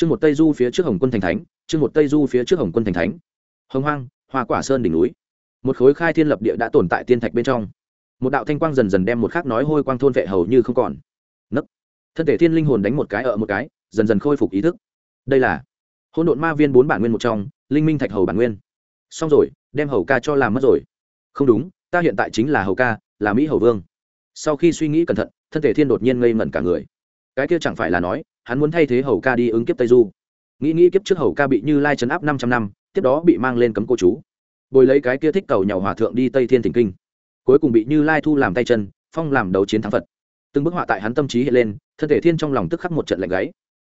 chương một tây du phía trước hồng quân thành thánh, chương một tây du phía trước hồng quân thành thánh. Hồng hoang, hoa quả sơn đỉnh núi. Một khối khai thiên lập địa đã tồn tại tiên thạch bên trong. Một đạo thanh quang dần dần đem một khác nói hôi quang thôn vệ hầu như không còn. Nấc. Thân thể thiên linh hồn đánh một cái ở một cái, dần dần khôi phục ý thức. Đây là hỗn độn ma viên bốn bản nguyên một trong, linh minh thạch hầu bản nguyên. Xong rồi, đem hầu ca cho làm mất rồi. Không đúng, ta hiện tại chính là hầu ca, là mỹ hầu vương. Sau khi suy nghĩ cẩn thận, thân thể thiên đột nhiên ngây ngẩn cả người. Cái kia chẳng phải là nói hắn muốn thay thế hầu ca đi ứng kiếp tây du. Nghĩ nghĩ kiếp trước hầu ca bị như lai chấn áp năm trăm năm, tiếp đó bị mang lên cấm cô chú. Bồi lấy cái kia thích cầu nhàu hòa thượng đi tây thiên thỉnh kinh. Cuối cùng bị như lai thu làm tay chân, phong làm đấu chiến thắng phật. Từng bức họa tại hắn tâm trí hiện lên, thân thể thiên trong lòng tức khắc một trận lạnh gáy.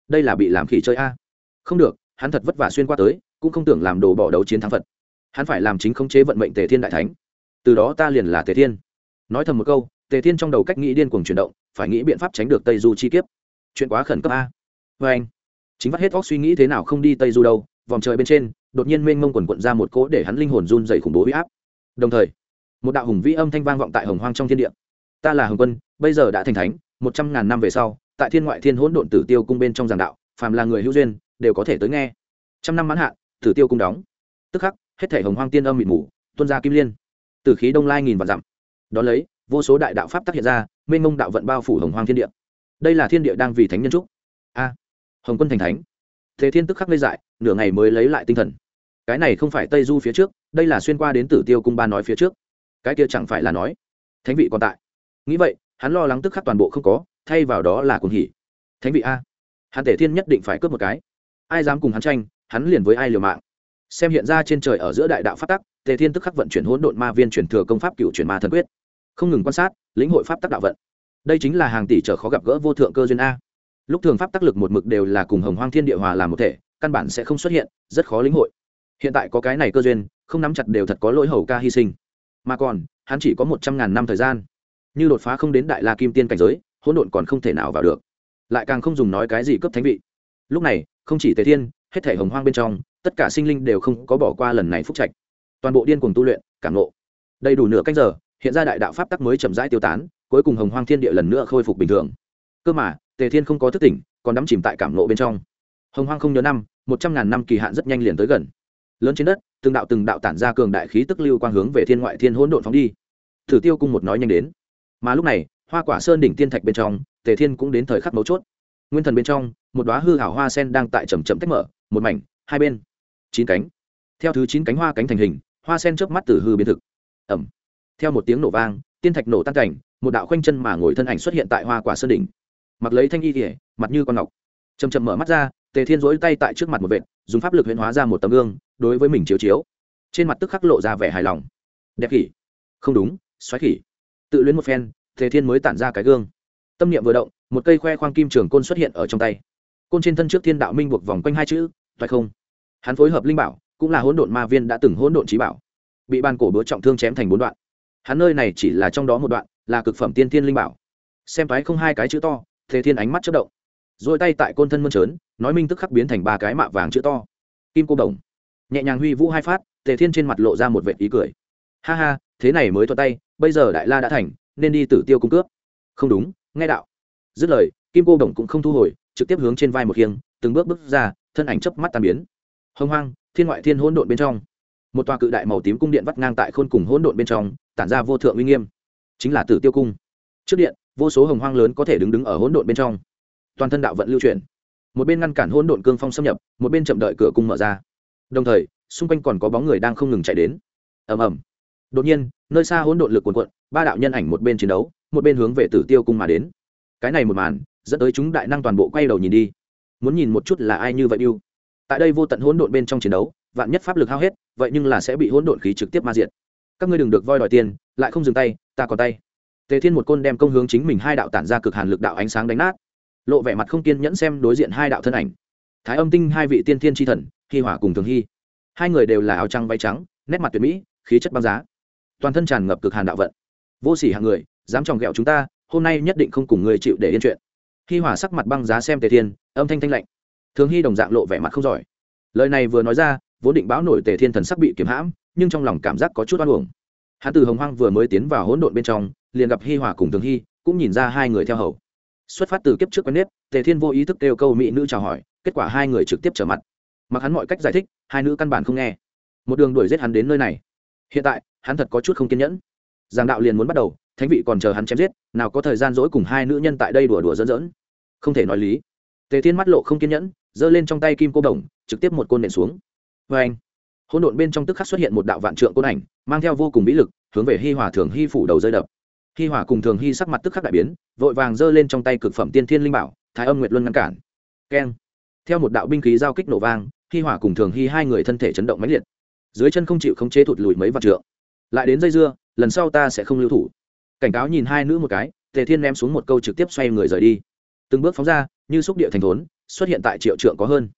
Đây là bị làm khỉ chơi a. Không được, hắn thật vất vả xuyên qua tới, cũng không tưởng làm đồ bỏ đấu chiến thắng phật. Hắn phải làm chính khống chế vận mệnh tề thiên đại thánh. Từ đó ta liền là tề thiên. Nói thầm một câu, tề thiên trong đầu cách nghĩ điên cuồng chuyển động, phải nghĩ biện pháp tránh được tây du chi kiếp chuyện quá khẩn cấp a. Vê anh, chính vắt hết óc suy nghĩ thế nào không đi tây du đâu, vòng trời bên trên, đột nhiên mênh mông quần quận ra một cỗ để hắn linh hồn run dày khủng bố huy áp. Đồng thời, một đạo hùng vĩ âm thanh vang vọng tại hồng hoang trong thiên địa. Ta là hồng quân, bây giờ đã thành thánh, một trăm ngàn năm về sau, tại thiên ngoại thiên hỗn độn tử tiêu cung bên trong giảng đạo, phàm là người hữu duyên, đều có thể tới nghe. Trăm năm mãn hạn, tử tiêu cung đóng. Tức khắc, hết thể hồng hoang tiên âm mịt mù tuân ra kim liên. Từ khí đông lai nghìn vạn dặm. Đón lấy, vô số đại đạo pháp tác hiện ra, mênh mông đạo vận bao phủ hồng hoang thiên địa đây là thiên địa đang vì thánh nhân trúc. A, hồng quân thành thánh. Thế thiên tức khắc lê dại, nửa ngày mới lấy lại tinh thần. Cái này không phải tây du phía trước, đây là xuyên qua đến tử tiêu cung ba nói phía trước. Cái kia chẳng phải là nói, thánh vị còn tại. Nghĩ vậy, hắn lo lắng tức khắc toàn bộ không có, thay vào đó là cuồng hỉ. Thánh vị a, hắn tể thiên nhất định phải cướp một cái. Ai dám cùng hắn tranh, hắn liền với ai liều mạng. Xem hiện ra trên trời ở giữa đại đạo phát tắc, tề thiên tức khắc vận chuyển hỗn độn ma viên chuyển thừa công pháp cựu chuyển ma thần quyết. Không ngừng quan sát, lĩnh hội pháp tắc đạo vận đây chính là hàng tỷ trở khó gặp gỡ vô thượng cơ duyên a. Lúc thường pháp tác lực một mực đều là cùng hồng hoang thiên địa hòa làm một thể, căn bản sẽ không xuất hiện, rất khó lĩnh hội. Hiện tại có cái này cơ duyên, không nắm chặt đều thật có lỗi hầu ca hy sinh. Mà còn, hắn chỉ có một trăm ngàn năm thời gian. Như đột phá không đến đại la kim tiên cảnh giới, hỗn độn còn không thể nào vào được. Lại càng không dùng nói cái gì cấp thánh vị. Lúc này, không chỉ tề thiên, hết thể hồng hoang bên trong, tất cả sinh linh đều không có bỏ qua lần này phúc trạch. Toàn bộ điên cùng tu luyện, cảm nộ đầy đủ nửa canh giờ, hiện ra đại đạo pháp tắc mới chậm rãi tiêu tán cuối cùng hồng hoang thiên địa lần nữa khôi phục bình thường. Cơ mà, tề thiên không có thức tỉnh, còn đắm chìm tại cảm nộ bên trong. Hồng hoang không nhớ năm, một trăm ngàn năm kỳ hạn rất nhanh liền tới gần. Lớn trên đất, từng đạo từng đạo tản ra cường đại khí tức lưu quang hướng về thiên ngoại thiên hỗn độn phóng đi. Thử tiêu cung một nói nhanh đến. Mà lúc này, hoa quả sơn đỉnh tiên thạch bên trong, tề thiên cũng đến thời khắc mấu chốt. Nguyên thần bên trong, một đoá hư hảo hoa sen đang tại chầm chậm tách mở, một mảnh, hai bên, chín cánh. Theo thứ chín cánh hoa cánh thành hình, hoa sen trước mắt từ hư biến thực. Ẩm theo một tiếng nổ vang tiên thạch nổ tan cảnh, một đạo khoanh chân mà ngồi thân ảnh xuất hiện tại hoa quả sơn đỉnh. Mặc lấy thanh y kỉa mặt như con ngọc. Chầm chầm mở mắt ra, tề thiên dối tay tại trước mặt một vệt, dùng pháp lực huyễn hóa ra một tấm gương, đối với mình chiếu chiếu. Trên mặt tức khắc lộ ra vẻ hài lòng. Đẹp khỉ. Không đúng xoáy khỉ. Tự luyến một phen, tề thiên mới tản ra cái gương. Tâm niệm vừa động, một cây khoe khoang kim trường côn xuất hiện ở trong tay. Côn trên thân trước thiên đạo minh buộc vòng quanh hai chữ toại không. Hắn phối hợp linh bảo, cũng là hỗn độn ma viên đã từng hỗn độn trí bảo. Bị ban cổ búa trọng thương chém thành bốn đoạn hắn nơi này chỉ là trong đó một đoạn, là cực phẩm tiên thiên linh bảo. Xem thoái không hai cái chữ to, thế thiên ánh mắt chất động. Rồi tay tại côn thân mơn trớn, nói minh tức khắc biến thành ba cái mạ vàng chữ to. Kim cô đồng. Nhẹ nhàng huy vũ hai phát tề thiên trên mặt lộ ra một vệt ý cười. Ha ha, thế này mới thuật tay, bây giờ đại la đã thành, nên đi tử tiêu cung cướp. Không đúng, nghe đạo. Dứt lời, kim cô đồng cũng không thu hồi, trực tiếp hướng trên vai một khiêng từng bước bước ra, thân ảnh chớp mắt tan biến. Hông hoang, thiên ngoại thiên hỗn độn bên trong một tòa cự đại màu tím cung điện vắt ngang tại khôn cùng hỗn độn bên trong, tản ra vô thượng uy nghiêm. Chính là tử tiêu cung. Trước điện, vô số hồng hoang lớn có thể đứng đứng ở hỗn độn bên trong. Toàn thân đạo vận lưu chuyển. Một bên ngăn cản hỗn độn cương phong xâm nhập, một bên chậm đợi cửa cung mở ra. Đồng thời, xung quanh còn có bóng người đang không ngừng chạy đến. Ầm ầm. Đột nhiên, nơi xa hỗn độn lực cuồn cuộn, ba đạo nhân ảnh một bên chiến đấu, một bên hướng về tử tiêu cung mà đến. Cái này một màn, dẫn tới chúng đại năng toàn bộ quay đầu nhìn đi. Muốn nhìn một chút là ai như vậy yêu tại đây vô tận hỗn độn bên trong chiến đấu vạn nhất pháp lực hao hết, vậy nhưng là sẽ bị hỗn độn khí trực tiếp ma diệt. Các ngươi đừng được voi đòi tiền, lại không dừng tay, ta còn tay. Tề thiên một côn đem công hướng chính mình hai đạo tản ra cực hàn lực đạo ánh sáng đánh nát. Lộ vẻ mặt không kiên nhẫn xem đối diện hai đạo thân ảnh. Thái âm tinh hai vị tiên thiên tri thần, hi hỏa cùng thường hy hai người đều là áo trăng váy trắng, nét mặt tuyệt mỹ, khí chất băng giá. Toàn thân tràn ngập cực hàn đạo vận. Vô sỉ hạng người, dám tròng ghẹo chúng ta, hôm nay nhất định không cùng người chịu để yên chuyện. Hi hỏa sắc mặt băng giá xem tề thiên, âm thanh thanh lạnh. Thường hy đồng dạng lộ vẻ mặt không giỏi. Lời này vừa nói ra vốn định báo nổi tề thiên thần sắc bị kiếm hãm, nhưng trong lòng cảm giác có chút oan uổng. Hắn từ hồng hoang vừa mới tiến vào hỗn độn bên trong, liền gặp hi hòa cùng thường hy, cũng nhìn ra hai người theo hầu. Xuất phát từ kiếp trước quen nếp, tề thiên vô ý thức kêu câu mỹ nữ chào hỏi, kết quả hai người trực tiếp trở mặt. Mặc hắn mọi cách giải thích, hai nữ căn bản không nghe. Một đường đuổi giết hắn đến nơi này. Hiện tại, hắn thật có chút không kiên nhẫn. Giảng đạo liền muốn bắt đầu, thánh vị còn chờ hắn chém giết, nào có thời gian dỗi cùng hai nữ nhân tại đây đùa đùa dẫn dẫn không thể nói lý. Tề thiên mắt lộ không kiên nhẫn, giơ lên trong tay kim cô đồng, trực tiếp một côn nện xuống vê anh. Hỗn độn bên trong tức khắc xuất hiện một đạo vạn trượng côn ảnh, mang theo vô cùng vĩ lực, hướng về hi hòa thường hi phủ đầu rơi đập. Hi hòa cùng thường hi sắc mặt tức khắc đại biến, vội vàng giơ lên trong tay cực phẩm tiên thiên linh bảo, thái âm nguyệt luân ngăn cản. Keng. Theo một đạo binh khí giao kích nổ vang, hi hòa cùng thường hi hai người thân thể chấn động mãnh liệt. Dưới chân không chịu khống chế thụt lùi mấy vạn trượng. Lại đến dây dưa, lần sau ta sẽ không lưu thủ. Cảnh cáo nhìn hai nữ một cái, tề thiên ném xuống một câu trực tiếp xoay người rời đi. Từng bước phóng ra, như xúc địa thành thốn, xuất hiện tại triệu trượng có hơn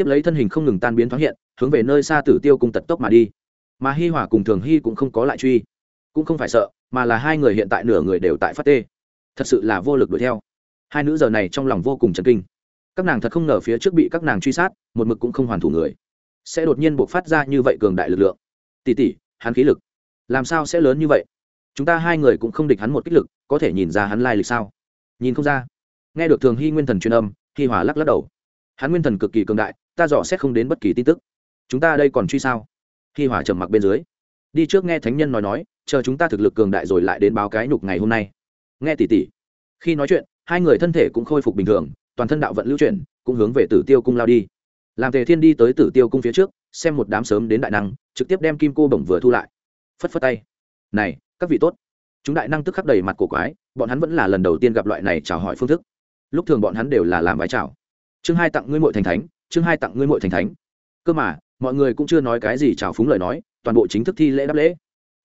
tiếp lấy thân hình không ngừng tan biến thoáng hiện, hướng về nơi xa tử tiêu cùng tật tốc mà đi. Mà hi hòa cùng thường hi cũng không có lại truy, cũng không phải sợ, mà là hai người hiện tại nửa người đều tại phát tê. Thật sự là vô lực đuổi theo. Hai nữ giờ này trong lòng vô cùng chấn kinh. Các nàng thật không ngờ phía trước bị các nàng truy sát, một mực cũng không hoàn thủ người. Sẽ đột nhiên buộc phát ra như vậy cường đại lực lượng. Tỷ tỷ, hắn khí lực, làm sao sẽ lớn như vậy? Chúng ta hai người cũng không địch hắn một kích lực, có thể nhìn ra hắn lai lịch sao? Nhìn không ra. Nghe được thường hy nguyên thần truyền âm, hi hòa lắc lắc đầu. Hắn nguyên thần cực kỳ cường đại ta dò xét không đến bất kỳ tin tức. Chúng ta đây còn truy sao? Hi hỏa trầm mặc bên dưới. Đi trước nghe thánh nhân nói nói, chờ chúng ta thực lực cường đại rồi lại đến báo cái nhục ngày hôm nay. Nghe tỉ tỉ khi nói chuyện, hai người thân thể cũng khôi phục bình thường, toàn thân đạo vận lưu chuyển, cũng hướng về tử tiêu cung lao đi. Làm tề thiên đi tới tử tiêu cung phía trước, xem một đám sớm đến đại năng, trực tiếp đem kim cô bổng vừa thu lại. Phất phất tay. Này, các vị tốt. Chúng đại năng tức khắc đầy mặt cổ quái, bọn hắn vẫn là lần đầu tiên gặp loại này chào hỏi phương thức. Lúc thường bọn hắn đều là làm vái chào. Chương hai tặng ngươi mội thành thánh chương hai tặng ngươi mội thành thánh. Cơ mà, mọi người cũng chưa nói cái gì chào phúng lời nói, toàn bộ chính thức thi lễ đáp lễ.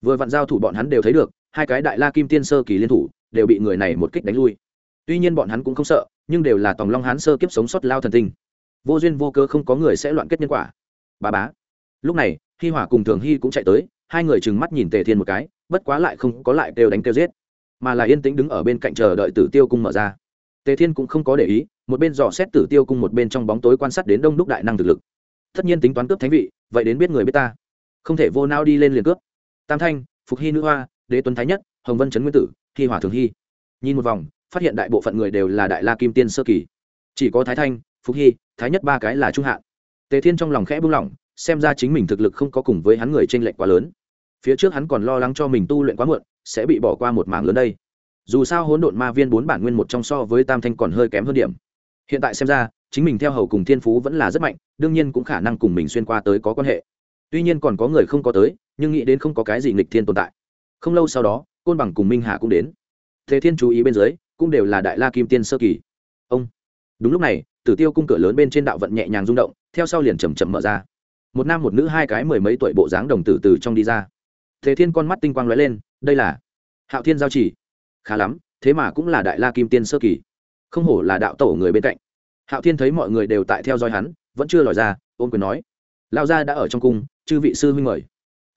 Vừa vặn giao thủ bọn hắn đều thấy được, hai cái đại la kim tiên sơ kỳ liên thủ đều bị người này một kích đánh lui. Tuy nhiên bọn hắn cũng không sợ, nhưng đều là tòng long hán sơ kiếp sống sót lao thần tinh. Vô duyên vô cơ không có người sẽ loạn kết nhân quả. Bà bá. Lúc này, hi hỏa cùng thường hy cũng chạy tới, hai người trừng mắt nhìn tề thiên một cái, bất quá lại không có lại kêu đánh kêu giết, mà là yên tĩnh đứng ở bên cạnh chờ đợi tử tiêu cung mở ra. Tề thiên cũng không có để ý một bên dò xét tử tiêu cung một bên trong bóng tối quan sát đến đông đúc đại năng thực lực. Tất nhiên tính toán cướp thánh vị, vậy đến biết người biết ta. Không thể vô nao đi lên liền cướp. Tam thanh, phục hy nữ hoa, đế tuấn thái nhất, hồng vân trấn nguyên tử hy hỏa thường hy. Nhìn một vòng, phát hiện đại bộ phận người đều là đại la kim tiên sơ kỳ. Chỉ có thái thanh, phục hy, thái nhất ba cái là trung hạn tề thiên trong lòng khẽ buông lỏng, xem ra chính mình thực lực không có cùng với hắn người t r ê n lệch quá lớn. Phía trước hắn còn lo lắng cho mình tu luyện quá muộn, sẽ bị bỏ qua một mảng lớn đây. Dù sao hỗn độn ma viên bốn bản nguyên một trong so với tam thanh còn hơi kém hơn điểm hiện tại xem ra, chính mình theo hầu cùng thiên phú vẫn là rất mạnh, đương nhiên cũng khả năng cùng mình xuyên qua tới có quan hệ. Tuy nhiên còn có người không có tới, nhưng nghĩ đến không có cái gì nghịch thiên tồn tại. Không lâu sau đó, côn bằng cùng minh hà cũng đến. Thế thiên chú ý bên dưới, cũng đều là đại la kim tiên sơ kỳ. Ông. Đúng lúc này, tử tiêu cung cửa lớn bên trên đạo vận nhẹ nhàng rung động, theo sau liền chầm chậm mở ra. Một nam một nữ hai cái mười mấy tuổi bộ dáng đồng tử từ trong đi ra. Thế thiên con mắt tinh quang lóe lên, đây là hạo thiên giao chỉ. Khá lắm, thế mà cũng là đại la kim tiên sơ kỳ không hổ là đạo tổ người bên cạnh. Hạo thiên thấy mọi người đều tại theo dõi hắn, vẫn chưa lòi ra ôm quyền nói lao gia đã ở trong cung, chư vị sư huynh mời.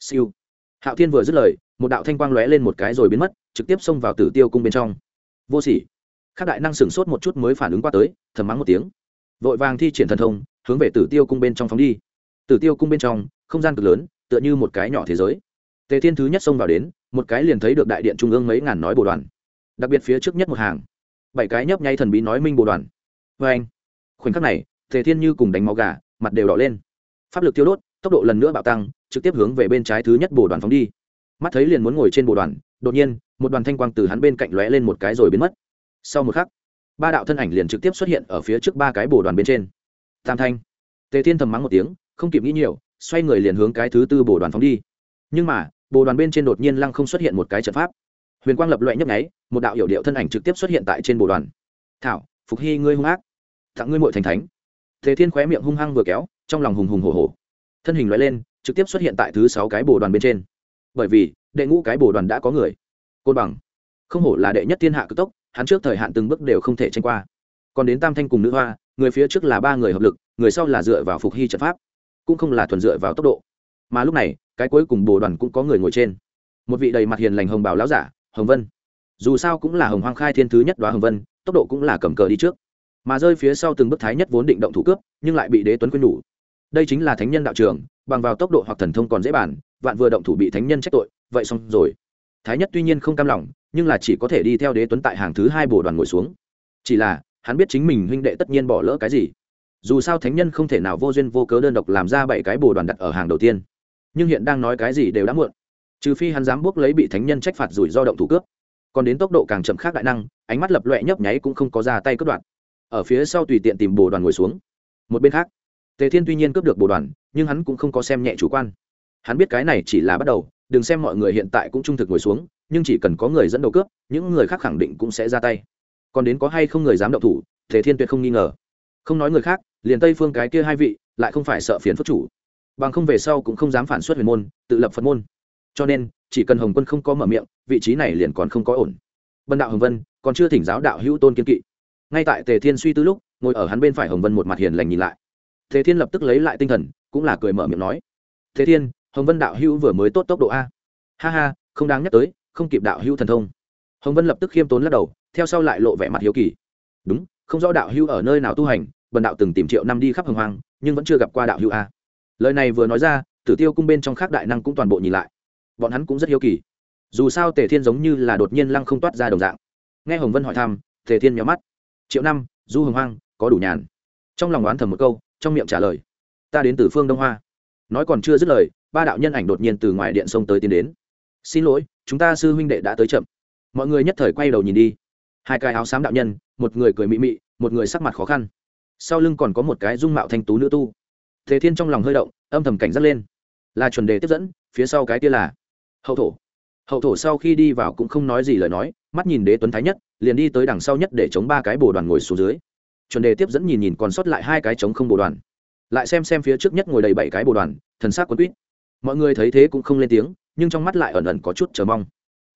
Siêu. Hạo thiên vừa dứt lời, một đạo thanh quang lóe lên một cái rồi biến mất, trực tiếp xông vào tử tiêu cung bên trong. Vô sỉ. Các đại năng sửng sốt một chút mới phản ứng qua tới, thầm mắng một tiếng. Vội vàng thi triển thần thông, hướng về tử tiêu cung bên trong phóng đi. Tử tiêu cung bên trong, không gian cực lớn, tựa như một cái nhỏ thế giới. Tề thiên thứ nhất xông vào đến, một cái liền thấy được đại điện trung ương mấy ngàn nói bồ đoàn. Đặc biệt phía trước nhất một hàng bảy cái nhấp nhay thần bí nói minh bồ đoàn. Vê anh, khoảnh khắc này, tề thiên như cùng đánh máu gà, mặt đều đỏ lên. Pháp lực tiêu đốt, tốc độ lần nữa bạo tăng, trực tiếp hướng về bên trái thứ nhất bồ đoàn phóng đi. Mắt thấy liền muốn ngồi trên bồ đoàn, đột nhiên, một đoàn thanh quang từ hắn bên cạnh lóe lên một cái rồi biến mất. Sau một khắc, ba đạo thân ảnh liền trực tiếp xuất hiện ở phía trước ba cái bồ đoàn bên trên. Tam thanh, tề thiên thầm mắng một tiếng, không kịp nghĩ nhiều, xoay người liền hướng cái thứ tư bồ đoàn phóng đi. Nhưng mà, bồ đoàn bên trên đột nhiên lăng không xuất hiện một cái trận pháp huyền quang lập loại nhấp nháy, một đạo hiểu điệu thân ảnh trực tiếp xuất hiện tại trên bộ đoàn. Thảo, phục hy ngươi hung ác. Tặng ngươi mội thành thánh. Thế thiên khóe miệng hung hăng vừa kéo, trong lòng hùng hùng hổ hổ. Thân hình loại lên, trực tiếp xuất hiện tại thứ sáu cái bồ đoàn bên trên. Bởi vì, đệ ngũ cái bồ đoàn đã có người. Côn bằng. Không hổ là đệ nhất thiên hạ cực tốc, hắn trước thời hạn từng bước đều không thể tranh qua. Còn đến tam thanh cùng nữ hoa, người phía trước là ba người hợp lực, người sau là dựa vào phục hy trận pháp. Cũng không là thuần dựa vào tốc độ. Mà lúc này, cái cuối cùng bồ đoàn cũng có người ngồi trên. Một vị đầy mặt hiền lành hồng bảo lão giả hồng vân. Dù sao cũng là hồng hoang khai thiên thứ nhất đoá hồng vân, tốc độ cũng là cầm cờ đi trước. Mà rơi phía sau từng bước thái nhất vốn định động thủ cướp, nhưng lại bị đế tuấn quên đủ. Đây chính là thánh nhân đạo trường, bằng vào tốc độ hoặc thần thông còn dễ bàn, vạn vừa động thủ bị thánh nhân trách tội, vậy xong rồi. Thái nhất tuy nhiên không cam lòng, nhưng là chỉ có thể đi theo đế tuấn tại hàng thứ hai bồ đoàn ngồi xuống. Chỉ là, hắn biết chính mình huynh đệ tất nhiên bỏ lỡ cái gì. Dù sao thánh nhân không thể nào vô duyên vô cớ đơn độc làm ra bảy cái bồ đoàn đặt ở hàng đầu tiên. Nhưng hiện đang nói cái gì đều đã muộn trừ phi hắn dám bước lấy bị thánh nhân trách phạt rủi do động thủ cướp. Còn đến tốc độ càng chậm khác đại năng, ánh mắt lập loẹ nhấp nháy cũng không có ra tay cướp đoạn ở phía sau tùy tiện tìm bồ đoàn ngồi xuống. Một bên khác, tề thiên tuy nhiên cướp được bồ đoàn, nhưng hắn cũng không có xem nhẹ chủ quan. Hắn biết cái này chỉ là bắt đầu, đừng xem mọi người hiện tại cũng trung thực ngồi xuống, nhưng chỉ cần có người dẫn đầu cướp, những người khác khẳng định cũng sẽ ra tay. Còn đến có hay không người dám động thủ, tề thiên tuyệt không nghi ngờ. Không nói người khác, liền tây phương cái kia hai vị, lại không phải sợ phiền phức chủ. Bằng không về sau cũng không dám phản xuất huyền môn, tự lập phật môn cho nên, chỉ cần hồng quân không có mở miệng, vị trí này liền còn không có ổn. Bần đạo hồng vân còn chưa thỉnh giáo đạo hữu tôn kiên kỵ. Ngay tại tề thiên suy tư lúc, ngồi ở hắn bên phải hồng vân một mặt hiền lành nhìn lại. Tề thiên lập tức lấy lại tinh thần, cũng là cười mở miệng nói. Thế thiên, hồng vân đạo hữu vừa mới tốt tốc độ a. Ha ha, không đáng nhắc tới, không kịp đạo hữu thần thông. Hồng vân lập tức khiêm tốn lắc đầu, theo sau lại lộ vẻ mặt hiếu kỳ. Đúng, không rõ đạo hữu ở nơi nào tu hành, bần đạo từng tìm triệu năm đi khắp hồng hoang, nhưng vẫn chưa gặp qua đạo hữu a. Lời này vừa nói ra, tử tiêu cung bên trong khác đại năng cũng toàn bộ nhìn lại bọn hắn cũng rất hiếu kỳ. Dù sao tề thiên giống như là đột nhiên lăng không toát ra đồng dạng. Nghe hồng vân hỏi thăm, tề thiên nhắm mắt. Triệu năm, du hồng hoang, có đủ nhàn. Trong lòng oán thầm một câu, trong miệng trả lời, ta đến từ phương đông hoa. Nói còn chưa dứt lời, ba đạo nhân ảnh đột nhiên từ ngoài điện sông tới tiến đến. Xin lỗi, chúng ta sư huynh đệ đã tới chậm. Mọi người nhất thời quay đầu nhìn đi. Hai cái áo xám đạo nhân, một người cười mị mị, một người sắc mặt khó khăn. Sau lưng còn có một cái dung mạo thanh tú nữ tu. Thế thiên trong lòng hơi động, âm thầm cảnh giác lên. Là chuẩn đề tiếp dẫn, phía sau cái kia là hậu thổ. Hậu thổ sau khi đi vào cũng không nói gì lời nói, mắt nhìn đế tuấn thái nhất, liền đi tới đằng sau nhất để chống ba cái bồ đoàn ngồi xuống dưới. Chuẩn đề tiếp dẫn nhìn nhìn còn sót lại hai cái chống không bồ đoàn. Lại xem xem phía trước nhất ngồi đầy bảy cái bồ đoàn, thần sắc quấn quýt. Mọi người thấy thế cũng không lên tiếng, nhưng trong mắt lại ẩn ẩn có chút chờ mong.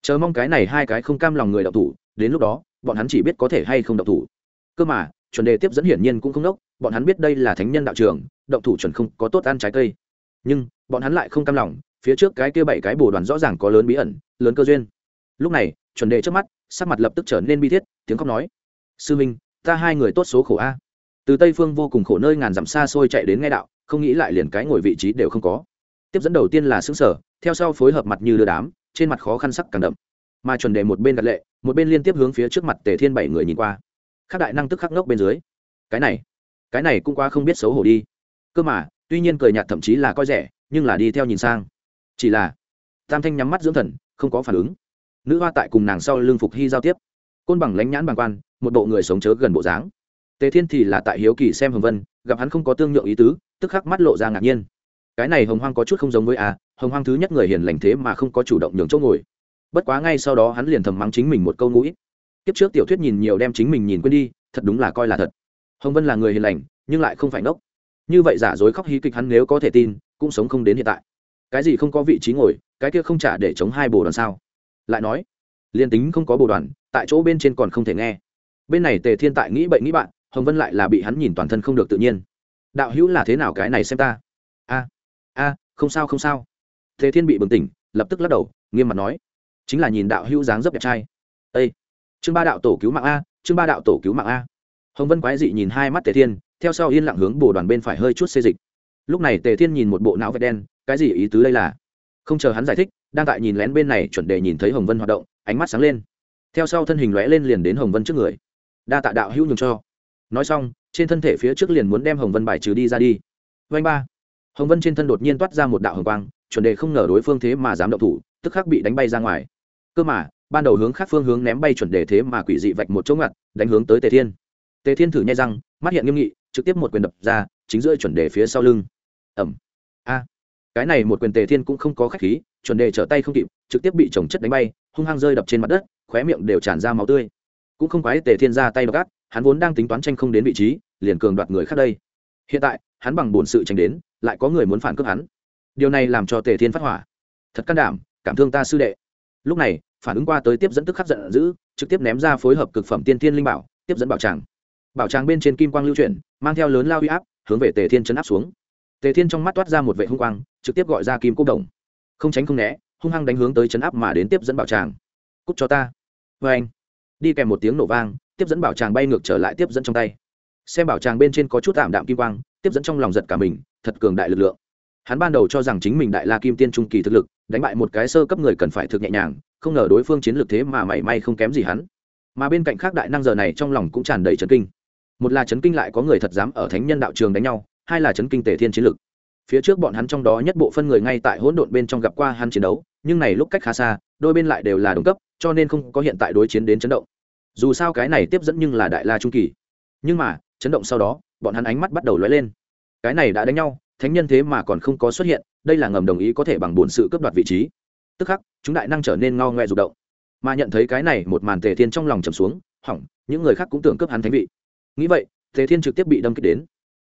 Chờ mong cái này hai cái không cam lòng người đậu thủ, đến lúc đó, bọn hắn chỉ biết có thể hay không đậu thủ. Cơ mà, chuẩn đề tiếp dẫn hiển nhiên cũng không đốc bọn hắn biết đây là thánh nhân đạo trường động thủ chuẩn không có tốt ăn trái cây. Nhưng, bọn hắn lại không cam lòng phía trước cái kia bảy cái bồ đoàn rõ ràng có lớn bí ẩn, lớn cơ duyên. Lúc này, chuẩn đề trước mắt, sắc mặt lập tức trở nên bi thiết, tiếng khóc nói. Sư minh, ta hai người tốt số khổ a. Từ tây phương vô cùng khổ nơi ngàn dặm xa xôi chạy đến nghe đạo, không nghĩ lại liền cái ngồi vị trí đều không có. Tiếp dẫn đầu tiên là xứng sở, theo sau phối hợp mặt như đưa đám, trên mặt khó khăn sắc càng đậm. Mà chuẩn đề một bên đặt lệ, một bên liên tiếp hướng phía trước mặt tề thiên bảy người nhìn qua. Các đại năng tức khắc ngốc bên dưới. Cái này cái này cũng qua không biết xấu hổ đi. Cơ mà, tuy nhiên cười nhạt thậm chí là coi rẻ, nhưng là đi theo nhìn sang chỉ là, tam thanh nhắm mắt dưỡng thần, không có phản ứng. Nữ hoa tại cùng nàng sau lưng phục hy giao tiếp. Côn bằng lánh nhãn bằng quan, một bộ người sống chớ gần bộ dáng. Tề thiên thì là tại hiếu kỳ xem hồng vân, gặp hắn không có tương nhượng ý tứ, tức khắc mắt lộ ra ngạc nhiên. Cái này hồng hoang có chút không giống với a, hồng hoang thứ nhất người hiền lành thế mà không có chủ động nhường chỗ ngồi. Bất quá ngay sau đó hắn liền thầm mắng chính mình một câu ngũ kiếp trước tiểu thuyết nhìn nhiều đem chính mình nhìn quên đi, thật đúng là coi là thật. Hồng vân là người hiền lành, nhưng lại không phải ngốc. Như vậy giả dối khóc hí kịch hắn nếu có thể tin, cũng sống không đến hiện tại cái gì không có vị trí ngồi, cái kia không trả để chống hai bồ đoàn sao? Lại nói liền tính không có bồ đoàn, tại chỗ bên trên còn không thể nghe. Bên này tề thiên tại nghĩ bậy nghĩ bạn, hồng vân lại là bị hắn nhìn toàn thân không được tự nhiên. Đạo hữu là thế nào cái này xem ta? A a, không sao không sao. Tề thiên bị bừng tỉnh, lập tức lắc đầu, nghiêm mặt nói, chính là nhìn đạo hữu dáng dấp đẹp trai. Â chương ba đạo tổ cứu mạng a chương ba đạo tổ cứu mạng a. Hồng vân quái dị nhìn hai mắt tề thiên, theo sau yên lặng hướng bồ đoàn bên phải hơi chút xê dịch. Lúc này tề thiên nhìn một bộ não vẹt đen cái gì ý tứ đây là? Không chờ hắn giải thích, đang tại nhìn lén bên này chuẩn đề nhìn thấy hồng vân hoạt động, ánh mắt sáng lên. Theo sau thân hình lóe lên liền đến hồng vân trước người. Đa tạ đạo hữu nhường cho. Nói xong, trên thân thể phía trước liền muốn đem hồng vân bài trừ đi ra đi. Vanh ba. Hồng vân trên thân đột nhiên toát ra một đạo hồng quang, chuẩn đề không ngờ đối phương thế mà dám động thủ, tức khắc bị đánh bay ra ngoài. Cơ mà, ban đầu hướng khác phương hướng ném bay chuẩn đề thế mà quỷ dị vạch một chỗ ngặt, đánh hướng tới tề thiên. Tề thiên thử nhai răng, mắt hiện nghiêm nghị, trực tiếp một quyền đập ra, chính giữa chuẩn đề phía sau lưng. Ẩm. A cái này một quyền tề thiên cũng không có khách khí, chuẩn đề trở tay không kịp, trực tiếp bị chồng chất đánh bay, hung hăng rơi đập trên mặt đất, khóe miệng đều tràn ra máu tươi. Cũng không quái tề thiên ra tay gắt, hắn vốn đang tính toán tranh không đến vị trí, liền cường đoạt người khác đây. Hiện tại, hắn bằng bổn sự tranh đến, lại có người muốn phản cướp hắn. Điều này làm cho tề thiên phát hỏa. Thật can đảm, cảm thương ta sư đệ. Lúc này, phản ứng qua tới tiếp dẫn tức khắc giận dữ, trực tiếp ném ra phối hợp cực phẩm tiên thiên linh bảo, tiếp dẫn bảo tràng. Bảo tràng bên trên kim quang lưu chuyển, mang theo lớn lao huy áp, hướng về tề thiên chấn áp xuống tề thiên trong mắt toát ra một vệ hung quang, trực tiếp gọi ra kim cốc đồng. Không tránh không né, hung hăng đánh hướng tới chấn áp mà đến tiếp dẫn bảo tràng. Cúc cho ta. Vê anh. Đi kèm một tiếng nổ vang, tiếp dẫn bảo tràng bay ngược trở lại tiếp dẫn trong tay. Xem bảo tràng bên trên có chút tạm đạm kim quang, tiếp dẫn trong lòng giật cả mình, thật cường đại lực lượng. Hắn ban đầu cho rằng chính mình đại la kim tiên trung kỳ thực lực, đánh bại một cái sơ cấp người cần phải thực nhẹ nhàng, không ngờ đối phương chiến lược thế mà mảy may không kém gì hắn. Mà bên cạnh khác đại năng giờ này trong lòng cũng tràn đầy trấn kinh. Một là chấn kinh lại có người thật dám ở thánh nhân đạo trường đánh nhau hai là chấn kinh tề thiên chiến lực. Phía trước bọn hắn trong đó nhất bộ phân người ngay tại hỗn độn bên trong gặp qua hắn chiến đấu, nhưng này lúc cách khá xa, đôi bên lại đều là đồng cấp, cho nên không có hiện tại đối chiến đến chấn động. Dù sao cái này tiếp dẫn nhưng là đại la trung kỳ. Nhưng mà, chấn động sau đó, bọn hắn ánh mắt bắt đầu lóe lên. Cái này đã đánh nhau, thánh nhân thế mà còn không có xuất hiện, đây là ngầm đồng ý có thể bằng bổn sự cướp đoạt vị trí. Tức khắc, chúng đại năng trở nên ngao ngoe rụt động. Mà nhận thấy cái này, một màn tề thiên trong lòng trầm xuống, hỏng, những người khác cũng tưởng cướp hắn thánh vị. Nghĩ vậy, tề thiên trực tiếp bị đâm kích đến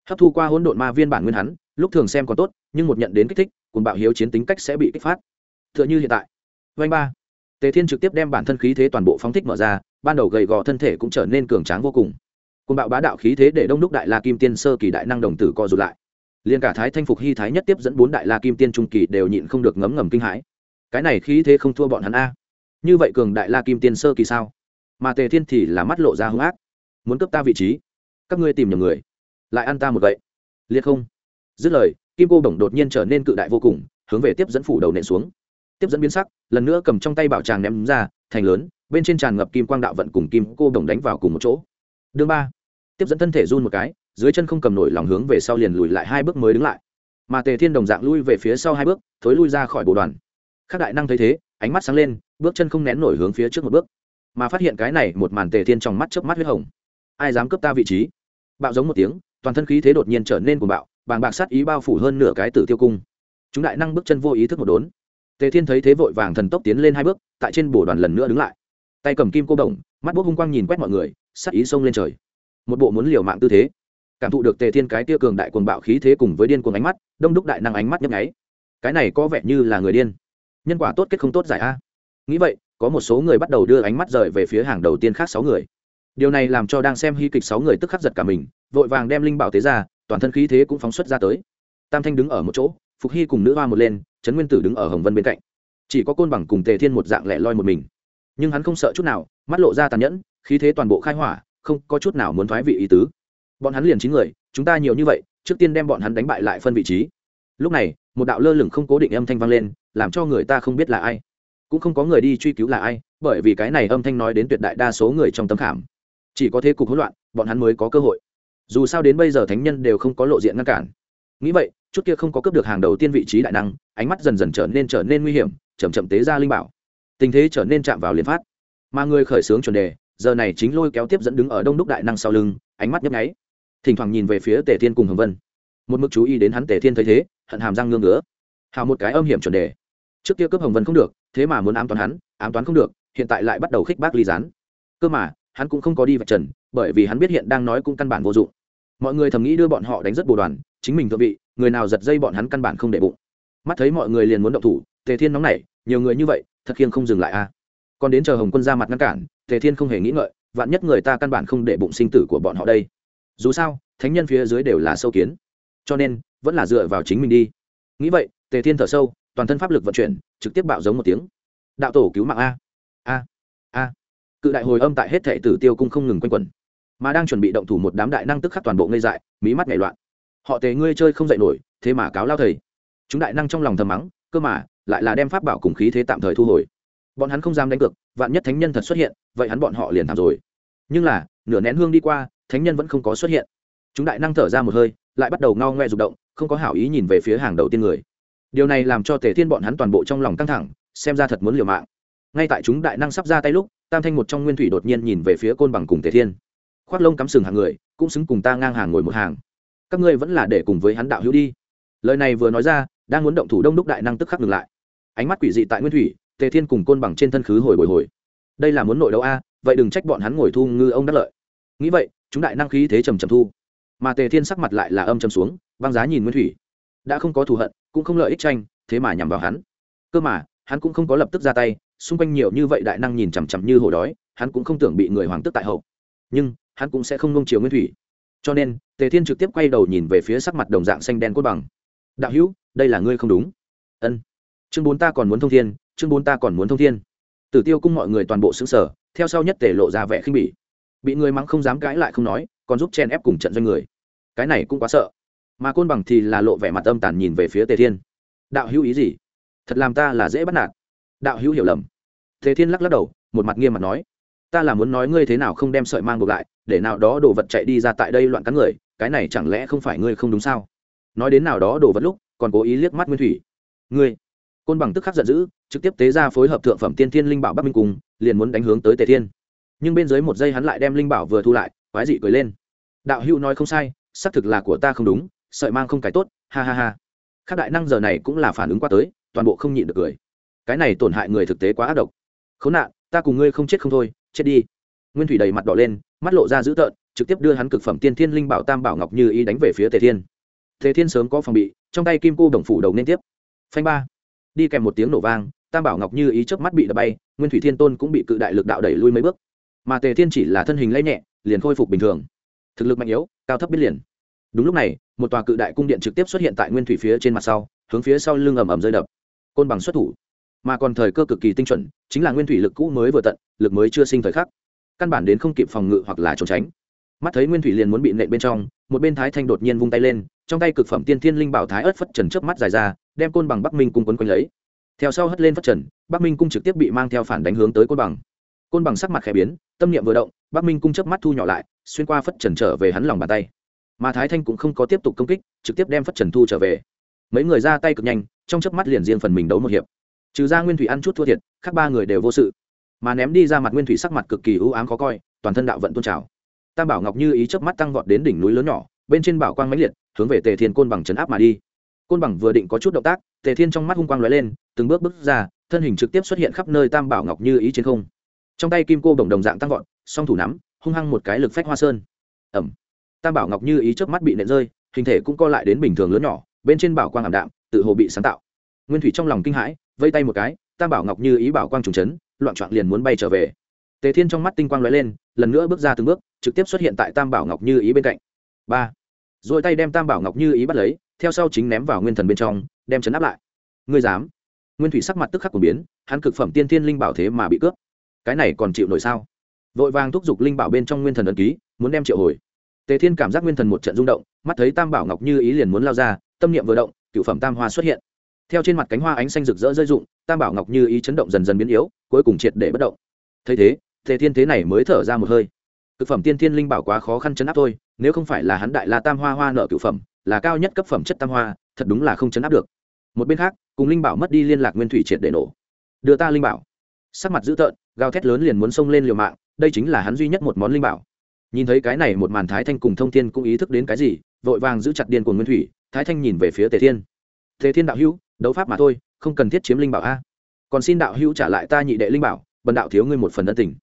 hấp thu qua hỗn độn ma viên bản nguyên hắn, lúc thường xem còn tốt, nhưng một nhận đến kích thích cùng bạo hiếu chiến tính cách sẽ bị kích phát. T h ư ợ n h ư hiện tại. Vanh ba. Tề thiên trực tiếp đem bản thân khí thế toàn bộ phóng thích mở ra, ban đầu gầy gò thân thể cũng trở nên cường tráng vô cùng. Cùng bạo bá đạo khí thế để đông đúc đại la kim tiên sơ kỳ đại năng đồng tử co rụt lại. Liền cả thái thanh phục hy thái nhất tiếp dẫn bốn đại la kim tiên trung kỳ đều nhịn không được ngấm ngầm kinh hãi. Cái này khí thế không thua bọn hắn a. Như vậy cường đại la kim tiên sơ kỳ sao? Mà tề thiên thì là mắt lộ ra hung ác. Muốn cấp ta vị trí, các ngươi tìm nhầm người lại ăn ta một gậy. Liệt không? Dứt lời, kim cô bổng đột nhiên trở nên cự đại vô cùng, hướng về tiếp dẫn phủ đầu nện xuống. Tiếp dẫn biến sắc, lần nữa cầm trong tay bảo tràng ném ra, thành lớn, bên trên tràn ngập kim quang đạo vận cùng kim cô bổng đánh vào cùng một chỗ. Đương ba. Tiếp dẫn thân thể run một cái, dưới chân không cầm nổi lòng hướng về sau liền lùi lại hai bước mới đứng lại. Mà tề thiên đồng dạng lui về phía sau hai bước, thối lui ra khỏi bộ đoàn. Các đại năng thấy thế, ánh mắt sáng lên, bước chân không nén nổi hướng phía trước một bước. Mà phát hiện cái này một màn tề thiên trong mắt chớp mắt huyết hồng. Ai dám cướp ta vị trí? Bạo giống một tiếng toàn thân khí thế đột nhiên trở nên cuồng bạo, bàng bạc sát ý bao phủ hơn nửa cái tử tiêu cung. Chúng đại năng bước chân vô ý thức một đốn. Tề thiên thấy thế vội vàng thần tốc tiến lên hai bước, tại trên bổ đoàn lần nữa đứng lại. Tay cầm kim cô đồng, mắt bốc hung quang nhìn quét mọi người, sát ý xông lên trời. Một bộ muốn liều mạng tư thế. Cảm thụ được tề thiên cái tia cường đại cuồng bạo khí thế cùng với điên cuồng ánh mắt, đông đúc đại năng ánh mắt nhấp nháy. Cái này có vẻ như là người điên. Nhân quả tốt kết không tốt giải a. Nghĩ vậy, có một số người bắt đầu đưa ánh mắt rời về phía hàng đầu tiên khác sáu người điều này làm cho đang xem hy kịch sáu người tức khắc giật cả mình, vội vàng đem linh bảo tế ra, toàn thân khí thế cũng phóng xuất ra tới. Tam thanh đứng ở một chỗ, phục hy cùng nữ hoa một lên, trấn nguyên tử đứng ở hồng vân bên cạnh. Chỉ có côn bằng cùng tề thiên một dạng lẻ loi một mình. Nhưng hắn không sợ chút nào, mắt lộ ra tàn nhẫn, khí thế toàn bộ khai hỏa, không có chút nào muốn thoái vị ý tứ. Bọn hắn liền chín người, chúng ta nhiều như vậy, trước tiên đem bọn hắn đánh bại lại phân vị trí. Lúc này, một đạo lơ lửng không cố định âm thanh vang lên, làm cho người ta không biết là ai. Cũng không có người đi truy cứu là ai, bởi vì cái này âm thanh nói đến tuyệt đại đa số người trong tấm khảm chỉ có thế cục hỗn loạn, bọn hắn mới có cơ hội. Dù sao đến bây giờ thánh nhân đều không có lộ diện ngăn cản. Nghĩ vậy, chút kia không có cướp được hàng đầu tiên vị trí đại năng, ánh mắt dần dần trở nên trở nên nguy hiểm, chậm chậm tế ra linh bảo. Tình thế trở nên chạm vào liền phát. Mà người khởi xướng chuẩn đề, giờ này chính lôi kéo tiếp dẫn đứng ở đông đúc đại năng sau lưng, ánh mắt nhấp nháy. Thỉnh thoảng nhìn về phía tề thiên cùng hồng vân. Một mức chú ý đến hắn tề thiên thấy thế, hận hàm răng ngương ngứa. Hào một cái âm hiểm chuẩn đề. Trước kia cướp hồng vân không được, thế mà muốn ám toán hắn, ám toán không được, hiện tại lại bắt đầu khích bác ly gián. Cơ mà hắn cũng không có đi vạch trần, bởi vì hắn biết hiện đang nói cũng căn bản vô dụng. Mọi người thầm nghĩ đưa bọn họ đánh rất bồ đoàn, chính mình thượng vị, người nào giật dây bọn hắn căn bản không để bụng. Mắt thấy mọi người liền muốn động thủ, tề thiên nóng nảy, nhiều người như vậy, thật khiêng không dừng lại a. À. Còn đến chờ hồng quân ra mặt ngăn cản, tề thiên không hề nghĩ ngợi, vạn nhất người ta căn bản không để bụng sinh tử của bọn họ đây. Dù sao, thánh nhân phía dưới đều là sâu kiến, cho nên vẫn là dựa vào chính mình đi. Nghĩ vậy, tề thiên thở sâu, toàn thân pháp lực vận chuyển, trực tiếp bạo giống một tiếng. Đạo tổ cứu mạng a. A a cự đại hồi âm tại hết thệ tử tiêu cung không ngừng quanh quẩn, mà đang chuẩn bị động thủ một đám đại năng tức khắc toàn bộ ngây dại, mí mắt nhảy loạn. Họ tề ngươi chơi không dạy nổi, thế mà cáo lao thầy. Chúng đại năng trong lòng thầm mắng, cơ mà, lại là đem pháp bảo cùng khí thế tạm thời thu hồi. Bọn hắn không dám đánh cược, vạn nhất thánh nhân thật xuất hiện, vậy hắn bọn họ liền thảm rồi. Nhưng là, nửa nén hương đi qua, thánh nhân vẫn không có xuất hiện. Chúng đại năng thở ra một hơi, lại bắt đầu ngao ngoe rụt động, không có hảo ý nhìn về phía hàng đầu tiên người. Điều này làm cho tề thiên bọn hắn toàn bộ trong lòng căng thẳng, xem ra thật muốn liều mạng. Ngay tại chúng đại năng sắp ra tay lúc tam thanh một trong nguyên thủy đột nhiên nhìn về phía côn bằng cùng tề thiên. Khoác lông cắm sừng hàng người, cũng xứng cùng ta ngang hàng ngồi một hàng. Các ngươi vẫn là để cùng với hắn đạo hữu đi. Lời này vừa nói ra, đang muốn động thủ đông đúc đại năng tức khắc ngừng lại. Ánh mắt quỷ dị tại nguyên thủy, tề thiên cùng côn bằng trên thân khứ hồi bồi hồi. Đây là muốn nội đấu a, vậy đừng trách bọn hắn ngồi thu ngư ông đắc lợi. Nghĩ vậy, chúng đại năng khí thế trầm trầm thu. Mà tề thiên sắc mặt lại là âm trầm xuống, băng giá nhìn nguyên thủy. Đã không có thù hận, cũng không lợi ích tranh, thế mà nhằm vào hắn. Cơ mà, hắn cũng không có lập tức ra tay xung quanh nhiều như vậy đại năng nhìn chằm chằm như hổ đói, hắn cũng không tưởng bị người hoàng tức tại hậu. Nhưng, hắn cũng sẽ không nung chiều nguyên thủy. Cho nên, tề thiên trực tiếp quay đầu nhìn về phía sắc mặt đồng dạng xanh đen cốt bằng. Đạo hữu, đây là ngươi không đúng. Ân, chương bốn ta còn muốn thông thiên, chương bốn ta còn muốn thông thiên. Tử tiêu cung mọi người toàn bộ xứng sở theo sau nhất tề lộ ra vẻ khinh bỉ. Bị người mắng không dám cãi lại không nói, còn giúp chen ép cùng trận doanh người. Cái này cũng quá sợ. Mà côn bằng thì là lộ vẻ mặt âm tàn nhìn về phía tề thiên. Đạo hữu ý gì? Thật làm ta là dễ bắt nạt. Đạo hữu hiểu lầm tề thiên lắc lắc đầu, một mặt nghiêm mặt nói, ta là muốn nói ngươi thế nào không đem sợi mang buộc lại, để nào đó đồ vật chạy đi ra tại đây loạn cắn người, cái này chẳng lẽ không phải ngươi không đúng sao? Nói đến nào đó đồ vật lúc, còn cố ý liếc mắt nguyên thủy. Ngươi? Côn bằng tức khắc giận dữ, trực tiếp tế ra phối hợp thượng phẩm tiên thiên linh bảo bắc minh cùng, liền muốn đánh hướng tới tề thiên. Nhưng bên dưới một giây hắn lại đem linh bảo vừa thu lại, quái dị cười lên. Đạo hữu nói không sai, xác thực là của ta không đúng, sợi mang không cái tốt, ha ha ha. Các đại năng giờ này cũng là phản ứng qua tới, toàn bộ không nhịn được cười. Cái này tổn hại người thực tế quá ác độc khốn nạn, ta cùng ngươi không chết không thôi, chết đi. Nguyên thủy đầy mặt đỏ lên, mắt lộ ra dữ tợn, trực tiếp đưa hắn cực phẩm tiên thiên linh bảo tam bảo ngọc như ý đánh về phía tề thiên. Tề thiên sớm có phòng bị, trong tay kim cô đồng phủ đầu nên tiếp. Phanh ba. Đi kèm một tiếng nổ vang, tam bảo ngọc như ý trước mắt bị đập bay, nguyên thủy thiên tôn cũng bị cự đại lực đạo đẩy lui mấy bước. Mà tề thiên chỉ là thân hình lấy nhẹ, liền khôi phục bình thường. Thực lực mạnh yếu, cao thấp biết liền. Đúng lúc này, một tòa cự đại cung điện trực tiếp xuất hiện tại nguyên thủy phía trên mặt sau, hướng phía sau lưng ầm ầm rơi đập. Côn bằng xuất thủ mà còn thời cơ cực kỳ tinh chuẩn, chính là nguyên thủy lực cũ mới vừa tận, lực mới chưa sinh thời khắc. Căn bản đến không kịp phòng ngự hoặc là trốn tránh. Mắt thấy nguyên thủy liền muốn bị nện bên trong, một bên thái thanh đột nhiên vung tay lên, trong tay cực phẩm tiên thiên linh bảo thái ớt phất trần trước mắt dài ra, đem côn bằng bắc minh cung quấn quanh lấy. Theo sau hất lên phất trần, bắc minh cung trực tiếp bị mang theo phản đánh hướng tới côn bằng. Côn bằng sắc mặt khẽ biến, tâm niệm vừa động, bắc minh cung chớp mắt thu nhỏ lại, xuyên qua phất trần trở về hắn lòng bàn tay. Mà thái thanh cũng không có tiếp tục công kích, trực tiếp đem phất trần thu trở về. Mấy người ra tay cực nhanh, trong chớp mắt liền riêng phần mình đấu một hiệp trừ ra nguyên thủy ăn chút thua thiệt, khác ba người đều vô sự. Mà ném đi ra mặt nguyên thủy sắc mặt cực kỳ ưu ám khó coi, toàn thân đạo vận tôn trào. Tam bảo ngọc như ý chớp mắt tăng vọt đến đỉnh núi lớn nhỏ, bên trên bảo quang mãnh liệt, hướng về tề thiên côn bằng chấn áp mà đi. Côn bằng vừa định có chút động tác, tề thiên trong mắt hung quang lóe lên, từng bước bước ra, thân hình trực tiếp xuất hiện khắp nơi tam bảo ngọc như ý trên không. Trong tay kim cô bồng đồng dạng tăng vọt, song thủ nắm, hung hăng một cái lực phách hoa sơn. Ẩm. Tam bảo ngọc như ý chớp mắt bị nện rơi, hình thể cũng co lại đến bình thường lớn nhỏ, bên trên bảo quang ảm đạm, tự hồ bị sáng tạo. Nguyên thủy trong lòng kinh hãi vây tay một cái, tam bảo ngọc như ý bảo quang trùng chấn, loạn trọn liền muốn bay trở về. Tề thiên trong mắt tinh quang lóe lên, lần nữa bước ra từng bước, trực tiếp xuất hiện tại tam bảo ngọc như ý bên cạnh. Ba. Rồi tay đem tam bảo ngọc như ý bắt lấy, theo sau chính ném vào nguyên thần bên trong, đem chấn áp lại. Ngươi dám? Nguyên thủy sắc mặt tức khắc của biến, hắn cực phẩm tiên thiên linh bảo thế mà bị cướp. Cái này còn chịu nổi sao? Vội vàng thúc giục linh bảo bên trong nguyên thần ấn ký, muốn đem triệu hồi. Tề thiên cảm giác nguyên thần một trận rung động, mắt thấy tam bảo ngọc như ý liền muốn lao ra, tâm niệm vừa động cựu phẩm tam hoa xuất hiện theo trên mặt cánh hoa ánh xanh rực rỡ rơi rụng, tam bảo ngọc như ý chấn động dần dần biến yếu, cuối cùng triệt để bất động. Thấy thế thế thiên thế này mới thở ra một hơi. Thực phẩm tiên thiên linh bảo quá khó khăn chấn áp thôi, nếu không phải là hắn đại la tam hoa hoa nợ cựu phẩm, là cao nhất cấp phẩm chất tam hoa, thật đúng là không chấn áp được. Một bên khác, cùng linh bảo mất đi liên lạc nguyên thủy triệt để nổ. Đưa ta linh bảo. Sắc mặt dữ tợn, gào thét lớn liền muốn xông lên liều mạng, đây chính là hắn duy nhất một món linh bảo. Nhìn thấy cái này một màn thái thanh cùng thông thiên cũng ý thức đến cái gì, vội vàng giữ chặt điên của nguyên thủy, thái thanh nhìn về phía tề thiên. Tề thiên đạo hữu đấu pháp mà thôi, không cần thiết chiếm linh bảo a. Còn xin đạo hữu trả lại ta nhị đệ linh bảo, bần đạo thiếu ngươi một phần ân tình.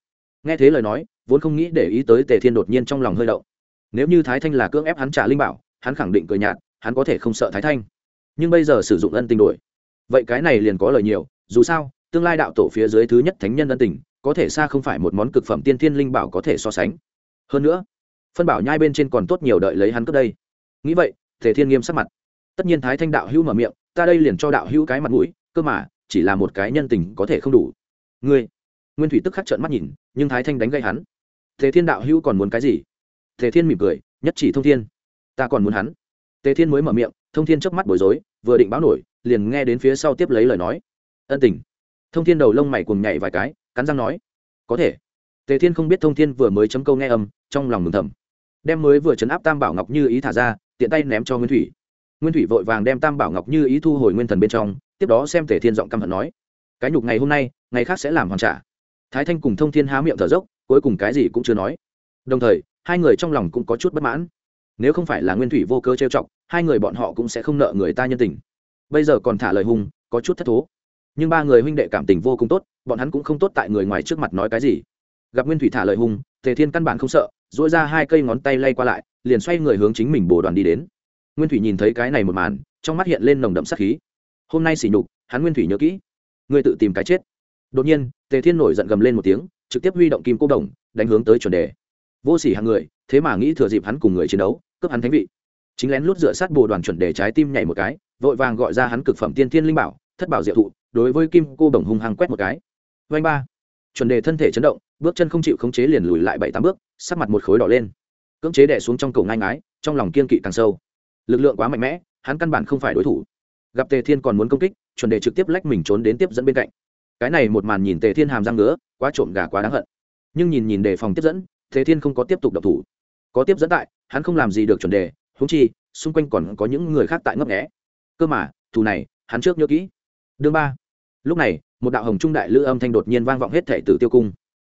Nghe thế lời nói, vốn không nghĩ để ý tới tề thiên đột nhiên trong lòng hơi động. Nếu như thái thanh là cưỡng ép hắn trả linh bảo, hắn khẳng định cười nhạt, hắn có thể không sợ thái thanh. Nhưng bây giờ sử dụng ân tình đổi. Vậy cái này liền có lời nhiều, dù sao, tương lai đạo tổ phía dưới thứ nhất thánh nhân ân tình, có thể xa không phải một món cực phẩm tiên thiên linh bảo có thể so sánh. Hơn nữa, phân bảo nhai bên trên còn tốt nhiều đợi lấy hắn cướp đây. Nghĩ vậy thể thiên nghiêm sắc mặt. Tất nhiên thái thanh đạo hữu mở miệng ta đây liền cho đạo hữu cái mặt mũi, cơ mà, chỉ là một cái nhân tình có thể không đủ. Ngươi, nguyên thủy tức khắc trợn mắt nhìn, nhưng thái thanh đánh gây hắn. Thế thiên đạo hữu còn muốn cái gì? Thế thiên mỉm cười, nhất chỉ thông thiên. Ta còn muốn hắn. Tề thiên mới mở miệng, thông thiên chớp mắt bối rối, vừa định báo nổi, liền nghe đến phía sau tiếp lấy lời nói. Ân tình. Thông thiên đầu lông mày cùng nhảy vài cái, cắn răng nói, có thể. Tề thiên không biết thông thiên vừa mới chấm câu nghe âm, trong lòng mừng thầm. Đem mới vừa chấn áp tam bảo ngọc như ý thả ra, tiện tay ném cho nguyên thủy nguyên thủy vội vàng đem tam bảo ngọc như ý thu hồi nguyên thần bên trong, tiếp đó xem tề thiên giọng căm hận nói, cái nhục ngày hôm nay, ngày khác sẽ làm hoàn trả. Thái thanh cùng thông thiên há miệng thở dốc, cuối cùng cái gì cũng chưa nói. Đồng thời, hai người trong lòng cũng có chút bất mãn. Nếu không phải là nguyên thủy vô cơ trêu chọc, hai người bọn họ cũng sẽ không nợ người ta nhân tình. Bây giờ còn thả lời hung, có chút thất thố. Nhưng ba người huynh đệ cảm tình vô cùng tốt, bọn hắn cũng không tốt tại người ngoài trước mặt nói cái gì. Gặp nguyên thủy thả lời hung, tề thiên căn bản không sợ dỗi ra hai cây ngón tay lay qua lại, liền xoay người hướng chính mình bồ đoàn đi đến nguyên thủy nhìn thấy cái này một màn, trong mắt hiện lên nồng đậm sắc khí. Hôm nay xỉ nhục, hắn nguyên thủy nhớ kỹ. Ngươi tự tìm cái chết. Đột nhiên, tề thiên nổi giận gầm lên một tiếng, trực tiếp huy động kim cô đồng, đánh hướng tới chuẩn đề. Vô sỉ hàng người, thế mà nghĩ thừa dịp hắn cùng người chiến đấu, cướp hắn thánh vị. Chính lén lút dựa sát bồ đoàn chuẩn đề trái tim nhảy một cái, vội vàng gọi ra hắn cực phẩm tiên thiên linh bảo, thất bảo diệu thụ, đối với kim cô đồng hung hăng quét một cái. Vanh ba. Chuẩn đề thân thể chấn động, bước chân không chịu khống chế liền lùi lại bảy tám bước, sắc mặt một khối đỏ lên. Cưỡng chế đẻ xuống trong cầu ngai ngái, trong lòng kiên kỵ càng sâu lực lượng quá mạnh mẽ, hắn căn bản không phải đối thủ. Gặp tề thiên còn muốn công kích, chuẩn đề trực tiếp lách mình trốn đến tiếp dẫn bên cạnh. Cái này một màn nhìn tề thiên hàm răng ngứa, quá trộm gà quá đáng hận. Nhưng nhìn nhìn đề phòng tiếp dẫn, Tề thiên không có tiếp tục độc thủ. Có tiếp dẫn tại, hắn không làm gì được chuẩn đề húng chi, xung quanh còn có những người khác tại ngấp nghẽ cơ mà, thù này, hắn trước nhớ kỹ. Đương ba. Lúc này, một đạo hồng trung đại lữ âm thanh đột nhiên vang vọng hết thể tử tiêu cung.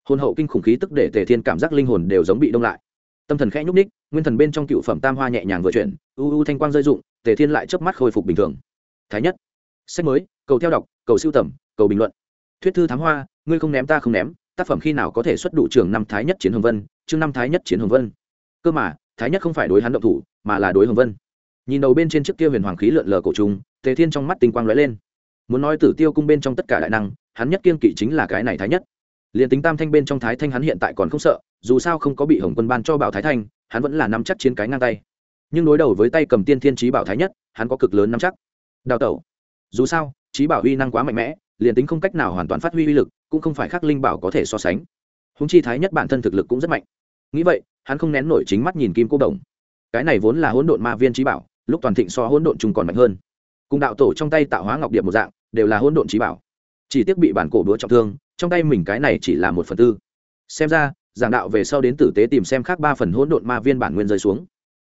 Hồn hậu kinh khủng khí tức để tề thiên cảm giác linh hồn đều giống bị đông lại tâm thần khẽ nhúc ních nguyên thần bên trong cựu phẩm tam hoa nhẹ nhàng vừa chuyển, u u thanh quang rơi dụng tề thiên lại chớp mắt khôi phục bình thường. Thái nhất, sách mới, cầu theo đọc, cầu siêu tầm, cầu bình luận. Thuyết thư thám hoa, ngươi không ném ta không ném, tác phẩm khi nào có thể xuất đủ trường năm thái nhất chiến hồng vân, chương năm thái nhất chiến hồng vân. Cơ mà, thái nhất không phải đối hắn động thủ, mà là đối hồng vân. Nhìn đầu bên trên chiếc kia huyền hoàng khí lượn lờ cổ trùng, tề thiên trong mắt tinh quang lóe lên. Muốn nói tử tiêu cung bên trong tất cả đại năng, hắn nhất kiên kỵ chính là cái này thái nhất liền tính tam thanh bên trong thái thanh hắn hiện tại còn không sợ, dù sao không có bị hồng quân ban cho bảo thái thanh, hắn vẫn là nắm chắc chiến cái ngang tay. Nhưng đối đầu với tay cầm tiên thiên trí bảo thái nhất, hắn có cực lớn nắm chắc. Đào tẩu, dù sao trí bảo uy năng quá mạnh mẽ, liền tính không cách nào hoàn toàn phát huy uy lực, cũng không phải khắc linh bảo có thể so sánh. Húng chi thái nhất bản thân thực lực cũng rất mạnh. Nghĩ vậy, hắn không nén nổi chính mắt nhìn kim cô đồng. Cái này vốn là hỗn độn ma viên trí bảo, lúc toàn thịnh so hỗn độn chung còn mạnh hơn. Cùng đạo tổ trong tay tạo hóa ngọc điệp một dạng, đều là hỗn độn trí bảo. Chỉ tiếc bị bản cổ đũa trọng thương trong tay mình cái này chỉ là một phần tư. Xem ra, giảng đạo về sau đến tử tế tìm xem khác ba phần hỗn độn ma viên bản nguyên rơi xuống.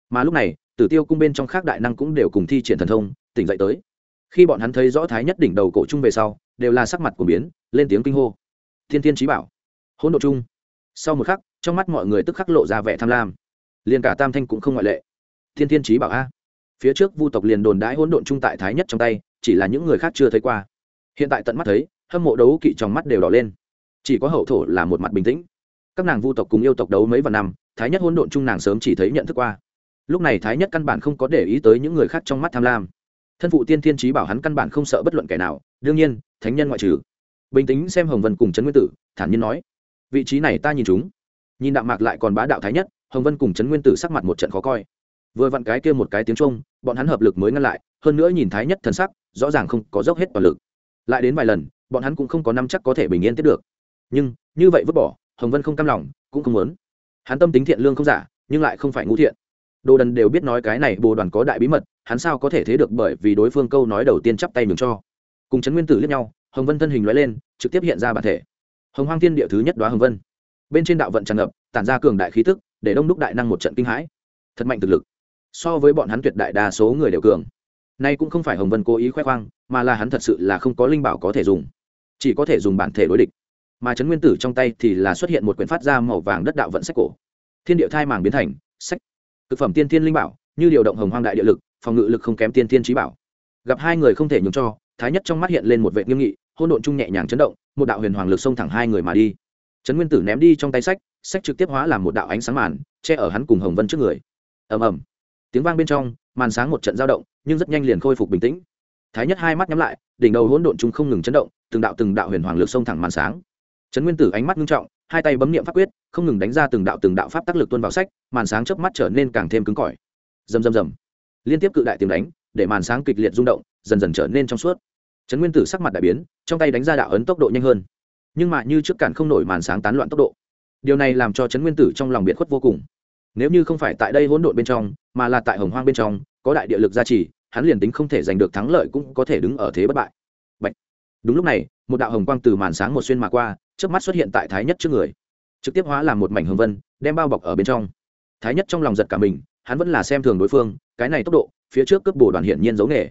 Mà lúc này, tử tiêu cung bên trong khác đại năng cũng đều cùng thi triển thần thông, tỉnh dậy tới. Khi bọn hắn thấy rõ thái nhất đỉnh đầu cổ trung về sau, đều là sắc mặt của biến, lên tiếng kinh hô. Thiên thiên trí bảo, hỗn độn chung sau một khắc, trong mắt mọi người tức khắc lộ ra vẻ tham lam. Liền cả tam thanh cũng không ngoại lệ. Thiên thiên trí bảo a. Phía trước vu tộc liền đồn đãi hỗn độn chung tại thái nhất trong tay, chỉ là những người khác chưa thấy qua. Hiện tại tận mắt thấy hâm mộ đấu kỵ trong mắt đều đỏ lên. Chỉ có hậu thổ là một mặt bình tĩnh. Các nàng vu tộc cùng yêu tộc đấu mấy vạn năm, thái nhất hôn độn chung nàng sớm chỉ thấy nhận thức qua. Lúc này thái nhất căn bản không có để ý tới những người khác trong mắt tham lam. Thân phụ tiên thiên trí bảo hắn căn bản không sợ bất luận kẻ nào, đương nhiên, thánh nhân ngoại trừ. Bình tĩnh xem hồng vân cùng trấn nguyên tử, thản nhiên nói, vị trí này ta nhìn chúng. Nhìn đạm mạc lại còn bá đạo thái nhất, hồng vân cùng trấn nguyên tử sắc mặt một trận khó coi. Vừa vặn cái kia một cái tiếng trung bọn hắn hợp lực mới ngăn lại, hơn nữa nhìn thái nhất thần sắc, rõ ràng không có dốc hết toàn lực. Lại đến vài lần bọn hắn cũng không có năm chắc có thể bình yên tiếp được. Nhưng, như vậy vứt bỏ, hồng vân không cam lòng, cũng không muốn. Hắn tâm tính thiện lương không giả, nhưng lại không phải ngu thiện. Đồ đần đều biết nói cái này bồ đoàn có đại bí mật, hắn sao có thể thế được bởi vì đối phương câu nói đầu tiên chắp tay mừng cho. Cùng chấn nguyên tử liếc nhau, hồng vân thân hình loại lên, trực tiếp hiện ra bản thể. Hồng hoang thiên địa thứ nhất đoá hồng vân. Bên trên đạo vận tràn ngập, tản ra cường đại khí tức, để đông đúc đại năng một trận kinh hãi. Thật mạnh thực lực. So với bọn hắn tuyệt đại đa số người đều cường. Nay cũng không phải hồng vân cố ý khoe khoang, mà là hắn thật sự là không có linh bảo có thể dùng chỉ có thể dùng bản thể đối địch. Mà trấn nguyên tử trong tay thì là xuất hiện một quyển phát ra màu vàng đất đạo vận sách cổ. Thiên địa thai màng biến thành sách. Thực phẩm tiên thiên linh bảo, như điều động hồng hoang đại địa lực, phòng ngự lực không kém tiên thiên trí bảo. Gặp hai người không thể nhường cho, thái nhất trong mắt hiện lên một vệ nghiêm nghị hôn độn chung nhẹ nhàng chấn động, một đạo huyền hoàng lực xông thẳng hai người mà đi. Trấn nguyên tử ném đi trong tay sách sách trực tiếp hóa làm một đạo ánh sáng màn, che ở hắn cùng hồng vân trước người. Ầm ầm. Tiếng vang bên trong, màn sáng một trận dao động, nhưng rất nhanh liền khôi phục bình tĩnh. Thái nhất hai mắt nhắm lại, đỉnh đầu hỗn độn chúng không ngừng chấn động từng đạo từng đạo huyền hoàng lực xông thẳng màn sáng. Trấn nguyên tử ánh mắt nghiêm trọng, hai tay bấm niệm pháp quyết, không ngừng đánh ra từng đạo từng đạo pháp tác lực tuôn vào sách, màn sáng chớp mắt trở nên càng thêm cứng cỏi. Rầm rầm rầm. Liên tiếp cự đại tiếng đánh, để màn sáng kịch liệt rung động, dần dần trở nên trong suốt. Trấn nguyên tử sắc mặt đại biến, trong tay đánh ra đạo ấn tốc độ nhanh hơn. Nhưng mà như trước cản không nổi màn sáng tán loạn tốc độ. Điều này làm cho trấn nguyên tử trong lòng biệt khuất vô cùng. Nếu như không phải tại đây hỗn độn bên trong, mà là tại hồng hoang bên trong, có đại địa lực gia trì, hắn liền tính không thể giành được thắng lợi cũng có thể đứng ở thế bất bại đúng lúc này, một đạo hồng quang từ màn sáng một xuyên mà qua trước mắt xuất hiện tại thái nhất trước người. Trực tiếp hóa làm một mảnh hồng vân, đem bao bọc ở bên trong. Thái nhất trong lòng giật cả mình, hắn vẫn là xem thường đối phương, cái này tốc độ, phía trước cướp bổ đoàn hiển nhiên giấu nghề.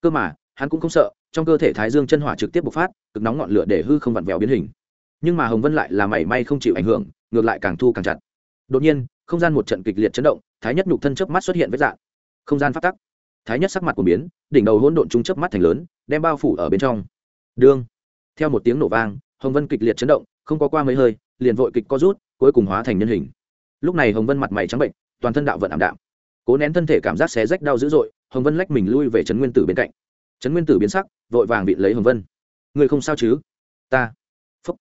Cơ mà, hắn cũng không sợ, trong cơ thể thái dương chân hỏa trực tiếp bộc phát, cực nóng ngọn lửa để hư không vặn vẹo biến hình. Nhưng mà hồng vân lại là mảy may không chịu ảnh hưởng, ngược lại càng thu càng chặt. Đột nhiên, không gian một trận kịch liệt chấn động, thái nhất nhục thân chớp mắt xuất hiện với dạng. Không gian phát tắc. Thái nhất sắc mặt của biến, đỉnh đầu hỗn độn trung chớp mắt thành lớn, đem bao phủ ở bên trong đương. Theo một tiếng nổ vang, hồng vân kịch liệt chấn động, không có qua mấy hơi, liền vội kịch co rút, cuối cùng hóa thành nhân hình. Lúc này hồng vân mặt mày trắng bệnh, toàn thân đạo vận ảm đạm. Cố nén thân thể cảm giác xé rách đau dữ dội, hồng vân lách mình lui về trấn nguyên tử bên cạnh. Trấn nguyên tử biến sắc, vội vàng bị lấy hồng vân. Người không sao chứ? Ta. Phúc.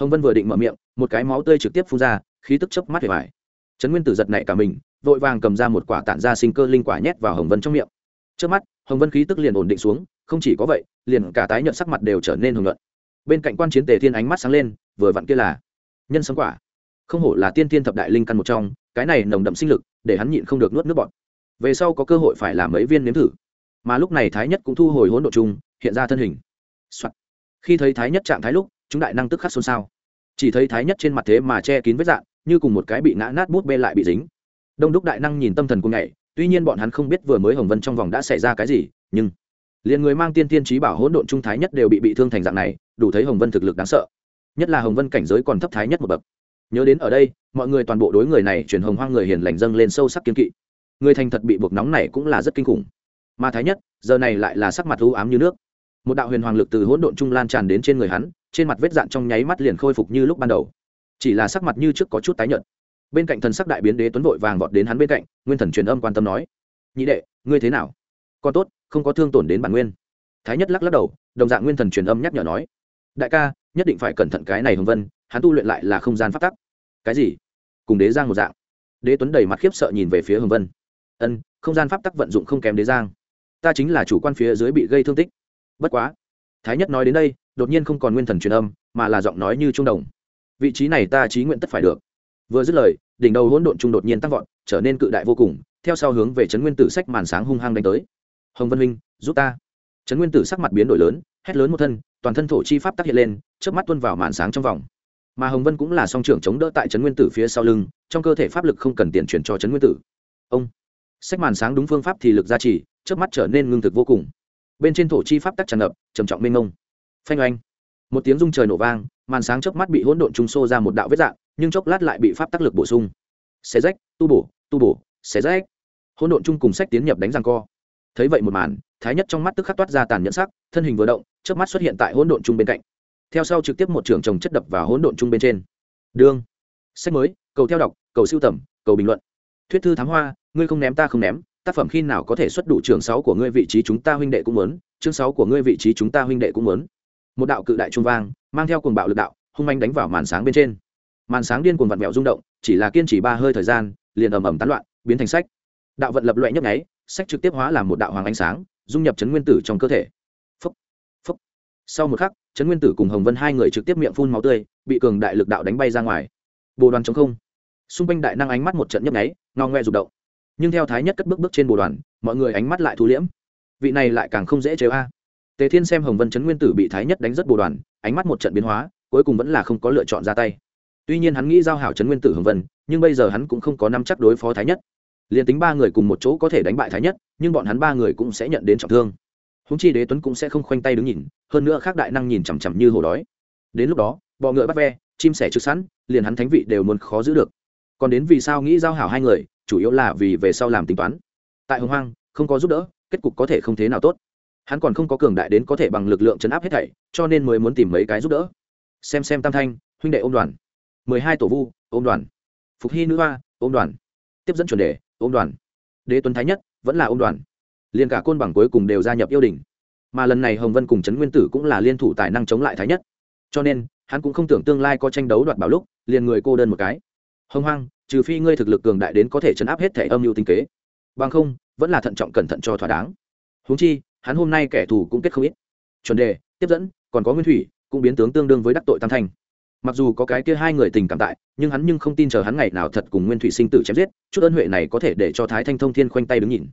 Hồng vân vừa định mở miệng, một cái máu tươi trực tiếp phun ra, khí tức chớp mắt về vải trấn nguyên tử giật nảy cả mình, vội vàng cầm ra một quả tản ra sinh cơ linh quả nhét vào hồng vân trong miệng. Trước mắt, hồng vân khí tức liền ổn định xuống không chỉ có vậy, liền cả tái nhợt sắc mặt đều trở nên hưởng luận bên cạnh quan chiến tề thiên ánh mắt sáng lên, vừa vặn kia là nhân sống quả. Không hổ là tiên thiên thập đại linh căn một trong, cái này nồng đậm sinh lực, để hắn nhịn không được nuốt nước bọt. Về sau có cơ hội phải làm mấy viên nếm thử. Mà lúc này thái nhất cũng thu hồi hỗn độ chung hiện ra thân hình、Soạn. khi thấy thái nhất trạng thái lúc, chúng đại năng tức khắc xôn xao. Chỉ thấy thái nhất trên mặt thế mà che kín vết dạn như cùng một cái bị ngã nát bút bê lại bị dính. Đông đúc đại năng nhìn tâm thần cùng ngày tuy nhiên bọn hắn không biết vừa mới hồng vân trong vòng đã xảy ra cái gì, nhưng liền người mang tiên tiên trí bảo hỗn độn trung thái nhất đều bị bị thương thành dạng này, đủ thấy hồng vân thực lực đáng sợ. Nhất là hồng vân cảnh giới còn thấp thái nhất một bậc. Nhớ đến ở đây, mọi người toàn bộ đối người này chuyển hồng hoang người hiền lành dâng lên sâu sắc kiên kỵ. Người thành thật bị buộc nóng này cũng là rất kinh khủng. Mà thái nhất, giờ này lại là sắc mặt u ám như nước. Một đạo huyền hoàng lực từ hỗn độn trung lan tràn đến trên người hắn, trên mặt vết dạn trong nháy mắt liền khôi phục như lúc ban đầu. Chỉ là sắc mặt như trước có chút tái nhợt. Bên cạnh thần sắc đại biến đế tuấn vội vàng vọt đến hắn bên cạnh, nguyên thần truyền âm quan tâm nói, nhị đệ, ngươi thế nào? Còn tốt, không có thương tổn đến bản nguyên. Thái nhất lắc lắc đầu, đồng dạng nguyên thần truyền âm nhắc nhở nói, đại ca, nhất định phải cẩn thận cái này hồng vân, hắn tu luyện lại là không gian phát tắc. Cái gì? Cùng đế giang một dạng. Đế tuấn đầy mặt khiếp sợ nhìn về phía hồng vân. Ân, không gian pháp tắc vận dụng không kém đế giang. Ta chính là chủ quan phía dưới bị gây thương tích. Bất quá. Thái nhất nói đến đây, đột nhiên không còn nguyên thần truyền âm, mà là giọng nói như trung đồng. Vị trí này ta trí nguyện tất phải được. Vừa dứt lời, đỉnh đầu hỗn độn trung đột nhiên tăng vọt, trở nên cự đại vô cùng, theo sau hướng về trấn nguyên tử sách màn sáng hung hăng đánh tới hồng vân minh, giúp ta. Trấn nguyên tử sắc mặt biến đổi lớn, hét lớn một thân, toàn thân thổ chi pháp tác hiện lên trước mắt tuôn vào màn sáng trong vòng. Mà hồng vân cũng là song trưởng chống đỡ tại trấn nguyên tử phía sau lưng, trong cơ thể pháp lực không cần tiền chuyển cho trấn nguyên tử. Ông. Sách màn sáng đúng phương pháp thì lực gia trì trước mắt trở nên ngưng thực vô cùng. Bên trên thổ chi pháp tắc tràn ngập, trầm trọng mênh ngông phanh oanh. Một tiếng rung trời nổ vang, màn sáng trước mắt bị hỗn độn trung xô ra một đạo vết dạng, nhưng chốc lát lại bị pháp tác lực bổ sung. Xé rách, tu bổ tu bổ, xé rách. Hỗn độn chung cùng sách tiến nhập đánh răng co thấy vậy một màn, thái nhất trong mắt tức khắc toát ra tàn nhẫn sắc, thân hình vừa động trước mắt xuất hiện tại hỗn độn chung bên cạnh. Theo sau trực tiếp một trường trồng chất đập vào hỗn độn chung bên trên. Đương. Sách mới, cầu theo đọc, cầu siêu tầm, cầu bình luận. Thuyết thư thám hoa, ngươi không ném ta không ném, tác phẩm khi nào có thể xuất đủ trường sáu của ngươi vị trí chúng ta huynh đệ cũng muốn, chương sáu của ngươi vị trí chúng ta huynh đệ cũng muốn. Một đạo cự đại trung vang, mang theo cuồng bạo lực đạo, hung manh đánh vào màn sáng bên trên. Màn sáng điên cuồng vặn vẹo rung động, chỉ là kiên trì ba hơi thời gian, liền ầm ầm tán loạn, biến thành sách. Đạo vận lập loại nhấp nháy sách trực tiếp hóa làm một đạo hoàng ánh sáng dung nhập chấn nguyên tử trong cơ thể. Phúc, phúc. sau một khắc chấn nguyên tử cùng hồng vân hai người trực tiếp miệng phun máu tươi bị cường đại lực đạo đánh bay ra ngoài. Bồ đoàn chống không. Xung quanh đại năng ánh mắt một trận nhấp nháy ngao ngoe rụt động. Nhưng theo thái nhất cất bước bước trên bồ đoàn mọi người ánh mắt lại thu liễm. Vị này lại càng không dễ chế a. Tề thiên xem hồng vân chấn nguyên tử bị thái nhất đánh rất bồ đoàn ánh mắt một trận biến hóa cuối cùng vẫn là không có lựa chọn ra tay. Tuy nhiên hắn nghĩ giao hảo chấn nguyên tử hồng vân nhưng bây giờ hắn cũng không có năm chắc đối phó thái nhất liền tính ba người cùng một chỗ có thể đánh bại thái nhất, nhưng bọn hắn ba người cũng sẽ nhận đến trọng thương. Húng chi đế tuấn cũng sẽ không khoanh tay đứng nhìn, hơn nữa khác đại năng nhìn chằm chằm như hồ đói. Đến lúc đó, bọ ngựa bắt ve, chim sẻ trực sẵn, liền hắn thánh vị đều muốn khó giữ được. Còn đến vì sao nghĩ giao hảo hai người, chủ yếu là vì về sau làm tính toán. Tại hồng hoang, không có giúp đỡ, kết cục có thể không thế nào tốt. Hắn còn không có cường đại đến có thể bằng lực lượng chấn áp hết thảy, cho nên mới muốn tìm mấy cái giúp đỡ. Xem xem tam thanh, huynh đệ ôm đoàn. Mười hai tổ vu, ôm đoàn. Phục hy nữ hoa, ôm đoàn. Tiếp dẫn chuẩn đề ôm đoàn. Đế tuấn thái nhất vẫn là ôm đoàn. Liền cả côn bằng cuối cùng đều gia nhập yêu đình. Mà lần này hồng vân cùng trấn nguyên tử cũng là liên thủ tài năng chống lại thái nhất. Cho nên, hắn cũng không tưởng tương lai có tranh đấu đoạt bảo lúc, liền người cô đơn một cái. Hồng hoang, trừ phi ngươi thực lực cường đại đến có thể chấn áp hết thẻ âm mưu tinh kế. Bằng không, vẫn là thận trọng cẩn thận cho thỏa đáng. Húng chi, hắn hôm nay kẻ thù cũng kết không ít. Chuẩn đề, tiếp dẫn, còn có nguyên thủy, cũng biến tướng tương đương với đắc tội tam thanh mặc dù có cái kia hai người tình cảm tại, nhưng hắn nhưng không tin chờ hắn ngày nào thật cùng nguyên thủy sinh tử chém giết, chút ân huệ này có thể để cho thái thanh thông thiên khoanh tay đứng nhìn.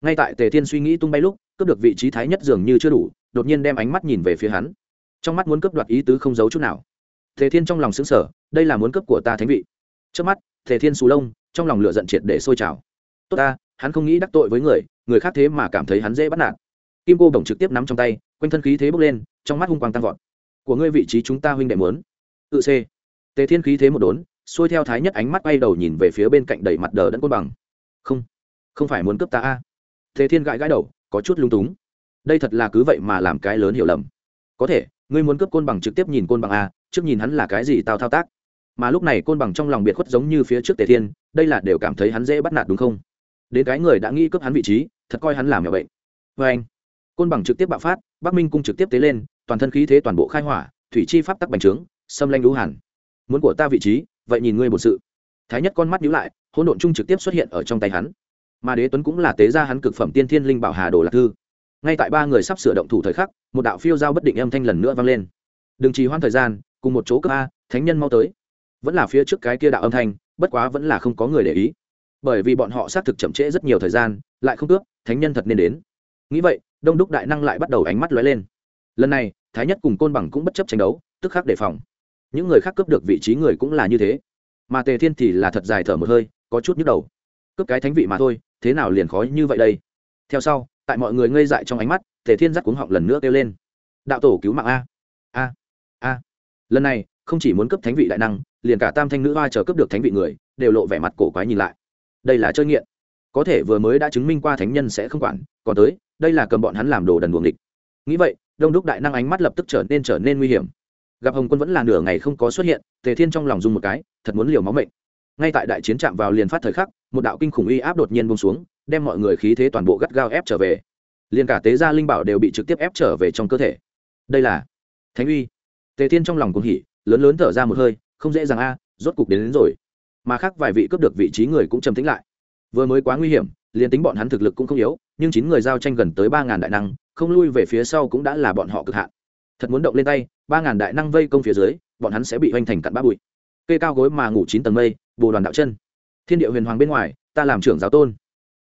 Ngay tại tề thiên suy nghĩ tung bay lúc, cướp được vị trí thái nhất dường như chưa đủ, đột nhiên đem ánh mắt nhìn về phía hắn. Trong mắt muốn cướp đoạt ý tứ không giấu chút nào. Tề thiên trong lòng xứng sở đây là muốn cướp của ta thánh vị. Trước mắt, tề thiên xù lông, trong lòng lửa giận triệt để sôi trào. Tốt ta, hắn không nghĩ đắc tội với người người khác thế mà cảm thấy hắn dễ bắt nạt. Kim cô đồng trực tiếp nắm trong tay, quanh thân khí thế bốc lên, trong mắt hung quang tăng vọt. Của ngươi vị trí chúng ta huynh đệ muốn tự c. Tề thiên khí thế một đốn, xuôi theo thái nhất ánh mắt bay đầu nhìn về phía bên cạnh đầy mặt đờ đẫn côn bằng. Không không phải muốn cướp ta a. Tề thiên gãi gãi đầu, có chút lung túng. Đây thật là cứ vậy mà làm cái lớn hiểu lầm. Có thể, ngươi muốn cướp côn bằng trực tiếp nhìn côn bằng a, trước nhìn hắn là cái gì tao thao tác. Mà lúc này côn bằng trong lòng biệt khuất giống như phía trước tề thiên, đây là đều cảm thấy hắn dễ bắt nạt đúng không? Đến cái người đã nghĩ cướp hắn vị trí, thật coi hắn làm nhỏ bệnh. Vê anh, côn bằng trực tiếp bạo phát, bắc minh cung trực tiếp tế lên, toàn thân khí thế toàn bộ khai hỏa, thủy chi pháp tắc bành trướng xâm lanh đũ hẳn muốn của ta vị trí, vậy nhìn ngươi một sự. Thái nhất con mắt nhíu lại, hỗn độn chung trực tiếp xuất hiện ở trong tay hắn. Mà đế tuấn cũng là tế ra hắn cực phẩm tiên thiên linh bảo hà đồ lạc thư. Ngay tại ba người sắp sửa động thủ thời khắc, một đạo phiêu giao bất định âm thanh lần nữa vang lên. Đừng trì hoãn thời gian, cùng một chỗ cấp a, thánh nhân mau tới. Vẫn là phía trước cái kia đạo âm thanh, bất quá vẫn là không có người để ý. Bởi vì bọn họ xác thực chậm trễ rất nhiều thời gian, lại không cướp, thánh nhân thật nên đến. Nghĩ vậy, đông đúc đại năng lại bắt đầu ánh mắt lóe lên. Lần này, thái nhất cùng côn bằng cũng bất chấp tranh đấu, tức khắc đề phòng những người khác cướp được vị trí người cũng là như thế. Mà tề thiên thì là thật dài thở một hơi, có chút nhức đầu. Cướp cái thánh vị mà thôi, thế nào liền khó như vậy đây? Theo sau, tại mọi người ngây dại trong ánh mắt, tề thiên giắt cuống họng lần nữa kêu lên. Đạo tổ cứu mạng a. A. A. Lần này, không chỉ muốn cấp thánh vị đại năng, liền cả tam thanh nữ hoa chờ cấp được thánh vị người, đều lộ vẻ mặt cổ quái nhìn lại. Đây là chơi nghiện. Có thể vừa mới đã chứng minh qua thánh nhân sẽ không quản, còn tới, đây là cầm bọn hắn làm đồ đần buồng địch nghĩ vậy, đông đúc đại năng ánh mắt lập tức trở nên trở nên nguy hiểm gặp hồng quân vẫn là nửa ngày không có xuất hiện tề thiên trong lòng dùng một cái thật muốn liều máu mệnh ngay tại đại chiến chạm vào liền phát thời khắc một đạo kinh khủng uy áp đột nhiên bông xuống đem mọi người khí thế toàn bộ gắt gao ép trở về liền cả tế gia linh bảo đều bị trực tiếp ép trở về trong cơ thể đây là thánh uy tề thiên trong lòng cũng hỉ lớn lớn thở ra một hơi không dễ dàng a rốt cục đến, đến rồi mà khác vài vị cướp được vị trí người cũng trầm tĩnh lại vừa mới quá nguy hiểm liền tính bọn hắn thực lực cũng không yếu nhưng chín người giao tranh gần tới ba ngàn đại năng không lui về phía sau cũng đã là bọn họ cực hạn thật muốn động lên tay, ba ngàn đại năng vây công phía dưới, bọn hắn sẽ bị hoành thành cặn bã bụi. Cây cao gối mà ngủ chín tầng mây, bồ đoàn đạo chân. Thiên địa huyền hoàng bên ngoài, ta làm trưởng giáo tôn.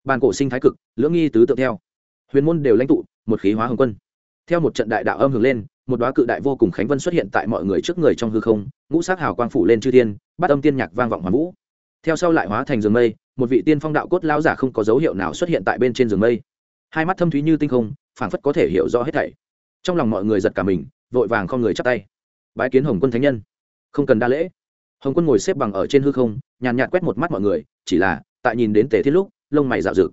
Bàn cổ sinh thái cực, lưỡng nghi tứ tượng theo. Huyền môn đều lãnh tụ, một khí hóa hồng quân. Theo một trận đại đạo âm hưởng lên, một đoá cự đại vô cùng khánh vân xuất hiện tại mọi người trước người trong hư không, ngũ sắc hào quang phủ lên chư thiên bắt âm tiên nhạc vang vọng hoàn vũ. Theo sau lại hóa thành rừng mây, một vị tiên phong đạo cốt lão giả không có dấu hiệu nào xuất hiện tại bên trên rừng mây. Hai mắt thâm thúy như tinh không, phảng phất có thể hiểu rõ hết thảy trong lòng mọi người giật cả mình, vội vàng không người chắp tay. Bái kiến hồng quân thánh nhân. Không cần đa lễ. Hồng quân ngồi xếp bằng ở trên hư không, nhàn nhạt quét một mắt mọi người, chỉ là, tại nhìn đến tề thiên lúc, lông mày dạo rực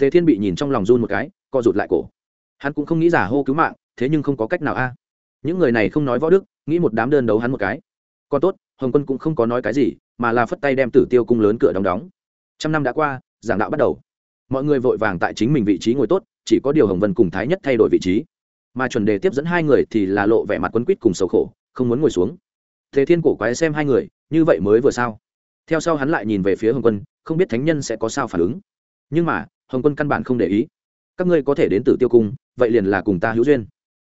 tề thiên bị nhìn trong lòng run một cái, co rụt lại cổ. Hắn cũng không nghĩ giả hô cứu mạng, thế nhưng không có cách nào a. À. Những người này không nói võ đức, nghĩ một đám đơn đấu hắn một cái. Còn tốt, hồng quân cũng không có nói cái gì, mà là phất tay đem tử tiêu cung lớn cửa đóng đóng. Trăm năm đã qua, giảng đạo bắt đầu. Mọi người vội vàng tại chính mình vị trí ngồi tốt, chỉ có điều hồng vân cùng thái nhất thay đổi vị trí mà chuẩn đề tiếp dẫn hai người thì là lộ vẻ mặt quấn quýt cùng sầu khổ, không muốn ngồi xuống. Thế thiên cổ quái xem hai người, như vậy mới vừa sao? Theo sau hắn lại nhìn về phía hồng quân, không biết thánh nhân sẽ có sao phản ứng. Nhưng mà, hồng quân căn bản không để ý. Các ngươi có thể đến từ tiêu cung, vậy liền là cùng ta hữu duyên.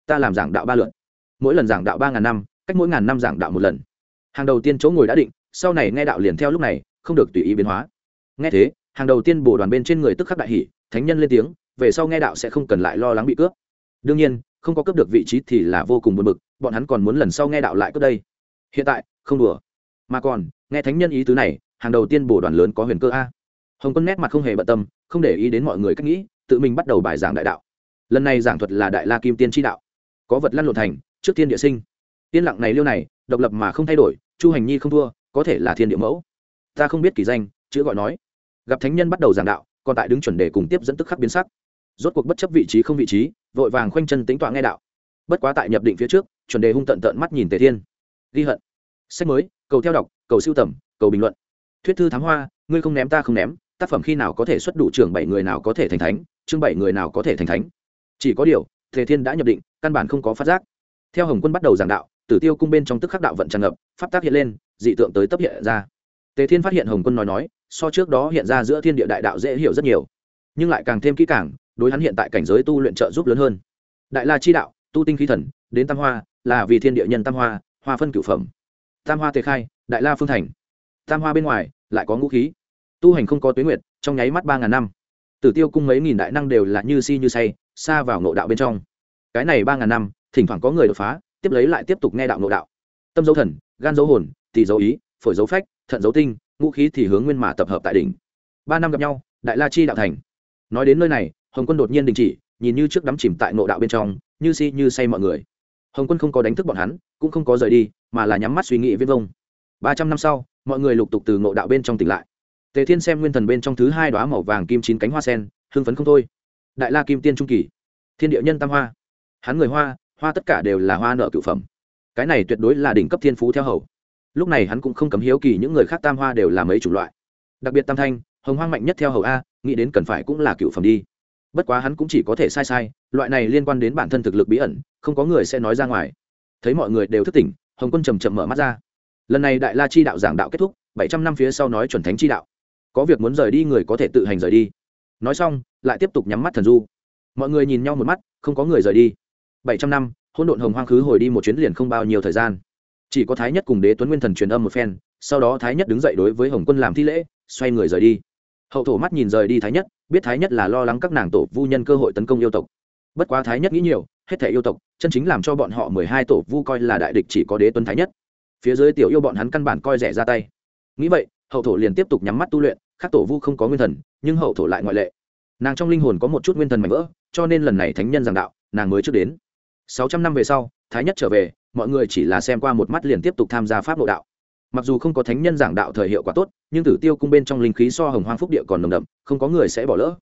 Ta làm giảng đạo ba lượn mỗi lần giảng đạo ba ngàn năm, cách mỗi ngàn năm giảng đạo một lần. Hàng đầu tiên chỗ ngồi đã định, sau này nghe đạo liền theo lúc này, không được tùy ý biến hóa. Nghe thế, hàng đầu tiên bồ đoàn bên trên người tức khắc đại hỷ thánh nhân lên tiếng, về sau nghe đạo sẽ không cần lại lo lắng bị cướp. Đương nhiên không có cướp được vị trí thì là vô cùng buồn bực, bọn hắn còn muốn lần sau nghe đạo lại cướp đây. Hiện tại, không đùa. Mà còn, nghe thánh nhân ý tứ này, hàng đầu tiên bổ đoàn lớn có huyền cơ a. Hồng quân nét mặt không hề bận tâm, không để ý đến mọi người cách nghĩ, tự mình bắt đầu bài giảng đại đạo. Lần này giảng thuật là đại la kim tiên tri đạo. Có vật lăn lộn thành, trước tiên địa sinh. Tiên lặng này liêu này, độc lập mà không thay đổi, chu hành nhi không thua, có thể là thiên địa mẫu. Ta không biết kỳ danh, chữ gọi nói. Gặp thánh nhân bắt đầu giảng đạo, còn tại đứng chuẩn đề cùng tiếp dẫn tức khắc biến sắc rốt cuộc bất chấp vị trí không vị trí, vội vàng khoanh chân tính tọa nghe đạo. Bất quá tại nhập định phía trước, chuẩn đề hung tận tận mắt nhìn tề thiên. Ghi hận. Sách mới, cầu theo đọc, cầu siêu tầm, cầu bình luận. Thuyết thư thám hoa, ngươi không ném ta không ném, tác phẩm khi nào có thể xuất đủ trường bảy người nào có thể thành thánh, chương bảy người nào có thể thành thánh. Chỉ có điều, tề thiên đã nhập định, căn bản không có phát giác. Theo hồng quân bắt đầu giảng đạo, tử tiêu cung bên trong tức khắc đạo vận tràn ngập, pháp tác hiện lên, dị tượng tới tấp hiện ra. Tề thiên phát hiện hồng quân nói nói, so trước đó hiện ra giữa thiên địa đại đạo dễ hiểu rất nhiều. Nhưng lại càng thêm kỹ càng đối hắn hiện tại cảnh giới tu luyện trợ giúp lớn hơn. Đại la chi đạo, tu tinh khí thần, đến tam hoa, là vì thiên địa nhân tam hoa hoa phân cửu phẩm. Tam hoa tề khai, đại la phương thành. Tam hoa bên ngoài, lại có ngũ khí. Tu hành không có tuyến nguyệt, trong nháy mắt ba ngàn năm. Tử tiêu cung mấy nghìn đại năng đều là như si như say, xa vào nội đạo bên trong. Cái này ba ngàn năm, thỉnh thoảng có người đột phá, tiếp lấy lại tiếp tục nghe đạo nội đạo. Tâm dấu thần, gan dấu hồn, tỷ dấu ý, phổi dấu phách, thận dấu tinh, ngũ khí thì hướng nguyên mà tập hợp tại đỉnh. Ba năm gặp nhau, đại la chi đạo thành. Nói đến nơi này hồng quân đột nhiên đình chỉ, nhìn như trước đắm chìm tại nộ đạo bên trong, như si như say mọi người. Hồng quân không có đánh thức bọn hắn, cũng không có rời đi, mà là nhắm mắt suy nghĩ viết vông. Ba trăm năm sau, mọi người lục tục từ nộ đạo bên trong tỉnh lại. Tề thiên xem nguyên thần bên trong thứ hai đoá màu vàng kim chín cánh hoa sen, hưng phấn không thôi. Đại la kim tiên trung kỳ, thiên địa nhân tam hoa. Hắn người hoa hoa tất cả đều là hoa nợ cựu phẩm. Cái này tuyệt đối là đỉnh cấp thiên phú theo hầu. Lúc này hắn cũng không cấm hiếu kỳ những người khác tam hoa đều là mấy chủng loại. Đặc biệt tam thanh, hồng hoang mạnh nhất theo hầu a, nghĩ đến cần phải cũng là cựu phẩm đi bất quá hắn cũng chỉ có thể sai sai, loại này liên quan đến bản thân thực lực bí ẩn, không có người sẽ nói ra ngoài. Thấy mọi người đều thức tỉnh, hồng quân trầm trầm mở mắt ra. Lần này đại la chi đạo giảng đạo kết thúc, bảy trăm năm phía sau nói chuẩn thánh chi đạo. Có việc muốn rời đi người có thể tự hành rời đi. Nói xong, lại tiếp tục nhắm mắt thần du. Mọi người nhìn nhau một mắt, không có người rời đi. Bảy trăm năm hôn độn hồng hoang khứ hồi đi một chuyến liền không bao nhiêu thời gian. Chỉ có thái nhất cùng đế tuấn nguyên thần truyền âm một phen, sau đó thái nhất đứng dậy đối với hồng quân làm thi lễ, xoay người rời đi. Hậu thổ mắt nhìn rời đi thái nhất biết thái nhất là lo lắng các nàng tổ vu nhân cơ hội tấn công yêu tộc. Bất quá thái nhất nghĩ nhiều, hết thể yêu tộc, chân chính làm cho bọn họ mười hai tổ vu coi là đại địch chỉ có đế tuấn thái nhất. Phía dưới tiểu yêu bọn hắn căn bản coi rẻ ra tay. Nghĩ vậy, hậu thổ liền tiếp tục nhắm mắt tu luyện Các tổ vu không có nguyên thần, nhưng hậu thổ lại ngoại lệ. Nàng trong linh hồn có một chút nguyên thần mạnh vỡ, cho nên lần này thánh nhân giảng đạo, nàng mới trước đến. Sáu trăm năm về sau, thái nhất trở về, mọi người chỉ là xem qua một mắt liền tiếp tục tham gia pháp nội đạo mặc dù không có thánh nhân giảng đạo thời hiệu quả tốt, nhưng tử tiêu cung bên trong linh khí so hồng hoang phúc địa còn nồng đậm, không có người sẽ bỏ lỡ.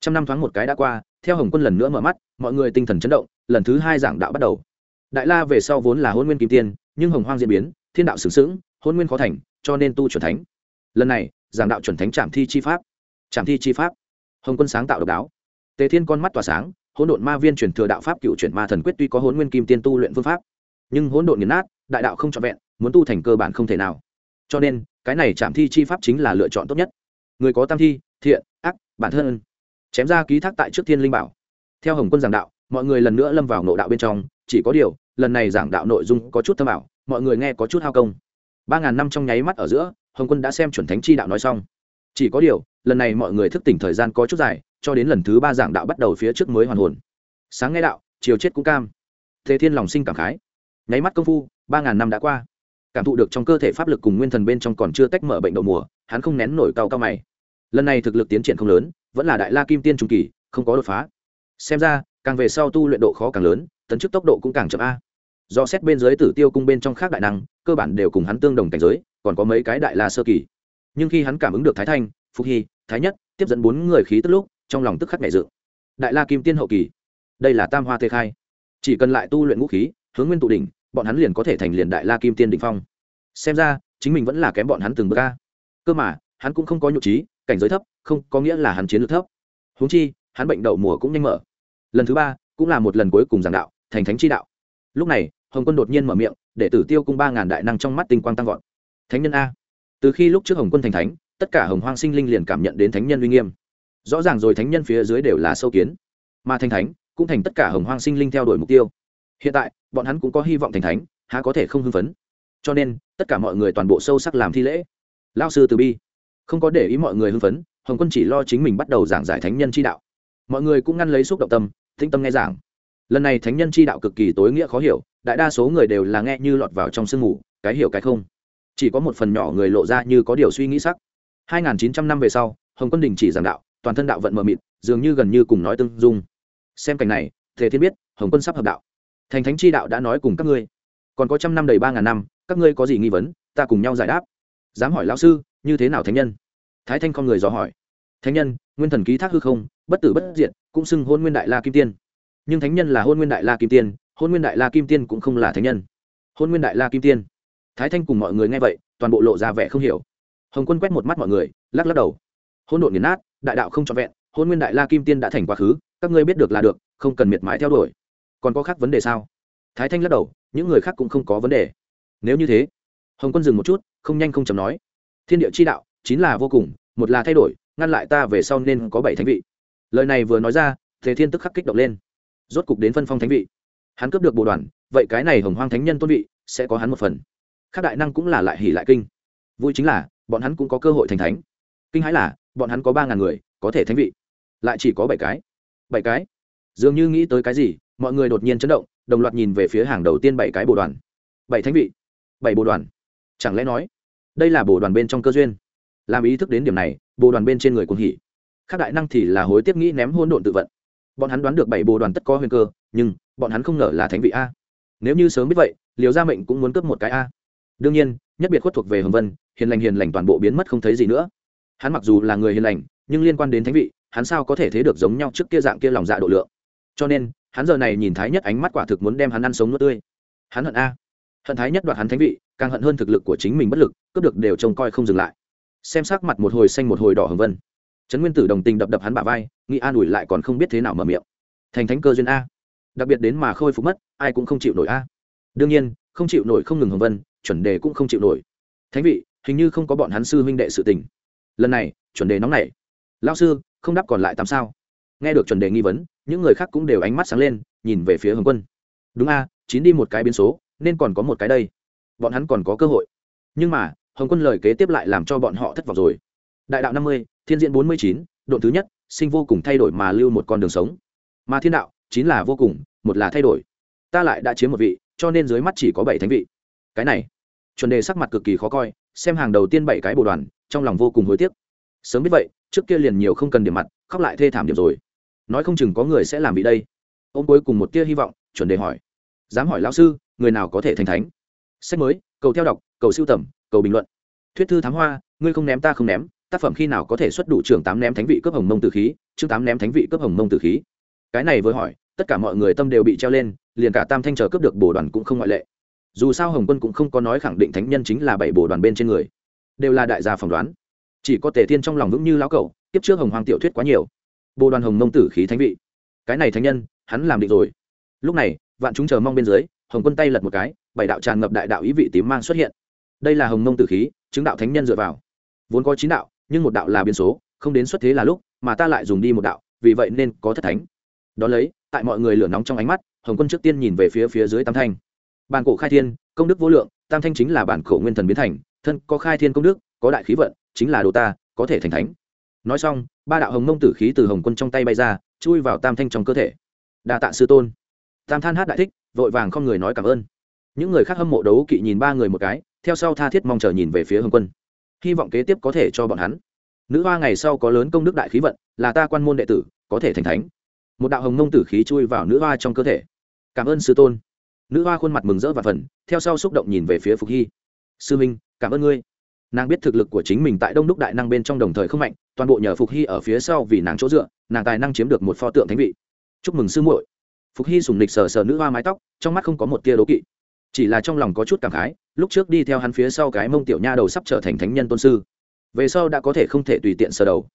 Trăm năm thoáng một cái đã qua, theo hồng quân lần nữa mở mắt, mọi người tinh thần chấn động, lần thứ hai giảng đạo bắt đầu. Đại la về sau vốn là hôn nguyên kim tiên, nhưng hồng hoang diễn biến, thiên đạo sướng sững, hôn nguyên khó thành, cho nên tu chuẩn thánh. Lần này, giảng đạo chuẩn thánh trảm thi chi pháp. Trảm thi chi pháp. Hồng quân sáng tạo độc đáo. Tề thiên con mắt tỏa sáng, hỗn độn ma viên truyền thừa đạo pháp cựu chuyển ma thần quyết tuy có hôn nguyên kim tiên tu luyện phương pháp, nhưng hỗn độn nghiền nát, đại đạo không trọn vẹn muốn tu thành cơ bản không thể nào. Cho nên, cái này chạm thi chi pháp chính là lựa chọn tốt nhất. Người có tam thi, thiện, ác, bản thân. Chém ra ký thác tại trước thiên linh bảo. Theo hồng quân giảng đạo, mọi người lần nữa lâm vào nội đạo bên trong, chỉ có điều, lần này giảng đạo nội dung có chút thâm ảo, mọi người nghe có chút hao công. Ba ngàn năm trong nháy mắt ở giữa, hồng quân đã xem chuẩn thánh chi đạo nói xong. Chỉ có điều, lần này mọi người thức tỉnh thời gian có chút dài, cho đến lần thứ ba giảng đạo bắt đầu phía trước mới hoàn hồn. Sáng nghe đạo, chiều chết cũng cam. Thế thiên lòng sinh cảm khái. Nháy mắt công phu, ba ngàn năm đã qua cảm thụ được trong cơ thể pháp lực cùng nguyên thần bên trong còn chưa tách mở bệnh đậu mùa, hắn không nén nổi cao cao mày. Lần này thực lực tiến triển không lớn, vẫn là đại la kim tiên trung kỳ, không có đột phá. Xem ra, càng về sau tu luyện độ khó càng lớn, tấn chức tốc độ cũng càng chậm a. Do xét bên dưới tử tiêu cung bên trong khác đại năng, cơ bản đều cùng hắn tương đồng cảnh giới, còn có mấy cái đại la sơ kỳ. Nhưng khi hắn cảm ứng được thái thanh phúc hy, thái nhất, tiếp dẫn bốn người khí tức lúc, trong lòng tức khắc nhảy dự đại la kim tiên hậu kỳ. Đây là tam hoa tê khai. Chỉ cần lại tu luyện ngũ khí, hướng nguyên tụ đỉnh bọn hắn liền có thể thành liền đại la kim tiên đ ỉ n h phong. Xem ra, chính mình vẫn là kém bọn hắn từng bước ca cơ mà, hắn cũng không có nhụ trí, cảnh giới thấp, không có nghĩa là hắn chiến lược thấp. Huống chi, hắn bệnh đậu mùa cũng nhanh mở. Lần thứ ba, cũng là một lần cuối cùng giảng đạo, thành thánh chi đạo. Lúc này, hồng quân đột nhiên mở miệng, để tử tiêu cung ba ngàn đại năng trong mắt tinh quang tăng vọt. Thánh nhân a. Từ khi lúc trước hồng quân thành thánh, tất cả hồng hoang sinh linh liền cảm nhận đến thánh nhân uy nghiêm. Rõ ràng rồi thánh nhân phía dưới đều là sâu kiến. Mà thành thánh, cũng thành tất cả hồng hoang sinh linh theo đuổi mục tiêu hiện tại, bọn hắn cũng có hy vọng thành thánh, há có thể không hưng phấn. Cho nên, tất cả mọi người toàn bộ sâu sắc làm thi lễ. Lao sư từ bi, không có để ý mọi người hưng phấn, hồng quân chỉ lo chính mình bắt đầu giảng giải thánh nhân chi đạo. Mọi người cũng ngăn lấy xúc động tâm thinh tâm nghe giảng. Lần này thánh nhân chi đạo cực kỳ tối nghĩa khó hiểu, đại đa số người đều là nghe như lọt vào trong sương mù, cái hiểu cái không. Chỉ có một phần nhỏ người lộ ra như có điều suy nghĩ sắc. 2.900 năm về sau, hồng quân đình chỉ giảng đạo, toàn thân đạo vận mờ mịt, dường như gần như cùng nói tương dung. Xem cảnh này thể thiên biết, hồng quân sắp hợp đạo thành thánh chi đạo đã nói cùng các ngươi. Còn có trăm năm đầy ba ngàn năm, các ngươi có gì nghi vấn, ta cùng nhau giải đáp. Dám hỏi lão sư, như thế nào thánh nhân? Thái thanh con người dò hỏi. Thánh nhân, nguyên thần ký thác hư không, bất tử bất diệt, cũng xưng hôn nguyên đại la kim tiên. Nhưng thánh nhân là hôn nguyên đại la kim tiên, hôn nguyên đại la kim tiên cũng không là thánh nhân. Hôn nguyên đại la kim tiên. Thái thanh cùng mọi người nghe vậy, toàn bộ lộ ra vẻ không hiểu. Hồng quân quét một mắt mọi người, lắc lắc đầu. Hôn độn nghiền nát, đại đạo không trọn vẹn, hôn nguyên đại la kim tiên đã thành quá khứ, các ngươi biết được là được, không cần miệt mài theo đuổi còn có khác vấn đề sao? Thái thanh lắc đầu, những người khác cũng không có vấn đề. Nếu như thế, hồng quân dừng một chút, không nhanh không chầm nói. Thiên địa chi đạo chính là vô cùng, một là thay đổi, ngăn lại ta về sau nên có bảy thánh vị. Lời này vừa nói ra thế thiên tức khắc kích động lên. Rốt cục đến phân phong thánh vị. Hắn cướp được bộ đoàn, vậy cái này hồng hoang thánh nhân tôn vị, sẽ có hắn một phần. Khác đại năng cũng là lại hỉ lại kinh. Vui chính là, bọn hắn cũng có cơ hội thành thánh. Kinh hãi là, bọn hắn có ba ngàn người, có thể thánh vị. Lại chỉ có bảy cái. Bảy cái? Dường như nghĩ tới cái gì mọi người đột nhiên chấn động, đồng loạt nhìn về phía hàng đầu tiên bảy cái bồ đoàn. Bảy thánh vị. Bảy bồ đoàn. Chẳng lẽ nói, đây là bồ đoàn bên trong cơ duyên? Làm ý thức đến điểm này, bồ đoàn bên trên người cuồng hỉ. Khác đại năng thì là hối tiếc nghĩ ném hôn độn tự vận. Bọn hắn đoán được bảy bồ đoàn tất có huyền cơ, nhưng bọn hắn không ngờ là thánh vị a. Nếu như sớm biết vậy, liều gia mệnh cũng muốn cướp một cái a. Đương nhiên, nhất biệt khuất thuộc về hồng vân, hiền lành hiền lành toàn bộ biến mất không thấy gì nữa. Hắn mặc dù là người hiền lành, nhưng liên quan đến thánh vị, hắn sao có thể thế được giống nhau trước kia dạng kia lòng dạ độ lượng? Cho nên hắn giờ này nhìn thái nhất ánh mắt quả thực muốn đem hắn ăn sống nuốt tươi. Hắn hận a. Hận thái nhất đoạt hắn thánh vị, càng hận hơn thực lực của chính mình bất lực, cướp được đều trông coi không dừng lại. Xem sắc mặt một hồi xanh một hồi đỏ hồng vân. Trấn nguyên tử đồng tình đập đập hắn bả vai, nghĩ an ủi lại còn không biết thế nào mở miệng. Thành thánh cơ duyên a. Đặc biệt đến mà khôi phục mất, ai cũng không chịu nổi a. Đương nhiên, không chịu nổi không ngừng hồng vân, chuẩn đề cũng không chịu nổi. Thánh vị, hình như không có bọn hắn sư huynh đệ sự tình. Lần này, chuẩn đề nóng nảy. Lao sư, không đáp còn lại tám sao? Nghe được chuẩn đề nghi vấn, những người khác cũng đều ánh mắt sáng lên, nhìn về phía hồng quân. Đúng a, chín đi một cái biến số, nên còn có một cái đây. Bọn hắn còn có cơ hội. Nhưng mà, hồng quân lời kế tiếp lại làm cho bọn họ thất vọng rồi. Đại đạo năm mươi, thiên diện bốn mươi chín, độn thứ nhất, sinh vô cùng thay đổi mà lưu một con đường sống. Mà thiên đạo, chín là vô cùng, một là thay đổi. Ta lại đã chiếm một vị, cho nên dưới mắt chỉ có bảy thánh vị. Cái này, chuẩn đề sắc mặt cực kỳ khó coi, xem hàng đầu tiên bảy cái bồ đoàn, trong lòng vô cùng hối tiếc. Sớm biết vậy, trước kia liền nhiều không cần điểm mặt, khóc lại thê thảm điểm rồi nói không chừng có người sẽ làm bị đây. Ông cuối cùng một tia hy vọng, chuẩn đề hỏi. Dám hỏi lão sư, người nào có thể thành thánh? Sách mới, cầu theo đọc, cầu siêu tầm, cầu bình luận. Thuyết thư thám hoa, ngươi không ném ta không ném, tác phẩm khi nào có thể xuất đủ trường tám ném thánh vị cấp hồng mông tử khí, chương tám ném thánh vị cấp hồng mông tử khí. Cái này vừa hỏi, tất cả mọi người tâm đều bị treo lên, liền cả tam thanh chờ cướp được bồ đoàn cũng không ngoại lệ. Dù sao hồng quân cũng không có nói khẳng định thánh nhân chính là bảy bồ đoàn bên trên người. Đều là đại gia phỏng đoán. Chỉ có tề thiên trong lòng vững như lão cậu tiếp trước hồng hoàng tiểu thuyết quá nhiều bồ đoàn hồng mông tử khí thánh vị. Cái này thánh nhân, hắn làm định rồi. Lúc này, vạn chúng chờ mong bên dưới, hồng quân tay lật một cái, bảy đạo tràn ngập đại đạo ý vị tím mang xuất hiện. Đây là hồng mông tử khí, chứng đạo thánh nhân dựa vào. Vốn có chín đạo, nhưng một đạo là biến số, không đến xuất thế là lúc, mà ta lại dùng đi một đạo, vì vậy nên có thất thánh. Đ ó lấy, tại mọi người lửa nóng trong ánh mắt, hồng quân trước tiên nhìn về phía phía dưới tam thanh. Bản cổ khai thiên, công đức vô lượng, tam thanh chính là bản cổ nguyên thần biến thành, thân có khai thiên công đức, có đại khí vận, chính là đồ ta, có thể thành thánh nói xong, ba đạo hồng mông tử khí từ hồng quân trong tay bay ra, chui vào tam thanh trong cơ thể. Đa tạ sư tôn. Tam than hát đại thích, vội vàng không người nói cảm ơn. Những người khác hâm mộ đấu kỵ nhìn ba người một cái, theo sau tha thiết mong chờ nhìn về phía hồng quân. Hy vọng kế tiếp có thể cho bọn hắn. Nữ hoa ngày sau có lớn công đức đại khí vận, là ta quan môn đệ tử, có thể thành thánh. Một đạo hồng mông tử khí chui vào nữ hoa trong cơ thể. Cảm ơn sư tôn. Nữ hoa khuôn mặt mừng rỡ và phần theo sau xúc động nhìn về phía phục hy. Sư minh, cảm ơn ngươi nàng biết thực lực của chính mình tại đông đúc đại năng bên trong đồng thời không mạnh, toàn bộ nhờ phục hy ở phía sau vì nàng chỗ dựa, nàng tài năng chiếm được một pho tượng thánh vị. Chúc mừng sư muội. Phục hy sùng lịch sờ sờ nữ hoa mái tóc, trong mắt không có một tia đố kỵ. Chỉ là trong lòng có chút cảm khái, lúc trước đi theo hắn phía sau cái mông tiểu nha đầu sắp trở thành thánh nhân tôn sư. Về sau đã có thể không thể tùy tiện sờ đầu.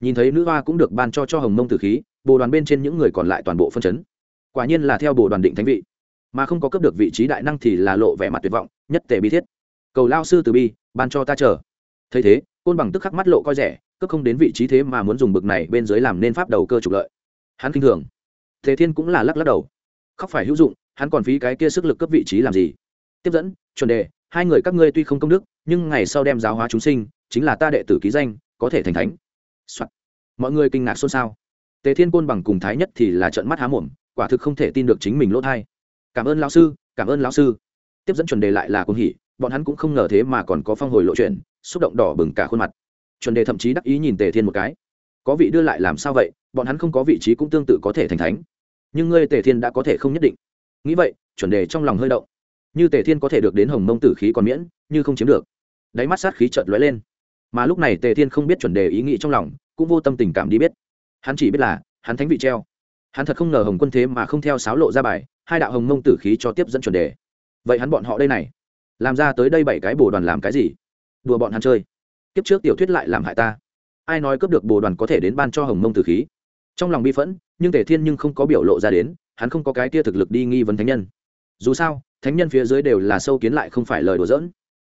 Nhìn thấy nữ hoa cũng được ban cho cho hồng mông tử khí, bồ đoàn bên trên những người còn lại toàn bộ phân chấn. Quả nhiên là theo bồ đoàn định thánh vị. Mà không có cấp được vị trí đại năng thì là lộ vẻ mặt tuyệt vọng, nhất tề bi thiết. Cầu lao sư từ bi ban cho ta chờ. Thấy thế, côn bằng tức khắc mắt lộ coi rẻ cướp không đến vị trí thế mà muốn dùng bực này bên dưới làm nên pháp đầu cơ trục lợi. Hắn kinh thường. Thế thiên cũng là lắc lắc đầu. Khóc phải hữu dụng, hắn còn phí cái kia sức lực cấp vị trí làm gì? Tiếp dẫn, chuẩn đề, hai người các ngươi tuy không công đức, nhưng ngày sau đem giáo hóa chúng sinh, chính là ta đệ tử ký danh, có thể thành thánh、Soạn. mọi người kinh ngạc xôn xao. Tề thiên côn bằng cùng thái nhất thì là trận mắt há mồm, quả thực không thể tin được chính mình lỗ thai. Cảm ơn lão sư, cảm ơn lão sư. Tiếp dẫn chuẩn đề lại là cuồng hỉ bọn hắn cũng không ngờ thế mà còn có phong hồi lộ chuyện xúc động đỏ bừng cả khuôn mặt. Chuẩn đề thậm chí đắc ý nhìn tề thiên một cái. Có vị đưa lại làm sao vậy? Bọn hắn không có vị trí cũng tương tự có thể thành thánh. Nhưng ngươi tề thiên đã có thể không nhất định. Nghĩ vậy, chuẩn đề trong lòng hơi động. Như tề thiên có thể được đến hồng mông tử khí còn miễn, như không chiếm được. Đáy mắt sát khí chợt lóe lên. Mà lúc này tề thiên không biết chuẩn đề ý nghĩ trong lòng, cũng vô tâm tình cảm đi biết. Hắn chỉ biết là, hắn thánh vị treo. Hắn thật không ngờ hồng quân thế mà không theo sáo lộ ra bài, hai đạo hồng mông tử khí cho tiếp dẫn chuẩn đề. Vậy hắn bọn họ đây này? Làm ra tới đây bảy cái bồ đoàn làm cái gì? Đùa bọn hắn chơi. Kiếp trước tiểu thuyết lại làm hại ta. Ai nói cướp được bồ đoàn có thể đến ban cho hồng mông tử khí? Trong lòng bi phẫn, nhưng tề thiên nhưng không có biểu lộ ra đến, hắn không có cái tia thực lực đi nghi vấn thánh nhân. Dù sao, thánh nhân phía dưới đều là sâu kiến lại không phải lời đùa giỡn.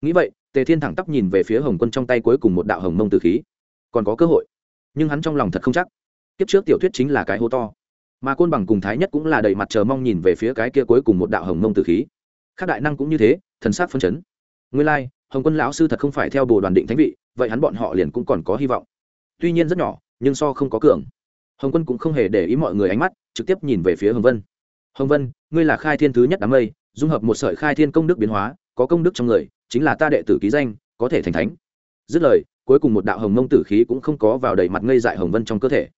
Nghĩ vậy, tề thiên thẳng tắp nhìn về phía hồng quân trong tay cuối cùng một đạo hồng mông tử khí. Còn có cơ hội. Nhưng hắn trong lòng thật không chắc. Kiếp trước tiểu thuyết chính là cái hô to. Mà côn bằng cùng thái nhất cũng là đầy mặt chờ mong nhìn về phía cái kia cuối cùng một đạo hồng mông tử khí. Các đại năng cũng như thế thần sát phân chấn. Nguyên lai、like, hồng quân lão sư thật không phải theo bồ đoàn định thánh vị vậy hắn bọn họ liền cũng còn có hy vọng. Tuy nhiên rất nhỏ nhưng so không có cường. Hồng quân cũng không hề để ý mọi người ánh mắt trực tiếp nhìn về phía hồng vân. Hồng vân ngươi là khai thiên thứ nhất đám mây dung hợp một sợi khai thiên công đức biến hóa có công đức trong người chính là ta đệ tử ký danh có thể thành thánh. Dứt lời cuối cùng một đạo hồng mông tử khí cũng không có vào đầy mặt ngây dại hồng vân trong cơ thể.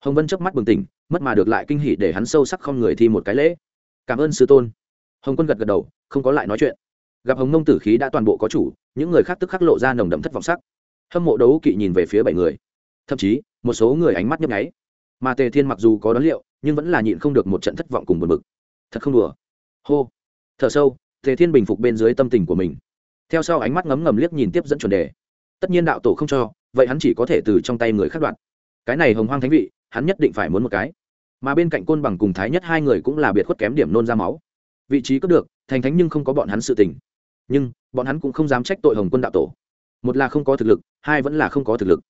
Hồng vân chớp mắt bừng tỉnh mất mà được lại kinh hỉ để hắn sâu sắc không người thi một cái lễ. Cảm ơn sư tôn. Hồng quân gật gật đầu không có lại nói chuyện gặp hồng nông tử khí đã toàn bộ có chủ, những người khác tức khắc lộ ra nồng đậm thất vọng sắc. Hâm mộ đấu kỵ nhìn về phía bảy người. Thậm chí, một số người ánh mắt nhấp nháy. Mà tề thiên mặc dù có đoán liệu, nhưng vẫn là nhịn không được một trận thất vọng cùng buồn bực. Thật không đùa. Hô. Thở sâu, tề thiên bình phục bên dưới tâm tình của mình. Theo sau ánh mắt ngấm ngầm liếc nhìn tiếp dẫn chuẩn đề. Tất nhiên đạo tổ không cho, vậy hắn chỉ có thể từ trong tay người khác đoạn cái này hồng hoang thánh vị, hắn nhất định phải muốn một cái. Mà bên cạnh côn bằng cùng thái nhất hai người cũng là biệt khuất kém điểm nôn ra máu. Vị trí có được, thành thánh nhưng không có bọn hắn sự tình nhưng bọn hắn cũng không dám trách tội hồng quân đạo tổ. Một là không có thực lực, hai vẫn là không có thực lực.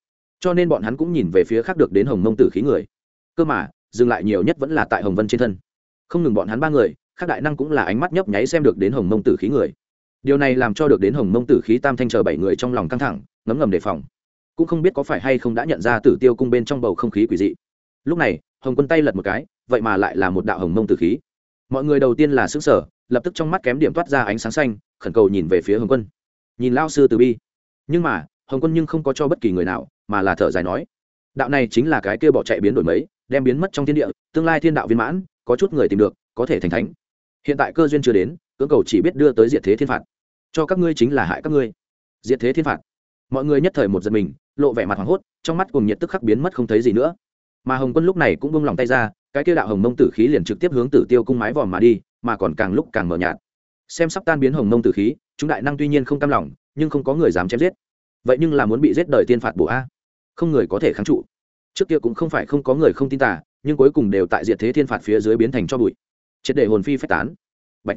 Cho nên bọn hắn cũng nhìn về phía khác được đến hồng mông tử khí người. Cơ mà, dừng lại nhiều nhất vẫn là tại hồng vân trên thân. Không ngừng bọn hắn ba người, khác đại năng cũng là ánh mắt nhấp nháy xem được đến hồng mông tử khí người. Điều này làm cho được đến hồng mông tử khí tam thanh chờ bảy người trong lòng căng thẳng, ngấm ngầm đề phòng. Cũng không biết có phải hay không đã nhận ra tử tiêu cung bên trong bầu không khí quỷ dị. Lúc này, hồng quân tay lật một cái, vậy mà lại là một đạo hồng mông tử khí. Mọi người đầu tiên là xứ sở lập tức trong mắt kém điểm toát ra ánh sáng xanh khẩn cầu nhìn về phía hồng quân. Nhìn lao sư từ bi. Nhưng mà, hồng quân nhưng không có cho bất kỳ người nào, mà là thở dài nói, đạo này chính là cái kia bỏ chạy biến đổi mấy, đem biến mất trong thiên địa, tương lai thiên đạo viên mãn, có chút người tìm được, có thể thành thánh. Hiện tại cơ duyên chưa đến, cưỡng cầu chỉ biết đưa tới diệt thế thiên phạt. Cho các ngươi chính là hại các ngươi. Diệt thế thiên phạt. Mọi người nhất thời một giật mình, lộ vẻ mặt hoảng hốt, trong mắt cùng nhiệt tức khắc biến mất không thấy gì nữa. Mà hồng quân lúc này cũng bông lòng tay ra, cái kia đạo hồng mông tử khí liền trực tiếp hướng tử tiêu cung mái vòm mà đi, mà còn càng lúc càng mờ nhạt xem sắp tan biến hồng mông tử khí, chúng đại năng tuy nhiên không cam lòng, nhưng không có người dám chém giết. Vậy nhưng là muốn bị giết đời tiên phạt bổ a. Không người có thể kháng trụ. Trước kia cũng không phải không có người không tin tả nhưng cuối cùng đều tại diệt thế thiên phạt phía dưới biến thành cho bụi. Triệt để hồn phi phách tán. Bạch.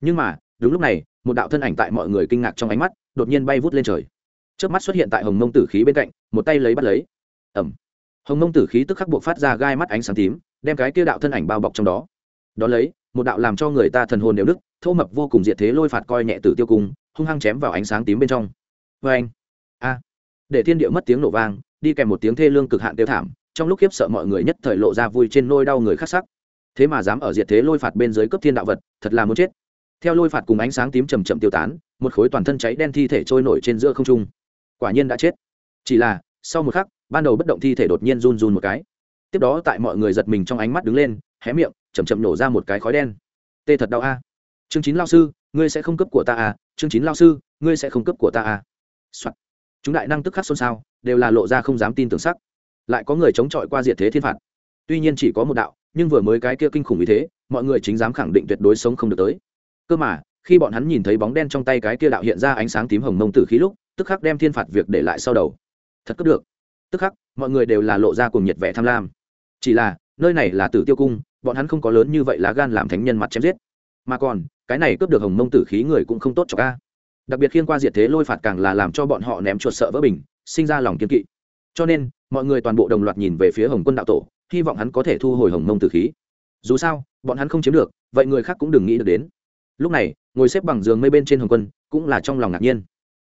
nhưng mà, đúng lúc này, một đạo thân ảnh tại mọi người kinh ngạc trong ánh mắt, đột nhiên bay vút lên trời. Trước mắt xuất hiện tại hồng mông tử khí bên cạnh, một tay lấy bắt lấy. Ẩm. Hồng mông tử khí tức khắc buộc phát ra gai mắt ánh sáng tím, đem cái kia đạo thân ảnh bao bọc trong đó. Đ ó lấy một đạo làm cho người ta thần hồn đều đức thô mập vô cùng diệt thế lôi phạt coi nhẹ tử tiêu cung, hung hăng chém vào ánh sáng tím bên trong. Vê anh, a, để thiên địa mất tiếng nổ vang, đi kèm một tiếng thê lương cực hạn tiêu thảm, trong lúc khiếp sợ mọi người nhất thời lộ ra vui trên nôi đau người khắc sắc. Thế mà dám ở diệt thế lôi phạt bên dưới cấp thiên đạo vật, thật là muốn chết. Theo lôi phạt cùng ánh sáng tím chầm chậm tiêu tán, một khối toàn thân cháy đen thi thể trôi nổi trên giữa không trung. Quả nhiên đã chết. Chỉ là, sau một khắc, ban đầu bất động thi thể đột nhiên run run một cái. Tiếp đó tại mọi người giật mình trong ánh mắt đứng lên hé miệng chầm chậm nổ ra một cái khói đen. Tê thật đau a. À. chương chín lao sư, ngươi sẽ không cấp của ta à? Chương chín lao sư, ngươi sẽ không cấp của ta à? Soạn. chúng đại năng tức khắc xôn xao, đều là lộ ra không dám tin tưởng sắc. Lại có người chống chọi qua diệt thế thiên phạt. Tuy nhiên chỉ có một đạo, nhưng vừa mới cái kia kinh khủng như thế, mọi người chính dám khẳng định tuyệt đối sống không được tới. Cơ mà, khi bọn hắn nhìn thấy bóng đen trong tay cái kia đạo hiện ra ánh sáng tím hồng mông tử khí lúc, tức khắc đem thiên phạt việc để lại sau đầu. Thật cướp được. Tức khắc, mọi người đều là lộ ra cùng nhiệt vẻ tham lam. Chỉ là, nơi này là tử tiêu cung bọn hắn không có lớn như vậy lá gan làm thánh nhân mặt chém giết. Mà còn, cái này cướp được hồng mông tử khí người cũng không tốt cho ca. Đặc biệt khiên qua diệt thế lôi phạt càng là làm cho bọn họ ném chuột sợ vỡ bình, sinh ra lòng kiên kỵ. Cho nên, mọi người toàn bộ đồng loạt nhìn về phía hồng quân đạo tổ, hy vọng hắn có thể thu hồi hồng mông tử khí. Dù sao, bọn hắn không chiếm được, vậy người khác cũng đừng nghĩ được đến. Lúc này, ngồi xếp bằng giường mây bên trên hồng quân, cũng là trong lòng ngạc nhiên.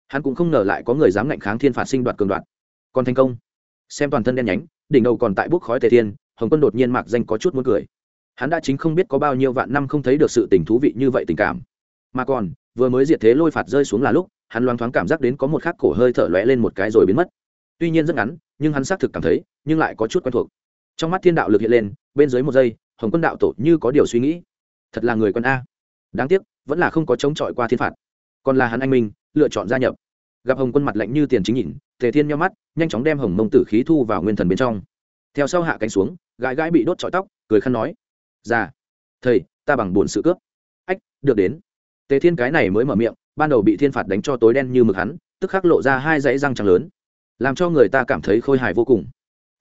Hắn cũng không ngờ lại có người dám ngạnh kháng thiên phạt sinh đoạt cường đoạt. Còn thành công. Xem toàn thân đen nhánh, đỉnh đầu còn tại bút khói tề thiên, hồng quân đột nhiên mạc danh có chút muốn cười hắn đã chính không biết có bao nhiêu vạn năm không thấy được sự tình thú vị như vậy tình cảm. Mà còn, vừa mới diệt thế lôi phạt rơi xuống là lúc, hắn loáng thoáng cảm giác đến có một khắc cổ hơi thở lóe lên một cái rồi biến mất. Tuy nhiên rất ngắn, nhưng hắn xác thực cảm thấy, nhưng lại có chút quen thuộc. Trong mắt thiên đạo lực hiện lên, bên dưới một giây, hồng quân đạo tổ như có điều suy nghĩ. Thật là người quân a. Đáng tiếc, vẫn là không có chống chọi qua thiên phạt. Còn là hắn anh minh, lựa chọn gia nhập. Gặp hồng quân mặt lạnh như tiền chính nhìn, tề thiên nhau mắt, nhanh chóng đem hồng mông tử khí thu vào nguyên thần bên trong. Theo sau hạ cánh xuống, gãi gãi bị đốt trọi tóc, cười khăn nói già thầy, ta bằng buồn sự cướp. Ách, được đến. Tề thiên cái này mới mở miệng, ban đầu bị thiên phạt đánh cho tối đen như mực hắn, tức khắc lộ ra hai dãy răng trắng lớn. Làm cho người ta cảm thấy khôi hài vô cùng.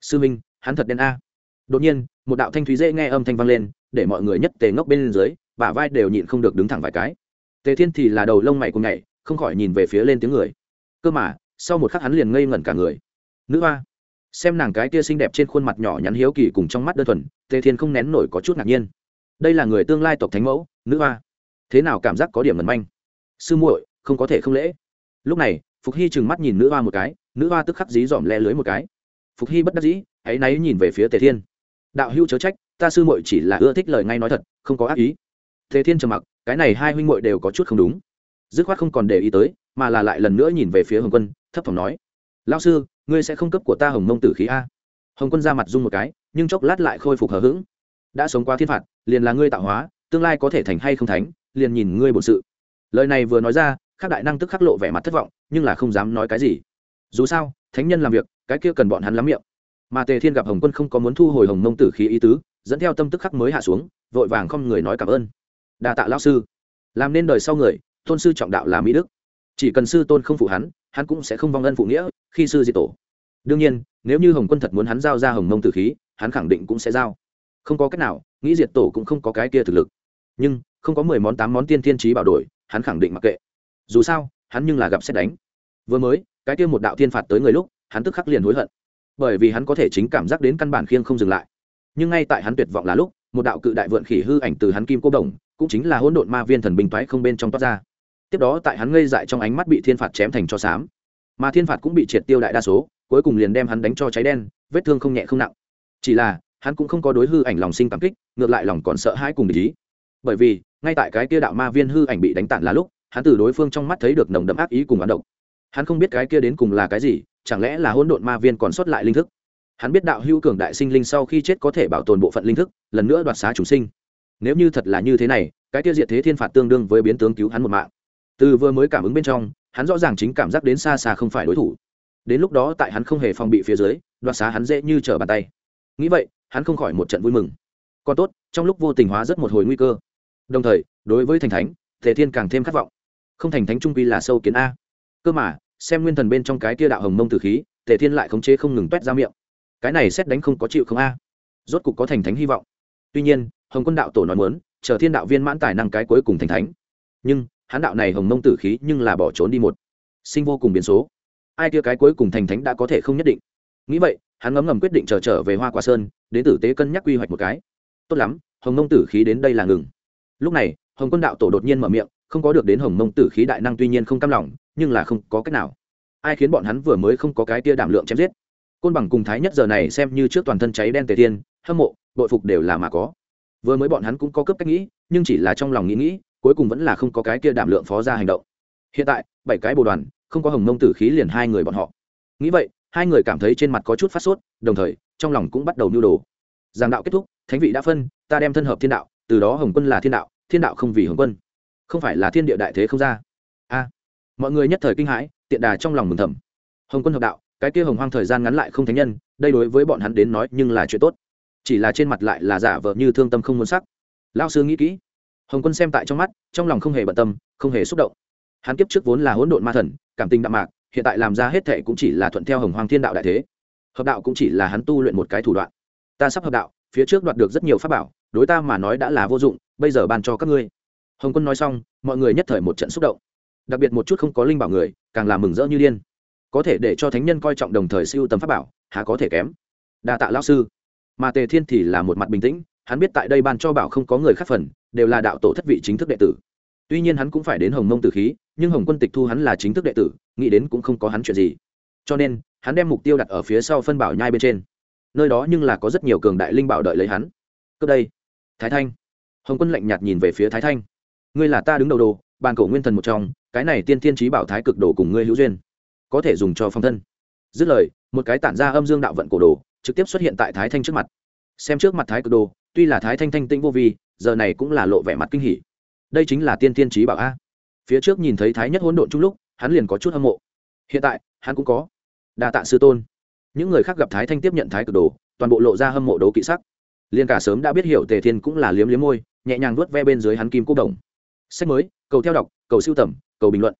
Sư minh, hắn thật đen a. Đột nhiên, một đạo thanh thúy dễ nghe âm thanh vang lên, để mọi người nhất tề ngốc bên dưới, bả vai đều nhịn không được đứng thẳng vài cái. Tề thiên thì là đầu lông mày cùng nhảy, không khỏi nhìn về phía lên tiếng người. Cơ mà, sau một khắc hắn liền ngây ngẩn cả người. Nữ hoa, xem nàng cái kia xinh đẹp trên khuôn mặt nhỏ nhắn hiếu kỳ cùng trong mắt đơn thuần tề thiên không nén nổi có chút ngạc nhiên. Đây là người tương lai tộc thánh mẫu, nữ hoa. Thế nào cảm giác có điểm mẩn manh? Sư muội, không có thể không lễ. Lúc này, phục hy trừng mắt nhìn nữ hoa một cái, nữ hoa tức khắc dí dòm le lưới một cái. Phục hy bất đắc dĩ, hãy náy nhìn về phía tề thiên. Đạo hữu chớ trách, ta sư muội chỉ là ưa thích lời ngay nói thật, không có ác ý. Tề thiên trầm mặc, cái này hai huynh muội đều có chút không đúng. Dứt khoát không còn để ý tới, mà là lại lần nữa nhìn về phía hồng quân, thấp thỏm nói. Lao sư, ngươi sẽ không cấp của ta hồng mông tử khí a hồng quân ra mặt dung một cái, nhưng chốc lát lại khôi phục hờ hững. Đã sống qua thiên phạt, liền là ngươi tạo hóa, tương lai có thể thành hay không thánh, liền nhìn ngươi bổn sự. Lời này vừa nói ra các đại năng tức khắc lộ vẻ mặt thất vọng, nhưng là không dám nói cái gì. Dù sao, thánh nhân làm việc, cái kia cần bọn hắn lắm miệng. Mà tề thiên gặp hồng quân không có muốn thu hồi hồng mông tử khí ý tứ, dẫn theo tâm tức khắc mới hạ xuống, vội vàng không người nói cảm ơn. Đà tạ lao sư. Làm nên đời sau người, tôn sư trọng đạo là mỹ đức. Chỉ cần sư tôn không phụ hắn hắn cũng sẽ không vong ân phụ nghĩa, khi sư diệt tổ. Đương nhiên nếu như hồng quân thật muốn hắn giao ra hồng mông tử khí, hắn khẳng định cũng sẽ giao. Không có cách nào, nghĩ diệt tổ cũng không có cái kia thực lực. Nhưng, không có mười món tám món tiên thiên trí bảo đổi, hắn khẳng định mặc kệ. Dù sao, hắn nhưng là gặp xét đánh. Vừa mới, cái kia một đạo thiên phạt tới người lúc, hắn tức khắc liền hối hận. Bởi vì hắn có thể chính cảm giác đến căn bản khiêng không dừng lại. Nhưng ngay tại hắn tuyệt vọng là lúc, một đạo cự đại vượn khỉ hư ảnh từ hắn kim cô đồng, cũng chính là hỗn độn ma viên thần bình toái không bên trong toát ra. Tiếp đó tại hắn ngây dại trong ánh mắt bị thiên phạt chém thành cho xám. Mà thiên phạt cũng bị triệt tiêu đại đa số cuối cùng liền đem hắn đánh cho cháy đen, vết thương không nhẹ không nặng. Chỉ là, hắn cũng không có đối hư ảnh lòng sinh cảm kích, ngược lại lòng còn sợ hãi cùng để ý. Bởi vì, ngay tại cái kia đạo ma viên hư ảnh bị đánh tản là lúc, hắn từ đối phương trong mắt thấy được nồng đậm ác ý cùng bán độc. Hắn không biết cái kia đến cùng là cái gì, chẳng lẽ là hỗn độn ma viên còn sót lại linh thức? Hắn biết đạo hữu cường đại sinh linh sau khi chết có thể bảo tồn bộ phận linh thức, lần nữa đoạt xá chủ sinh. Nếu như thật là như thế này, cái tiêu diệt thế thiên phạt tương đương với biến tướng cứu hắn một mạng. Từ vừa mới cảm ứng bên trong, hắn rõ ràng chính cảm giác đến xa xa không phải đối thủ đến lúc đó tại hắn không hề phòng bị phía dưới, đoạt xá hắn dễ như trở bàn tay. Nghĩ vậy, hắn không khỏi một trận vui mừng. Còn tốt, trong lúc vô tình hóa rất một hồi nguy cơ. Đồng thời, đối với thành thánh thể thiên càng thêm khát vọng. Không thành thánh trung quy là sâu kiến a. Cơ mà, xem nguyên thần bên trong cái kia đạo hồng mông tử khí thể thiên lại khống chế không ngừng toét ra miệng. Cái này xét đánh không có chịu không a. Rốt cục có thành thánh hy vọng. Tuy nhiên, hồng quân đạo tổ nói muốn, chờ thiên đạo viên mãn tài năng cái cuối cùng thành thánh. Nhưng, hắn đạo này hồng mông tử khí nhưng là bỏ trốn đi một. Sinh vô cùng biến số ai kia cái cuối cùng thành thánh đã có thể không nhất định. Nghĩ vậy hắn ngấm ngầm quyết định chờ trở, trở về hoa quả sơn đến tử tế cân nhắc quy hoạch một cái. Tốt lắm hồng mông tử khí đến đây là ngừng. Lúc này hồng quân đạo tổ đột nhiên mở miệng không có được đến hồng mông tử khí đại năng tuy nhiên không cam lòng nhưng là không có cách nào. Ai khiến bọn hắn vừa mới không có cái tia đảm lượng chém giết? Côn bằng cùng thái nhất giờ này xem như trước toàn thân cháy đen tề tiên hâm mộ bội phục đều là mà có. Vừa mới bọn hắn cũng có cấp cách nghĩ nhưng chỉ là trong lòng nghĩ nghĩ cuối cùng vẫn là không có cái kia đảm lượng phó ra hành động. Hiện tại bảy cái bồ đoàn không có hồng mông tử khí liền hai người bọn họ. Nghĩ vậy, hai người cảm thấy trên mặt có chút phát sốt, đồng thời, trong lòng cũng bắt đầu nưu đồ. Giảng đạo kết thúc, thánh vị đã phân, ta đem thân hợp thiên đạo, từ đó hồng quân là thiên đạo thiên đạo không vì hồng quân. Không phải là thiên địa đại thế không ra. A. Mọi người nhất thời kinh hãi, tiện đà trong lòng mừng thầm. Hồng quân hợp đạo, cái kia hồng hoang thời gian ngắn lại không thánh nhân, đây đối với bọn hắn đến nói nhưng là chuyện tốt. Chỉ là trên mặt lại là giả vờ như thương tâm không muốn sắc. Lao sư nghĩ kỹ. Hồng quân xem tại trong mắt, trong lòng không hề bận tâm, không hề xúc động hắn kiếp trước vốn là hỗn độn ma thần, cảm tình đạm mạc, hiện tại làm ra hết thệ cũng chỉ là thuận theo hồng hoàng thiên đạo đại thế. Hợp đạo cũng chỉ là hắn tu luyện một cái thủ đoạn. Ta sắp hợp đạo, phía trước đoạt được rất nhiều pháp bảo, đối ta mà nói đã là vô dụng, bây giờ ban cho các ngươi. Hồng quân nói xong, mọi người nhất thời một trận xúc động. Đặc biệt một chút không có linh bảo người, càng làm mừng rỡ như điên. Có thể để cho thánh nhân coi trọng đồng thời siêu tầm pháp bảo, há có thể kém. Đa tạ lao sư. Mà tề thiên thì là một mặt bình tĩnh, hắn biết tại đây ban cho bảo không có người khác phần, đều là đạo tổ thất vị chính thức đệ tử. Tuy nhiên hắn cũng phải đến hồng mông tử khí nhưng hồng quân tịch thu hắn là chính thức đệ tử, nghĩ đến cũng không có hắn chuyện gì. Cho nên, hắn đem mục tiêu đặt ở phía sau phân bảo nhai bên trên. Nơi đó nhưng là có rất nhiều cường đại linh bảo đợi lấy hắn. Cướp đây. Thái thanh. Hồng quân lạnh nhạt nhìn về phía thái thanh. Ngươi là ta đứng đầu đồ, bàn cổ nguyên thần một trong, cái này tiên thiên trí bảo thái cực đồ cùng ngươi hữu duyên. Có thể dùng cho phong thân. Dứt lời, một cái tản ra âm dương đạo vận cổ đồ, trực tiếp xuất hiện tại thái thanh trước mặt. Xem trước mặt thái cực đồ, tuy là thái thanh thanh tĩnh vô vi, giờ này cũng là lộ vẻ mặt kinh hỉ. Đây chính là tiên Thiên trí bảo a phía trước nhìn thấy thái nhất hỗn độn chung lúc, hắn liền có chút hâm mộ. Hiện tại, hắn cũng có đa tạ sư tôn. Những người khác gặp thái thanh tiếp nhận thái cực đồ, toàn bộ lộ ra hâm mộ đấu kỵ sắc. Liền cả sớm đã biết hiểu tề thiên cũng là liếm liếm môi, nhẹ nhàng nuốt ve bên dưới hắn kim cúc đồng. Sách mới, cầu theo đọc, cầu siêu tầm, cầu bình luận.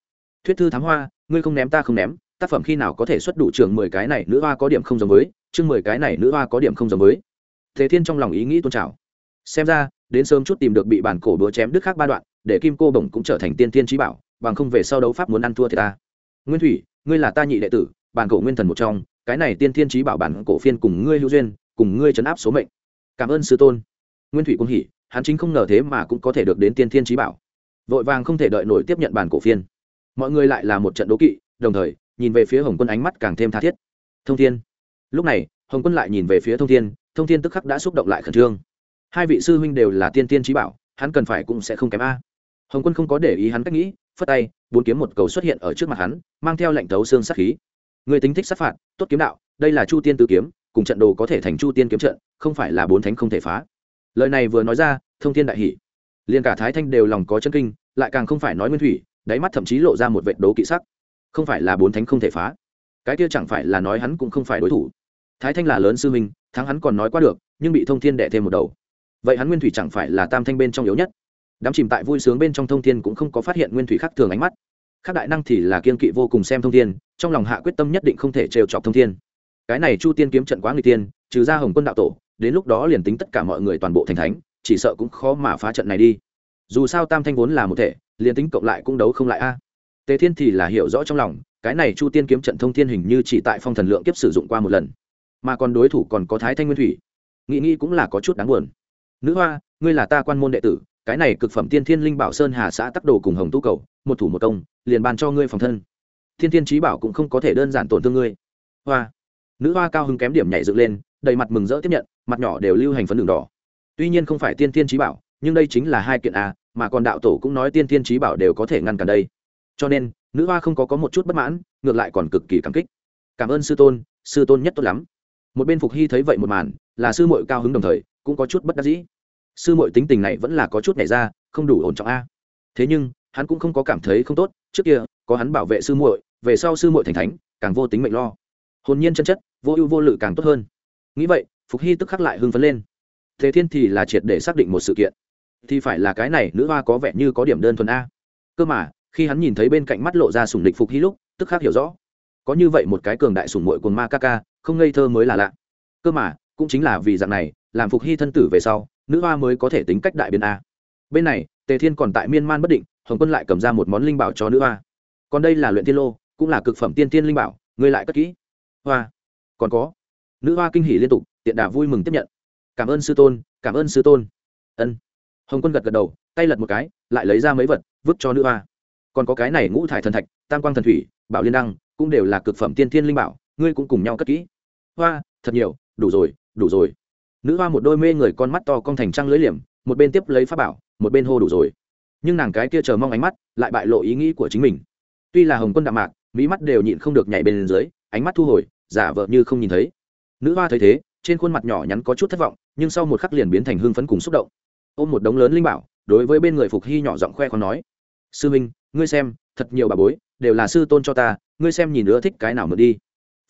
Thuyết thư thám hoa, ngươi không ném ta không ném, tác phẩm khi nào có thể xuất đủ trường mười cái này nữ hoa có điểm không giống với, chương mười cái này nữ hoa có điểm không giống với. Thế thiên trong lòng ý nghĩ tôn trào. Xem ra, đến sớm chút tìm được bị bản cổ đúa chém đứt khác ba đoạn để kim cô bổng cũng trở thành tiên tiên trí bảo, bằng không về sau đấu pháp muốn ăn thua thì ta. Nguyên thủy, ngươi là ta nhị đệ tử, bản cổ nguyên thần một trong, cái này tiên tiên trí bảo bản cổ phiên cùng ngươi hữu duyên, cùng ngươi chấn áp số mệnh. Cảm ơn sư tôn. Nguyên thủy cũng hỉ, hắn chính không ngờ thế mà cũng có thể được đến tiên thiên trí bảo. Vội vàng không thể đợi nổi tiếp nhận bản cổ phiên. Mọi người lại là một trận đố kỵ, đồng thời, nhìn về phía hồng quân ánh mắt càng thêm tha thiết. Thông thiên. Lúc này, hồng quân lại nhìn về phía thông thiên thông thiên tức khắc đã xúc động lại khẩn trương. Hai vị sư huynh đều là tiên tiên trí bảo, hắn cần phải cũng sẽ không kém a hồng quân không có để ý hắn cách nghĩ, phất tay, bốn kiếm một cầu xuất hiện ở trước mặt hắn, mang theo lệnh thấu xương sát khí. Người tính thích sát phạt, tốt kiếm đạo, đây là chu tiên tử kiếm, cùng trận đồ có thể thành chu tiên kiếm trận, không phải là bốn thánh không thể phá. Lời này vừa nói ra, thông thiên đại hỷ liền cả thái thanh đều lòng có chân kinh, lại càng không phải nói nguyên thủy, đáy mắt thậm chí lộ ra một vệ đố kỵ sắc. Không phải là bốn thánh không thể phá. Cái kia chẳng phải là nói hắn cũng không phải đối thủ. Thái thanh là lớn sư minh thắng hắn còn nói qua được, nhưng bị thông thiên đẻ thêm một đầu. Vậy hắn nguyên thủy chẳng phải là tam thanh bên trong yếu nhất? Đám chìm tại vui sướng bên trong thông thiên cũng không có phát hiện nguyên thủy khác thường ánh mắt. Khác đại năng thì là kiên kỵ vô cùng xem thông thiên, trong lòng hạ quyết tâm nhất định không thể trêu chọc thông thiên. Cái này chu tiên kiếm trận quá người tiên trừ ra hồng quân đạo tổ, đến lúc đó liền tính tất cả mọi người toàn bộ thành thánh, chỉ sợ cũng khó mà phá trận này đi. Dù sao tam thanh vốn là một thể, liền tính cộng lại cũng đấu không lại a. Tề thiên thì là hiểu rõ trong lòng, cái này chu tiên kiếm trận thông thiên hình như chỉ tại phong thần lượng kiếp sử dụng qua một lần, mà còn đối thủ còn có thái thanh nguyên thủy. Nghĩ nghĩ cũng là có chút đáng buồn. Nữ hoa, ngươi là ta quan môn đệ tử cái này cực phẩm tiên thiên linh bảo sơn hà xã tắc đồ cùng hồng tu cầu, một thủ một công, liền bàn cho ngươi phòng thân. Thiên thiên trí bảo cũng không có thể đơn giản tổn thương ngươi. Hoa. Nữ hoa cao hứng kém điểm nhảy dựng lên, đầy mặt mừng rỡ tiếp nhận, mặt nhỏ đều lưu hành phấn đường đỏ. Tuy nhiên không phải tiên thiên trí bảo, nhưng đây chính là hai kiện a, mà còn đạo tổ cũng nói tiên thiên trí bảo đều có thể ngăn cản đây. Cho nên, nữ hoa không có có một chút bất mãn, ngược lại còn cực kỳ cảm kích. Cảm ơn sư tôn sư tôn nhất tốt lắm. Một bên phục hy thấy vậy một màn, là sư mội cao hứng đồng thời, cũng có chút bất đắc dĩ sư mội tính tình này vẫn là có chút nảy ra, không đủ ổn trọng a. Thế nhưng, hắn cũng không có cảm thấy không tốt, trước kia, có hắn bảo vệ sư muội, về sau sư muội thành thánh, càng vô tính mệnh lo. Hồn nhiên chân chất, vô ưu vô lự càng tốt hơn. Nghĩ vậy, phục hy tức khắc lại hưng phấn lên. Thế thiên thì là triệt để xác định một sự kiện. Thì phải là cái này, nữ hoa có vẻ như có điểm đơn thuần a. Cơ mà, khi hắn nhìn thấy bên cạnh mắt lộ ra sủng địch phục hy lúc, tức khắc hiểu rõ. Có như vậy một cái cường đại sủng muội cuồng ma ca ca, không ngây thơ mới là lạ. Cơ mà, cũng chính là vì dạng này làm phục hy thân tử về sau, nữ hoa mới có thể tính cách đại biến a. Bên này, tề thiên còn tại miên man bất định, hồng quân lại cầm ra một món linh bảo cho nữ hoa. Còn đây là luyện tiên lô, cũng là cực phẩm tiên tiên linh bảo, ngươi lại cất kỹ. Hoa, còn có. Nữ hoa kinh hỉ liên tục, tiện đà vui mừng tiếp nhận. Cảm ơn sư tôn, cảm ơn sư tôn. Ân. Hồng quân gật gật đầu, tay lật một cái, lại lấy ra mấy vật, vứt cho nữ hoa. Còn có cái này ngũ thải thần thạch, tam quang thần thủy, bảo liên đăng, cũng đều là cực phẩm tiên thiên linh bảo, ngươi cũng cùng nhau cất kỹ. Hoa, thật nhiều, đủ rồi đủ rồi nữ hoa một đôi mê người con mắt to cong thành trăng lưỡi liềm, một bên tiếp lấy pháp bảo, một bên hô đủ rồi. Nhưng nàng cái kia chờ mong ánh mắt, lại bại lộ ý nghĩ của chính mình. Tuy là hồng quân đạm mạc, mỹ mắt đều nhịn không được nhảy bên dưới, ánh mắt thu hồi, giả vợ như không nhìn thấy. Nữ hoa thấy thế, trên khuôn mặt nhỏ nhắn có chút thất vọng, nhưng sau một khắc liền biến thành hưng phấn cùng xúc động. Ôm một đống lớn linh bảo, đối với bên người phục hy nhỏ giọng khoe còn nói, sư minh, ngươi xem, thật nhiều bà bối, đều là sư tôn cho ta, ngươi xem nhìn nữa thích cái nào mượn đi.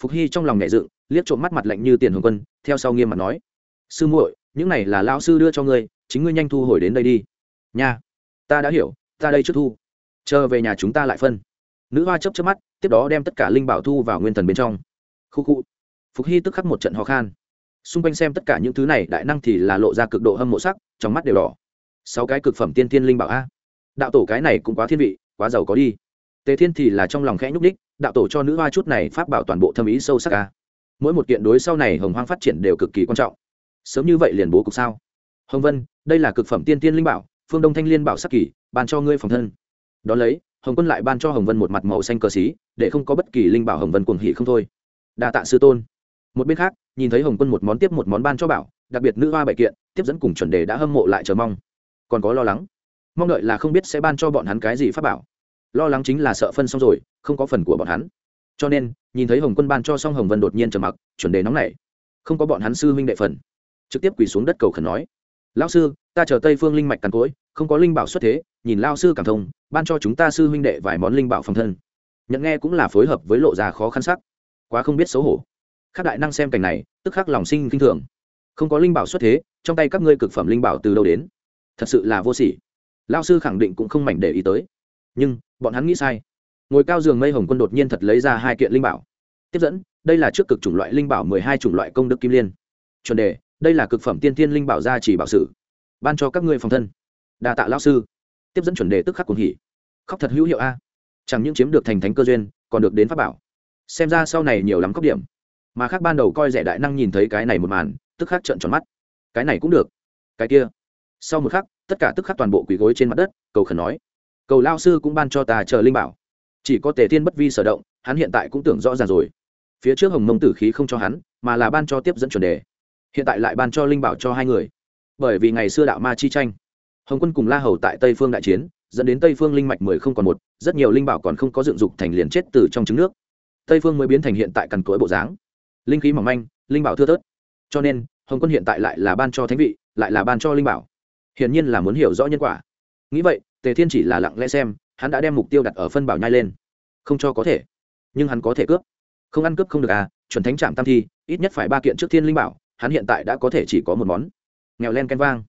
Phục hy trong lòng nhẹ dựng, liếc trộm mắt mặt lạnh như tiền hồng quân, theo sau nghiêm mặt nói sư muội, những này là lão sư đưa cho ngươi, chính ngươi nhanh thu hồi đến đây đi. Nha, ta đã hiểu, ta đây trước thu, chờ về nhà chúng ta lại phân. Nữ hoa chấp chấp mắt, tiếp đó đem tất cả linh bảo thu vào nguyên thần bên trong. Khu khu. Phục hy tức khắc một trận ho khan. Xung quanh xem tất cả những thứ này, đại năng thì là lộ ra cực độ hâm mộ sắc, trong mắt đều đỏ. Sáu cái cực phẩm tiên tiên linh bảo a. Đạo tổ cái này cũng quá thiên vị, quá giàu có đi. Tề thiên thì là trong lòng khẽ nhúc đích đạo tổ cho nữ hoa chút này pháp bảo toàn bộ thâm ý sâu sắc a. Mỗi một kiện đối sau này hồng hoang phát triển đều cực kỳ quan trọng sớm như vậy liền bố cục sao? Hồng vân, đây là cực phẩm tiên tiên linh bảo, phương đông thanh liên bảo sắc kỳ, ban cho ngươi phòng thân. Đón lấy, hồng quân lại ban cho hồng vân một mặt màu xanh cờ xí, để không có bất kỳ linh bảo hồng vân cuồng hỉ không thôi. Đa tạ sư tôn. Một bên khác, nhìn thấy hồng quân một món tiếp một món ban cho bảo, đặc biệt nữ hoa bại kiện, tiếp dẫn cùng chuẩn đề đã hâm mộ lại chờ mong. Còn có lo lắng. Mong đợi là không biết sẽ ban cho bọn hắn cái gì pháp bảo. Lo lắng chính là sợ phân xong rồi, không có phần của bọn hắn. Cho nên, nhìn thấy hồng quân ban cho xong, hồng vân đột nhiên trầm mặc, chuẩn đề nóng nảy. Không có bọn hắn sư huynh đệ phần trực tiếp quỳ xuống đất cầu khẩn nói, lão sư, ta chờ tây phương linh mạch càn cối, không có linh bảo xuất thế, nhìn lao sư cảm thông, ban cho chúng ta sư huynh đệ vài món linh bảo phòng thân. Nhận nghe cũng là phối hợp với lộ già khó khăn sắc. Quá không biết xấu hổ. Các đại năng xem cảnh này, tức khắc lòng sinh kinh thường. Không có linh bảo xuất thế, trong tay các ngươi cực phẩm linh bảo từ đâu đến? Thật sự là vô sỉ. Lao sư khẳng định cũng không mảnh để ý tới. Nhưng, bọn hắn nghĩ sai. Ngồi cao giường mây hồng quân đột nhiên thật lấy ra hai kiện linh bảo. Tiếp dẫn, đây là trước cực chủng loại linh bảo mười hai chủng loại công đức kim liên. Chuẩn đề đây là cực phẩm tiên tiên linh bảo gia chỉ bảo sử. Ban cho các ngươi phòng thân. Đa tạ lao sư. Tiếp dẫn chuẩn đề tức khắc cuồng hỉ. Khóc thật hữu hiệu a. Chẳng những chiếm được thành thánh cơ duyên, còn được đến pháp bảo. Xem ra sau này nhiều lắm khóc điểm. Mà khác ban đầu coi rẻ đại năng nhìn thấy cái này một màn, tức khắc trợn tròn mắt. Cái này cũng được. Cái kia. Sau một khắc, tất cả tức khắc toàn bộ quỳ gối trên mặt đất, cầu khẩn nói. Cầu lao sư cũng ban cho ta chờ linh bảo. Chỉ có tề thiên bất vi sở động, hắn hiện tại cũng tưởng rõ ràng rồi. Phía trước hồng mông tử khí không cho hắn, mà là ban cho tiếp dẫn chuẩn đề hiện tại lại ban cho linh bảo cho hai người. Bởi vì ngày xưa đạo ma chi tranh, hồng quân cùng la hầu tại tây phương đại chiến, dẫn đến tây phương linh mạch mười không còn một, rất nhiều linh bảo còn không có dựng dục thành liền chết từ trong trứng nước. Tây phương mới biến thành hiện tại cằn cỗi bộ dáng. Linh khí mỏng manh, linh bảo thưa thớt. Cho nên, hồng quân hiện tại lại là ban cho thánh vị, lại là ban cho linh bảo. Hiển nhiên là muốn hiểu rõ nhân quả. Nghĩ vậy, tề thiên chỉ là lặng lẽ xem, hắn đã đem mục tiêu đặt ở phân bảo nhai lên. Không cho có thể, nhưng hắn có thể cướp. Không ăn cướp không được à chuẩn thánh trạm tam thi, ít nhất phải ba kiện trước thiên linh bảo hắn hiện tại đã có thể chỉ có một món. Nghèo len ken vang.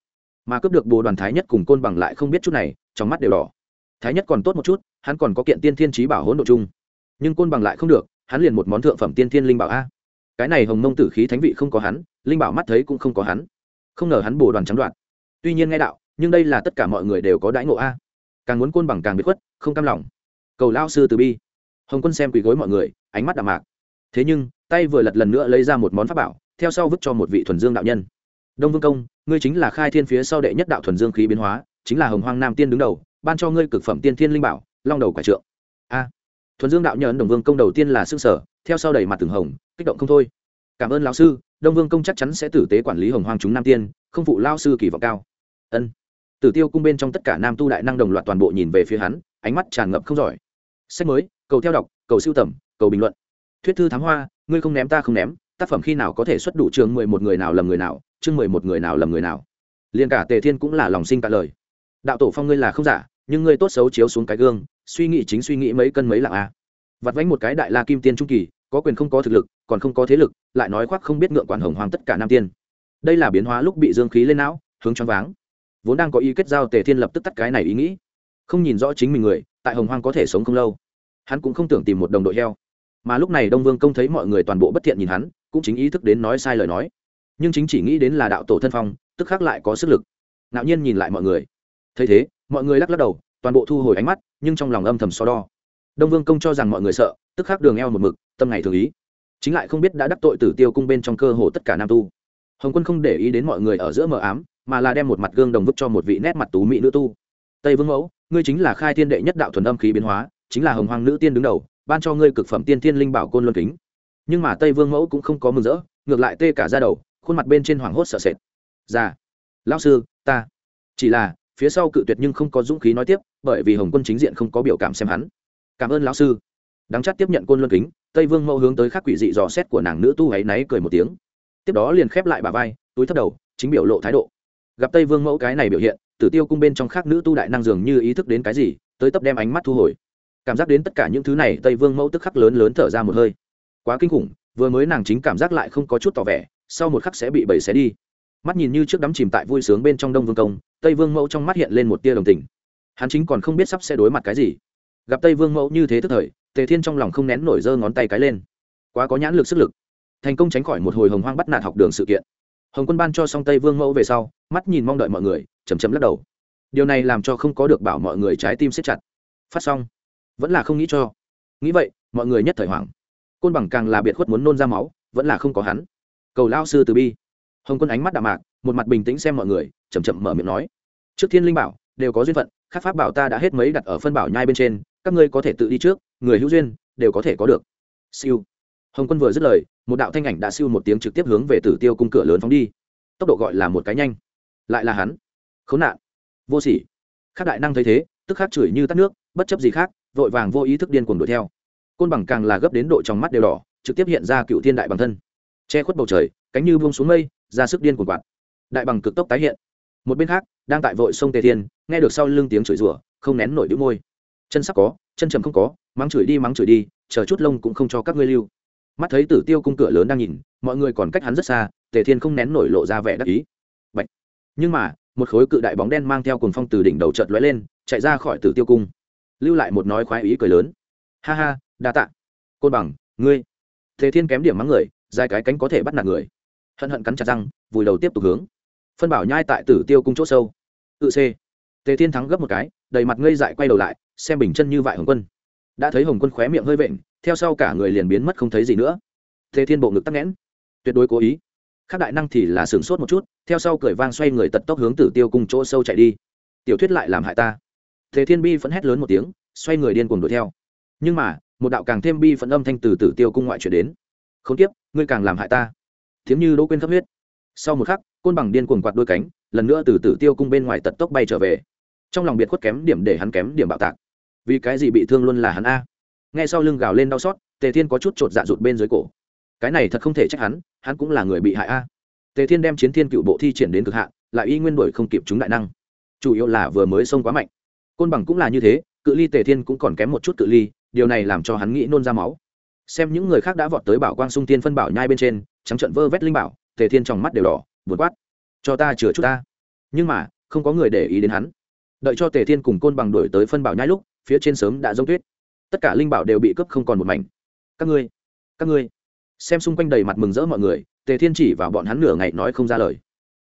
Mà cướp được bồ đoàn thái nhất cùng côn bằng lại không biết chút này, trong mắt đều đỏ. Thái nhất còn tốt một chút, hắn còn có kiện tiên thiên trí bảo hỗn độ chung. Nhưng côn bằng lại không được, hắn liền một món thượng phẩm tiên thiên linh bảo a. Cái này hồng mông tử khí thánh vị không có hắn, linh bảo mắt thấy cũng không có hắn. Không ngờ hắn bồ đoàn trắng đoạn tuy nhiên nghe đạo, nhưng đây là tất cả mọi người đều có đãi ngộ a. Càng muốn côn bằng càng bị khuất, không cam lòng. Cầu lao sư từ bi. Hồng quân xem quỳ gối mọi người, ánh mắt đạm mạc. Thế nhưng, tay vừa lật lần nữa lấy ra một món pháp bảo theo sau vứt cho một vị thuần dương đạo nhân. Đông vương công, ngươi chính là khai thiên phía sau đệ nhất đạo thuần dương khí biến hóa, chính là hồng hoang nam tiên đứng đầu, ban cho ngươi cực phẩm tiên thiên linh bảo, long đầu quả trượng. A. Thuần dương đạo nhân đồng vương công đầu tiên là xương sở, theo sau đầy mặt từng hồng, kích động không thôi. Cảm ơn lão sư, đông vương công chắc chắn sẽ tử tế quản lý hồng hoang chúng nam tiên, không phụ lao sư kỳ vọng cao. Ân. Tử tiêu cung bên trong tất cả nam tu đại năng đồng loạt toàn bộ nhìn về phía hắn, ánh mắt tràn ngập không giỏi. Sách mới, cầu theo đọc, cầu siêu tầm, cầu bình luận. Thuyết thư thám hoa, ngươi không ném ta không ném tác phẩm khi nào có thể xuất đủ chương mười một người nào lầm người nào, chương mười một người nào lầm người nào. Liền cả tề thiên cũng là lòng sinh cả lời. Đạo tổ phong ngươi là không giả, nhưng ngươi tốt xấu chiếu xuống cái gương, suy nghĩ chính suy nghĩ mấy cân mấy lạng a vặt vánh một cái đại la kim tiên trung kỳ, có quyền không có thực lực, còn không có thế lực, lại nói khoác không biết ngượng quản hồng hoàng tất cả nam tiên. Đây là biến hóa lúc bị dương khí lên não, hướng choáng váng. Vốn đang có ý kết giao tề thiên lập tức tắt cái này ý nghĩ. Không nhìn rõ chính mình người, tại hồng hoang có thể sống không lâu. Hắn cũng không tưởng tìm một đồng đội heo. Mà lúc này đông vương công thấy mọi người toàn bộ bất thiện nhìn hắn cũng chính ý thức đến nói sai lời nói. Nhưng chính chỉ nghĩ đến là đạo tổ thân phong, tức khác lại có sức lực. Ngạo nhiên nhìn lại mọi người. Thấy thế, mọi người lắc lắc đầu, toàn bộ thu hồi ánh mắt, nhưng trong lòng âm thầm so đo. Đông vương công cho rằng mọi người sợ, tức khắc đường eo một mực, tâm ngày thường ý. Chính lại không biết đã đắc tội tử tiêu cung bên trong cơ hồ tất cả nam tu. Hồng quân không để ý đến mọi người ở giữa mờ ám, mà là đem một mặt gương đồng vứt cho một vị nét mặt tú mỹ nữ tu. Tây vương mẫu, ngươi chính là khai thiên đệ nhất đạo thuần âm khí biến hóa, chính là hồng hoàng nữ tiên đứng đầu, ban cho ngươi cực phẩm tiên thiên linh bảo côn luân kính nhưng mà tây vương mẫu cũng không có mừng rỡ ngược lại tê cả ra đầu khuôn mặt bên trên hoảng hốt sợ sệt già lão sư, ta. Chỉ là, phía sau cự tuyệt nhưng không có dũng khí nói tiếp, bởi vì hồng quân chính diện không có biểu cảm xem hắn. Cảm ơn lão sư. Đáng chắc tiếp nhận côn luân kính, tây vương mẫu hướng tới khắc quỷ dị dò xét của nàng nữ tu ấy náy cười một tiếng. Tiếp đó liền khép lại bà vai, túi thấp đầu, chính biểu lộ thái độ. Gặp tây vương mẫu cái này biểu hiện, tử tiêu cung bên trong khác nữ tu đại năng dường như ý thức đến cái gì, tới tấp đem ánh mắt thu hồi. Cảm giác đến tất cả những thứ này, tây vương mẫu tức khắc lớn lớn thở ra một hơi quá kinh khủng, vừa mới nàng chính cảm giác lại không có chút tỏ vẻ, sau một khắc sẽ bị bầy xé đi. Mắt nhìn như trước đắm chìm tại vui sướng bên trong đông vương công, tây vương mẫu trong mắt hiện lên một tia đồng tình. Hắn chính còn không biết sắp sẽ đối mặt cái gì. Gặp tây vương mẫu như thế tức thời, tề thiên trong lòng không nén nổi giơ ngón tay cái lên. Quá có nhãn lực sức lực. Thành công tránh khỏi một hồi hồng hoang bắt nạt học đường sự kiện. Hồng quân ban cho xong tây vương mẫu về sau, mắt nhìn mong đợi mọi người chầm chầm lắc đầu. Điều này làm cho không có được bảo mọi người trái tim siết chặt. Phát xong. Vẫn là không nghĩ cho. Nghĩ vậy, mọi người nhất thời hoảng côn bằng càng là biệt khuất muốn nôn ra máu, vẫn là không có hắn. Cầu lao sư từ bi. Hồng quân ánh mắt đạm mạc, một mặt bình tĩnh xem mọi người chầm chậm mở miệng nói. Trước thiên linh bảo, đều có duyên phận khắc pháp bảo ta đã hết mấy đặt ở phân bảo nhai bên trên, các ngươi có thể tự đi trước, người hữu duyên, đều có thể có được. Siêu. Hồng quân vừa dứt lời, một đạo thanh ảnh đã siêu một tiếng trực tiếp hướng về tử tiêu cung cửa lớn phóng đi. Tốc độ gọi là một cái nhanh. Lại là hắn. Khốn nạn. Vô sỉ. Khắc đại năng thấy thế, tức khắc chửi như tắt nước, bất chấp gì khác, vội vàng vô ý thức điên cuồng đuổi theo côn bằng càng là gấp đến độ trong mắt đều đỏ, trực tiếp hiện ra cựu thiên đại bằng thân. Che khuất bầu trời, cánh như buông xuống mây, ra sức điên cuồng quạt. Đại bằng cực tốc tái hiện. Một bên khác, đang tại vội sông tề thiên, nghe được sau lưng tiếng chửi rủa, không nén nổi đĩu môi. Chân sắc có, chân trầm không có, mắng chửi đi mắng chửi đi, chờ chút lông cũng không cho các ngươi lưu. Mắt thấy tử tiêu cung cửa lớn đang nhìn, mọi người còn cách hắn rất xa, tề thiên không nén nổi lộ ra vẻ đắc ý. Bạch. nhưng mà, một khối cự đại bóng đen mang theo cùng phong từ đỉnh đầu chợt lóe lên, chạy ra khỏi tử tiêu cung. Lưu lại một nói khoái ý cười lớn. Ha ha đa tạ. Côn bằng, ngươi. Thế thiên kém điểm mắng người, dài cái cánh có thể bắt nạt người. Hận hận cắn chặt răng, vùi đầu tiếp tục hướng. Phân bảo nhai tại tử tiêu cung chỗ sâu. Tự c tề thiên thắng gấp một cái, đầy mặt ngây dại quay đầu lại, xem bình chân như vại hồng quân. Đã thấy hồng quân khóe miệng hơi vện, theo sau cả người liền biến mất không thấy gì nữa. Tề thiên bộ ngực tắc nghẽn. Tuyệt đối cố ý. Khác đại năng thì là sửng sốt một chút, theo sau cười vang xoay người tật tốc hướng tử tiêu cung chỗ sâu chạy đi. Tiểu thuyết lại làm hại ta. Tề thiên bi phẫn hét lớn một tiếng, xoay người điên cuồng đuổi theo. Nhưng mà một đạo càng thêm bi phận âm thanh từ tử tiêu cung ngoại chuyển đến. Không tiếp ngươi càng làm hại ta. Thiếm như đỗ quên khắp huyết. Sau một khắc, côn bằng điên cuồng quạt đôi cánh, lần nữa từ tử tiêu cung bên ngoài tật tốc bay trở về. Trong lòng biệt khuất kém điểm để hắn kém điểm bạo tạc. Vì cái gì bị thương luôn là hắn a? Ngay sau lưng gào lên đau xót, tề thiên có chút chột dạ rụt bên dưới cổ. Cái này thật không thể trách hắn hắn cũng là người bị hại a. Tề thiên đem chiến thiên cựu bộ thi triển đến cực hạn, lại y nguyên đổi không kịp chúng đại năng. Chủ yếu là vừa mới xông quá mạnh. Côn bằng cũng là như thế, cự ly tề thiên cũng còn kém một chút cự ly điều này làm cho hắn nghĩ nôn ra máu. Xem những người khác đã vọt tới bảo quang sung tiên phân bảo nhai bên trên, trắng trận vơ vét linh bảo tề thiên trong mắt đều đỏ vượt quát. Cho ta chừa chút ta. Nhưng mà, không có người để ý đến hắn. Đợi cho tề thiên cùng côn bằng đuổi tới phân bảo nhai lúc, phía trên sớm đã giống tuyết. Tất cả linh bảo đều bị cướp không còn một mảnh. Các ngươi các ngươi. Xem xung quanh đầy mặt mừng rỡ mọi người, tề thiên chỉ vào bọn hắn nửa ngày nói không ra lời.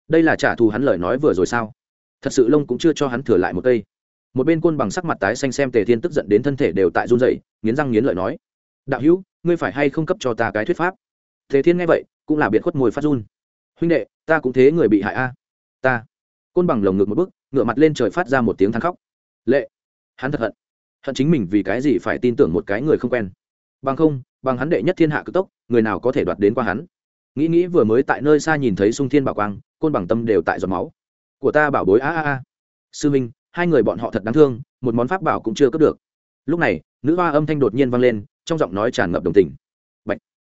Đây là trả thù hắn lời nói vừa rồi sao? Thật sự lông cũng chưa cho hắn thừa lại một cây một bên côn bằng sắc mặt tái xanh xem tề thiên tức giận đến thân thể đều tại run dậy nghiến răng nghiến lợi nói, đạo hữu, ngươi phải hay không cấp cho ta cái thuyết pháp? Tề thiên nghe vậy, cũng là biệt khuất mùi phát run. Huynh đệ, ta cũng thế người bị hại a. Ta. Côn bằng lồng ngực một bức ngựa mặt lên trời phát ra một tiếng than khóc. Lệ. Hắn thật hận. Hận chính mình vì cái gì phải tin tưởng một cái người không quen. Bằng không, bằng hắn đệ nhất thiên hạ cực tốc, người nào có thể đoạt đến qua hắn? Nghĩ nghĩ vừa mới tại nơi xa nhìn thấy sung thiên bảo quang, côn bằng tâm đều tại giọt máu. Của ta bảo bối, a a a. Sư minh hai người bọn họ thật đáng thương, một món pháp bảo cũng chưa cướp được. Lúc này, nữ hoa âm thanh đột nhiên vang lên, trong giọng nói tràn ngập đồng tình. Bạch.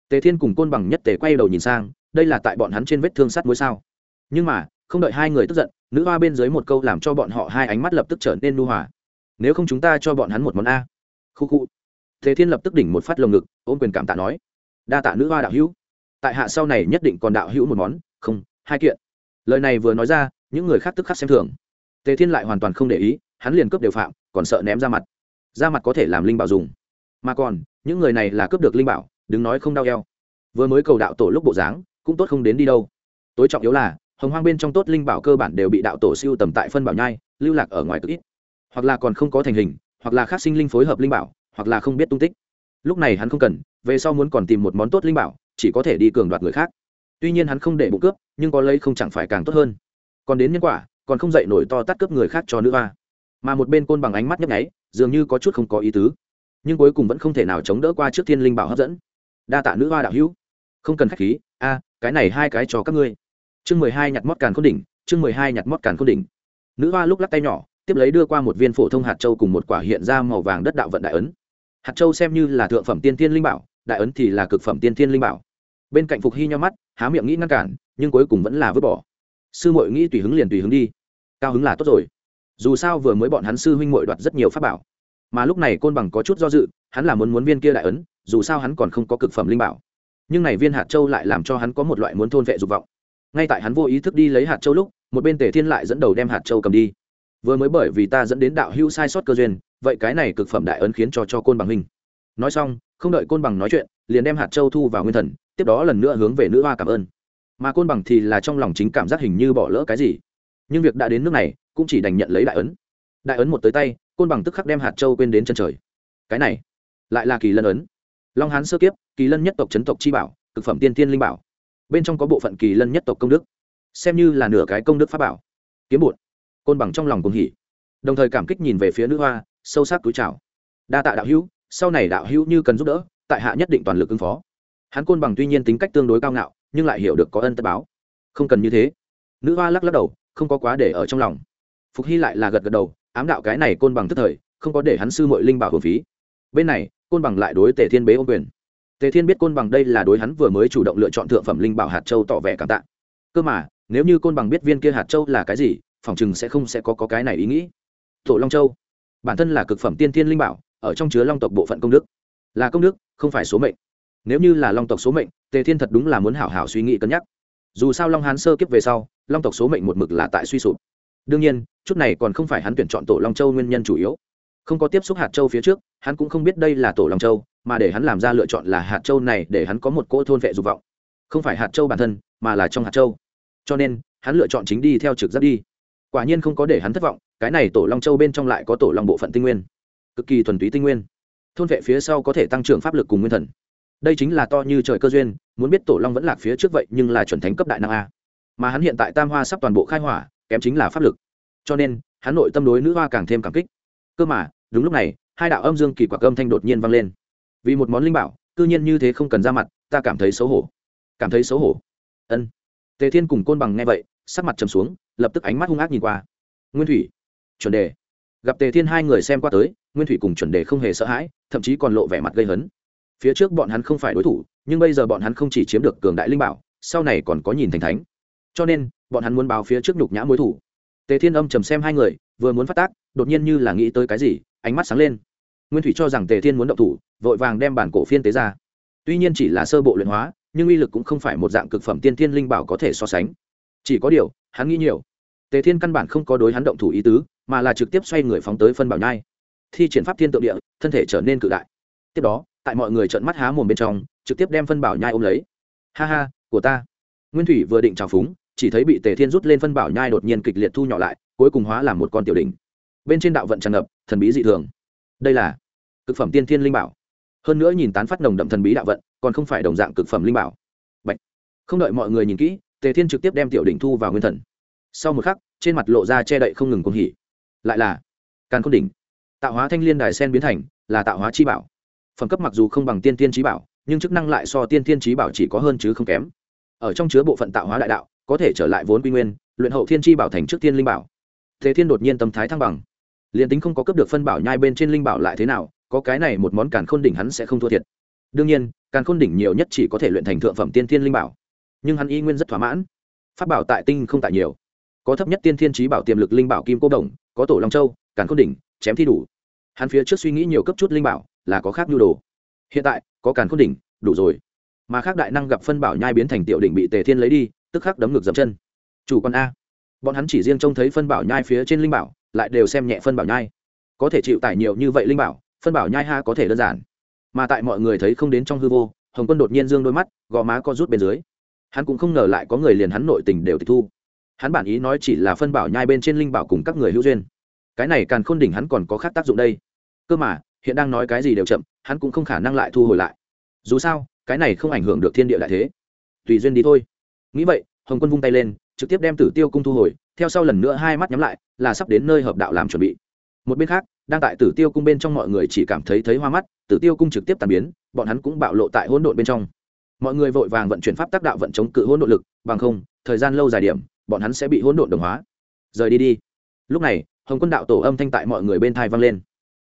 tề thiên cùng côn bằng nhất tề quay đầu nhìn sang, đây là tại bọn hắn trên vết thương sắt mũi sao? Nhưng mà, không đợi hai người tức giận, nữ hoa bên dưới một câu làm cho bọn họ hai ánh mắt lập tức trở nên nu hòa. Nếu không chúng ta cho bọn hắn một món a. Khu khu. Tề thiên lập tức đỉnh một phát lồng ngực, ôm quyền cảm tạ nói. Đa tạ nữ hoa đạo hữu. Tại hạ sau này nhất định còn đạo hữu một món, không, hai kiện. Lời này vừa nói ra, những người khác tức khắc xem thường tề thiên lại hoàn toàn không để ý, hắn liền cướp đều phạm, còn sợ ném ra mặt. Ra mặt có thể làm linh bảo dùng. Mà còn, những người này là cướp được linh bảo đừng nói không đau eo. Vừa mới cầu đạo tổ lúc bộ dáng, cũng tốt không đến đi đâu. Tối trọng yếu là, hồng hoang bên trong tốt linh bảo cơ bản đều bị đạo tổ siêu tầm tại phân bảo nhai, lưu lạc ở ngoài cực ít. Hoặc là còn không có thành hình, hoặc là khác sinh linh phối hợp linh bảo, hoặc là không biết tung tích. Lúc này hắn không cần, về sau muốn còn tìm một món tốt linh bảo, chỉ có thể đi cường đoạt người khác. Tuy nhiên hắn không để bụng cướp, nhưng có lấy không chẳng phải càng tốt hơn. Còn đến nhân quả còn không dậy nổi to tắt cướp người khác cho nữ hoa. Mà một bên côn bằng ánh mắt nhấp nháy, dường như có chút không có ý tứ. Nhưng cuối cùng vẫn không thể nào chống đỡ qua trước thiên linh bảo hấp dẫn. Đa tạ nữ hoa đạo hữu. Không cần khách khí, a, cái này hai cái cho các ngươi. Chương mười hai nhặt mót càn khôn đỉnh, chương mười hai nhặt mót càn khôn đỉnh. Nữ hoa lúc lắc tay nhỏ, tiếp lấy đưa qua một viên phổ thông hạt châu cùng một quả hiện ra màu vàng đất đạo vận đại ấn. Hạt châu xem như là thượng phẩm tiên thiên linh bảo, đại ấn thì là cực phẩm tiên thiên linh bảo. Bên cạnh phục hy nhau mắt, há miệng nghĩ ngăn cản, nhưng cuối cùng vẫn là vứt bỏ sư muội nghĩ tùy hứng liền tùy hứng đi. Cao hứng là tốt rồi. Dù sao vừa mới bọn hắn sư huynh muội đoạt rất nhiều pháp bảo. Mà lúc này côn bằng có chút do dự, hắn là muốn muốn viên kia đại ấn, dù sao hắn còn không có cực phẩm linh bảo. Nhưng này viên hạt châu lại làm cho hắn có một loại muốn thôn vệ dục vọng. Ngay tại hắn vô ý thức đi lấy hạt châu lúc, một bên tề thiên lại dẫn đầu đem hạt châu cầm đi. Vừa mới bởi vì ta dẫn đến đạo hữu sai sót cơ duyên, vậy cái này cực phẩm đại ấn khiến cho cho côn bằng huynh. Nói xong, không đợi côn bằng nói chuyện, liền đem hạt châu thu vào nguyên thần, tiếp đó lần nữa hướng về nữ hoa cảm ơn mà côn bằng thì là trong lòng chính cảm giác hình như bỏ lỡ cái gì. Nhưng việc đã đến nước này, cũng chỉ đành nhận lấy đại ấn. Đại ấn một tới tay, côn bằng tức khắc đem hạt châu quên đến chân trời. Cái này, lại là kỳ lân ấn. Long hán sơ kiếp, kỳ lân nhất tộc chấn tộc chi bảo, cực phẩm tiên tiên linh bảo. Bên trong có bộ phận kỳ lân nhất tộc công đức. Xem như là nửa cái công đức pháp bảo. Kiếm bụt. Côn bằng trong lòng cùng hỉ. Đồng thời cảm kích nhìn về phía nữ hoa, sâu sắc túi chào. Đa tạ đạo hữu, sau này đạo hữu như cần giúp đỡ, tại hạ nhất định toàn lực ứng phó. Hắn côn bằng tuy nhiên tính cách tương đối cao ngạo nhưng lại hiểu được có ân tất báo. Không cần như thế. Nữ hoa lắc lắc đầu không có quá để ở trong lòng. Phục hy lại là gật gật đầu ám đạo cái này côn bằng tức thời không có để hắn sư mội linh bảo hồn phí. Bên này côn bằng lại đối tề thiên bế ô quyền. Tề thiên biết côn bằng đây là đối hắn vừa mới chủ động lựa chọn thượng phẩm linh bảo hạt châu tỏ vẻ cảm tạ. Cơ mà nếu như côn bằng biết viên kia hạt châu là cái gì phòng chừng sẽ không sẽ có, có cái này ý nghĩ. Tổ long châu bản thân là cực phẩm tiên thiên linh bảo ở trong chứa long tộc bộ phận công đức. Là công đức không phải số mệnh. Nếu như là long tộc số mệnh tề thiên thật đúng là muốn hảo hảo suy nghĩ cân nhắc. Dù sao long hán sơ kiếp về sau, long tộc số mệnh một mực là tại suy sụp. Đương nhiên, chút này còn không phải hắn tuyển chọn tổ long châu nguyên nhân chủ yếu. Không có tiếp xúc hạt châu phía trước, hắn cũng không biết đây là tổ long châu, mà để hắn làm ra lựa chọn là hạt châu này để hắn có một cỗ thôn vệ dục vọng. Không phải hạt châu bản thân, mà là trong hạt châu. Cho nên, hắn lựa chọn chính đi theo trực giác đi. Quả nhiên không có để hắn thất vọng, cái này tổ long châu bên trong lại có tổ long bộ phận tinh nguyên. Cực kỳ thuần túy tinh nguyên. Thôn vệ phía sau có thể tăng trưởng pháp lực cùng nguyên thần đây chính là to như trời cơ duyên, muốn biết tổ long vẫn lạc phía trước vậy nhưng là chuẩn thánh cấp đại năng a. Mà hắn hiện tại tam hoa sắp toàn bộ khai hỏa, kém chính là pháp lực. Cho nên, hắn nội tâm đối nữ hoa càng thêm cảm kích. Cơ mà, đúng lúc này, hai đạo âm dương kỳ quặc âm thanh đột nhiên vang lên. Vì một món linh bảo, cư nhiên như thế không cần ra mặt, ta cảm thấy xấu hổ. Cảm thấy xấu hổ. Ân. Tề thiên cùng côn bằng nghe vậy, sắc mặt trầm xuống, lập tức ánh mắt hung ác nhìn qua. Nguyên thủy, chuẩn đề. Gặp tề thiên hai người xem qua tới, nguyên thủy cùng chuẩn đề không hề sợ hãi, thậm chí còn lộ vẻ mặt gây hấn phía trước bọn hắn không phải đối thủ, nhưng bây giờ bọn hắn không chỉ chiếm được cường đại linh bảo, sau này còn có nhìn thành thánh. Cho nên, bọn hắn muốn báo phía trước nhục nhã mối thủ. Tề thiên âm trầm xem hai người, vừa muốn phát tác, đột nhiên như là nghĩ tới cái gì, ánh mắt sáng lên. Nguyên thủy cho rằng tề thiên muốn động thủ, vội vàng đem bản cổ phiên tế ra. Tuy nhiên chỉ là sơ bộ luyện hóa, nhưng uy lực cũng không phải một dạng cực phẩm tiên thiên linh bảo có thể so sánh. Chỉ có điều, hắn nghĩ nhiều. Tề thiên căn bản không có đối hắn động thủ ý tứ, mà là trực tiếp xoay người phóng tới phân bảo nhai. Thi triển pháp thiên tượng địa, thân thể trở nên cự đại. Tiếp đó tại mọi người trợn mắt há mồm bên trong, trực tiếp đem phân bảo nhai ôm lấy. Ha ha, của ta. Nguyên thủy vừa định trào phúng, chỉ thấy bị tề thiên rút lên phân bảo nhai đột nhiên kịch liệt thu nhỏ lại, cuối cùng hóa làm một con tiểu đỉnh. Bên trên đạo vận tràn ngập, thần bí dị thường. Đây là cực phẩm tiên thiên linh bảo. Hơn nữa nhìn tán phát nồng đậm thần bí đạo vận, còn không phải đồng dạng cực phẩm linh bảo. Bạch. không đợi mọi người nhìn kỹ, tề thiên trực tiếp đem tiểu đỉnh thu vào nguyên thần. Sau một khắc, trên mặt lộ ra che đậy không ngừng cuồng hỉ. Lại là càn khôn đỉnh. Tạo hóa thanh liên đài sen biến thành, là tạo hóa chi bảo phẩm cấp mặc dù không bằng tiên tiên trí bảo, nhưng chức năng lại so tiên tiên trí bảo chỉ có hơn chứ không kém. Ở trong chứa bộ phận tạo hóa đại đạo, có thể trở lại vốn quy nguyên, luyện hậu thiên chi bảo thành trước tiên linh bảo. Thế thiên đột nhiên tâm thái thăng bằng. Liền tính không có cấp được phân bảo nhai bên trên linh bảo lại thế nào, có cái này một món càn khôn đỉnh hắn sẽ không thua thiệt. Đương nhiên, càn khôn đỉnh nhiều nhất chỉ có thể luyện thành thượng phẩm tiên thiên linh bảo. Nhưng hắn y nguyên rất thỏa mãn. Phát bảo tại tinh không tại nhiều. Có thấp nhất tiên thiên trí bảo tiềm lực linh bảo kim cô đồng, có tổ long châu, càn khôn đỉnh, chém thi đủ. Hắn phía trước suy nghĩ nhiều cấp chút linh bảo là có khác nhu đồ. Hiện tại, có càn khôn đỉnh, đủ rồi. Mà khác đại năng gặp phân bảo nhai biến thành tiểu đỉnh bị tề thiên lấy đi, tức khắc đấm ngược dậm chân. Chủ con a. Bọn hắn chỉ riêng trông thấy phân bảo nhai phía trên linh bảo, lại đều xem nhẹ phân bảo nhai. Có thể chịu tải nhiều như vậy linh bảo, phân bảo nhai ha có thể đơn giản. Mà tại mọi người thấy không đến trong hư vô, hồng quân đột nhiên dương đôi mắt, gò má co rút bên dưới. Hắn cũng không ngờ lại có người liền hắn nội tình đều tịch thu. Hắn bản ý nói chỉ là phân bảo nhai bên trên linh bảo cùng các người hữu duyên. Cái này càng khôn đỉnh hắn còn có khác tác dụng đây. Cơ mà hiện đang nói cái gì đều chậm, hắn cũng không khả năng lại thu hồi lại. Dù sao, cái này không ảnh hưởng được thiên địa đại thế. Tùy duyên đi thôi. Nghĩ vậy, hồng quân vung tay lên, trực tiếp đem tử tiêu cung thu hồi, theo sau lần nữa hai mắt nhắm lại, là sắp đến nơi hợp đạo làm chuẩn bị. Một bên khác, đang tại tử tiêu cung bên trong mọi người chỉ cảm thấy thấy hoa mắt, tử tiêu cung trực tiếp tàn biến, bọn hắn cũng bạo lộ tại hỗn độn bên trong. Mọi người vội vàng vận chuyển pháp tác đạo vận chống cự hỗn độn lực, bằng không, thời gian lâu dài điểm, bọn hắn sẽ bị hỗn độn đồng hóa. Rời đi đi. Lúc này, hồng quân đạo tổ âm thanh tại mọi người bên thai vang lên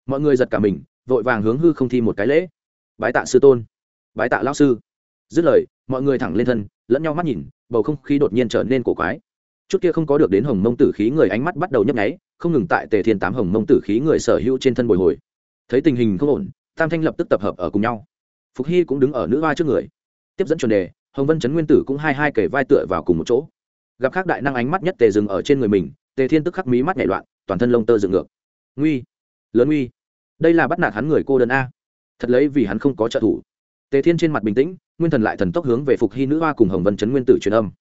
mọi người giật cả mình, vội vàng hướng hư không thi một cái lễ. Bái tạ sư tôn. Bái tạ lão sư. Dứt lời, mọi người thẳng lên thân, lẫn nhau mắt nhìn, bầu không khí đột nhiên trở nên cổ quái. Chút kia không có được đến hồng mông tử khí người ánh mắt bắt đầu nhấp nháy, không ngừng tại tề thiên tám hồng mông tử khí người sở hữu trên thân bồi hồi. Thấy tình hình không ổn, tam thanh lập tức tập hợp ở cùng nhau. Phục hy cũng đứng ở nữ hoa trước người. Tiếp dẫn chuẩn đề, hồng vân chấn nguyên tử cũng hai hai kể vai tựa vào cùng một chỗ. Gặp khác đại năng ánh mắt nhất tề dừng ở trên người mình, tề thiên tức khắc mí mắt nhảy loạn, toàn thân lông tơ dựng ngược. Nguy! Lớn nguy! Đây là bắt nạt hắn người cô đơn a. Thật lấy vì hắn không có trợ thủ. Tề thiên trên mặt bình tĩnh, nguyên thần lại thần tốc hướng về phục hy nữ hoa cùng hồng vân chấn nguyên tử truyền âm.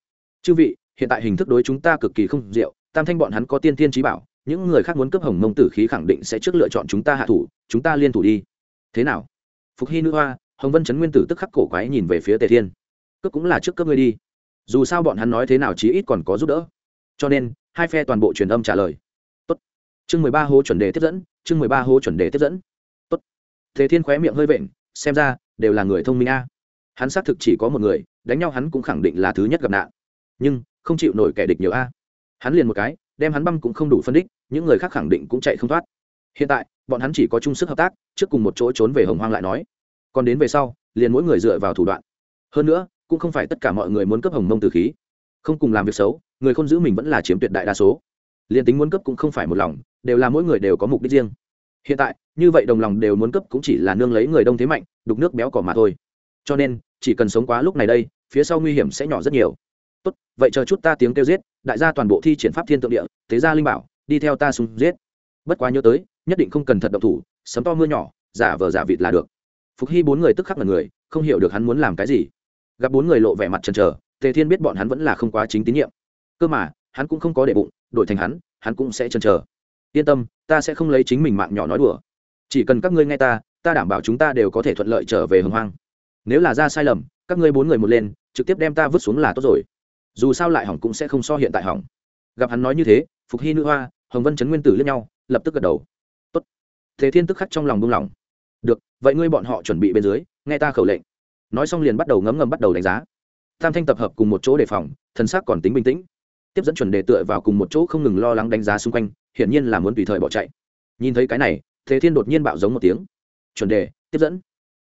Chư vị, hiện tại hình thức đối chúng ta cực kỳ không diệu, tam thanh bọn hắn có tiên thiên trí bảo, những người khác muốn cướp hồng mông tử khí khẳng định sẽ trước lựa chọn chúng ta hạ thủ, chúng ta liên thủ đi. Thế nào? Phục hy nữ hoa, hồng vân chấn nguyên tử tức khắc cổ quái nhìn về phía tề thiên. Cướp cũng là trước cướp ngươi đi. Dù sao bọn hắn nói thế nào chí ít còn có giúp đỡ. Cho nên, hai phe toàn bộ truyền âm trả lời chương mười ba hố chuẩn đề tiếp dẫn, chương mười ba hố chuẩn đề tiếp dẫn. Tốt. thế thiên khóe miệng hơi vện, xem ra, đều là người thông minh a. Hắn xác thực chỉ có một người, đánh nhau hắn cũng khẳng định là thứ nhất gặp nạn. Nhưng, không chịu nổi kẻ địch nhiều a. Hắn liền một cái, đem hắn băm cũng không đủ phân đích, những người khác khẳng định cũng chạy không thoát. Hiện tại, bọn hắn chỉ có chung sức hợp tác, trước cùng một chỗ trốn về hồng hoang lại nói. Còn đến về sau, liền mỗi người dựa vào thủ đoạn. Hơn nữa, cũng không phải tất cả mọi người muốn cấp hồng mông từ khí. Không cùng làm việc xấu, người không giữ mình vẫn là chiếm tuyệt đại đa số. Liền tính muốn cấp cũng không phải một lòng đều là mỗi người đều có mục đích riêng. Hiện tại, như vậy đồng lòng đều muốn cấp cũng chỉ là nương lấy người đông thế mạnh, đục nước béo cỏ mà thôi. Cho nên, chỉ cần sống quá lúc này đây, phía sau nguy hiểm sẽ nhỏ rất nhiều. Tốt, vậy chờ chút ta tiếng kêu giết, đại gia toàn bộ thi triển pháp thiên tượng địa thế gia linh bảo, đi theo ta xung giết. Bất quá nhớ tới, nhất định không cần thật động thủ, sấm to mưa nhỏ, giả vờ giả vịt là được. Phục hy bốn người tức khắc là người, không hiểu được hắn muốn làm cái gì. Gặp bốn người lộ vẻ mặt chần chờ, tề thiên biết bọn hắn vẫn là không quá chính tín nhiệm. Cơ mà, hắn cũng không có để bụng, đổi thành hắn hắn cũng sẽ chần chờ yên tâm, ta sẽ không lấy chính mình mạng nhỏ nói đùa. Chỉ cần các ngươi nghe ta ta đảm bảo chúng ta đều có thể thuận lợi trở về hồng hoang. Nếu là ra sai lầm, các ngươi bốn người một lên, trực tiếp đem ta vứt xuống là tốt rồi. Dù sao lại hỏng cũng sẽ không so hiện tại hỏng. Gặp hắn nói như thế, phục hy nữ hoa, hồng vân chấn nguyên tử lẫn nhau, lập tức gật đầu. Tốt. Thế thiên tức khắc trong lòng buông lỏng. Được, vậy ngươi bọn họ chuẩn bị bên dưới, nghe ta khẩu lệnh. Nói xong liền bắt đầu ngấm ngầm bắt đầu đánh giá. Tam thanh tập hợp cùng một chỗ đề phòng thân xác còn tính bình tĩnh. Tiếp dẫn chuẩn đề tựa vào cùng một chỗ không ngừng lo lắng đánh giá xung quanh hiển nhiên là muốn tùy thời bỏ chạy. Nhìn thấy cái này, thế thiên đột nhiên bạo giống một tiếng. Chuẩn đề, tiếp dẫn.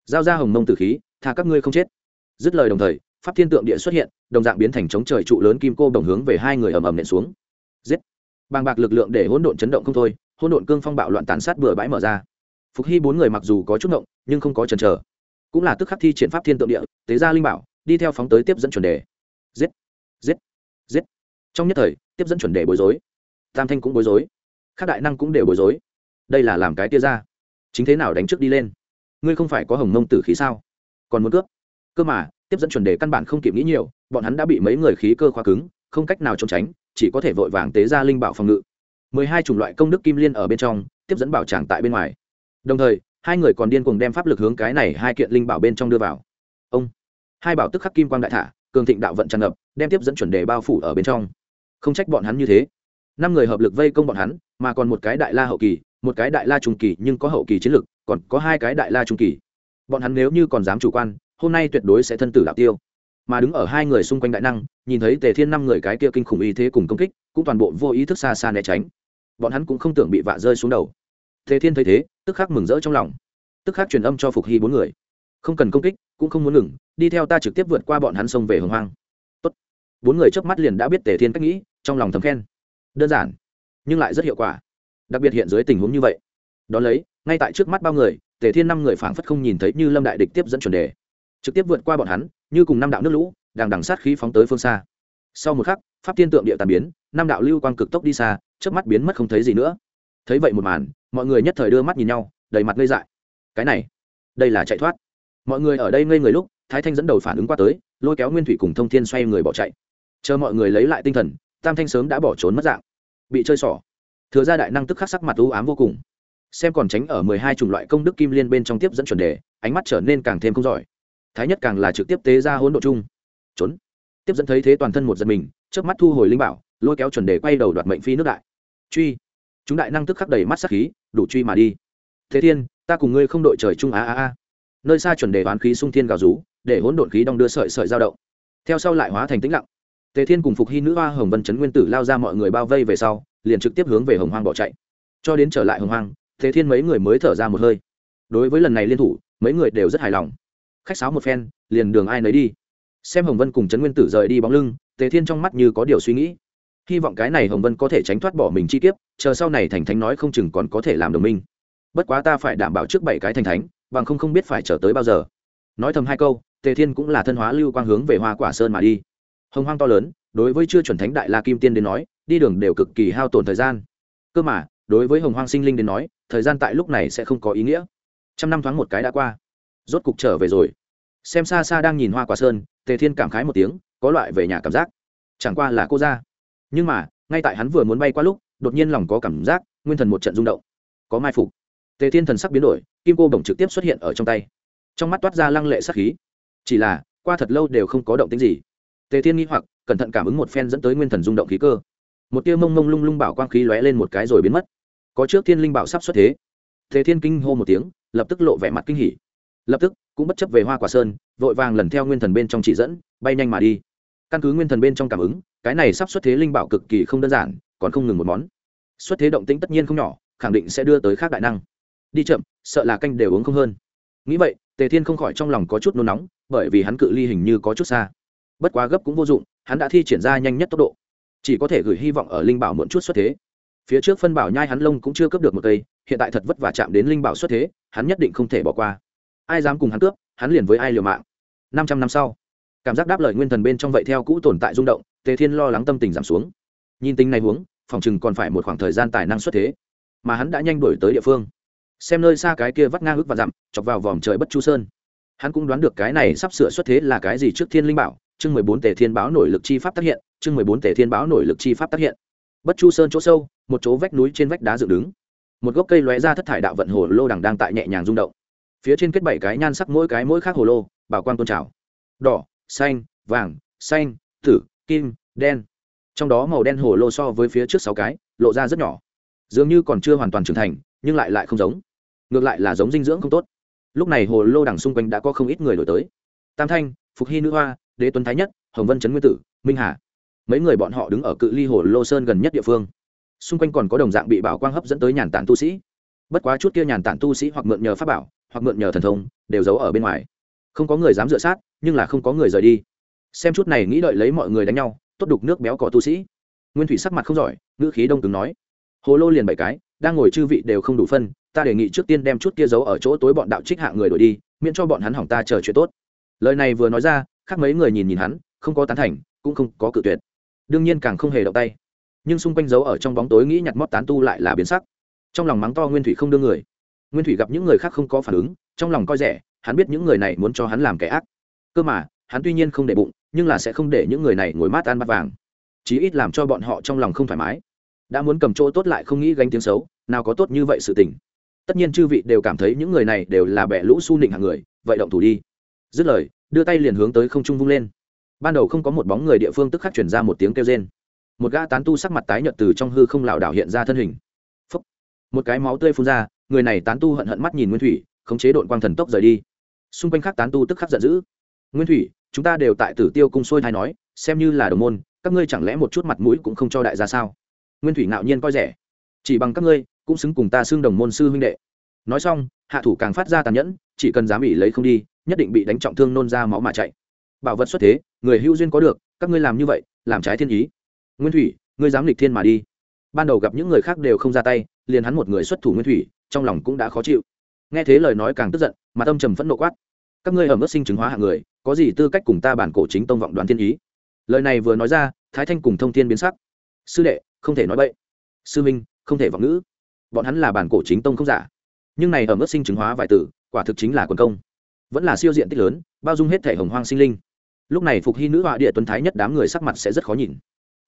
Giao ra hồng mông tử khí, tha các ngươi không chết. Dứt lời đồng thời, pháp thiên tượng địa xuất hiện, đồng dạng biến thành chống trời trụ lớn kim cô đồng hướng về hai người ầm ầm nện xuống. Giết. Bàng bạc lực lượng để hỗn độn chấn động không thôi, hỗn độn cương phong bạo loạn tàn sát bừa bãi mở ra. Phục hy bốn người mặc dù có chút động nhưng không có chần chờ. Cũng là tức khắc thi triển pháp thiên tượng địa, tế gia linh bảo, đi theo phóng tới tiếp dẫn chuẩn đề. Giết. Giết. Giết. Trong nhất thời, tiếp dẫn chuẩn đề bối rối. Tam thanh cũng bối rối các đại năng cũng đều bối rối. Đây là làm cái tia ra. Chính thế nào đánh trước đi lên? Ngươi không phải có hồng mông tử khí sao? Còn muốn cướp? Cơ mà, tiếp dẫn chuẩn đề căn bản không kịp nghĩ nhiều, bọn hắn đã bị mấy người khí cơ khóa cứng, không cách nào trốn tránh, chỉ có thể vội vàng tế ra linh bảo phòng ngự. Mười hai chủng loại công đức kim liên ở bên trong, tiếp dẫn bảo tràng tại bên ngoài. Đồng thời, hai người còn điên cuồng đem pháp lực hướng cái này hai kiện linh bảo bên trong đưa vào. Ông. Hai bảo tức khắc kim quang đại thả, cường thịnh đạo vận tràn ngập, đem tiếp dẫn chuẩn đề bao phủ ở bên trong. Không trách bọn hắn như thế năm người hợp lực vây công bọn hắn, mà còn một cái đại la hậu kỳ, một cái đại la trung kỳ, nhưng có hậu kỳ chiến lực, còn có hai cái đại la trung kỳ. Bọn hắn nếu như còn dám chủ quan, hôm nay tuyệt đối sẽ thân tử đạo tiêu. Mà đứng ở hai người xung quanh đại năng, nhìn thấy tề thiên năm người cái kia kinh khủng y thế cùng công kích, cũng toàn bộ vô ý thức xa xa né tránh. Bọn hắn cũng không tưởng bị vạ rơi xuống đầu. Tề thiên thấy thế, tức khắc mừng rỡ trong lòng. Tức khắc truyền âm cho phục hy bốn người. Không cần công kích, cũng không muốn ngừng, đi theo ta trực tiếp vượt qua bọn hắn sông về hồng hoang. Tốt. bốn người chớp mắt liền đã biết tề thiên cách nghĩ, trong lòng thầm khen đơn giản, nhưng lại rất hiệu quả. Đặc biệt hiện dưới tình huống như vậy. Đ ó lấy, ngay tại trước mắt bao người, tề thiên năm người phảng phất không nhìn thấy như lâm đại địch tiếp dẫn chuẩn đề. Trực tiếp vượt qua bọn hắn, như cùng năm đạo nước lũ, đang đằng sát khí phóng tới phương xa. Sau một khắc, pháp thiên tượng địa tàn biến, năm đạo lưu quang cực tốc đi xa trước mắt biến mất không thấy gì nữa. Thấy vậy một màn, mọi người nhất thời đưa mắt nhìn nhau, đầy mặt ngây dại. Cái này, đây là chạy thoát. Mọi người ở đây ngây người lúc, thái thanh dẫn đầu phản ứng qua tới, lôi kéo nguyên thủy cùng thông thiên xoay người bỏ chạy. Chờ mọi người lấy lại tinh thần tam thanh sớm đã bỏ trốn mất dạng, bị chơi xỏ. Thừa ra đại năng tức khắc sắc mặt u ám vô cùng. Xem còn tránh ở mười hai chủng loại công đức kim liên bên trong tiếp dẫn chuẩn đề, ánh mắt trở nên càng thêm không giỏi. Thái nhất càng là trực tiếp tế ra hỗn độ chung. Trốn. Tiếp dẫn thấy thế toàn thân một giật mình trước mắt thu hồi linh bảo, lôi kéo chuẩn đề quay đầu đoạt mệnh phi nước đại. Truy. Chúng đại năng tức khắc đầy mắt sắc khí, đủ truy mà đi. Thế thiên, ta cùng ngươi không đội trời chung a a a nơi xa chuẩn đề đoán khí sung thiên gào rú, để hỗn độn khí đong đưa sợi sợi dao động. Theo sau lại hóa thành tĩnh lặng tề thiên cùng phục hy nữ hoa hồng vân chấn nguyên tử lao ra mọi người bao vây về sau, liền trực tiếp hướng về hồng hoang bỏ chạy. Cho đến trở lại hồng hoang, tề thiên mấy người mới thở ra một hơi. Đối với lần này liên thủ, mấy người đều rất hài lòng. Khách sáo một phen, liền đường ai nấy đi. Xem hồng vân cùng trấn nguyên tử rời đi bóng lưng, tề thiên trong mắt như có điều suy nghĩ. Hy vọng cái này hồng vân có thể tránh thoát bỏ mình chi kiếp, chờ sau này thành thánh nói không chừng còn có thể làm đồng minh. Bất quá ta phải đảm bảo trước bảy cái thành thánh, bằng không không biết phải chờ tới bao giờ. Nói thầm hai câu, tề thiên cũng là thân hóa lưu quang hướng về hoa quả sơn mà đi hồng hoang to lớn, đối với chưa chuẩn thánh đại la kim tiên đến nói, đi đường đều cực kỳ hao tổn thời gian. Cơ mà, đối với hồng hoang sinh linh đến nói, thời gian tại lúc này sẽ không có ý nghĩa. Trăm năm thoáng một cái đã qua. Rốt cục trở về rồi. Xem xa xa đang nhìn hoa quả sơn, tề thiên cảm khái một tiếng, có loại về nhà cảm giác. Chẳng qua là cô ra. Nhưng mà, ngay tại hắn vừa muốn bay qua lúc, đột nhiên lòng có cảm giác, nguyên thần một trận rung động. Có mai phục. Tề thiên thần sắc biến đổi, kim cô bổng trực tiếp xuất hiện ở trong tay. Trong mắt toát ra lăng lệ sắc khí. Chỉ là, qua thật lâu đều không có động tính gì tề thiên nghĩ hoặc, cẩn thận cảm ứng một phen dẫn tới nguyên thần rung động khí cơ. Một tia mông mông lung lung bảo quang khí lóe lên một cái rồi biến mất. Có trước thiên linh bảo sắp xuất thế. Tề thiên kinh hô một tiếng, lập tức lộ vẻ mặt kinh hỉ. Lập tức, cũng bất chấp về hoa quả sơn, vội vàng lần theo nguyên thần bên trong chỉ dẫn, bay nhanh mà đi. Căn cứ nguyên thần bên trong cảm ứng, cái này sắp xuất thế linh bảo cực kỳ không đơn giản, còn không ngừng một món. Xuất thế động tĩnh tất nhiên không nhỏ, khẳng định sẽ đưa tới khác đại năng. Đi chậm, sợ là canh đều uống không hơn. Nghĩ vậy, tề thiên không khỏi trong lòng có chút nôn nóng, bởi vì hắn cự ly hình như có chút xa bất quá gấp cũng vô dụng, hắn đã thi triển ra nhanh nhất tốc độ. Chỉ có thể gửi hy vọng ở linh bảo muộn chút xuất thế. Phía trước phân bảo nhai hắn lông cũng chưa cướp được một cây, hiện tại thật vất vả chạm đến linh bảo xuất thế, hắn nhất định không thể bỏ qua. Ai dám cùng hắn cướp, hắn liền với ai liều mạng. Năm trăm năm sau, cảm giác đáp lời nguyên thần bên trong vậy theo cũ tồn tại rung động, tề thiên lo lắng tâm tình giảm xuống. Nhìn tính này huống, phòng chừng còn phải một khoảng thời gian tài năng xuất thế, mà hắn đã nhanh đổi tới địa phương. Xem nơi xa cái kia vắt ngang ước và dặm, chọc vào vòm trời bất chu sơn. Hắn cũng đoán được cái này sắp sửa xuất thế là cái gì trước thiên linh bảo chương mười bốn tề thiên báo nổi lực chi pháp tác hiện, chương mười bốn tề thiên báo nổi lực chi pháp tác hiện. Bất chu sơn chỗ sâu, một chỗ vách núi trên vách đá dựng đứng. Một gốc cây lóe ra thất thải đạo vận hồ lô đằng đang tại nhẹ nhàng rung động. Phía trên kết bảy cái nhan sắc mỗi cái mỗi khác hồ lô, bảo quang tôn trào. Đỏ, xanh, vàng, xanh, tử, kim, đen. Trong đó màu đen hồ lô so với phía trước sáu cái, lộ ra rất nhỏ. Dường như còn chưa hoàn toàn trưởng thành, nhưng lại lại không giống. Ngược lại là giống dinh dưỡng không tốt. Lúc này hồ lô đằng xung quanh đã có không ít người đổi tới. Tam thanh, phục hy nữ hoa đế tuấn thái nhất, hồng vân trấn nguyên tử, minh hà. Mấy người bọn họ đứng ở cự ly hồ lô sơn gần nhất địa phương. Xung quanh còn có đồng dạng bị bảo quang hấp dẫn tới nhàn tản tu sĩ. Bất quá chút kia nhàn tản tu sĩ hoặc mượn nhờ pháp bảo, hoặc mượn nhờ thần thông, đều giấu ở bên ngoài. Không có người dám dựa sát, nhưng là không có người rời đi. Xem chút này nghĩ đợi lấy mọi người đánh nhau, tốt đục nước béo cỏ tu sĩ. Nguyên thủy sắc mặt không giỏi, ngữ khí đông cứng nói. Hồ lô liền bảy cái, đang ngồi chư vị đều không đủ phân, ta đề nghị trước tiên đem chút kia giấu ở chỗ tối bọn đạo trích hạ người đổi đi, miễn cho bọn hắn hỏng ta chờ chuyện tốt. Lời này vừa nói ra khác mấy người nhìn nhìn hắn, không có tán thành, cũng không có cự tuyệt. Đương nhiên càng không hề động tay. Nhưng xung quanh giấu ở trong bóng tối nghĩ nhặt mót tán tu lại là biến sắc. Trong lòng mắng to nguyên thủy không đưa người. Nguyên thủy gặp những người khác không có phản ứng, trong lòng coi rẻ, hắn biết những người này muốn cho hắn làm kẻ ác. Cơ mà, hắn tuy nhiên không để bụng, nhưng là sẽ không để những người này ngồi mát ăn bát vàng. Chí ít làm cho bọn họ trong lòng không thoải mái. Đã muốn cầm chỗ tốt lại không nghĩ gánh tiếng xấu, nào có tốt như vậy sự tình. Tất nhiên chư vị đều cảm thấy những người này đều là bẻ lũ su nịnh hàng người, vậy động thủ đi. Dứt lời đưa tay liền hướng tới không trung vung lên. Ban đầu không có một bóng người địa phương tức khắc chuyển ra một tiếng kêu rên. Một gã tán tu sắc mặt tái nhợt từ trong hư không lảo đảo hiện ra thân hình. Phúc. một cái máu tươi phun ra, người này tán tu hận hận mắt nhìn nguyên thủy, khống chế đội quang thần tốc rời đi. Xung quanh khác tán tu tức khắc giận dữ. Nguyên thủy, chúng ta đều tại tử tiêu cung sôi thai nói, xem như là đồng môn, các ngươi chẳng lẽ một chút mặt mũi cũng không cho đại gia sao? Nguyên thủy ngạo nhiên coi rẻ. Chỉ bằng các ngươi, cũng xứng cùng ta xưng đồng môn sư huynh đệ. Nói xong, hạ thủ càng phát ra tàn nhẫn, chỉ cần dám bị lấy không đi nhất định bị đánh trọng thương nôn ra máu mà chạy. Bảo vật xuất thế, người hữu duyên có được, các ngươi làm như vậy, làm trái thiên ý. Nguyên thủy, ngươi dám lịch thiên mà đi. Ban đầu gặp những người khác đều không ra tay, liền hắn một người xuất thủ nguyên thủy, trong lòng cũng đã khó chịu. Nghe thế lời nói càng tức giận mà tâm trầm phẫn nộ quát. Các ngươi ở mức sinh chứng hóa hạng người, có gì tư cách cùng ta bản cổ chính tông vọng đoán thiên ý? Lời này vừa nói ra, thái thanh cùng thông thiên biến sắc. Sư đệ, không thể nói bậy. Sư minh, không thể vọng ngữ. Bọn hắn là bản cổ chính tông không giả. Nhưng này ở mức sinh chứng hóa vài tử, quả thực chính là quần công vẫn là siêu diện tích lớn, bao dung hết thể hồng hoang sinh linh. Lúc này phục hy nữ họa địa tuấn thái nhất đám người sắc mặt sẽ rất khó nhìn.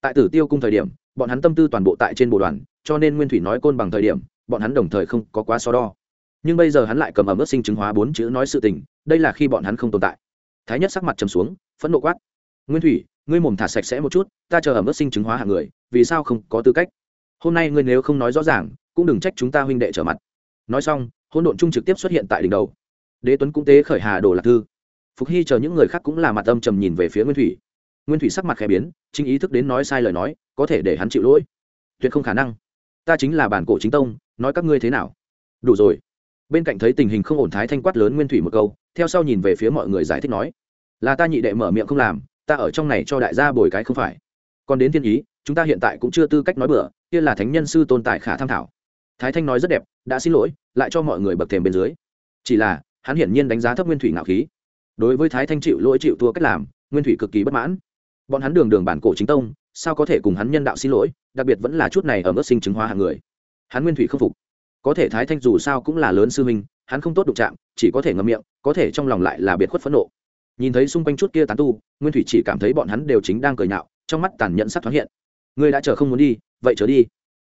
Tại tử tiêu cung thời điểm, bọn hắn tâm tư toàn bộ tại trên bộ đoàn, cho nên nguyên thủy nói côn bằng thời điểm, bọn hắn đồng thời không có quá so đo. Nhưng bây giờ hắn lại cầm ẩm ướt sinh chứng hóa bốn chữ nói sự tình, đây là khi bọn hắn không tồn tại. Thái nhất sắc mặt trầm xuống, phẫn nộ quát. Nguyên thủy, ngươi mồm thả sạch sẽ một chút, ta chờ ẩm ướt sinh chứng hóa hạng người, vì sao không có tư cách? Hôm nay ngươi nếu không nói rõ ràng, cũng đừng trách chúng ta huynh đệ trở mặt. Nói xong, hỗn độn trung trực tiếp xuất hiện tại đỉnh đầu đế tuấn cũng tế khởi hà đồ lạc thư. Phục hy chờ những người khác cũng là mặt âm trầm nhìn về phía nguyên thủy. Nguyên thủy sắc mặt khẽ biến, chính ý thức đến nói sai lời nói, có thể để hắn chịu lỗi. Tuyệt không khả năng. Ta chính là bản cổ chính tông, nói các ngươi thế nào? Đủ rồi. Bên cạnh thấy tình hình không ổn thái thanh quát lớn nguyên thủy một câu, theo sau nhìn về phía mọi người giải thích nói, là ta nhị đệ mở miệng không làm, ta ở trong này cho đại gia bồi cái không phải. Còn đến thiên ý, chúng ta hiện tại cũng chưa tư cách nói bừa, kia là thánh nhân sư tồn tại khả tham thảo. Thái thanh nói rất đẹp, đã xin lỗi, lại cho mọi người bậc thềm bên dưới. Chỉ là hắn hiển nhiên đánh giá thấp nguyên thủy ngạo khí. Đối với thái thanh chịu lỗi chịu thua cách làm, nguyên thủy cực kỳ bất mãn. Bọn hắn đường đường bản cổ chính tông, sao có thể cùng hắn nhân đạo xin lỗi, đặc biệt vẫn là chút này ở mức sinh chứng hóa hàng người. Hắn nguyên thủy không phục. Có thể thái thanh dù sao cũng là lớn sư minh hắn không tốt đụng chạm, chỉ có thể ngậm miệng, có thể trong lòng lại là biệt khuất phẫn nộ. Nhìn thấy xung quanh chút kia tán tu, nguyên thủy chỉ cảm thấy bọn hắn đều chính đang cười nhạo, trong mắt tàn nhẫn sắc thoáng hiện. Ngươi đã chờ không muốn đi, vậy trở đi.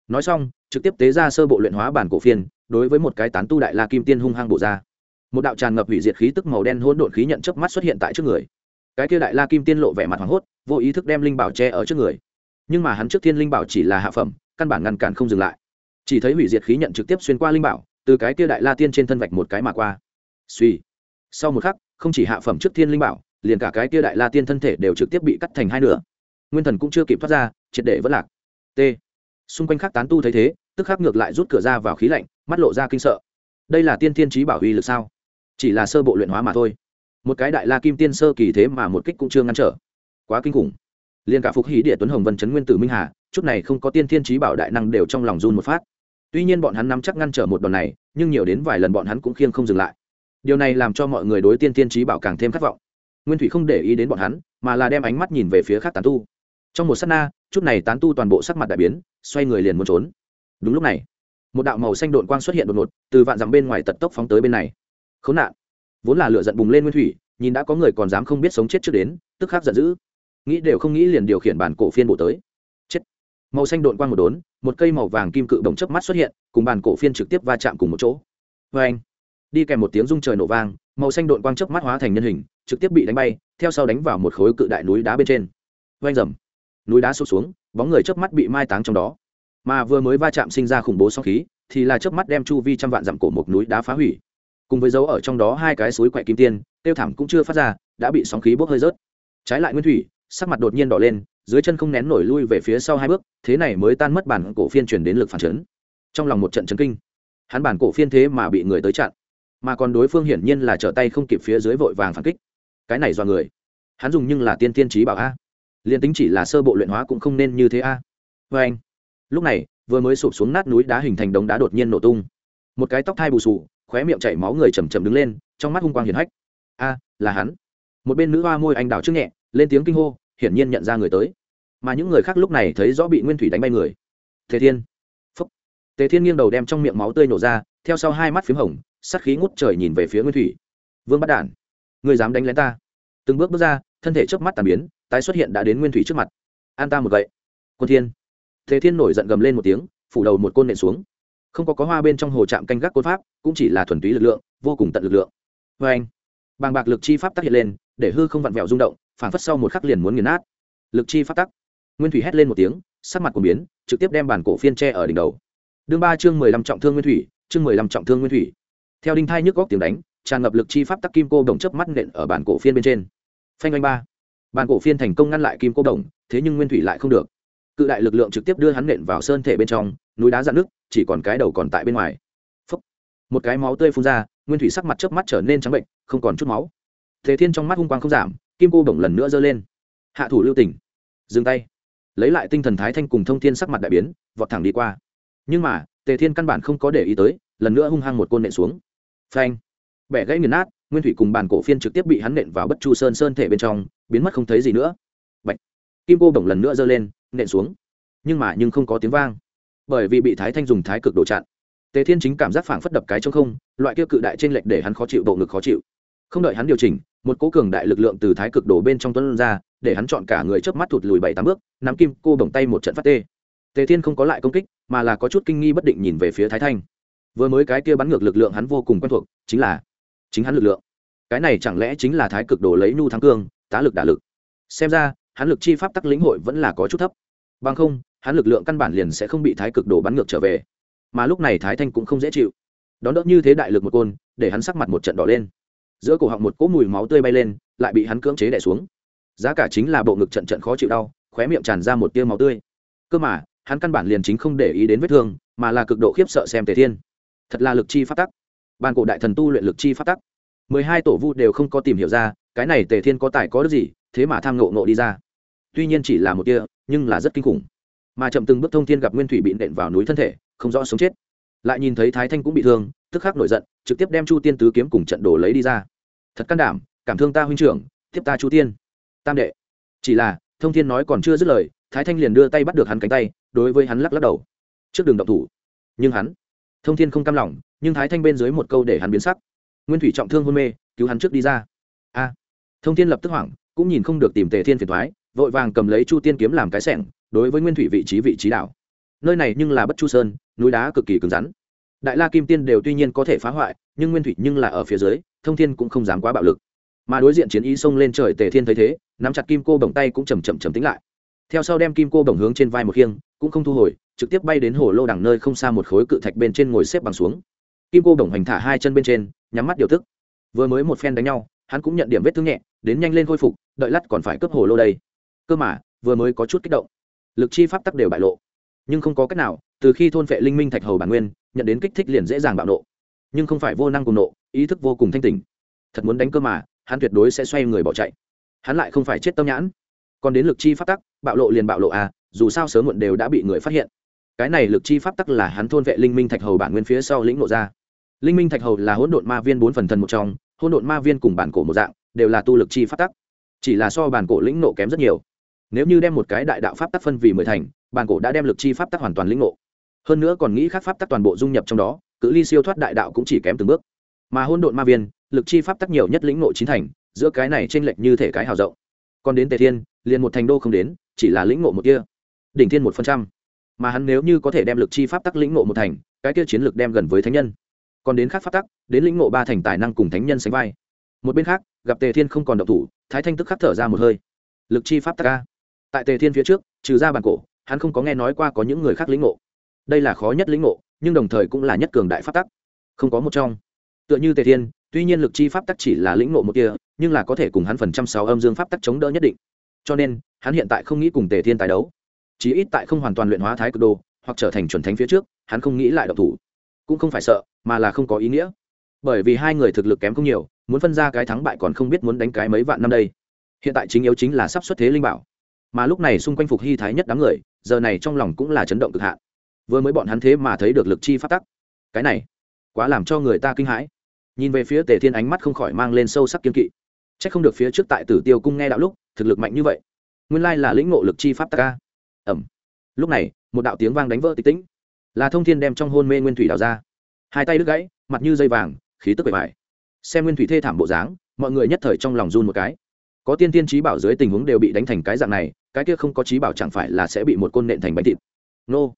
Nói xong, trực tiếp tế ra sơ bộ luyện hóa bản cổ phiên, đối với một cái tán tu đại la kim tiên hung hăng bổ ra một đạo tràn ngập hủy diệt khí tức màu đen hỗn độn khí nhận chớp mắt xuất hiện tại trước người. Cái kia đại la kim tiên lộ vẻ mặt hoảng hốt, vô ý thức đem linh bảo che ở trước người. Nhưng mà hắn trước thiên linh bảo chỉ là hạ phẩm, căn bản ngăn cản không dừng lại. Chỉ thấy hủy diệt khí nhận trực tiếp xuyên qua linh bảo, từ cái kia đại la tiên trên thân vạch một cái mà qua. Suy sau một khắc, không chỉ hạ phẩm trước thiên linh bảo, liền cả cái kia đại la tiên thân thể đều trực tiếp bị cắt thành hai nửa. Nguyên thần cũng chưa kịp thoát ra, triệt để vẫn lạc. T. Xung quanh khác tán tu thấy thế, tức khắc ngược lại rút cửa ra vào khí lạnh, mắt lộ ra kinh sợ. Đây là tiên thiên trí bảo uy lực sao? Chỉ là sơ bộ luyện hóa mà thôi. Một cái đại la kim tiên sơ kỳ thế mà một kích cũng chưa ngăn trở. Quá kinh khủng. Liền cả phục hí địa tuấn hồng vân chấn nguyên tử minh hà, chút này không có tiên thiên trí bảo đại năng đều trong lòng run một phát. Tuy nhiên bọn hắn nắm chắc ngăn trở một đòn này, nhưng nhiều đến vài lần bọn hắn cũng khiêng không dừng lại. Điều này làm cho mọi người đối tiên thiên trí bảo càng thêm khát vọng. Nguyên thủy không để ý đến bọn hắn, mà là đem ánh mắt nhìn về phía khác tán tu. Trong một s á t na, chút này tán tu toàn bộ sắc mặt đại biến, xoay người liền muốn trốn. Đúng lúc này, một đạo màu xanh đội quang xuất hiện đột ngột, từ vạn dặm bên ngoài tật tốc phóng tới bên này khốn nạn. Vốn là lựa giận bùng lên nguyên thủy, nhìn đã có người còn dám không biết sống chết trước đến, tức khắc giận dữ. Nghĩ đều không nghĩ liền điều khiển bản cổ phiên bộ tới. Chết. Màu xanh đột quang một đốn, một cây màu vàng kim cự đồng chớp mắt xuất hiện, cùng bản cổ phiên trực tiếp va chạm cùng một chỗ. Vê anh, đi kèm một tiếng rung trời nổ vang, màu xanh đột quang chớp mắt hóa thành nhân hình, trực tiếp bị đánh bay, theo sau đánh vào một khối cự đại núi đá bên trên. Vê anh rầm núi đá sụp xuống, bóng người chớp mắt bị mai táng trong đó. Mà vừa mới va chạm sinh ra khủng bố sau khí, thì là chớp mắt đem chu vi trăm vạn dặm cổ một núi đá phá hủy cùng với dấu ở trong đó hai cái suối quậy kim tiên, tiêu thảm cũng chưa phát ra, đã bị sóng khí bốc hơi rớt. Trái lại nguyên thủy, sắc mặt đột nhiên đỏ lên, dưới chân không nén nổi lui về phía sau hai bước, thế này mới tan mất bản cổ phiên chuyển đến lực phản chấn. Trong lòng một trận chấn kinh. Hắn bản cổ phiên thế mà bị người tới chặn, mà còn đối phương hiển nhiên là trở tay không kịp phía dưới vội vàng phản kích. Cái này do người. Hắn dùng nhưng là tiên tiên trí bảo a. Liền tính chỉ là sơ bộ luyện hóa cũng không nên như thế a. Vê anh, lúc này, vừa mới sụp xuống nát núi đá hình thành đống đá đột nhiên nổ tung. Một cái tóc thai bù sù khóe miệng chảy máu người chầm chầm đứng lên, trong mắt hung quang hiền hách. A, là hắn. Một bên nữ hoa môi anh đào trước nhẹ, lên tiếng kinh hô, hiển nhiên nhận ra người tới. Mà những người khác lúc này thấy rõ bị nguyên thủy đánh bay người. Thế thiên. Phúc. Tề thiên nghiêng đầu đem trong miệng máu tươi nổ ra, theo sau hai mắt p h í m hồng sắt khí ngút trời nhìn về phía nguyên thủy. Vương bắt đản người dám đánh lén ta? Từng bước bước ra, thân thể trước mắt tàn biến, tái xuất hiện đã đến nguyên thủy trước mặt. An ta một gậy. Quân thiên. Thế thiên nổi giận gầm lên một tiếng, phủ đầu một côn nện xuống không có có hoa bên trong hồ trạm canh gác côn pháp, cũng chỉ là thuần túy lực lượng, vô cùng tận lực lượng. Vê anh, bàng bạc lực chi pháp tác hiện lên, để hư không vặn vẹo rung động phản phất sau một khắc liền muốn nghiền nát. Lực chi pháp tắc nguyên thủy hét lên một tiếng, sắc mặt của biến, trực tiếp đem bản cổ phiên tre ở đỉnh đầu. Đương ba chương mười lăm trọng thương nguyên thủy, chương mười lăm trọng thương nguyên thủy. Theo đinh thai nhức góc tiếng đánh, tràn ngập lực chi pháp tắc kim cô đồng chớp mắt nện ở bản cổ phiên bên trên. Phanh anh ba. Bản cổ phiên thành công ngăn lại kim cô đồng, thế nhưng nguyên thủy lại không được. Cự đại lực lượng trực tiếp đưa hắn nện vào sơn thể bên trong núi đá dạn nước, chỉ còn cái đầu còn tại bên ngoài. Phốc. một cái máu tươi phun ra, nguyên thủy sắc mặt chớp mắt trở nên trắng bệnh, không còn chút máu. Thế thiên trong mắt hung quang không giảm, kim cô bổng lần nữa giơ lên. Hạ thủ lưu tỉnh dừng tay. Lấy lại tinh thần thái thanh cùng thông thiên sắc mặt đại biến, vọt thẳng đi qua. Nhưng mà, tề thiên căn bản không có để ý tới, lần nữa hung hăng một côn nện xuống. Phanh. Bẻ gãy nghiền nát, nguyên thủy cùng bàn cổ phiên trực tiếp bị hắn nện vào bất chu sơn sơn thể bên trong, biến mất không thấy gì nữa. Bạch. kim cô bổng lần nữa giơ lên, nện xuống. Nhưng mà nhưng không có tiếng vang bởi vì bị thái thanh dùng thái cực đổ chặn. Tề thiên chính cảm giác phảng phất đập cái trong không, loại kia cự đại trên lệch để hắn khó chịu, bộ ngực khó chịu. Không đợi hắn điều chỉnh, một cố cường đại lực lượng từ thái cực đổ bên trong tuấn ra, để hắn chọn cả người chớp mắt thụt lùi bảy tám bước, nắm kim cô bổng tay một trận phát tê. Tề thiên không có lại công kích, mà là có chút kinh nghi bất định nhìn về phía thái thanh. Vừa mới cái kia bắn ngược lực lượng hắn vô cùng quen thuộc, chính là, chính hắn lực lượng. Cái này chẳng lẽ chính là thái cực đồ lấy nhu thắng cương, tá lực đả lực? Xem ra, hắn lực chi pháp tắc lĩnh hội vẫn là có chút thấp. Bằng không hắn lực lượng căn bản liền sẽ không bị thái cực đồ bắn ngược trở về. Mà lúc này thái thanh cũng không dễ chịu. Đón đỡ như thế đại lực một côn, để hắn sắc mặt một trận đỏ lên. Giữa cổ họng một cỗ mùi máu tươi bay lên, lại bị hắn cưỡng chế đẻ xuống. Giá cả chính là bộ ngực trận trận khó chịu đau, khóe miệng tràn ra một tia máu tươi. Cơ mà, hắn căn bản liền chính không để ý đến vết thương, mà là cực độ khiếp sợ xem tề thiên. Thật là lực chi phát tắc. Ban cổ đại thần tu luyện lực chi phát tắc. Mười hai tổ vu đều không có tìm hiểu ra, cái này tề thiên có tài có đức gì, thế mà tham ngộ ngộ đi ra. Tuy nhiên chỉ là một tia, nhưng là rất kinh khủng mà chậm từng bước thông thiên gặp nguyên thủy bị nện vào núi thân thể, không rõ sống chết. Lại nhìn thấy thái thanh cũng bị thương, tức khắc nổi giận, trực tiếp đem chu tiên tứ kiếm cùng trận đồ lấy đi ra. Thật can đảm, cảm thương ta huynh trưởng, tiếp ta chu tiên. Tam đệ. Chỉ là, thông thiên nói còn chưa dứt lời, thái thanh liền đưa tay bắt được hắn cánh tay, đối với hắn lắc lắc đầu. Trước đường động thủ. Nhưng hắn, thông thiên không cam lòng, nhưng thái thanh bên dưới một câu để hắn biến sắc. Nguyên thủy trọng thương hôn mê, cứu hắn trước đi ra. A. Thông thiên lập tức hoảng, cũng nhìn không được tìm tề thiên phiền thoái vội vàng cầm lấy chu tiên kiếm làm cái sẻng đối với nguyên thủy vị trí vị trí đảo. Nơi này nhưng là bất chu sơn, núi đá cực kỳ cứng rắn. Đại la kim tiên đều tuy nhiên có thể phá hoại, nhưng nguyên thủy nhưng là ở phía dưới, thông thiên cũng không dám quá bạo lực. Mà đối diện chiến ý xông lên trời tề thiên thấy thế, nắm chặt kim cô bồng tay cũng chầm chậm chầm tính lại. Theo sau đem kim cô bồng hướng trên vai một khiêng, cũng không thu hồi, trực tiếp bay đến hồ lô đằng nơi không xa một khối cự thạch bên trên ngồi xếp bằng xuống. Kim cô bồng hành thả hai chân bên trên, nhắm mắt điều tức. Vừa mới một phen đánh nhau, hắn cũng nhận điểm vết thương nhẹ, đến nhanh lên khôi phục, đợi lắt còn phải cướp hồ lô đây. Cơ mà, vừa mới có chút kích động lực chi pháp tắc đều bại lộ. Nhưng không có cách nào, từ khi thôn vệ linh minh thạch hầu bản nguyên, nhận đến kích thích liền dễ dàng bạo nộ. Nhưng không phải vô năng cùng nộ, ý thức vô cùng thanh tình thật muốn đánh cơ mà, hắn tuyệt đối sẽ xoay người bỏ chạy. Hắn lại không phải chết tâm nhãn. Còn đến lực chi pháp tắc, bạo lộ liền bạo lộ à dù sao sớm muộn đều đã bị người phát hiện. Cái này lực chi pháp tắc là hắn thôn vệ linh minh thạch hầu bản nguyên phía sau lĩnh nộ ra. Linh minh thạch hầu là hỗn độn ma viên bốn phần thần một trong, hỗn độn ma viên cùng bản cổ một dạng, đều là tu lực chi pháp tắc. Chỉ là so bản cổ lĩnh nộ kém rất nhiều nếu như đem một cái đại đạo pháp tắc phân vì mười thành bản cổ đã đem lực chi pháp tắc hoàn toàn lĩnh ngộ. hơn nữa còn nghĩ khác pháp tắc toàn bộ dung nhập trong đó, cự ly siêu thoát đại đạo cũng chỉ kém từng bước. Mà hôn độn ma viên, lực chi pháp tắc nhiều nhất lĩnh ngộ chín thành, giữa cái này t r ê n lệch như thể cái hào rộng. Còn đến tề thiên, liền một thành đô không đến, chỉ là lĩnh ngộ một kia. Đỉnh thiên một phần trăm. Mà hắn nếu như có thể đem lực chi pháp tắc lĩnh ngộ một thành, cái kia chiến lược đem gần với thánh nhân. Còn đến khác pháp tắc, đến lĩnh ngộ ba thành tài năng cùng thánh nhân sánh vai. Một bên khác, gặp tề thiên không còn độc thủ, thái thanh tức khắc thở ra một hơi. Lực chi pháp tắc ca tại tề thiên phía trước, trừ ra bàn cổ, hắn không có nghe nói qua có những người khác lĩnh ngộ. Đây là khó nhất lĩnh ngộ, nhưng đồng thời cũng là nhất cường đại pháp tắc. Không có một trong. Tựa như tề thiên, tuy nhiên lực chi pháp tắc chỉ là lĩnh ngộ một kia, nhưng là có thể cùng hắn phần trăm sáu âm dương pháp tắc chống đỡ nhất định. Cho nên, hắn hiện tại không nghĩ cùng tề thiên tài đấu. Chí ít tại không hoàn toàn luyện hóa thái cực đồ, hoặc trở thành chuẩn thánh phía trước, hắn không nghĩ lại độc thủ. Cũng không phải sợ, mà là không có ý nghĩa. Bởi vì hai người thực lực kém không nhiều, muốn phân ra cái thắng bại còn không biết muốn đánh cái mấy vạn năm đây. Hiện tại chính yếu chính là sắp xuất thế linh bảo mà lúc này xung quanh phục hy thái nhất đám người, giờ này trong lòng cũng là chấn động cực hạn. Vừa mới bọn hắn thế mà thấy được lực chi phát tắc. Cái này, quá làm cho người ta kinh hãi. Nhìn về phía tề thiên ánh mắt không khỏi mang lên sâu sắc kiên kỵ. C h ắ c không được phía trước tại tử tiêu cung nghe đạo lúc, thực lực mạnh như vậy. Nguyên lai là lĩnh ngộ lực chi pháp tắc ca ẩm lúc này, một đạo tiếng vang đánh vỡ tịch tĩnh. Là thông thiên đem trong hôn mê nguyên thủy đào ra. Hai tay đứt gãy, mặt như dây vàng, khí tức bề bài xem nguyên thủy thê thảm bộ dáng, mọi người nhất thời trong lòng run một cái. Có tiên tiên trí bảo dưới tình huống đều bị đánh thành cái dạng này cái kia không có trí bảo chẳng phải là sẽ bị một côn nện thành bánh thịt. Nô.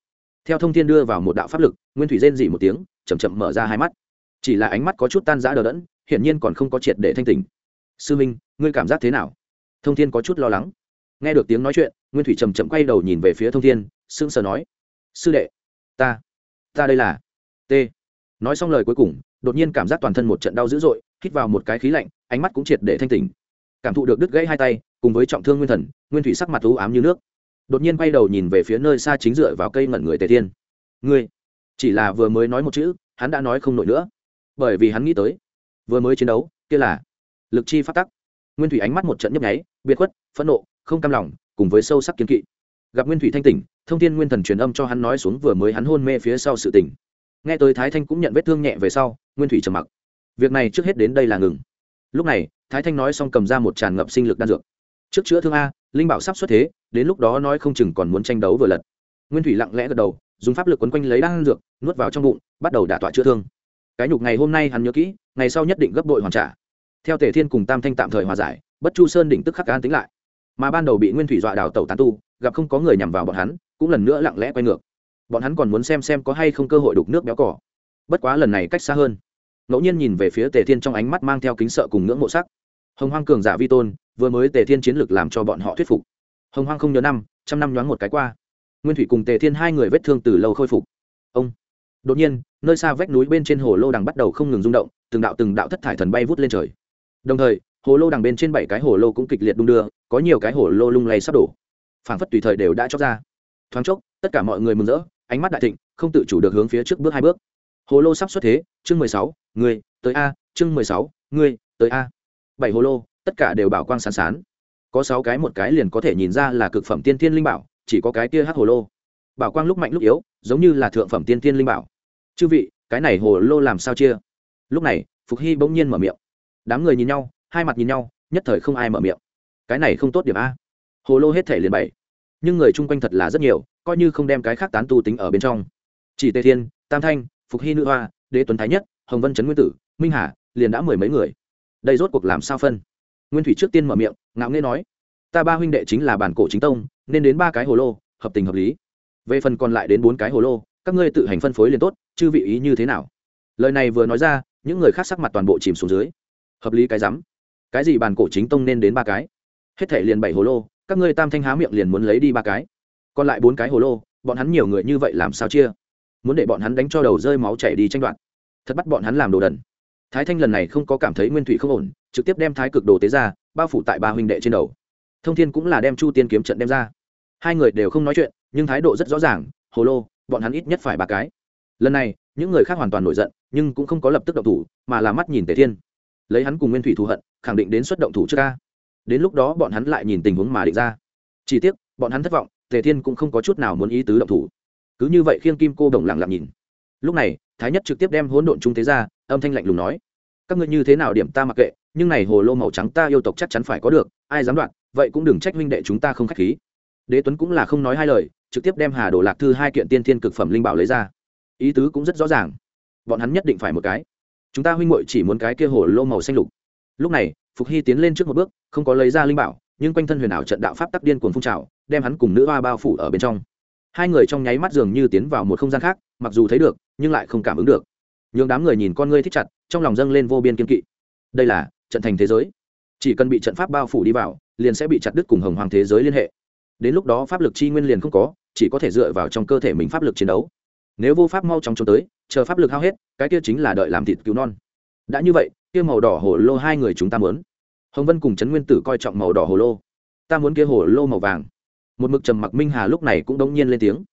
Theo thông thiên đưa vào một đạo pháp lực, nguyên thủy rên dỉ một tiếng chầm chậm mở ra hai mắt. Chỉ là ánh mắt có chút tan rã đờ đẫn, hiển nhiên còn không có triệt để thanh tình sư minh, ngươi cảm giác thế nào? Thông thiên có chút lo lắng. Nghe được tiếng nói chuyện, nguyên thủy chầm chậm quay đầu nhìn về phía thông thiên, sững sờ nói, sư đệ, ta ta đây là t. Nói xong lời cuối cùng, đột nhiên cảm giác toàn thân một trận đau dữ dội, hít vào một cái khí lạnh, ánh mắt cũng triệt để thanh tỉnh. Cảm thụ được đứt gãy hai tay cùng với trọng thương nguyên thần, nguyên thủy sắc mặt u ám như nước. Đột nhiên quay đầu nhìn về phía nơi xa chính dựa vào cây ngẩn người tề thiên. Ngươi, chỉ là vừa mới nói một chữ, hắn đã nói không nổi nữa. Bởi vì hắn nghĩ tới, vừa mới chiến đấu, kia là lực chi phát tắc. Nguyên thủy ánh mắt một trận nhấp nháy, biệt khuất, phẫn nộ, không cam lòng, cùng với sâu sắc kiến kỵ. Gặp nguyên thủy thanh tỉnh, thông tin nguyên thần truyền âm cho hắn nói xuống vừa mới hắn hôn mê phía sau sự tỉnh nghe tới thái thanh cũng nhận vết thương nhẹ về sau, nguyên thủy trầm mặc. Việc này trước hết đến đây là ngừng. Lúc này, thái thanh nói xong cầm ra một tràn ngập sinh lực đan dược trước chữa thương a, linh bảo sắp xuất thế, đến lúc đó nói không chừng còn muốn tranh đấu vừa lật. Nguyên thủy lặng lẽ gật đầu, dùng pháp lực quấn quanh lấy đan dược, nuốt vào trong bụng, bắt đầu đả tọa chữa thương. Cái nhục ngày hôm nay hắn nhớ kỹ, ngày sau nhất định gấp bội hoàn trả. Theo tề thiên cùng tam thanh tạm thời hòa giải, bất chu sơn đỉnh tức khắc an tính lại. Mà ban đầu bị nguyên thủy dọa đào tẩu tán tu, gặp không có người nhằm vào bọn hắn, cũng lần nữa lặng lẽ quay ngược. Bọn hắn còn muốn xem xem có hay không cơ hội đục nước béo cỏ. Bất quá lần này cách xa hơn. Ngẫu nhiên nhìn về phía tề thiên trong ánh mắt mang theo kính sợ cùng ngưỡng mộ sắc hồng hoang cường giả vi tôn, vừa mới tề thiên chiến lược làm cho bọn họ thuyết phục. Hồng hoang không nhớ năm, trăm năm nhoáng một cái qua. Nguyên thủy cùng tề thiên hai người vết thương từ lâu khôi phục. Ông. Đột nhiên, nơi xa vách núi bên trên hồ lô đằng bắt đầu không ngừng rung động, từng đạo từng đạo thất thải thần bay vút lên trời. Đồng thời, hồ lô đằng bên trên bảy cái hồ lô cũng kịch liệt đung đưa, có nhiều cái hồ lô lung lay sắp đổ. Phảng phất tùy thời đều đã chóc ra. Thoáng chốc, tất cả mọi người mừng rỡ, ánh mắt đại thịnh, không tự chủ được hướng phía trước bước hai bước. Hồ lô sắp xuất thế, chương mười sáu người tới a, chương mười sáu người tới a bảy hồ lô, tất cả đều bảo quang sán sán có sáu cái một cái liền có thể nhìn ra là cực phẩm tiên thiên linh bảo, chỉ có cái kia hát hồ lô. Bảo quang lúc mạnh lúc yếu, giống như là thượng phẩm tiên thiên linh bảo. Chư vị, cái này hồ lô làm sao chia? Lúc này, phục hy bỗng nhiên mở miệng. Đám người nhìn nhau, hai mặt nhìn nhau, nhất thời không ai mở miệng. Cái này không tốt điểm a. Hồ lô hết thể liền bảy. Nhưng người chung quanh thật là rất nhiều, coi như không đem cái khác tán tu tính ở bên trong. Chỉ tề thiên, tam thanh, phục hy nữ hoa, đế tuấn thái nhất, hồng vân trấn nguyên tử, minh hà, liền đã mười mấy người đây rốt cuộc làm sao phân? Nguyên thủy trước tiên mở miệng, ngạo nghê nói, ta ba huynh đệ chính là bản cổ chính tông, nên đến ba cái hồ lô, hợp tình hợp lý. Về phần còn lại đến bốn cái hồ lô, các ngươi tự hành phân phối liền tốt, chư vị ý như thế nào? Lời này vừa nói ra, những người khác sắc mặt toàn bộ chìm xuống dưới. Hợp lý cái rắm. Cái gì bản cổ chính tông nên đến ba cái? Hết thể liền bảy hồ lô, các ngươi tam thanh há miệng liền muốn lấy đi ba cái. Còn lại bốn cái hồ lô, bọn hắn nhiều người như vậy làm sao chia? Muốn để bọn hắn đánh cho đầu rơi máu chảy đi tranh đoạt. Thật bắt bọn hắn làm đồ đần thái thanh lần này không có cảm thấy nguyên thủy không ổn, trực tiếp đem thái cực đồ tế ra, bao phủ tại ba huynh đệ trên đầu. Thông thiên cũng là đem chu tiên kiếm trận đem ra. Hai người đều không nói chuyện, nhưng thái độ rất rõ ràng, hồ lô, bọn hắn ít nhất phải ba cái. Lần này, những người khác hoàn toàn nổi giận, nhưng cũng không có lập tức động thủ, mà là mắt nhìn tề thiên. Lấy hắn cùng nguyên thủy thù hận, khẳng định đến xuất động thủ trước ca đến lúc đó bọn hắn lại nhìn tình huống mà định ra. Chỉ tiếc, bọn hắn thất vọng, tề thiên cũng không có chút nào muốn ý tứ động thủ. Cứ như vậy khiêng kim cô đồng lặng lặng nhìn. Lúc này, thái nhất trực tiếp đem hỗn độn trung thế ra âm thanh lạnh lùng nói, các ngươi như thế nào điểm ta mặc kệ, nhưng này hồ lô màu trắng ta yêu tộc chắc chắn phải có được, ai dám đoạn vậy cũng đừng trách huynh đệ chúng ta không khách khí. Đế tuấn cũng là không nói hai lời, trực tiếp đem hà đồ lạc thư hai kiện tiên thiên cực phẩm linh bảo lấy ra. Ý tứ cũng rất rõ ràng. Bọn hắn nhất định phải một cái. Chúng ta huynh muội chỉ muốn cái kia hồ lô màu xanh lục. Lúc này, phục hy tiến lên trước một bước, không có lấy ra linh bảo, nhưng quanh thân huyền ảo trận đạo pháp tắc điên cuồng phun trào, đem hắn cùng nữ hoa bao phủ ở bên trong. Hai người trong nháy mắt dường như tiến vào một không gian khác, mặc dù thấy được, nhưng lại không cảm ứng được nhường đám người nhìn con ngươi thích chặt, trong lòng dâng lên vô biên kiên kỵ. Đây là trận thành thế giới. Chỉ cần bị trận pháp bao phủ đi vào, liền sẽ bị chặt đứt cùng hồng hoàng thế giới liên hệ. Đến lúc đó pháp lực chi nguyên liền không có, chỉ có thể dựa vào trong cơ thể mình pháp lực chiến đấu. Nếu vô pháp mau chóng trốn tới, chờ pháp lực hao hết, cái kia chính là đợi làm thịt cứu non. Đã như vậy, kia màu đỏ hồ lô hai người chúng ta muốn. Hồng vân cùng trấn nguyên tử coi trọng màu đỏ hồ lô. Ta muốn kia hồ lô màu vàng. Một mực trầm mặc minh hà lúc này cũng đống nhiên lên tiếng.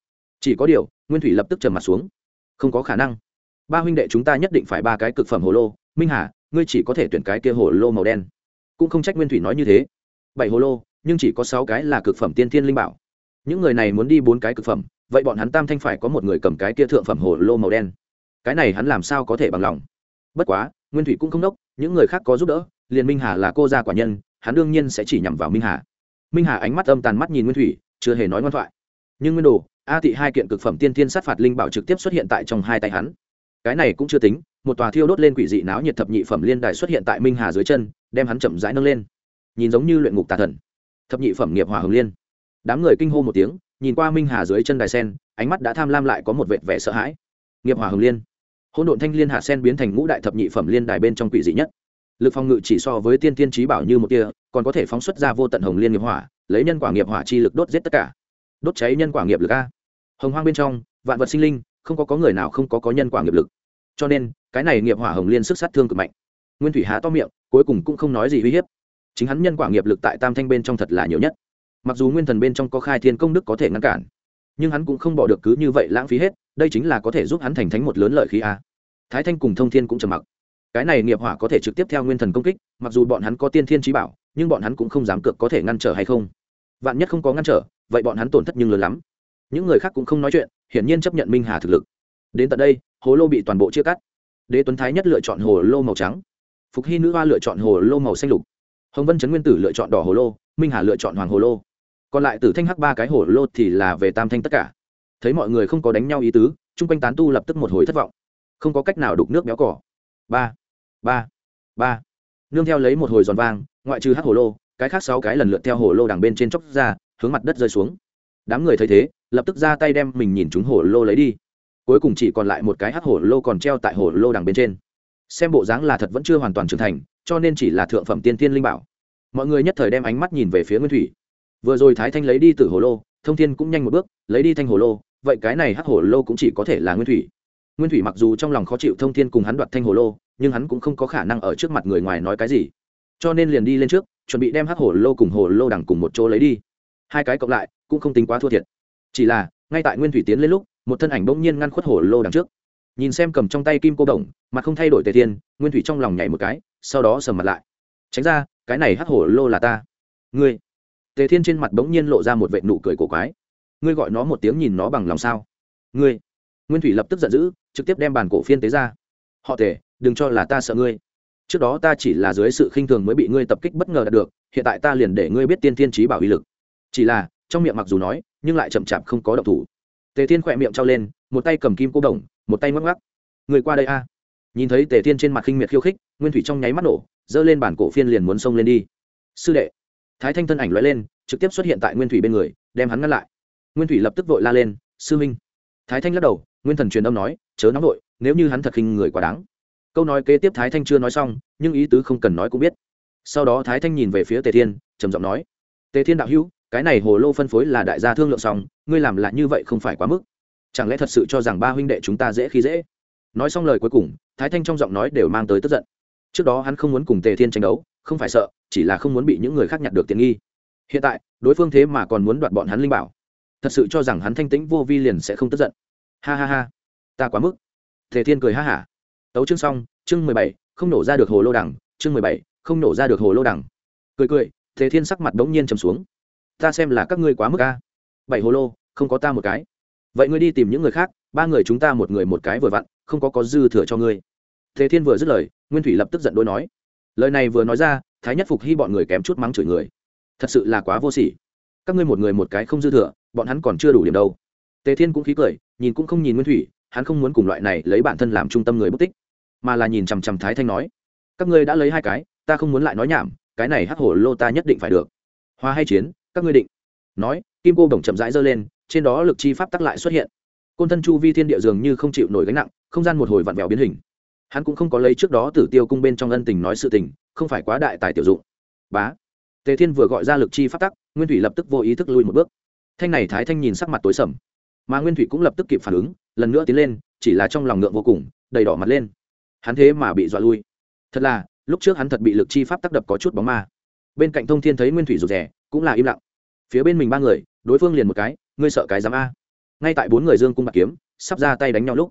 Chỉ có điều, nguyên thủy lập tức trầm mặt xuống. Không có khả năng ba huynh đệ chúng ta nhất định phải ba cái cực phẩm hồ lô. Minh hà, ngươi chỉ có thể tuyển cái kia hồ lô màu đen. Cũng không trách nguyên thủy nói như thế. Bảy hồ lô, nhưng chỉ có sáu cái là cực phẩm tiên thiên linh bảo. Những người này muốn đi bốn cái cực phẩm, vậy bọn hắn tam thanh phải có một người cầm cái kia thượng phẩm hồ lô màu đen. Cái này hắn làm sao có thể bằng lòng? Bất quá, nguyên thủy cũng không đốc, những người khác có giúp đỡ, liền minh hà là cô gia quả nhân, hắn đương nhiên sẽ chỉ nhằm vào minh hà. Minh hà ánh mắt âm tàn mắt nhìn nguyên thủy, chưa hề nói ngoan thoại. Nhưng nguyên đồ, a tị hai kiện cực phẩm tiên thiên sát phạt linh bảo trực tiếp xuất hiện tại trong hai tay hắn cái này cũng chưa tính, một tòa thiêu đốt lên quỷ dị náo nhiệt thập nhị phẩm liên đài xuất hiện tại minh hà dưới chân, đem hắn chậm rãi nâng lên. Nhìn giống như luyện ngục tà thần. Thập nhị phẩm nghiệp hỏa hồng liên. Đám người kinh hô một tiếng, nhìn qua minh hà dưới chân đài sen, ánh mắt đã tham lam lại có một vệt vẻ sợ hãi. Nghiệp hỏa hồng liên. Hỗn độn thanh liên hạ sen biến thành ngũ đại thập nhị phẩm liên đài bên trong quỷ dị nhất. Lực phòng ngự chỉ so với tiên tiên trí bảo như một kia còn có thể phóng xuất ra vô tận hồng liên nghiệp hỏa, lấy nhân quả nghiệp hỏa chi lực đốt giết tất cả. Đốt cháy nhân quả nghiệp lực a. Hồng hoang bên trong, vạn vật sinh linh không có có người nào không có có nhân quả nghiệp lực. Cho nên, cái này nghiệp hỏa hồng liên sức sát thương cực mạnh. Nguyên thủy há to miệng, cuối cùng cũng không nói gì uy hiếp. Chính hắn nhân quả nghiệp lực tại tam thanh bên trong thật là nhiều nhất. Mặc dù nguyên thần bên trong có khai thiên công đức có thể ngăn cản, nhưng hắn cũng không bỏ được cứ như vậy lãng phí hết, đây chính là có thể giúp hắn thành thánh một lớn lợi khí a. Thái thanh cùng thông thiên cũng trầm mặc. Cái này nghiệp hỏa có thể trực tiếp theo nguyên thần công kích, mặc dù bọn hắn có tiên thiên trí bảo, nhưng bọn hắn cũng không dám cược có thể ngăn trở hay không. Vạn nhất không có ngăn trở, vậy bọn hắn tổn thất nhưng lớn lắm những người khác cũng không nói chuyện, hiển nhiên chấp nhận minh hà thực lực. Đến tận đây, hồ lô bị toàn bộ chia cắt. Đế tuấn thái nhất lựa chọn hồ lô màu trắng. Phục hy nữ hoa lựa chọn hồ lô màu xanh lục. Hồng vân trấn nguyên tử lựa chọn đỏ hồ lô, minh hà lựa chọn hoàng hồ lô. Còn lại tử thanh hắc ba cái hồ lô thì là về tam thanh tất cả. Thấy mọi người không có đánh nhau ý tứ, chung quanh tán tu lập tức một hồi thất vọng. Không có cách nào đục nước béo cỏ. Ba ba ba. Nương theo lấy một hồi giòn vang, ngoại trừ hắc hồ lô, cái khác sáu cái lần lượt theo hồ lô đằng bên trên chóc ra, hướng mặt đất rơi xuống đám người thấy thế, lập tức ra tay đem mình nhìn chúng hồ lô lấy đi. Cuối cùng chỉ còn lại một cái hắc hồ lô còn treo tại hồ lô đằng bên trên. Xem bộ dáng là thật vẫn chưa hoàn toàn trưởng thành, cho nên chỉ là thượng phẩm tiên tiên linh bảo. Mọi người nhất thời đem ánh mắt nhìn về phía nguyên thủy. Vừa rồi thái thanh lấy đi từ hồ lô, thông thiên cũng nhanh một bước, lấy đi thanh hồ lô, vậy cái này hắc hồ lô cũng chỉ có thể là nguyên thủy. Nguyên thủy mặc dù trong lòng khó chịu thông thiên cùng hắn đoạt thanh hồ lô, nhưng hắn cũng không có khả năng ở trước mặt người ngoài nói cái gì. Cho nên liền đi lên trước, chuẩn bị đem hắc hồ lô cùng hồ lô đằng cùng một chỗ lấy đi. Hai cái cộng lại cũng không tính quá thua thiệt. Chỉ là, ngay tại nguyên thủy tiến lên lúc, một thân ảnh bỗng nhiên ngăn khuất hổ lô đằng trước. Nhìn xem cầm trong tay kim cô đồng, mà không thay đổi tề thiên nguyên thủy trong lòng nhảy một cái, sau đó sầm mặt lại. Tránh ra, cái này hắc hổ lô là ta. Ngươi? Tề thiên trên mặt bỗng nhiên lộ ra một vệ nụ cười cổ quái. Ngươi gọi nó một tiếng nhìn nó bằng lòng sao? Ngươi? Nguyên thủy lập tức giận dữ, trực tiếp đem bàn cổ phiên tế ra. Họ tề, đừng cho là ta sợ ngươi. Trước đó ta chỉ là dưới sự khinh thường mới bị ngươi tập kích bất ngờ đạt được, hiện tại ta liền để ngươi biết tiên thiên trí bảo uy lực. Chỉ là trong miệng mặc dù nói, nhưng lại chậm chạp không có động thủ. Tề thiên khỏe miệng trao lên, một tay cầm kim cô đồng, một tay ngoắc ngoắc. Người qua đây a. Nhìn thấy tề thiên trên mặt khinh miệt khiêu khích, nguyên thủy trong nháy mắt nổ, giơ lên bản cổ phiên liền muốn xông lên đi. Sư đệ. Thái thanh thân ảnh lóe lên, trực tiếp xuất hiện tại nguyên thủy bên người, đem hắn ngăn lại. Nguyên thủy lập tức vội la lên, sư minh. Thái thanh lắc đầu, nguyên thần truyền âm nói, chớ nóng vội, nếu như hắn thật khinh người quá đáng. Câu nói kế tiếp thái thanh chưa nói xong, nhưng ý tứ không cần nói cũng biết. Sau đó thái thanh nhìn về phía tề thiên, trầm giọng nói, tề thiên đạo hữu cái này hồ lô phân phối là đại gia thương lượng xong, ngươi làm lại như vậy không phải quá mức. Chẳng lẽ thật sự cho rằng ba huynh đệ chúng ta dễ khi dễ? Nói xong lời cuối cùng, thái thanh trong giọng nói đều mang tới tức giận. Trước đó hắn không muốn cùng tề thiên tranh đấu, không phải sợ, chỉ là không muốn bị những người khác nhặt được tiện nghi. Hiện tại, đối phương thế mà còn muốn đoạt bọn hắn linh bảo. Thật sự cho rằng hắn thanh tĩnh vô vi liền sẽ không tức giận. Ha ha ha, ta quá mức. Tề thiên cười ha hả. Tấu chương xong, chương mười bảy, không nổ ra được hồ lô đằng, chương mười bảy, không nổ ra được hồ lô đằng. Cười cười, tề thiên sắc mặt đ ố n g nhiên trầm xuống ta xem là các ngươi quá mức a. Bảy hồ lô, không có ta một cái. Vậy ngươi đi tìm những người khác, ba người chúng ta một người một cái vừa vặn, không có có dư thừa cho ngươi. Thế thiên vừa dứt lời, nguyên thủy lập tức giận đôi nói. Lời này vừa nói ra, thái nhất phục hy bọn người kém chút mắng chửi người. Thật sự là quá vô sỉ. Các ngươi một người một cái không dư thừa, bọn hắn còn chưa đủ điểm đâu. Tề thiên cũng khí cười, nhìn cũng không nhìn nguyên thủy, hắn không muốn cùng loại này lấy bản thân làm trung tâm người bất tích, mà là nhìn chằm chằm thái thanh nói, các ngươi đã lấy hai cái, ta không muốn lại nói nhảm, cái này hắc hổ lô ta nhất định phải được. Hoa hay chiến các ngươi định. Nói, kim cô đồng chậm rãi giơ lên, trên đó lực chi pháp tắc lại xuất hiện. Côn thân chu vi thiên địa dường như không chịu nổi gánh nặng, không gian một hồi vặn vẹo biến hình. Hắn cũng không có lấy trước đó tử tiêu cung bên trong ân tình nói sự tình, không phải quá đại tài tiểu dụng. Bá. Tề thiên vừa gọi ra lực chi pháp tắc, nguyên thủy lập tức vô ý thức lui một bước. Thanh này thái thanh nhìn sắc mặt tối sầm. Mà nguyên thủy cũng lập tức kịp phản ứng, lần nữa tiến lên, chỉ là trong lòng ngượng vô cùng, đầy đỏ mặt lên. Hắn thế mà bị dọa lui. Thật là, lúc trước hắn thật bị lực chi pháp tác đập có chút bóng ma. Bên cạnh thông thiên thấy nguyên thủy rụt rè, cũng là im lặng phía bên mình ba người, đối phương liền một cái, ngươi sợ cái dám a. Ngay tại bốn người dương cung bạc kiếm, sắp ra tay đánh nhau lúc,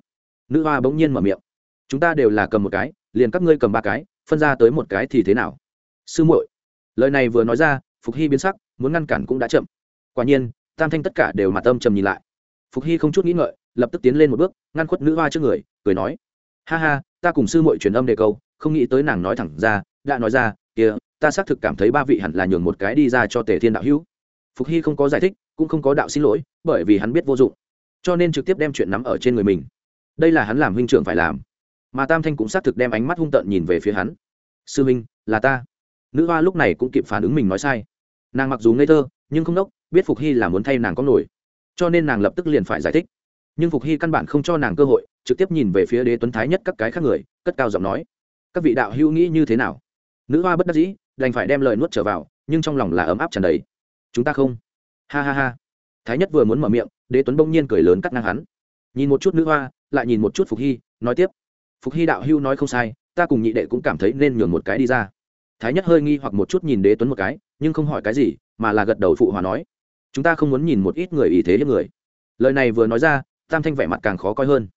nữ hoa bỗng nhiên mở miệng, chúng ta đều là cầm một cái, liền các ngươi cầm ba cái, phân ra tới một cái thì thế nào? Sư muội. Lời này vừa nói ra, phục hy biến sắc, muốn ngăn cản cũng đã chậm. Quả nhiên, tam thanh tất cả đều mặt âm trầm nhìn lại. Phục hy không chút nghĩ ngợi, lập tức tiến lên một bước, ngăn khuất nữ hoa trước người, cười nói, ha ha, ta cùng sư muội truyền âm đề câu, không nghĩ tới nàng nói thẳng ra, đã nói ra, kia, ta xác thực cảm thấy ba vị hẳn là nhường một cái đi ra cho tề thiên đạo hữu phục hy không có giải thích, cũng không có đạo xin lỗi, bởi vì hắn biết vô dụng. Cho nên trực tiếp đem chuyện nắm ở trên người mình. Đây là hắn làm huynh trưởng phải làm. Mà tam thanh cũng xác thực đem ánh mắt hung tợn nhìn về phía hắn. Sư huynh, là ta. Nữ hoa lúc này cũng kịp phản ứng mình nói sai. Nàng mặc dù ngây thơ, nhưng không đốc biết phục hy là muốn thay nàng có nổi. Cho nên nàng lập tức liền phải giải thích. Nhưng phục hy căn bản không cho nàng cơ hội, trực tiếp nhìn về phía đế tuấn thái nhất các cái khác người, cất cao giọng nói. Các vị đạo hữu nghĩ như thế nào? Nữ hoa bất đắc dĩ, đành phải đem lời nuốt trở vào, nhưng trong lòng là ấm áp tràn đầy chúng ta không? Ha ha ha. Thái nhất vừa muốn mở miệng, đế tuấn bỗng nhiên cười lớn cắt ngang hắn. Nhìn một chút nữ hoa, lại nhìn một chút phục hy, nói tiếp. Phục hy đạo hưu nói không sai, ta cùng nhị đệ cũng cảm thấy nên nhường một cái đi ra. Thái nhất hơi nghi hoặc một chút nhìn đế tuấn một cái, nhưng không hỏi cái gì, mà là gật đầu phụ hòa nói. Chúng ta không muốn nhìn một ít người ý thế hiếp người. Lời này vừa nói ra, tam thanh vẻ mặt càng khó coi hơn.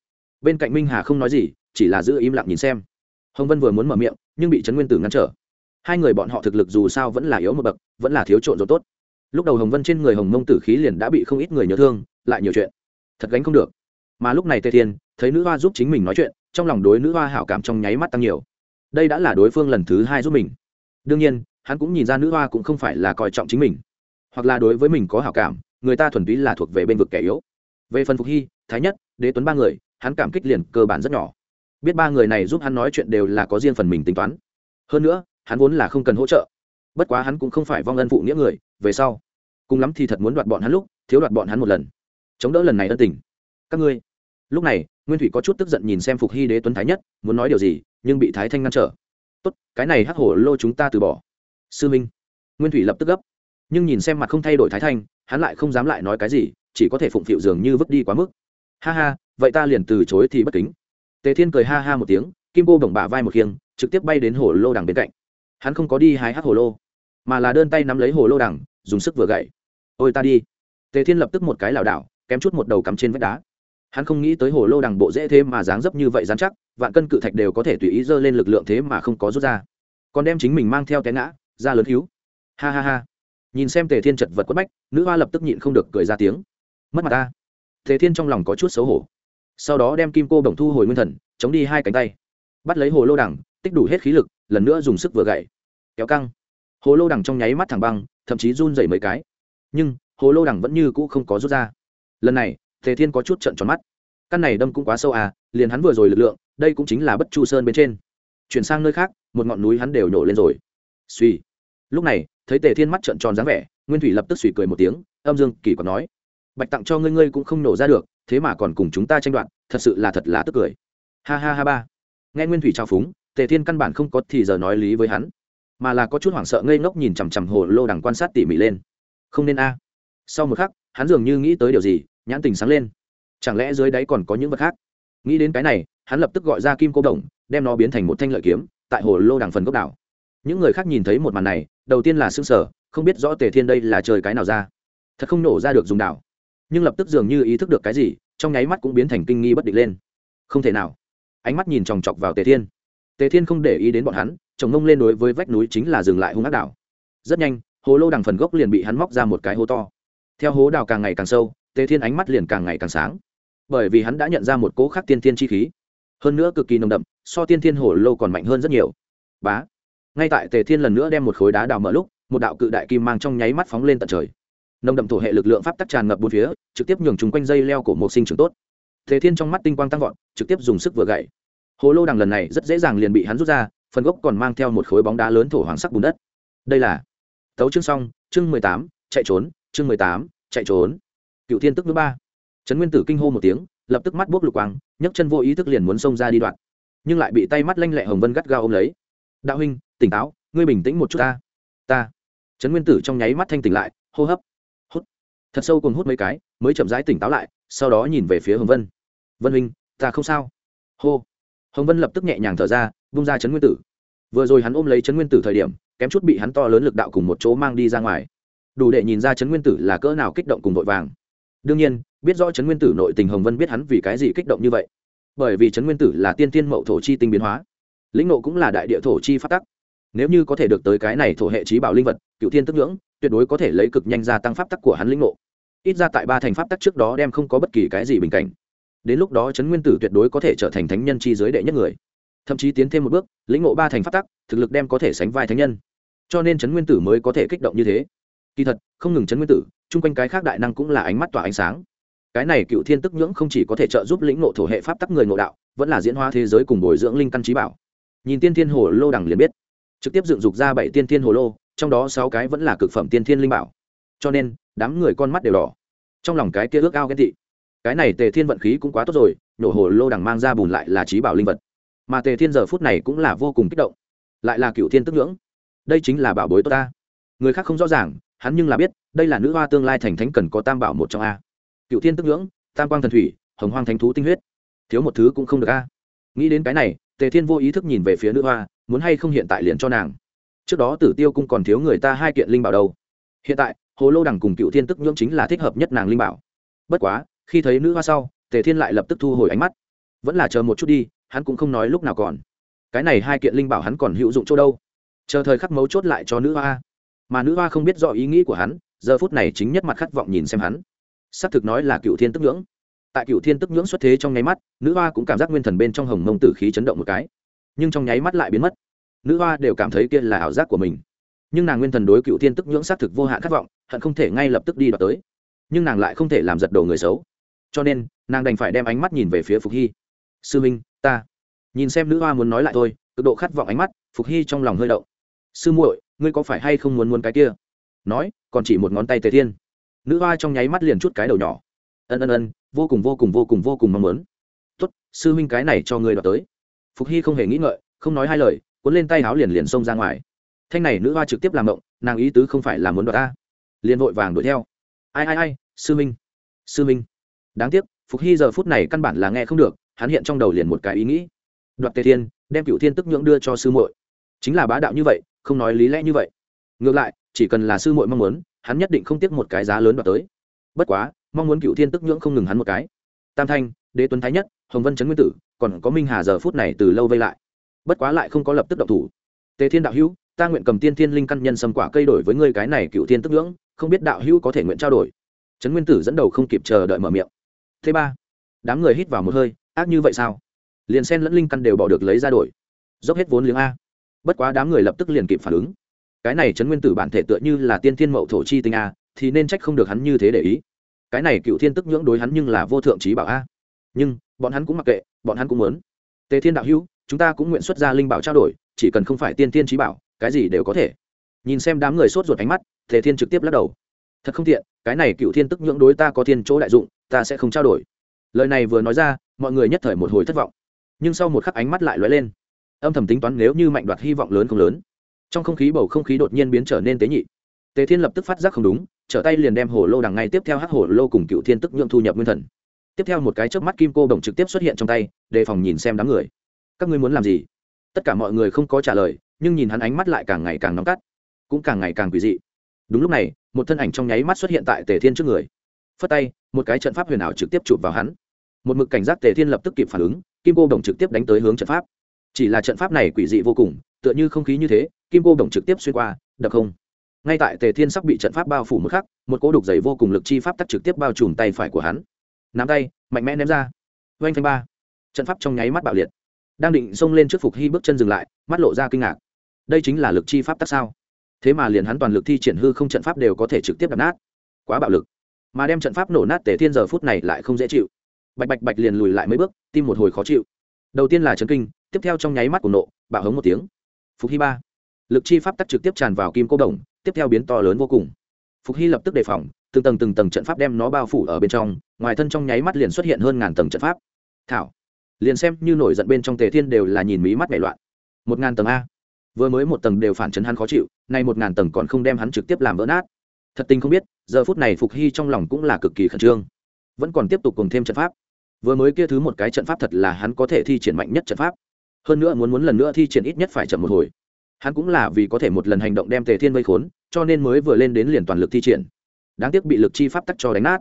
Bên cạnh minh hà không nói gì, chỉ là giữ im lặng nhìn xem. Hồng vân vừa muốn mở miệng, nhưng bị trấn nguyên tử ngăn trở. Hai người bọn họ thực lực dù sao vẫn là yếu một bậc, vẫn là thiếu trộn rồi tốt lúc đầu hồng vân trên người hồng mông tử khí liền đã bị không ít người nhớ thương, lại nhiều chuyện. Thật gánh không được. Mà lúc này tề thiên, thấy nữ hoa giúp chính mình nói chuyện, trong lòng đối nữ hoa hảo cảm trong nháy mắt tăng nhiều. Đây đã là đối phương lần thứ hai giúp mình. Đương nhiên, hắn cũng nhìn ra nữ hoa cũng không phải là coi trọng chính mình. Hoặc là đối với mình có hảo cảm, người ta thuần túy là thuộc về bên vực kẻ yếu. Về phần phục hy, thái nhất, đế tuấn ba người, hắn cảm kích liền cơ bản rất nhỏ. Biết ba người này giúp hắn nói chuyện đều là có riêng phần mình tính toán. Hơn nữa, hắn vốn là không cần hỗ trợ. Bất quá hắn cũng không phải vong ân phụ nghĩa người, về sau cùng lắm thì thật muốn đoạt bọn hắn lúc, thiếu đoạt bọn hắn một lần. Chống đỡ lần này ân tình. Các ngươi. Lúc này, nguyên thủy có chút tức giận nhìn xem phục hy đế tuấn thái nhất, muốn nói điều gì, nhưng bị thái thanh ngăn trở. Tốt, cái này hắc hổ lô chúng ta từ bỏ. Sư minh. Nguyên thủy lập tức gấp. Nhưng nhìn xem mặt không thay đổi thái thanh, hắn lại không dám lại nói cái gì, chỉ có thể phụng phịu dường như vứt đi quá mức. Ha ha, vậy ta liền từ chối thì bất kính. Tề thiên cười ha ha một tiếng, kim cô bổng bả vai một khiêng, trực tiếp bay đến hồ lô đằng bên cạnh. Hắn không có đi hái hắc hồ lô, mà là đơn tay nắm lấy hồ lô đằng, dùng sức vừa gậy ôi ta đi. Tề thiên lập tức một cái lảo đảo, kém chút một đầu cắm trên vách đá. Hắn không nghĩ tới hồ lô đằng bộ dễ thế mà dáng dấp như vậy dán chắc, vạn cân cự thạch đều có thể tùy ý dơ lên lực lượng thế mà không có rút ra. Còn đem chính mình mang theo té ngã, ra lớn cứu. Ha ha ha. Nhìn xem tề thiên chật vật quất bách, nữ hoa lập tức nhịn không được cười ra tiếng. Mất mặt ta. Tề thiên trong lòng có chút xấu hổ. Sau đó đem kim cô đồng thu hồi nguyên thần, chống đi hai cánh tay. Bắt lấy hồ lô đằng, tích đủ hết khí lực, lần nữa dùng sức vừa gậy. Kéo căng. Hồ lô đằng trong nháy mắt thẳng băng, thậm chí run dày mấy cái nhưng hồ lô đằng vẫn như cũ không có rút ra. Lần này, tề thiên có chút trận tròn mắt. Căn này đâm cũng quá sâu à liền hắn vừa rồi lực lượng, đây cũng chính là bất chu sơn bên trên. Chuyển sang nơi khác, một ngọn núi hắn đều nổ lên rồi. Suy lúc này, thấy tề thiên mắt trợn tròn dáng vẻ, nguyên thủy lập tức suy cười một tiếng, âm dương kỳ còn nói. Bạch tặng cho ngươi ngươi cũng không nổ ra được, thế mà còn cùng chúng ta tranh đoạt, thật sự là thật là tức cười. Ha ha ha ba. Nghe nguyên thủy trao phúng, tề thiên căn bản không có thì giờ nói lý với hắn, mà là có chút hoảng sợ ngây ngốc nhìn chằm chằm hồ lô đằng quan sát tỉ mỉ lên không nên a. À. Sau một khắc, hắn dường như nghĩ tới điều gì, nhãn tình sáng lên. Chẳng lẽ dưới đáy còn có những vật khác? Nghĩ đến cái này, hắn lập tức gọi ra kim cô đồng đem nó biến thành một thanh lợi kiếm, tại hồ lô đằng phần gốc đảo. Những người khác nhìn thấy một màn này, đầu tiên là s ư ơ n g sở không biết rõ tề thiên đây là trời cái nào ra. Thật không nổ ra được dùng đảo. Nhưng lập tức dường như ý thức được cái gì, trong nháy mắt cũng biến thành kinh nghi bất định lên. Không thể nào. Ánh mắt nhìn chòng chọc vào tề thiên. Tề thiên không để ý đến bọn hắn, chồng ngông lên đối với vách núi chính là dừng lại hung ác đảo. Rất nhanh hồ lô đằng phần gốc liền bị hắn móc ra một cái hố to. Theo hố đào càng ngày càng sâu, tề thiên ánh mắt liền càng ngày càng sáng. Bởi vì hắn đã nhận ra một cỗ khác tiên thiên chi khí. Hơn nữa cực kỳ nồng đậm, so tiên thiên hồ lô còn mạnh hơn rất nhiều. Bá! Ngay tại tề thiên lần nữa đem một khối đá đào mở lúc, một đạo cự đại kim mang trong nháy mắt phóng lên tận trời. Nồng đậm thổ hệ lực lượng pháp tắc tràn ngập bốn phía, trực tiếp nhường chúng quanh dây leo của một sinh trưởng tốt. Tề thiên trong mắt tinh quang tăng vọt, trực tiếp dùng sức vừa gậy. Hồ lô đằng lần này rất dễ dàng liền bị hắn rút ra, phần gốc còn mang theo một khối bóng đá lớn thổ hoàng sắc bùn đất. Đây là tấu chương xong, chương mười tám, chạy trốn, chương mười tám, chạy trốn. Cựu thiên tức thứ ba. Trấn nguyên tử kinh hô một tiếng, lập tức mắt buốc lục quang, nhấc chân vô ý thức liền muốn xông ra đi đoạn. Nhưng lại bị tay mắt lanh lẹ hồng vân gắt gao ôm lấy. Đạo huynh, tỉnh táo, ngươi bình tĩnh một chút ta. Ta. Trấn nguyên tử trong nháy mắt thanh tỉnh lại, hô hấp, hút. Thật sâu cùng hút mấy cái, mới chậm rãi tỉnh táo lại, sau đó nhìn về phía hồng vân. Vân huynh, ta không sao. Hô. Hồng vân lập tức nhẹ nhàng thở ra bung ra trấn nguyên tử. Vừa rồi hắn ôm lấy trấn nguyên tử thời điểm kém chút bị hắn to lớn lực đạo cùng một chỗ mang đi ra ngoài. Đủ để nhìn ra trấn nguyên tử là cỡ nào kích động cùng vội vàng. Đương nhiên, biết rõ trấn nguyên tử nội tình hồng vân biết hắn vì cái gì kích động như vậy. Bởi vì trấn nguyên tử là tiên tiên mậu thổ chi tinh biến hóa. Lĩnh nộ cũng là đại địa thổ chi phát tắc. Nếu như có thể được tới cái này thổ hệ trí bảo linh vật cựu thiên tức ngưỡng, tuyệt đối có thể lấy cực nhanh gia tăng pháp tắc của hắn lĩnh nộ ít ra tại ba thành pháp tắc trước đó đem không có bất kỳ cái gì bình cảnh. Đến lúc đó trấn nguyên tử tuyệt đối có thể trở thành thánh nhân chi giới đệ nhất người. Thậm chí tiến thêm một bước, lĩnh ngộ ba thành pháp tắc, thực lực đem có thể sánh vai thánh nhân cho nên trấn nguyên tử mới có thể kích động như thế. Kỳ thật, không ngừng trấn nguyên tử, chung quanh cái khác đại năng cũng là ánh mắt tỏa ánh sáng. Cái này cựu thiên tức nhưỡng không chỉ có thể trợ giúp lĩnh ngộ thổ hệ pháp tắc người ngộ đạo, vẫn là diễn hóa thế giới cùng bồi dưỡng linh căn trí bảo. Nhìn tiên thiên hồ lô đằng liền biết. Trực tiếp dựng dục ra bảy tiên thiên hồ lô, trong đó sáu cái vẫn là cực phẩm tiên thiên linh bảo. Cho nên, đám người con mắt đều đỏ. Trong lòng cái kia ước ao ghen tị. Cái này tề thiên vận khí cũng quá tốt rồi, nổ hồ lô đằng mang ra bùn lại là trí bảo linh vật. Mà tề thiên giờ phút này cũng là vô cùng kích động. Lại là cựu thiên tức ngưỡng đây chính là bảo bối tốt ta. Người khác không rõ ràng, hắn nhưng là biết, đây là nữ hoa tương lai thành thánh cần có tam bảo một trong a. Cựu thiên tức ngưỡng, tam quang thần thủy, hồng hoang thánh thú tinh huyết. Thiếu một thứ cũng không được a. Nghĩ đến cái này, tề thiên vô ý thức nhìn về phía nữ hoa, muốn hay không hiện tại liền cho nàng. Trước đó tử tiêu cũng còn thiếu người ta hai kiện linh bảo đâu. Hiện tại, hồ lô đằng cùng cựu thiên tức nhưỡng chính là thích hợp nhất nàng linh bảo. Bất quá, khi thấy nữ hoa sau, tề thiên lại lập tức thu hồi ánh mắt. Vẫn là chờ một chút đi, hắn cũng không nói lúc nào còn. Cái này hai kiện linh bảo hắn còn hữu dụng chỗ đâu? Chờ thời khắc mấu chốt lại cho nữ hoa. Mà nữ hoa không biết rõ ý nghĩ của hắn, giờ phút này chính nhất mặt khát vọng nhìn xem hắn. Xác thực nói là cựu thiên tức nhưỡng tại cựu thiên tức nhưỡng xuất thế trong nháy mắt, nữ hoa cũng cảm giác nguyên thần bên trong hồng mông tử khí chấn động một cái. Nhưng trong nháy mắt lại biến mất. Nữ hoa đều cảm thấy kia là ảo giác của mình. Nhưng nàng nguyên thần đối cựu thiên tức nhưỡng xác thực vô hạn khát vọng, hận không thể ngay lập tức đi đoạt tới. Nhưng nàng lại không thể làm giật đầu người xấu. Cho nên, nàng đành phải đem ánh mắt nhìn về phía phục hy. Sư minh, ta. Nhìn xem nữ hoa muốn nói lại thôi, cực độ khát vọng ánh mắt, phục hy trong lòng hơi động sư muội, ngươi có phải hay không muốn muốn cái kia? Nói, còn chỉ một ngón tay tề thiên. Nữ hoa trong nháy mắt liền chút cái đầu nhỏ. Ân ân ân, vô cùng vô cùng vô cùng vô cùng mong muốn. Tốt, sư huynh cái này cho ngươi đoạt tới. Phục hy không hề nghĩ ngợi, không nói hai lời, cuốn lên tay áo liền liền xông ra ngoài. Thanh này nữ hoa trực tiếp làm động, nàng ý tứ không phải là muốn đoạt ta. Liền vội vàng đuổi theo. Ai ai ai, sư minh sư minh đáng tiếc, phục hy giờ phút này căn bản là nghe không được, hắn hiện trong đầu liền một cái ý nghĩ. Đoạt tề thiên, đem cựu thiên tức nhưỡng đưa cho sư muội chính là bá đạo như vậy, không nói lý lẽ như vậy. Ngược lại, chỉ cần là sư muội mong muốn, hắn nhất định không tiếc một cái giá lớn đoạt tới. Bất quá, mong muốn cựu thiên tức nhưỡng không ngừng hắn một cái. Tam thanh, đế tuấn thái nhất, hồng vân trấn nguyên tử, còn có minh hà giờ phút này từ lâu vây lại. Bất quá lại không có lập tức động thủ. Tề thiên đạo hữu, ta nguyện cầm tiên thiên linh căn nhân sâm quả cây đổi với ngươi cái này cựu thiên tức nhưỡng, không biết đạo hữu có thể nguyện trao đổi. Trấn nguyên tử dẫn đầu không kịp chờ đợi mở miệng. Thứ ba, đám người hít vào một hơi, ác như vậy sao? Liền sen lẫn linh căn đều bỏ được lấy ra đổi. Dốc hết vốn liếng a bất quá đám người lập tức liền kịp phản ứng. Cái này trấn nguyên tử bản thể tựa như là tiên thiên mậu thổ chi tinh a, thì nên trách không được hắn như thế để ý. Cái này cựu thiên tức nhưỡng đối hắn nhưng là vô thượng trí bảo a. Nhưng, bọn hắn cũng mặc kệ, bọn hắn cũng muốn. Tề thiên đạo hữu, chúng ta cũng nguyện xuất ra linh bảo trao đổi, chỉ cần không phải tiên thiên trí bảo, cái gì đều có thể. Nhìn xem đám người sốt ruột ánh mắt, tề thiên trực tiếp lắc đầu. Thật không tiện, cái này cựu thiên tức nhưỡng đối ta có thiên chỗ đại dụng, ta sẽ không trao đổi. Lời này vừa nói ra, mọi người nhất thời một hồi thất vọng. Nhưng sau một khắc ánh mắt lại lóe lên âm thầm tính toán nếu như mạnh đoạt hy vọng lớn không lớn. Trong không khí bầu không khí đột nhiên biến trở nên tế nhị. Tề thiên lập tức phát giác không đúng, trở tay liền đem hồ lô đằng ngay tiếp theo hắc hồ lô cùng cựu thiên tức nhượng thu nhập nguyên thần. Tiếp theo một cái chớp mắt kim cô đồng trực tiếp xuất hiện trong tay, đề phòng nhìn xem đám người. Các ngươi muốn làm gì? Tất cả mọi người không có trả lời, nhưng nhìn hắn ánh mắt lại càng ngày càng nóng cắt cũng càng ngày càng quỷ dị. Đúng lúc này, một thân ảnh trong nháy mắt xuất hiện tại tề thiên trước người. Phất tay, một cái trận pháp huyền ảo trực tiếp chụp vào hắn. Một mực cảnh giác tề thiên lập tức kịp phản ứng, kim cô đồng trực tiếp đánh tới hướng trận pháp chỉ là trận pháp này quỷ dị vô cùng, tựa như không khí như thế, kim cô đồng trực tiếp xuyên qua, đập không. Ngay tại tề thiên sắp bị trận pháp bao phủ một khắc, một cỗ đục dày vô cùng lực chi pháp tắc trực tiếp bao trùm tay phải của hắn. Nắm tay, mạnh mẽ ném ra. Oanh phanh ba. Trận pháp trong nháy mắt bạo liệt. Đang định xông lên trước phục hy bước chân dừng lại, mắt lộ ra kinh ngạc. Đây chính là lực chi pháp tắc sao? Thế mà liền hắn toàn lực thi triển hư không trận pháp đều có thể trực tiếp đập nát. Quá bạo lực. Mà đem trận pháp nổ nát tề thiên giờ phút này lại không dễ chịu. Bạch bạch bạch liền lùi lại mấy bước, tim một hồi khó chịu. Đầu tiên là chấn kinh tiếp theo trong nháy mắt của nộ, bạo hống một tiếng. Phục hy ba. Lực chi pháp tắc trực tiếp tràn vào kim cô đồng, tiếp theo biến to lớn vô cùng. Phục hy lập tức đề phòng, từng tầng từng tầng trận pháp đem nó bao phủ ở bên trong, ngoài thân trong nháy mắt liền xuất hiện hơn ngàn tầng trận pháp. Thảo. Liền xem như nổi giận bên trong tề thiên đều là nhìn mí mắt nảy loạn. Một ngàn tầng a. Vừa mới một tầng đều phản chấn hắn khó chịu, nay một ngàn tầng còn không đem hắn trực tiếp làm vỡ nát. Thật tình không biết, giờ phút này phục hy trong lòng cũng là cực kỳ khẩn trương. Vẫn còn tiếp tục cùng thêm trận pháp. Vừa mới kia thứ một cái trận pháp thật là hắn có thể thi triển mạnh nhất trận pháp hơn nữa muốn muốn lần nữa thi triển ít nhất phải chậm một hồi. Hắn cũng là vì có thể một lần hành động đem tề thiên vây khốn, cho nên mới vừa lên đến liền toàn lực thi triển. Đáng tiếc bị lực chi pháp tắc cho đánh nát.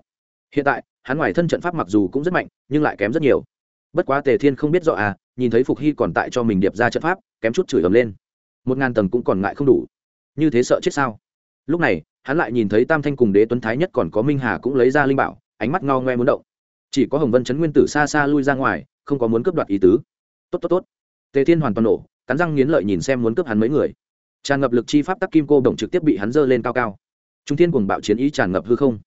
Hiện tại, hắn ngoài thân trận pháp mặc dù cũng rất mạnh, nhưng lại kém rất nhiều. Bất quá tề thiên không biết rõ à nhìn thấy phục hy còn tại cho mình điệp ra trận pháp, kém chút chửi ầm lên. Một ngàn tầng cũng còn ngại không đủ. Như thế sợ chết sao? Lúc này, hắn lại nhìn thấy tam thanh cùng đế tuấn thái nhất còn có minh hà cũng lấy ra linh bảo, ánh mắt ngao ngoe muốn động. Chỉ có hồng vân chấn nguyên tử xa xa lui ra ngoài, không có muốn cướp đoạt ý tứ. Tốt tốt tốt tề thiên hoàn toàn nổ, cắn răng nghiến lợi nhìn xem muốn cướp hắn mấy người. Tràn ngập lực chi pháp tắc kim cô đồng trực tiếp bị hắn dơ lên cao cao. Trung thiên cùng bạo chiến ý tràn ngập hư không.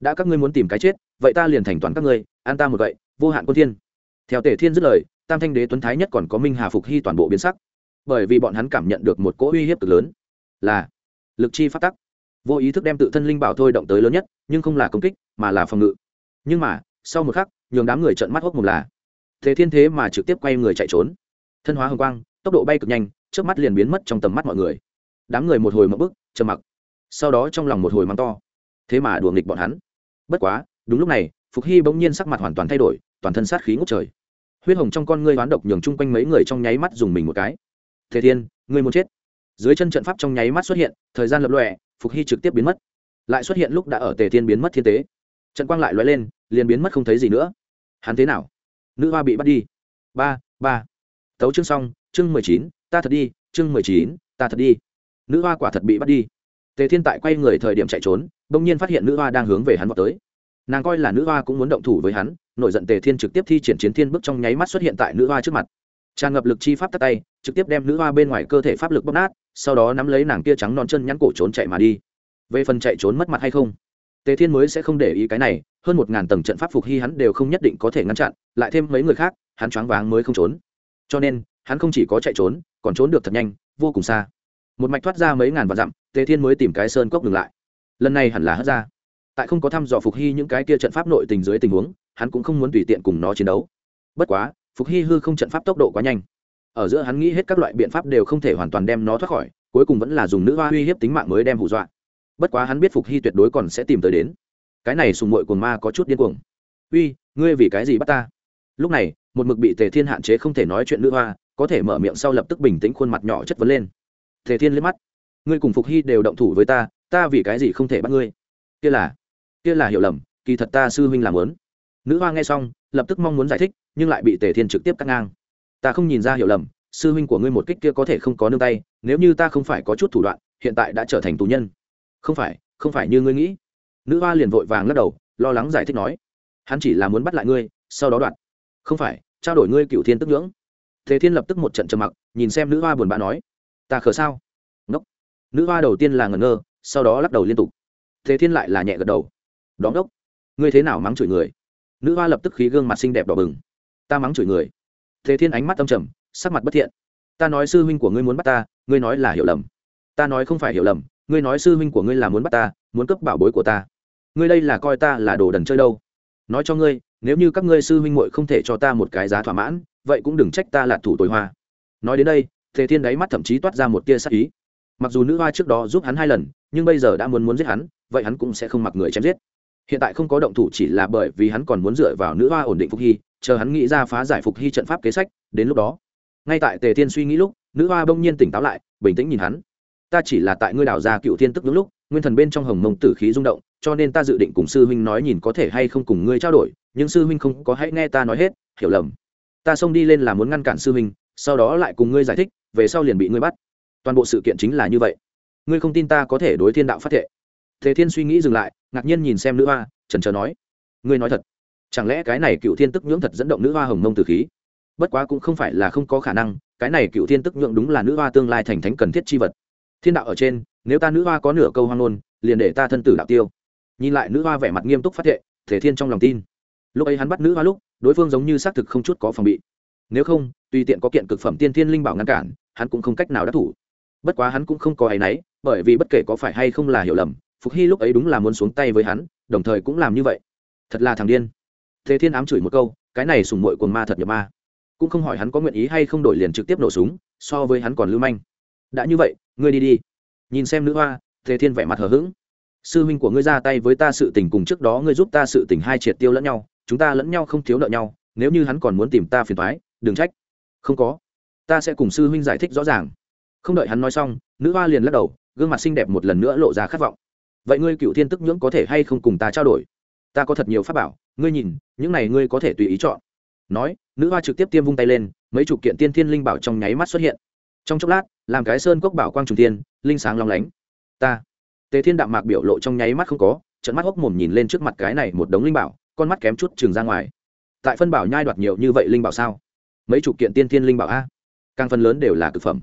Đã các ngươi muốn tìm cái chết, vậy ta liền thành toàn các ngươi, an ta một vậy vô hạn quân thiên. Theo tề thiên dứt lời, tam thanh đế tuấn thái nhất còn có minh hà phục hy toàn bộ biến sắc. Bởi vì bọn hắn cảm nhận được một cỗ uy hiếp cực lớn. Là, lực chi pháp tắc. Vô ý thức đem tự thân linh bảo thôi động tới lớn nhất, nhưng không là công kích, mà là phòng ngự. Nhưng mà, sau một khắc, nhường đám người trợn mắt hốc một là thế thiên thế mà trực tiếp quay người chạy trốn thân hóa hồng quang, tốc độ bay cực nhanh trước mắt liền biến mất trong tầm mắt mọi người. Đám người một hồi mất bức, trầm mặc. Sau đó trong lòng một hồi mắng to. Thế mà đùa nghịch bọn hắn. Bất quá, đúng lúc này, phục hy bỗng nhiên sắc mặt hoàn toàn thay đổi, toàn thân sát khí ngốc trời. Huyết hồng trong con ngươi hoán độc nhường chung quanh mấy người trong nháy mắt dùng mình một cái. Thế thiên, ngươi muốn chết? Dưới chân trận pháp trong nháy mắt xuất hiện, thời gian lập lọe phục hy trực tiếp biến mất. Lại xuất hiện lúc đã ở tề thiên biến mất thiên tế. Trận quang lại lóe lên, liền biến mất không thấy gì nữa. Hắn thế nào? Nữ hoa bị bắt đi. Ba ba tấu chương xong, chương mười chín, ta thật đi, chương mười chín, ta thật đi. Nữ hoa quả thật bị bắt đi. Tề thiên tại quay người thời điểm chạy trốn, bỗng nhiên phát hiện nữ hoa đang hướng về hắn vào tới. Nàng coi là nữ hoa cũng muốn động thủ với hắn, nổi giận tề thiên trực tiếp thi triển chiến thiên bước trong nháy mắt xuất hiện tại nữ hoa trước mặt. Tràn ngập lực chi pháp tắt tay, trực tiếp đem nữ hoa bên ngoài cơ thể pháp lực bóc nát, sau đó nắm lấy nàng kia trắng non chân nhắn cổ trốn chạy mà đi. Về phần chạy trốn mất mặt hay không, tề thiên mới sẽ không để ý cái này, hơn một ngàn tầng trận pháp phục hy hắn đều không nhất định có thể ngăn chặn, lại thêm mấy người khác, hắn choáng váng mới không trốn cho nên, hắn không chỉ có chạy trốn, còn trốn được thật nhanh, vô cùng xa. Một mạch thoát ra mấy ngàn vạn dặm, tề thiên mới tìm cái sơn cốc ngừng lại. Lần này hẳn là hất ra. Tại không có thăm dò phục hy những cái kia trận pháp nội tình dưới tình huống, hắn cũng không muốn tùy tiện cùng nó chiến đấu. Bất quá, phục hy hư không trận pháp tốc độ quá nhanh. Ở giữa hắn nghĩ hết các loại biện pháp đều không thể hoàn toàn đem nó thoát khỏi, cuối cùng vẫn là dùng nữ hoa uy hiếp tính mạng mới đem hù dọa. Bất quá hắn biết phục hy tuyệt đối còn sẽ tìm tới đến. Cái này sùng mội cuồng ma có chút điên cuồng. Uy, ngươi vì cái gì bắt ta? Lúc này một mực bị tề thiên hạn chế không thể nói chuyện nữ hoa, có thể mở miệng sau lập tức bình tĩnh khuôn mặt nhỏ chất vấn lên. Tề thiên liếc mắt. Ngươi cùng phục hy đều động thủ với ta ta vì cái gì không thể bắt ngươi? Kia là kia là hiểu lầm, kỳ thật ta sư huynh làm lớn. Nữ hoa nghe xong, lập tức mong muốn giải thích, nhưng lại bị tề thiên trực tiếp cắt ngang. Ta không nhìn ra hiểu lầm, sư huynh của ngươi một kích kia có thể không có nương tay, nếu như ta không phải có chút thủ đoạn, hiện tại đã trở thành tù nhân. Không phải không phải như ngươi nghĩ. Nữ hoa liền vội vàng lắc đầu, lo lắng giải thích nói. Hắn chỉ là muốn bắt lại ngươi, sau đó đoạt không phải trao đổi ngươi cựu thiên tức ngưỡng thế thiên lập tức một trận trầm mặc, nhìn xem nữ hoa buồn bã nói, ta khờ sao? Ngốc. Nữ hoa đầu tiên là ngẩn ngơ, sau đó lắc đầu liên tục. Thế thiên lại là nhẹ gật đầu. Đó ngốc, ngươi thế nào mắng chửi người? Nữ hoa lập tức khí gương mặt xinh đẹp đỏ bừng. Ta mắng chửi người? Thế thiên ánh mắt âm trầm, sắc mặt bất thiện. Ta nói sư huynh của ngươi muốn bắt ta, ngươi nói là hiểu lầm. Ta nói không phải hiểu lầm, ngươi nói sư huynh của ngươi là muốn bắt ta, muốn cấp bảo bối của ta. Ngươi đây là coi ta là đồ đần chơi đâu. Nói cho ngươi nếu như các ngươi sư huynh muội không thể cho ta một cái giá thỏa mãn, vậy cũng đừng trách ta là thủ tồi hoa. Nói đến đây, Tề thiên đáy mắt thậm chí toát ra một tia sắc ý. Mặc dù nữ hoa trước đó giúp hắn hai lần, nhưng bây giờ đã muốn muốn giết hắn, vậy hắn cũng sẽ không mặc người chém giết. Hiện tại không có động thủ chỉ là bởi vì hắn còn muốn dựa vào nữ hoa ổn định phục hy, chờ hắn nghĩ ra phá giải phục hy trận pháp kế sách, đến lúc đó. Ngay tại tề thiên suy nghĩ lúc, nữ hoa bỗng nhiên tỉnh táo lại, bình tĩnh nhìn hắn. Ta chỉ là tại ngươi đào ra cựu thiên tức đúng lúc nguyên thần bên trong hồng mông tử khí rung động, cho nên ta dự định cùng sư huynh nói nhìn có thể hay không cùng ngươi trao đổi, nhưng sư huynh không có hãy nghe ta nói hết, hiểu lầm. Ta xông đi lên là muốn ngăn cản sư huynh, sau đó lại cùng ngươi giải thích, về sau liền bị ngươi bắt. Toàn bộ sự kiện chính là như vậy. Ngươi không tin ta có thể đối thiên đạo phát thệ. Thế thiên suy nghĩ dừng lại, ngạc nhiên nhìn xem nữ hoa, trần trờ nói, ngươi nói thật, chẳng lẽ cái này cựu thiên tức nhưỡng thật dẫn động nữ hoa hồng mông tử khí? Bất quá cũng không phải là không có khả năng, cái này cựu thiên tức nhưỡng đúng là nữ hoa tương lai thành thánh cần thiết chi vật. Thiên đạo ở trên nếu ta nữ hoa có nửa câu hoang ngôn, liền để ta thân tử đạo tiêu. Nhìn lại nữ hoa vẻ mặt nghiêm túc phát thệ, thể thiên trong lòng tin. Lúc ấy hắn bắt nữ hoa lúc, đối phương giống như xác thực không chút có phòng bị. Nếu không, tùy tiện có kiện cực phẩm tiên thiên linh bảo ngăn cản, hắn cũng không cách nào đắc thủ. Bất quá hắn cũng không có áy náy, bởi vì bất kể có phải hay không là hiểu lầm, phục hy lúc ấy đúng là muốn xuống tay với hắn, đồng thời cũng làm như vậy. Thật là thằng điên. Thế thiên ám chửi một câu, cái này sùng mội quần ma thật nhập ma. Cũng không hỏi hắn có nguyện ý hay không đổi liền trực tiếp nổ súng, so với hắn còn lưu manh. Đã như vậy, ngươi đi đi nhìn xem nữ hoa thế thiên vẻ mặt hờ hững. Sư huynh của ngươi ra tay với ta sự tình cùng trước đó ngươi giúp ta sự tình hai triệt tiêu lẫn nhau, chúng ta lẫn nhau không thiếu nợ nhau, nếu như hắn còn muốn tìm ta phiền thoái đừng trách. Không có. Ta sẽ cùng sư huynh giải thích rõ ràng. Không đợi hắn nói xong, nữ hoa liền lắc đầu, gương mặt xinh đẹp một lần nữa lộ ra khát vọng. Vậy ngươi cựu thiên tức nhưỡng có thể hay không cùng ta trao đổi? Ta có thật nhiều pháp bảo, ngươi nhìn, những này ngươi có thể tùy ý chọn. Nói, nữ hoa trực tiếp tiêm vung tay lên, mấy chục kiện tiên thiên linh bảo trong nháy mắt xuất hiện. Trong chốc lát làm cái sơn cốc bảo quang trùng tiên linh sáng long lánh. Ta. Tề thiên đạm mạc biểu lộ trong nháy mắt không có trận mắt hốc mồm nhìn lên trước mặt cái này một đống linh bảo, con mắt kém chút trường ra ngoài. Tại phân bảo nhai đoạt nhiều như vậy linh bảo sao? Mấy chục kiện tiên thiên linh bảo a. Càng phần lớn đều là thực phẩm.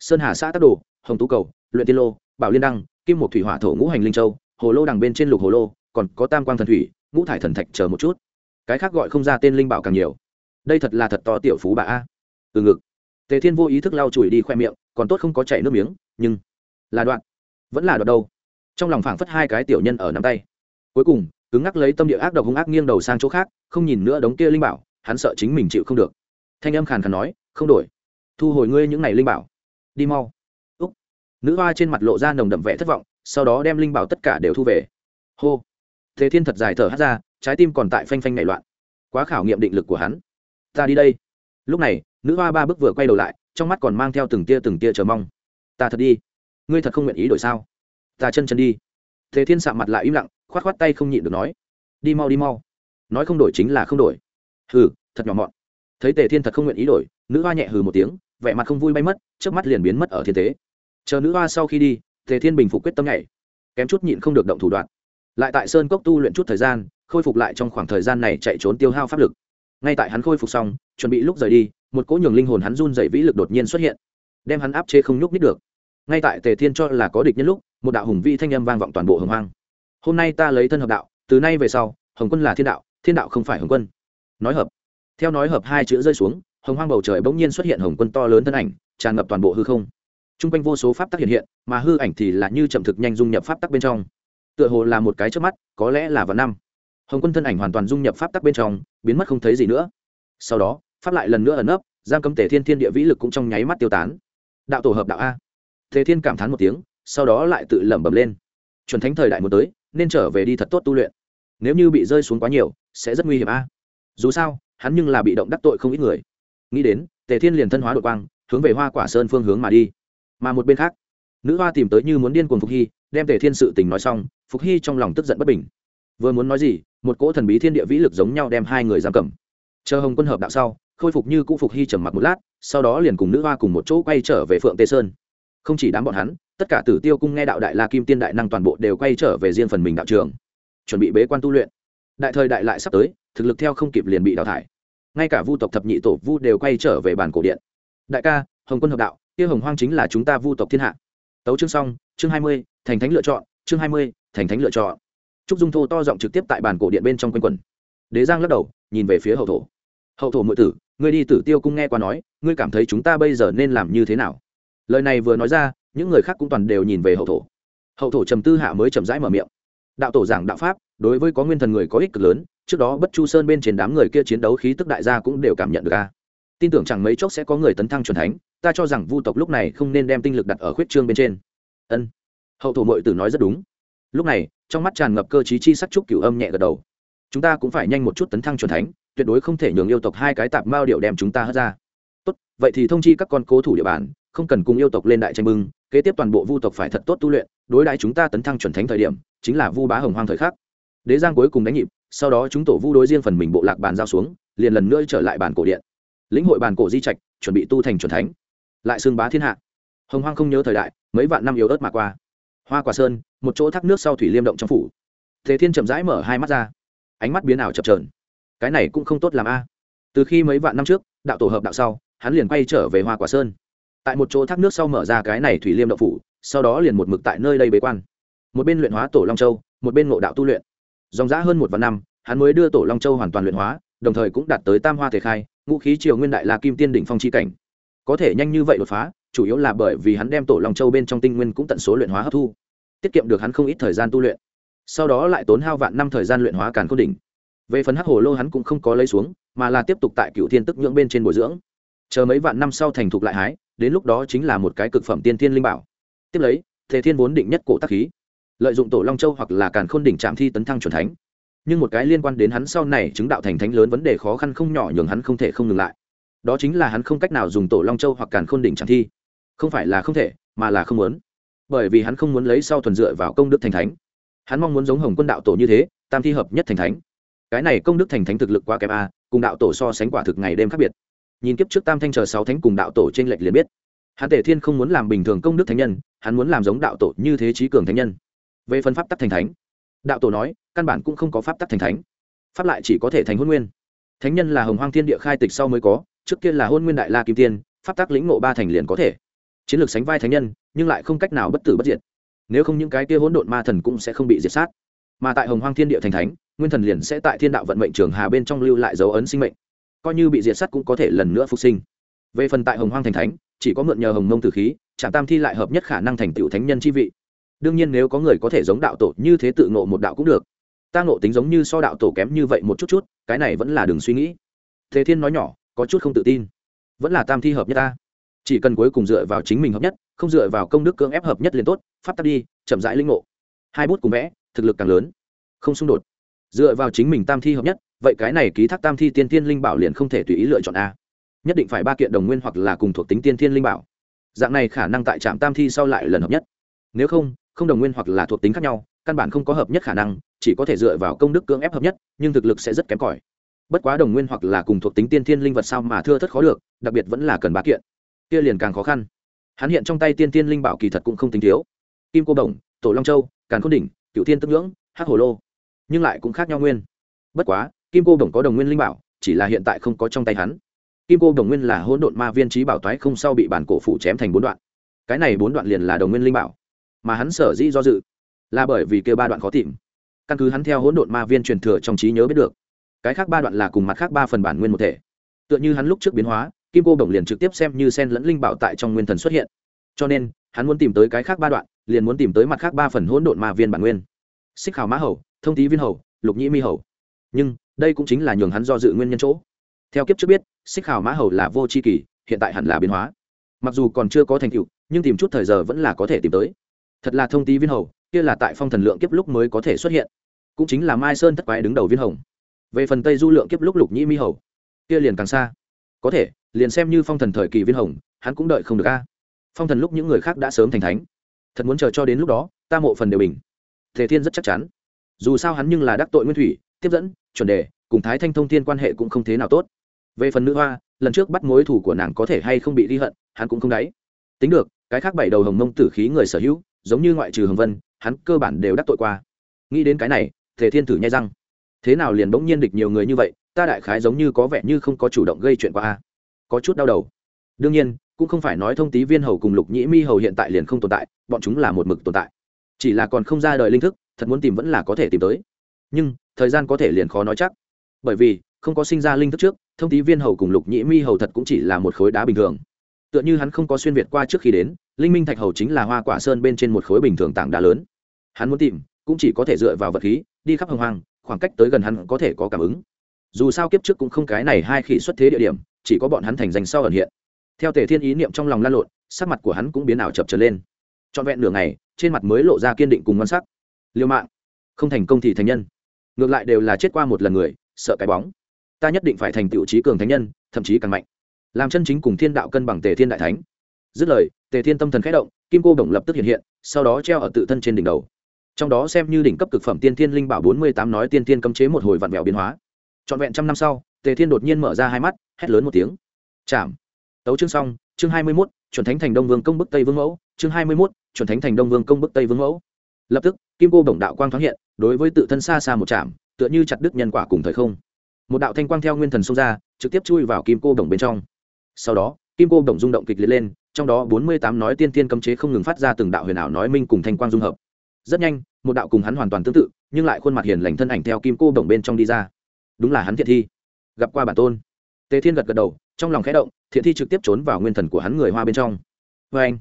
Sơn hà xã tắc đồ, hồng tú cầu, luyện tiên lô, bảo liên đăng, kim một thủy hỏa thổ ngũ hành linh châu, hồ lô đằng bên trên lục hồ lô, còn có tam quang thần thủy, ngũ thải thần thạch chờ một chút. Cái khác gọi không ra tên linh bảo càng nhiều. Đây thật là thật to tiểu phú bà a. Từ ngực. Tề thiên vô ý thức lau chùi đi khoe miệng còn tốt không có chảy nước miếng, nhưng là đoạn, vẫn là đoạn đâu. Trong lòng phảng phất hai cái tiểu nhân ở nắm tay. Cuối cùng, cứng ngắc lấy tâm địa ác độc hung ác nghiêng đầu sang chỗ khác, không nhìn nữa đống kia linh bảo, hắn sợ chính mình chịu không được. Thanh âm khàn khàn nói, không đổi. Thu hồi ngươi những này linh bảo. Đi mau. Úc. Nữ hoa trên mặt lộ ra nồng đậm vẻ thất vọng, sau đó đem linh bảo tất cả đều thu về. Hô. Thế thiên thật dài thở hát ra, trái tim còn tại phanh phanh nảy loạn. Quá khảo nghiệm định lực của hắn. Ta đi đây. Lúc này, nữ hoa ba bước vừa quay đầu lại trong mắt còn mang theo từng tia từng tia chờ mong. Ta thật đi. Ngươi thật không nguyện ý đổi sao? Ta chân chân đi. Thế thiên sạm mặt lại im lặng k h o á t k h o á t tay không nhịn được nói. Đi mau đi mau. Nói không đổi chính là không đổi. Hừ, thật nhỏ mọn. Thấy tề thiên thật không nguyện ý đổi, nữ hoa nhẹ hừ một tiếng, vẻ mặt không vui bay mất trước mắt liền biến mất ở thiên tế chờ nữ hoa sau khi đi, tề thiên bình phục quyết tâm nhảy. Kém chút nhịn không được động thủ đoạn. Lại tại sơn cốc tu luyện chút thời gian, khôi phục lại trong khoảng thời gian này chạy trốn tiêu hao pháp lực. Ngay tại hắn khôi phục xong, chuẩn bị lúc rời đi một cỗ nhường linh hồn hắn run dậy vĩ lực đột nhiên xuất hiện, đem hắn áp chế không nhúc nít được. Ngay tại tề thiên cho là có địch nhân lúc, một đạo hùng vĩ thanh âm vang vọng toàn bộ hồng hoang. Hôm nay ta lấy thân hợp đạo, từ nay về sau, hồng quân là thiên đạo thiên đạo không phải hồng quân. Nói hợp. Theo nói hợp hai chữ rơi xuống, hồng hoang bầu trời bỗng nhiên xuất hiện hồng quân to lớn thân ảnh, tràn ngập toàn bộ hư không. T r u n g quanh vô số pháp tắc hiện hiện, mà hư ảnh thì là như chậm thực nhanh dung nhập pháp tắc bên trong. Tựa hồ là một cái trước mắt, có lẽ là vào năm. Hồng quân thân ảnh hoàn toàn dung nhập pháp tắc bên trong, biến mất không thấy gì nữa. Sau đó pháp lại lần nữa ẩn ấp giam cấm Tề thiên thiên địa vĩ lực cũng trong nháy mắt tiêu tán. Đạo tổ hợp đạo a. Thế thiên cảm thán một tiếng, sau đó lại tự lẩm bẩm lên. Chuẩn thánh thời đại muốn tới, nên trở về đi thật tốt tu luyện. Nếu như bị rơi xuống quá nhiều, sẽ rất nguy hiểm a. Dù sao, hắn nhưng là bị động đắc tội không ít người. Nghĩ đến, tề thiên liền thân hóa đội quang, hướng về hoa quả sơn phương hướng mà đi. Mà một bên khác, nữ hoa tìm tới như muốn điên cuồng phục hy, đem tề thiên sự tình nói xong, phục hy trong lòng tức giận bất bình. Vừa muốn nói gì, một cỗ thần bí thiên địa vĩ lực giống nhau đem hai người giam cầm chờ hồng quân hợp đạo sau, khôi phục như cũ phục hy trầm mặc một lát, sau đó liền cùng nữ hoa cùng một chỗ quay trở về phượng tê sơn. Không chỉ đám bọn hắn, tất cả tử tiêu cung nghe đạo đại la kim tiên đại năng toàn bộ đều quay trở về riêng phần mình đạo trường. Chuẩn bị bế quan tu luyện. Đại thời đại lại sắp tới, thực lực theo không kịp liền bị đào thải. Ngay cả vu tộc thập nhị tổ vu đều quay trở về bàn cổ điện. Đại ca, hồng quân hợp đạo, kia hồng hoang chính là chúng ta vu tộc thiên hạ. Tấu chương xong, chương hai mươi, thành thánh lựa chọn, chương hai mươi, thành thánh lựa chọn. Trúc dung thô to giọng trực tiếp tại bàn cổ điện bên trong quanh quần đế giang lắc đầu, nhìn về phía hậu thổ hậu thổ mượn tử, ngươi đi tử tiêu cung nghe qua nói, ngươi cảm thấy chúng ta bây giờ nên làm như thế nào? Lời này vừa nói ra, những người khác cũng toàn đều nhìn về hậu thổ. Hậu thổ trầm tư hạ mới chậm rãi mở miệng. Đạo tổ giảng đạo pháp, đối với có nguyên thần người có ích cực lớn, trước đó bất chu sơn bên trên đám người kia chiến đấu khí tức đại gia cũng đều cảm nhận được ca tin tưởng chẳng mấy chốc sẽ có người tấn thăng c thánh, ta cho rằng vu tộc lúc này không nên đem tinh lực đặt ở khuyết trương bên trên. Ân. Hậu thổ mội tử nói rất đúng. Lúc này, trong mắt tràn ngập cơ chí chi sắc trúc cửu âm nhẹ gật đầu. Chúng ta cũng phải nhanh một chút tấn thăng c thánh tuyệt đối không thể nhường yêu tộc hai cái tạp mao điệu đem chúng ta hất ra. Tốt, vậy thì thông chi các con cố thủ địa bàn, không cần cùng yêu tộc lên đại tranh bưng, kế tiếp toàn bộ vu tộc phải thật tốt tu luyện, đối đãi chúng ta tấn thăng chuẩn thánh thời điểm, chính là vu bá hồng hoang thời khắc. Đế giang cuối cùng đánh nhịp, sau đó chúng tổ vu đối riêng phần mình bộ lạc bàn giao xuống, liền lần nữa trở lại bàn cổ điện. Lĩnh hội bàn cổ di trạch, chuẩn bị tu thành chuẩn thánh. Lại xương bá thiên hạ. Hồng hoang không nhớ thời đại, mấy vạn năm yếu ớt mà qua. Hoa quả sơn, một chỗ thác nước sau thủy liêm động trong phủ. Thế thiên chậm rãi mở hai mắt ra. Ánh mắt biến ảo chập trờn cái này cũng không tốt làm a. Từ khi mấy vạn năm trước, đạo tổ hợp đạo sau, hắn liền quay trở về hoa quả sơn. Tại một chỗ thác nước sau mở ra cái này thủy liêm động phủ, sau đó liền một mực tại nơi đây bế quan. Một bên luyện hóa tổ long châu, một bên ngộ đạo tu luyện. Dòng giã hơn một vạn năm, hắn mới đưa tổ long châu hoàn toàn luyện hóa, đồng thời cũng đạt tới tam hoa thể khai, ngũ khí triều nguyên đại là kim tiên đỉnh phong chi cảnh. Có thể nhanh như vậy đột phá, chủ yếu là bởi vì hắn đem tổ long châu bên trong tinh nguyên cũng tận số luyện hóa hấp thu, tiết kiệm được hắn không ít thời gian tu luyện. Sau đó lại tốn hao vạn năm thời gian luyện hóa càn cốt đỉnh về phần hắc hồ lô hắn cũng không có lấy xuống, mà là tiếp tục tại cựu thiên tức nhưỡng bên trên bồi dưỡng. Chờ mấy vạn năm sau thành thục lại hái, đến lúc đó chính là một cái cực phẩm tiên thiên linh bảo. Tiếp lấy, thế thiên vốn định nhất cổ tác khí, lợi dụng tổ long châu hoặc là càn khôn đỉnh trạm thi tấn thăng c thánh. Nhưng một cái liên quan đến hắn sau này chứng đạo thành thánh lớn vấn đề khó khăn không nhỏ nhường hắn không thể không ngừng lại. Đó chính là hắn không cách nào dùng tổ long châu hoặc càn khôn đỉnh trạm thi. Không phải là không thể, mà là không muốn. Bởi vì hắn không muốn lấy sau thuần dựa vào công đức thành thánh. Hắn mong muốn giống hồng quân đạo tổ như thế, tam thi hợp nhất thành thánh cái này công đức thành thánh thực lực quá kém a, cùng đạo tổ so sánh quả thực ngày đêm khác biệt. Nhìn kiếp trước tam thanh chờ sáu thánh cùng đạo tổ trên lệch liền biết. Hắn tể thiên không muốn làm bình thường công đức thánh nhân, hắn muốn làm giống đạo tổ như thế trí cường thánh nhân. Về phần pháp tắc thành thánh, đạo tổ nói, căn bản cũng không có pháp tắc thành thánh. Pháp lại chỉ có thể thành hôn nguyên. Thánh nhân là hồng hoang thiên địa khai tịch sau mới có, trước kia là hôn nguyên đại la kim tiên, pháp tắc lĩnh ngộ ba thành liền có thể. Chiến lược sánh vai thánh nhân, nhưng lại không cách nào bất tử bất diệt. Nếu không những cái kia hỗn độn ma thần cũng sẽ không bị diệt sát. Mà tại hồng hoang thiên địa thành thánh nguyên thần liền sẽ tại thiên đạo vận mệnh trường hà bên trong lưu lại dấu ấn sinh mệnh. Coi như bị diệt sát cũng có thể lần nữa phục sinh. Về phần tại hồng hoang thành thánh, chỉ có mượn nhờ hồng mông tử khí, trạm tam thi lại hợp nhất khả năng thành tựu thánh nhân chi vị. Đương nhiên nếu có người có thể giống đạo tổ như thế tự ngộ một đạo cũng được. Ta ngộ tính giống như so đạo tổ kém như vậy một chút chút, cái này vẫn là đừng suy nghĩ. Thế thiên nói nhỏ, có chút không tự tin. Vẫn là tam thi hợp nhất ta. Chỉ cần cuối cùng dựa vào chính mình hợp nhất, không dựa vào công đức cưỡng ép hợp nhất liền tốt, pháp tắc đi, chậm rãi linh ngộ. Hai bút cùng vẽ, thực lực càng lớn. Không xung đột dựa vào chính mình tam thi hợp nhất, vậy cái này ký thác tam thi tiên thiên linh bảo liền không thể tùy ý lựa chọn a. Nhất định phải ba kiện đồng nguyên hoặc là cùng thuộc tính tiên thiên linh bảo. Dạng này khả năng tại trạm tam thi sau lại lần hợp nhất. Nếu không không đồng nguyên hoặc là thuộc tính khác nhau, căn bản không có hợp nhất khả năng, chỉ có thể dựa vào công đức cưỡng ép hợp nhất, nhưng thực lực sẽ rất kém cỏi. Bất quá đồng nguyên hoặc là cùng thuộc tính tiên thiên linh vật sao mà thưa thất khó được, đặc biệt vẫn là cần ba kiện. Kia liền càng khó khăn. Hắn hiện trong tay tiên tiên linh bảo kỳ thật cũng không tính thiếu. Kim cô đồng tổ long châu, càn khôn đỉnh cựu tiên tức ngưỡng, hắc hồ lô nhưng lại cũng khác nhau nguyên. Bất quá, kim cô đồng có đồng nguyên linh bảo, chỉ là hiện tại không có trong tay hắn. Kim cô đồng nguyên là hỗn độn ma viên trí bảo toái không sau bị bản cổ phủ chém thành bốn đoạn. Cái này bốn đoạn liền là đồng nguyên linh bảo, mà hắn sở dĩ do dự là bởi vì kêu ba đoạn khó tìm. Căn cứ hắn theo hỗn độn ma viên truyền thừa trong trí nhớ biết được, cái khác ba đoạn là cùng mặt khác ba phần bản nguyên một thể. Tựa như hắn lúc trước biến hóa, kim cô đồng liền trực tiếp xem như sen lẫn linh bảo tại trong nguyên thần xuất hiện. Cho nên, hắn muốn tìm tới cái khác ba đoạn, liền muốn tìm tới mặt khác ba phần hỗn độn ma viên bản nguyên. Xích khảo mã hầu thông tí viên hầu, lục nhĩ mi hầu. Nhưng, đây cũng chính là nhường hắn do dự nguyên nhân chỗ. Theo kiếp trước biết, xích khảo mã hầu là vô c h i kỳ hiện tại hẳn là biến hóa. Mặc dù còn chưa có thành tựu, nhưng tìm chút thời giờ vẫn là có thể tìm tới. Thật là thông tí viên hầu, kia là tại phong thần lượng kiếp lúc mới có thể xuất hiện. Cũng chính là mai sơn thất quái đứng đầu viên hồng. Về phần tây du lượng kiếp lúc lục nhĩ mi hầu, kia liền càng xa. Có thể, liền xem như phong thần thời kỳ viên hồng, hắn cũng đợi không được a. Phong thần lúc những người khác đã sớm thành thánh. Thật muốn chờ cho đến lúc đó, ta mộ phần đều bình. Thể thiên rất chắc chắn dù sao hắn nhưng là đắc tội nguyên thủy, tiếp dẫn, chuẩn đề, cùng thái thanh thông thiên quan hệ cũng không thế nào tốt. Về phần nữ hoa, lần trước bắt mối thủ của nàng có thể hay không bị ghi hận, hắn cũng không đáy. Tính được, cái khác bảy đầu hồng mông tử khí người sở hữu, giống như ngoại trừ hồng vân, hắn cơ bản đều đắc tội qua. Nghĩ đến cái này thể thiên Tử nhai răng. Thế nào liền bỗng nhiên địch nhiều người như vậy, ta đại khái giống như có vẻ như không có chủ động gây chuyện qua a. Có chút đau đầu. Đương nhiên, cũng không phải nói thông tí viên hầu cùng lục nhĩ mi hầu hiện tại liền không tồn tại, bọn chúng là một mực tồn tại. Chỉ là còn không ra đời linh thức thật muốn tìm vẫn là có thể tìm tới. Nhưng, thời gian có thể liền khó nói chắc. Bởi vì, không có sinh ra linh thức trước, thông tí viên hầu cùng lục nhĩ mi hầu thật cũng chỉ là một khối đá bình thường. Tựa như hắn không có xuyên việt qua trước khi đến, linh minh thạch hầu chính là hoa quả sơn bên trên một khối bình thường tảng đá lớn. Hắn muốn tìm, cũng chỉ có thể dựa vào vật khí, đi khắp hồng hoang, khoảng cách tới gần hắn có thể có cảm ứng. Dù sao kiếp trước cũng không cái này hai khi xuất thế địa điểm, chỉ có bọn hắn thành danh sau ẩn hiện. Theo tề thiên ý niệm trong lòng lan lộn, sắc mặt của hắn cũng biến ảo chập trở lên. Trọn vẹn nửa ngày, trên mặt mới lộ ra kiên định cùng ngon sắc liêu mạng. Không thành công thì thành nhân. Ngược lại đều là chết qua một lần người, sợ cái bóng. Ta nhất định phải thành tựu trí cường thánh nhân, thậm chí càng mạnh. Làm chân chính cùng thiên đạo cân bằng tề thiên đại thánh. Dứt lời, tề thiên tâm thần khẽ động, kim cô đồng lập tức hiện hiện, sau đó treo ở tự thân trên đỉnh đầu. Trong đó xem như đỉnh cấp cực phẩm tiên thiên linh bảo bốn mươi tám nói tiên thiên cấm chế một hồi vặn vẹo biến hóa. Trọn vẹn trăm năm sau, tề thiên đột nhiên mở ra hai mắt, hét lớn một tiếng. Chạm tấu chương xong, chương hai mươi mốt, chuẩn thánh thành đông vương công bức tây vương mẫu, chương hai mươi mốt, chuẩn thánh thành đông vương công bức tây vương mẫu lập tức, kim cô bổng đạo quang thoáng hiện, đối với tự thân xa xa một chạm, tựa như chặt đứt nhân quả cùng thời không. Một đạo thanh quang theo nguyên thần xông ra, trực tiếp chui vào kim cô bổng bên trong. Sau đó, kim cô bổng rung động kịch liệt lên, trong đó bốn mươi tám nói tiên tiên cấm chế không ngừng phát ra từng đạo huyền ảo nói minh cùng thanh quang dung hợp. Rất nhanh, một đạo cùng hắn hoàn toàn tương tự, nhưng lại khuôn mặt hiền lành thân ảnh theo kim cô bổng bên trong đi ra. Đúng là hắn thiện thi. Gặp qua bản tôn. Tề thiên gật gật đầu, trong lòng khẽ động, thiện thi trực tiếp trốn vào nguyên thần của hắn người hoa bên trong. Vê anh,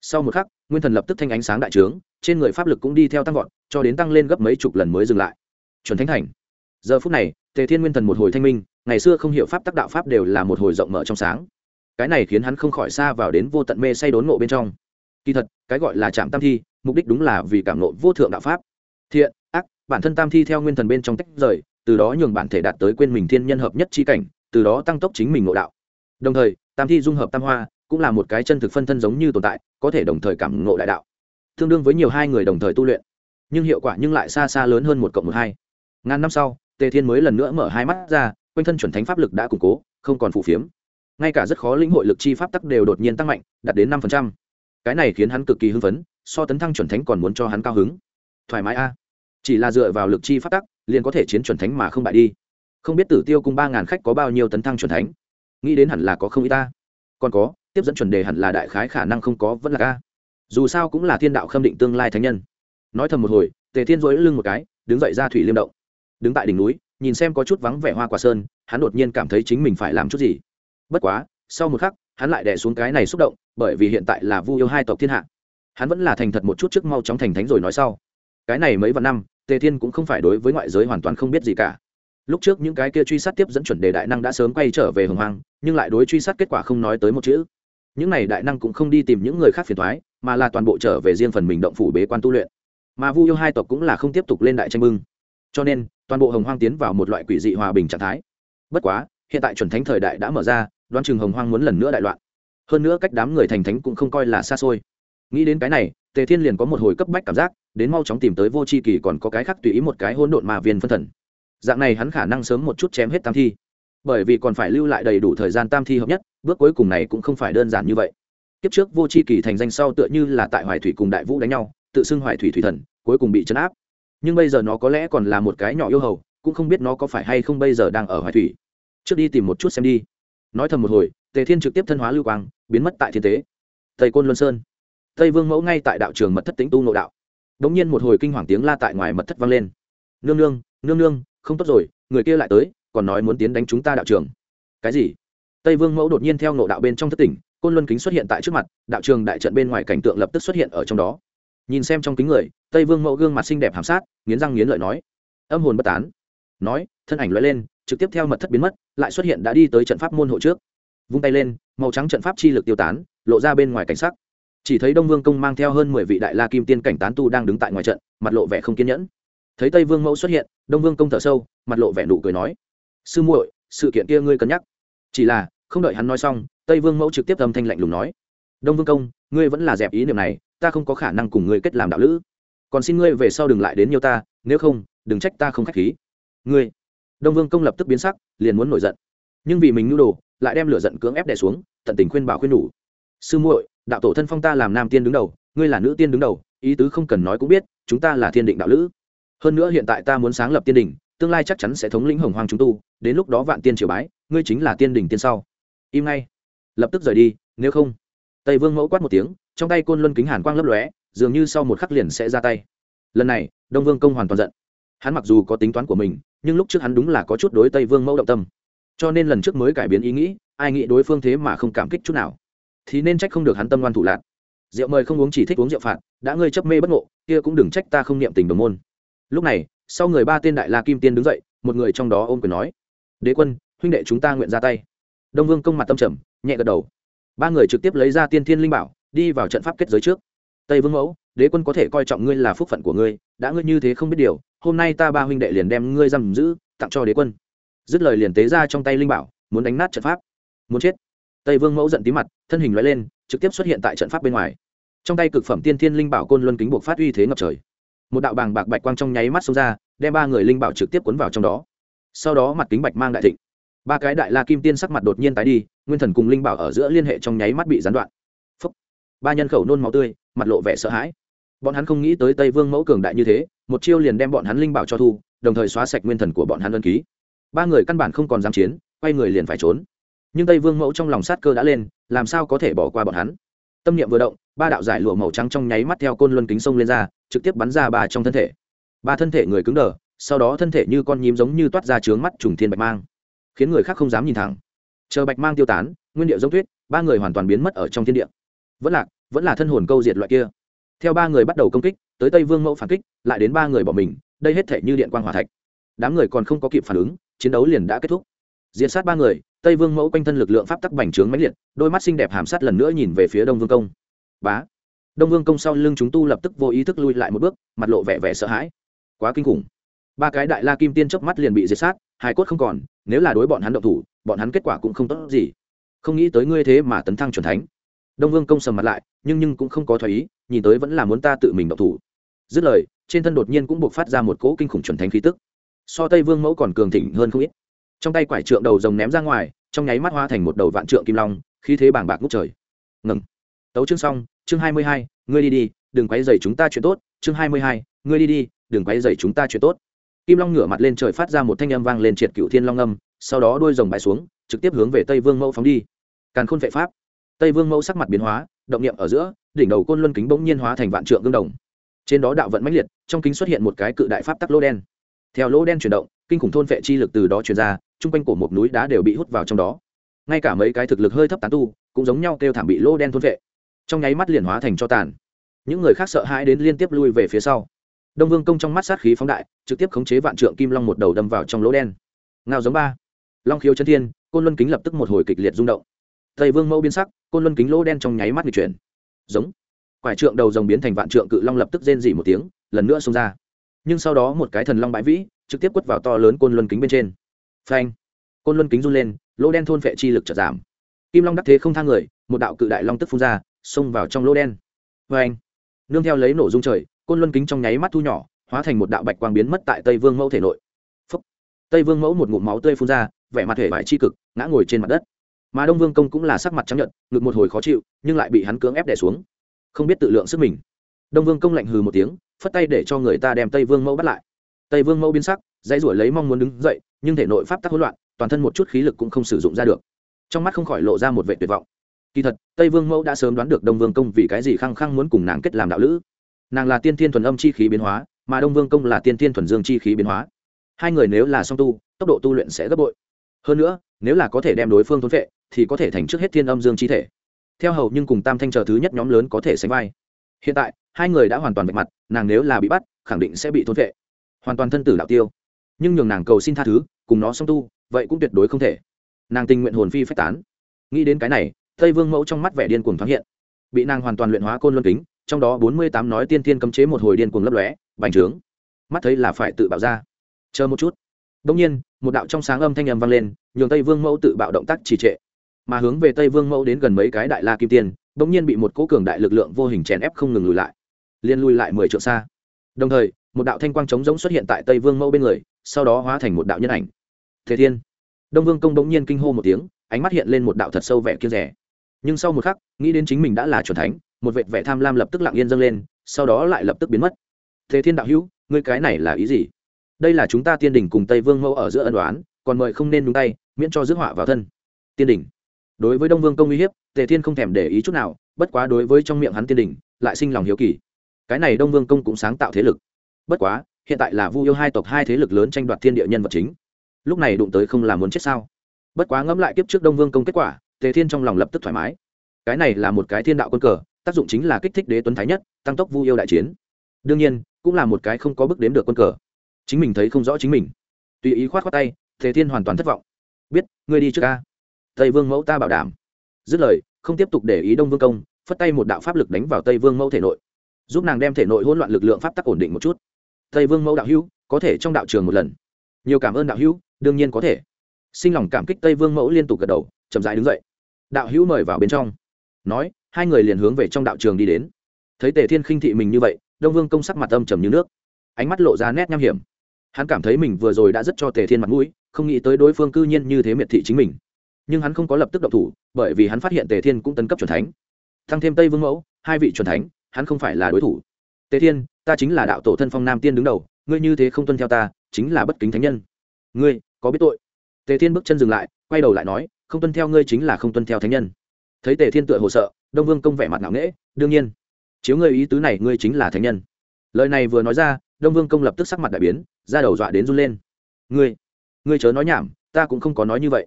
sau một khắc, nguyên thần lập tức thanh ánh sáng đại trướng trên người pháp lực cũng đi theo tăng vọt, cho đến tăng lên gấp mấy chục lần mới dừng lại. Chuẩn thánh thành. Giờ phút này, tề thiên nguyên thần một hồi thanh minh, ngày xưa không hiểu pháp tác đạo pháp đều là một hồi rộng mở trong sáng. Cái này khiến hắn không khỏi xa vào đến vô tận mê say đốn ngộ bên trong. Kỳ thật, cái gọi là trạm tam thi, mục đích đúng là vì cảm nộ vô thượng đạo pháp. Thiện, ác, bản thân tam thi theo nguyên thần bên trong tách rời, từ đó nhường bản thể đạt tới quên mình thiên nhân hợp nhất chi cảnh, từ đó tăng tốc chính mình ngộ đạo. Đồng thời, tam thi dung hợp tam hoa, cũng là một cái chân thực phân thân giống như tồn tại, có thể đồng thời cảm ngộ đại đạo tương đương với nhiều hai người đồng thời tu luyện. Nhưng hiệu quả nhưng lại xa xa lớn hơn một cộng một hai. Ngàn năm sau, tề thiên mới lần nữa mở hai mắt ra, quanh thân chuẩn thánh pháp lực đã củng cố, không còn phù phiếm. Ngay cả rất khó lĩnh hội lực chi pháp tắc đều đột nhiên tăng mạnh, đạt đến năm cái này khiến hắn cực kỳ hưng phấn, so tấn thăng chuẩn thánh còn muốn cho hắn cao hứng. Thoải mái a. Chỉ là dựa vào lực chi pháp tắc, liền có thể chiến chuẩn thánh mà không bại đi. Không biết tử tiêu cùng ba ngàn khách có bao nhiêu tấn thăng chuẩn thánh. Nghĩ đến hẳn là có không ít ta. Còn có, tiếp dẫn chuẩn đề hẳn là đại khái khả năng không có vẫn là ca dù sao cũng là thiên đạo khâm định tương lai thánh nhân. Nói thầm một hồi, tề thiên dối lưng một cái, đứng dậy ra thủy liêm động. Đứng tại đỉnh núi, nhìn xem có chút vắng vẻ hoa quả sơn, hắn đột nhiên cảm thấy chính mình phải làm chút gì. Bất quá, sau một khắc, hắn lại đẻ xuống cái này xúc động, bởi vì hiện tại là vu yêu hai tộc thiên hạ. Hắn vẫn là thành thật một chút trước mau chóng thành thánh rồi nói sau. Cái này mấy vạn năm, tề thiên cũng không phải đối với ngoại giới hoàn toàn không biết gì cả. Lúc trước những cái kia truy sát tiếp dẫn chuẩn đề đại năng đã sớm quay trở về hồng hoang, nhưng lại đối truy sát kết quả không nói tới một chữ. Những này đại năng cũng không đi tìm những người khác phiền thoái mà là toàn bộ trở về riêng phần mình động phủ bế quan tu luyện. Mà vu yêu hai tộc cũng là không tiếp tục lên đại tranh bưng. Cho nên, toàn bộ hồng hoang tiến vào một loại quỷ dị hòa bình trạng thái. Bất quá, hiện tại chuẩn thánh thời đại đã mở ra, đoán chừng hồng hoang muốn lần nữa đại loạn. Hơn nữa cách đám người thành thánh cũng không coi là xa xôi. Nghĩ đến cái này, tề thiên liền có một hồi cấp bách cảm giác, đến mau chóng tìm tới vô c h i kỳ còn có cái khác tùy ý một cái hôn độn mà viên phân thần. Dạng này hắn khả năng sớm một chút chém hết tam thi. Bởi vì còn phải lưu lại đầy đủ thời gian tam thi hợp nhất, bước cuối cùng này cũng không phải đơn giản như vậy kiếp trước vô c h i kỳ thành danh sau tựa như là tại hoài thủy cùng đại vũ đánh nhau, tự xưng hoài thủy thủy thần, cuối cùng bị chấn áp. Nhưng bây giờ nó có lẽ còn là một cái nhỏ yêu hầu, cũng không biết nó có phải hay không bây giờ đang ở hoài thủy. Trước đi tìm một chút xem đi. Nói thầm một hồi, tề thiên trực tiếp thân hóa lưu quang, biến mất tại thiên tế. Tây côn luân sơn. Tây vương mẫu ngay tại đạo trường mật thất tính tu nội đạo. Đ ỗ n g nhiên một hồi kinh hoàng tiếng la tại ngoài mật thất vang lên. Nương nương nương nương, không tốt rồi, người kia lại tới, còn nói muốn tiến đánh chúng ta đạo trường. Cái gì? Tây vương mẫu đột nhiên theo nội đạo bên trong thất tỉnh côn luân kính xuất hiện tại trước mặt, đạo trường đại trận bên ngoài cảnh tượng lập tức xuất hiện ở trong đó. Nhìn xem trong kính người, tây vương mẫu gương mặt xinh đẹp hàm sát, nghiến răng nghiến lợi nói. Âm hồn bất tán. Nói, thân ảnh loại lên, trực tiếp theo mật thất biến mất, lại xuất hiện đã đi tới trận pháp môn hộ trước. Vung tay lên, màu trắng trận pháp chi lực tiêu tán, lộ ra bên ngoài cảnh sắc. Chỉ thấy đông vương công mang theo hơn mười vị đại la kim tiên cảnh tán tu đang đứng tại ngoài trận, mặt lộ vẻ không kiên nhẫn. Thấy tây vương mẫu xuất hiện, đông vương công thở sâu, mặt lộ vẻ nụ cười nói. Sư muội, sự kiện kia ngươi cân nhắc. Chỉ là không đợi hắn nói xong, tây vương mẫu trực tiếp âm thanh lạnh lùng nói, đông vương công, ngươi vẫn là dẹp ý niệm này, ta không có khả năng cùng ngươi kết làm đạo lữ. Còn xin ngươi về sau đừng lại đến nhiều ta, nếu không, đừng trách ta không k h á c h khí. Ngươi? Đông vương công lập tức biến sắc, liền muốn nổi giận. Nhưng vì mình nhu đồ, lại đem lửa giận cưỡng ép đè xuống, tận tình khuyên bảo khuyên nhủ, sư muội, đạo tổ thân phong ta làm nam tiên đứng đầu, ngươi là nữ tiên đứng đầu, ý tứ không cần nói cũng biết, chúng ta là thiên định đạo lữ. Hơn nữa hiện tại ta muốn sáng lập tiên đình, tương lai chắc chắn sẽ thống lĩnh hồng hoàng chúng tu, đến lúc đó vạn tiên triều bái, ngươi chính là tiên đình tiên sau im ngay. Lập tức rời đi, nếu không. Tây vương mẫu quát một tiếng, trong tay côn luân kính hàn quang lấp lóe, dường như sau một khắc liền sẽ ra tay. Lần này, đông vương công hoàn toàn giận. Hắn mặc dù có tính toán của mình, nhưng lúc trước hắn đúng là có chút đối tây vương mẫu động tâm. Cho nên lần trước mới cải biến ý nghĩ, ai nghĩ đối phương thế mà không cảm kích chút nào. Thì nên trách không được hắn tâm ngoan thủ lạc rượu mời không uống chỉ thích uống rượu phạt, đã ngươi chấp mê bất ngộ, kia cũng đừng trách ta không niệm tình đồng môn. Lúc này, sau người ba tên đại la kim tiên đứng dậy, một người trong đó ôm quyền nói, đế quân, huynh đệ chúng ta nguyện ra tay đông vương công mặt tâm trầm, nhẹ gật đầu. Ba người trực tiếp lấy ra tiên thiên linh bảo, đi vào trận pháp kết giới trước. Tây vương mẫu, đế quân có thể coi trọng ngươi là phúc phận của ngươi, đã ngươi như thế không biết điều, hôm nay ta ba huynh đệ liền đem ngươi giam giữ, tặng cho đế quân. Dứt lời liền tế ra trong tay linh bảo, muốn đánh nát trận pháp. Muốn chết. Tây vương mẫu giận tí mặt, thân hình loại lên, trực tiếp xuất hiện tại trận pháp bên ngoài. Trong tay cực phẩm tiên thiên linh bảo côn luân kính buộc phát uy thế ngập trời. Một đạo bàng bạc bạch quang trong nháy mắt xông ra, đem ba người linh bảo trực tiếp cuốn vào trong đó. Sau đó mặt kính bạch mang đại thịnh ba cái đại la kim tiên sắc mặt đột nhiên tái đi, nguyên thần cùng linh bảo ở giữa liên hệ trong nháy mắt bị gián đoạn. Phúc. ba nhân khẩu nôn máu tươi, mặt lộ vẻ sợ hãi. Bọn hắn không nghĩ tới tây vương mẫu cường đại như thế, một chiêu liền đem bọn hắn linh bảo cho thu, đồng thời xóa sạch nguyên thần của bọn hắn ân ký. Ba người căn bản không còn dám chiến, quay người liền phải trốn. Nhưng tây vương mẫu trong lòng sát cơ đã lên, làm sao có thể bỏ qua bọn hắn? Tâm niệm vừa động, ba đạo giải lụa màu trắng trong nháy mắt theo côn luân kính sông lên ra, trực tiếp bắn ra ba trong thân thể. Ba thân thể người cứng đờ, sau đó thân thể như con nhím giống như toát ra trướng mắt trùng thiên bạch mang khiến người khác không dám nhìn thẳng. Chờ bạch mang tiêu tán, nguyên điệu giống tuyết, ba người hoàn toàn biến mất ở trong thiên địa. Vẫn lạc, vẫn là thân hồn câu diệt loại kia. Theo ba người bắt đầu công kích, tới tây vương mẫu phản kích, lại đến ba người bỏ mình, đây hết thể như điện quang hỏa thạch. Đám người còn không có kịp phản ứng, chiến đấu liền đã kết thúc. Diệt sát ba người, tây vương mẫu quanh thân lực lượng pháp tắc bành trướng mãnh liệt, đôi mắt xinh đẹp hàm sát lần nữa nhìn về phía đông vương công. Bá! Đông vương công sau lưng chúng tu lập tức vô ý thức lui lại một bước, mặt lộ vẻ vẻ sợ hãi. Quá kinh khủng. Ba cái đại la kim tiên chớp mắt liền bị diệt sát hai cốt không còn, nếu là đối bọn hắn động thủ, bọn hắn kết quả cũng không tốt gì. Không nghĩ tới ngươi thế mà tấn thăng chuẩn thánh. Đông vương công sầm mặt lại, nhưng nhưng cũng không có thoái ý, nhìn tới vẫn là muốn ta tự mình động thủ. Dứt lời, trên thân đột nhiên cũng buộc phát ra một cỗ kinh khủng chuẩn thánh khí tức. So tây vương mẫu còn cường thịnh hơn không ít. Trong tay quải trượng đầu rồng ném ra ngoài, trong nháy mắt hoa thành một đầu vạn trượng kim long, khí thế bảng bạc ngút trời. Ngừng. Tấu chương xong, chương hai mươi hai, ngươi đi đi, đừng quấy dày chúng ta chuyện tốt, chương hai mươi hai, ngươi đi đi, đừng quấy dày chúng ta chuyện tốt kim long ngửa mặt lên trời phát ra một thanh âm vang lên triệt cựu thiên long âm, sau đó đôi rồng bãi xuống, trực tiếp hướng về tây vương mẫu phóng đi. Càn khôn vệ pháp. Tây vương mẫu sắc mặt biến hóa, động niệm ở giữa, đỉnh đầu côn luân kính bỗng nhiên hóa thành vạn trượng gương đồng. Trên đó đạo vận mãnh liệt, trong kính xuất hiện một cái cự đại pháp tắc lô đen. Theo lỗ đen chuyển động, kinh khủng thôn vệ chi lực từ đó truyền ra, chung quanh cổ một núi đá đều bị hút vào trong đó. Ngay cả mấy cái thực lực hơi thấp tán tu, cũng giống nhau kêu thảm bị lỗ đen thôn vệ. Trong nháy mắt liền hóa thành cho tàn. Những người khác sợ hãi đến liên tiếp lui về phía sau đông vương công trong mắt sát khí phóng đại, trực tiếp khống chế vạn trượng kim long một đầu đâm vào trong lỗ đen. Ngao giống ba. Long khiếu chân thiên, côn luân kính lập tức một hồi kịch liệt rung động. Tây vương mẫu biến sắc, côn luân kính lỗ đen trong nháy mắt bị chuyển. Giống. Quải trượng đầu rồng biến thành vạn trượng cự long lập tức rên dỉ một tiếng, lần nữa xông ra. Nhưng sau đó một cái thần long bãi vĩ, trực tiếp quất vào to lớn côn luân kính bên trên. Phanh. Côn luân kính run lên, lỗ đen thôn phệ chi lực chợt giảm. Kim long đắc thế không thang người, một đạo cự đại long tức phun ra, xông vào trong lỗ đen. Phanh. Nương theo lấy nổ dung trời côn luân kính trong nháy mắt thu nhỏ, hóa thành một đạo bạch quang biến mất tại tây vương mẫu thể nội. Phúc. tây vương mẫu một ngụm máu tươi phun ra, vẻ mặt thể vải chi cực, ngã ngồi trên mặt đất. Mà đông vương công cũng là sắc mặt trắng nhận ngực một hồi khó chịu, nhưng lại bị hắn cưỡng ép đẻ xuống. Không biết tự lượng sức mình. Đông vương công lạnh hừ một tiếng, phất tay để cho người ta đem tây vương mẫu bắt lại. Tây vương mẫu biến sắc, dãy ruổi lấy mong muốn đứng dậy, nhưng thể nội pháp tắc hỗn loạn, toàn thân một chút khí lực cũng không sử dụng ra được. Trong mắt không khỏi lộ ra một vệ tuyệt vọng. Kỳ thật, tây vương mẫu đã sớm đoán được đông vương công vì cái gì khăng khăng muốn cùng nàng kết làm đạo lữ nàng là tiên thiên thuần âm chi khí biến hóa, mà đông vương công là tiên thiên thuần dương chi khí biến hóa. Hai người nếu là song tu, tốc độ tu luyện sẽ gấp bội. Hơn nữa, nếu là có thể đem đối phương thốn vệ thì có thể thành trước hết thiên âm dương chi thể. Theo hầu nhưng cùng tam thanh chờ thứ nhất nhóm lớn có thể sánh vai. Hiện tại, hai người đã hoàn toàn vạch mặt, nàng nếu là bị bắt, khẳng định sẽ bị thốn vệ hoàn toàn thân tử đạo tiêu. Nhưng nhường nàng cầu xin tha thứ, cùng nó song tu, vậy cũng tuyệt đối không thể. Nàng tình nguyện hồn phi phách tán. Nghĩ đến cái này, tây vương mẫu trong mắt vẻ điên cuồng thoáng hiện. Bị nàng hoàn toàn luyện hóa côn luân kính trong đó bốn mươi tám nói tiên tiên cấm chế một hồi điên cuồng lấp lóe, bành trướng. Mắt thấy là phải tự bạo ra. Chờ một chút. Đông nhiên, một đạo trong sáng âm thanh âm vang lên, nhường tây vương mẫu tự bạo động tác trì trệ. Mà hướng về tây vương mẫu đến gần mấy cái đại la kim tiên đông nhiên bị một cố cường đại lực lượng vô hình chèn ép không ngừng lùi lại. Liên lùi lại mười trượng xa. Đồng thời, một đạo thanh quang trống rỗng xuất hiện tại tây vương mẫu bên người, sau đó hóa thành một đạo nhân ảnh. Thế thiên. Đông vương công đống nhiên kinh hô một tiếng, ánh mắt hiện lên một đạo thật sâu vẻ kiên rẻ. Nhưng sau một khắc, nghĩ đến chính mình đã là c thánh một vệt vẻ tham lam lập tức lặng yên dâng lên, sau đó lại lập tức biến mất. Thế thiên đạo hữu, ngươi cái này là ý gì? Đây là chúng ta tiên đình cùng tây vương mẫu ở giữa ân đoán, còn mời không nên đúng tay, miễn cho rước họa vào thân. Tiên đình. Đối với đông vương công uy hiếp, tề thiên không thèm để ý chút nào, bất quá đối với trong miệng hắn tiên đình, lại sinh lòng hiếu kỳ. Cái này đông vương công cũng sáng tạo thế lực. Bất quá, hiện tại là vu yêu hai tộc hai thế lực lớn tranh đoạt thiên địa nhân vật chính. Lúc này đụng tới không là muốn chết sao? Bất quá ngẫm lại kiếp trước đông vương công kết quả, tề thiên trong lòng lập tức thoải mái. Cái này là một cái thiên đạo quân cờ tác dụng chính là kích thích đế tuấn thái nhất, tăng tốc vu yêu đại chiến. Đương nhiên, cũng là một cái không có bước đếm được quân cờ. Chính mình thấy không rõ chính mình. Tùy ý khoát khoát tay, thế thiên hoàn toàn thất vọng. Biết, ngươi đi trước ca tây vương mẫu ta bảo đảm. Dứt lời, không tiếp tục để ý đông vương công, phất tay một đạo pháp lực đánh vào tây vương mẫu thể nội. Giúp nàng đem thể nội hỗn loạn lực lượng pháp tắc ổn định một chút. Tây vương mẫu đạo hữu, có thể trong đạo trường một lần. Nhiều cảm ơn đạo hữu, đương nhiên có thể. Sinh lòng cảm kích tây vương mẫu liên tục gật đầu, chậm dãi đứng dậy. Đạo hữu mời vào bên trong. Nói hai người liền hướng về trong đạo trường đi đến. Thấy tề thiên khinh thị mình như vậy, đông vương công sắc mặt âm trầm như nước. Ánh mắt lộ ra nét nham hiểm. Hắn cảm thấy mình vừa rồi đã rất cho tề thiên mặt mũi, không nghĩ tới đối phương cư nhiên như thế miệt thị chính mình. Nhưng hắn không có lập tức động thủ, bởi vì hắn phát hiện tề thiên cũng tấn cấp c thánh. Thăng thêm tây vương mẫu, hai vị c thánh, hắn không phải là đối thủ. Tề thiên, ta chính là đạo tổ thân phong nam tiên đứng đầu, ngươi như thế không tuân theo ta, chính là bất kính thánh nhân. Ngươi, có biết tội? Tề thiên bước chân dừng lại, quay đầu lại nói, không tuân theo ngươi chính là không tuân theo thánh nhân. Thấy tề thiên tựa hồ sợ đông vương công vẻ mặt ngạo nghễ, đương nhiên, chiếu ngươi ý tứ này, ngươi chính là thánh nhân. Lời này vừa nói ra, đông vương công lập tức sắc mặt đại biến ra đầu dọa đến run lên. Ngươi ngươi chớ nói nhảm, ta cũng không có nói như vậy.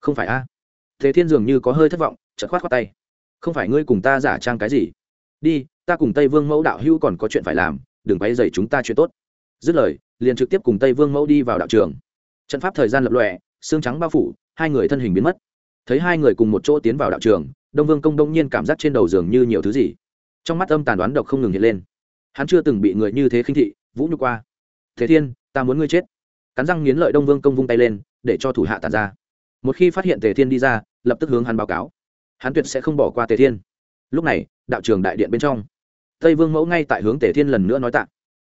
Không phải a? À? thiên dường như có hơi thất vọng, chợt khoát khoát tay. Không phải ngươi cùng ta giả trang cái gì? Đi, ta cùng tây vương mẫu đạo hữu còn có chuyện phải làm, đừng bay dày chúng ta chuyện tốt. Dứt lời, liền trực tiếp cùng tây vương mẫu đi vào đạo trường. Trận pháp thời gian lập lòe, xương trắng bao phủ, hai người thân hình biến mất. Thấy hai người cùng một chỗ tiến vào đạo trường đông vương công đông nhiên cảm giác trên đầu giường như nhiều thứ gì. Trong mắt âm tàn đoán độc không ngừng hiện lên. Hắn chưa từng bị người như thế khinh thị, vũ nhục qua. Thế thiên, ta muốn ngươi chết. Cắn răng nghiến lợi đông vương công vung tay lên, để cho thủ hạ tàn ra. Một khi phát hiện tề thiên đi ra, lập tức hướng hắn báo cáo. Hắn tuyệt sẽ không bỏ qua tề thiên. Lúc này, đạo trường đại điện bên trong. Tây vương mẫu ngay tại hướng tề thiên lần nữa nói tạ.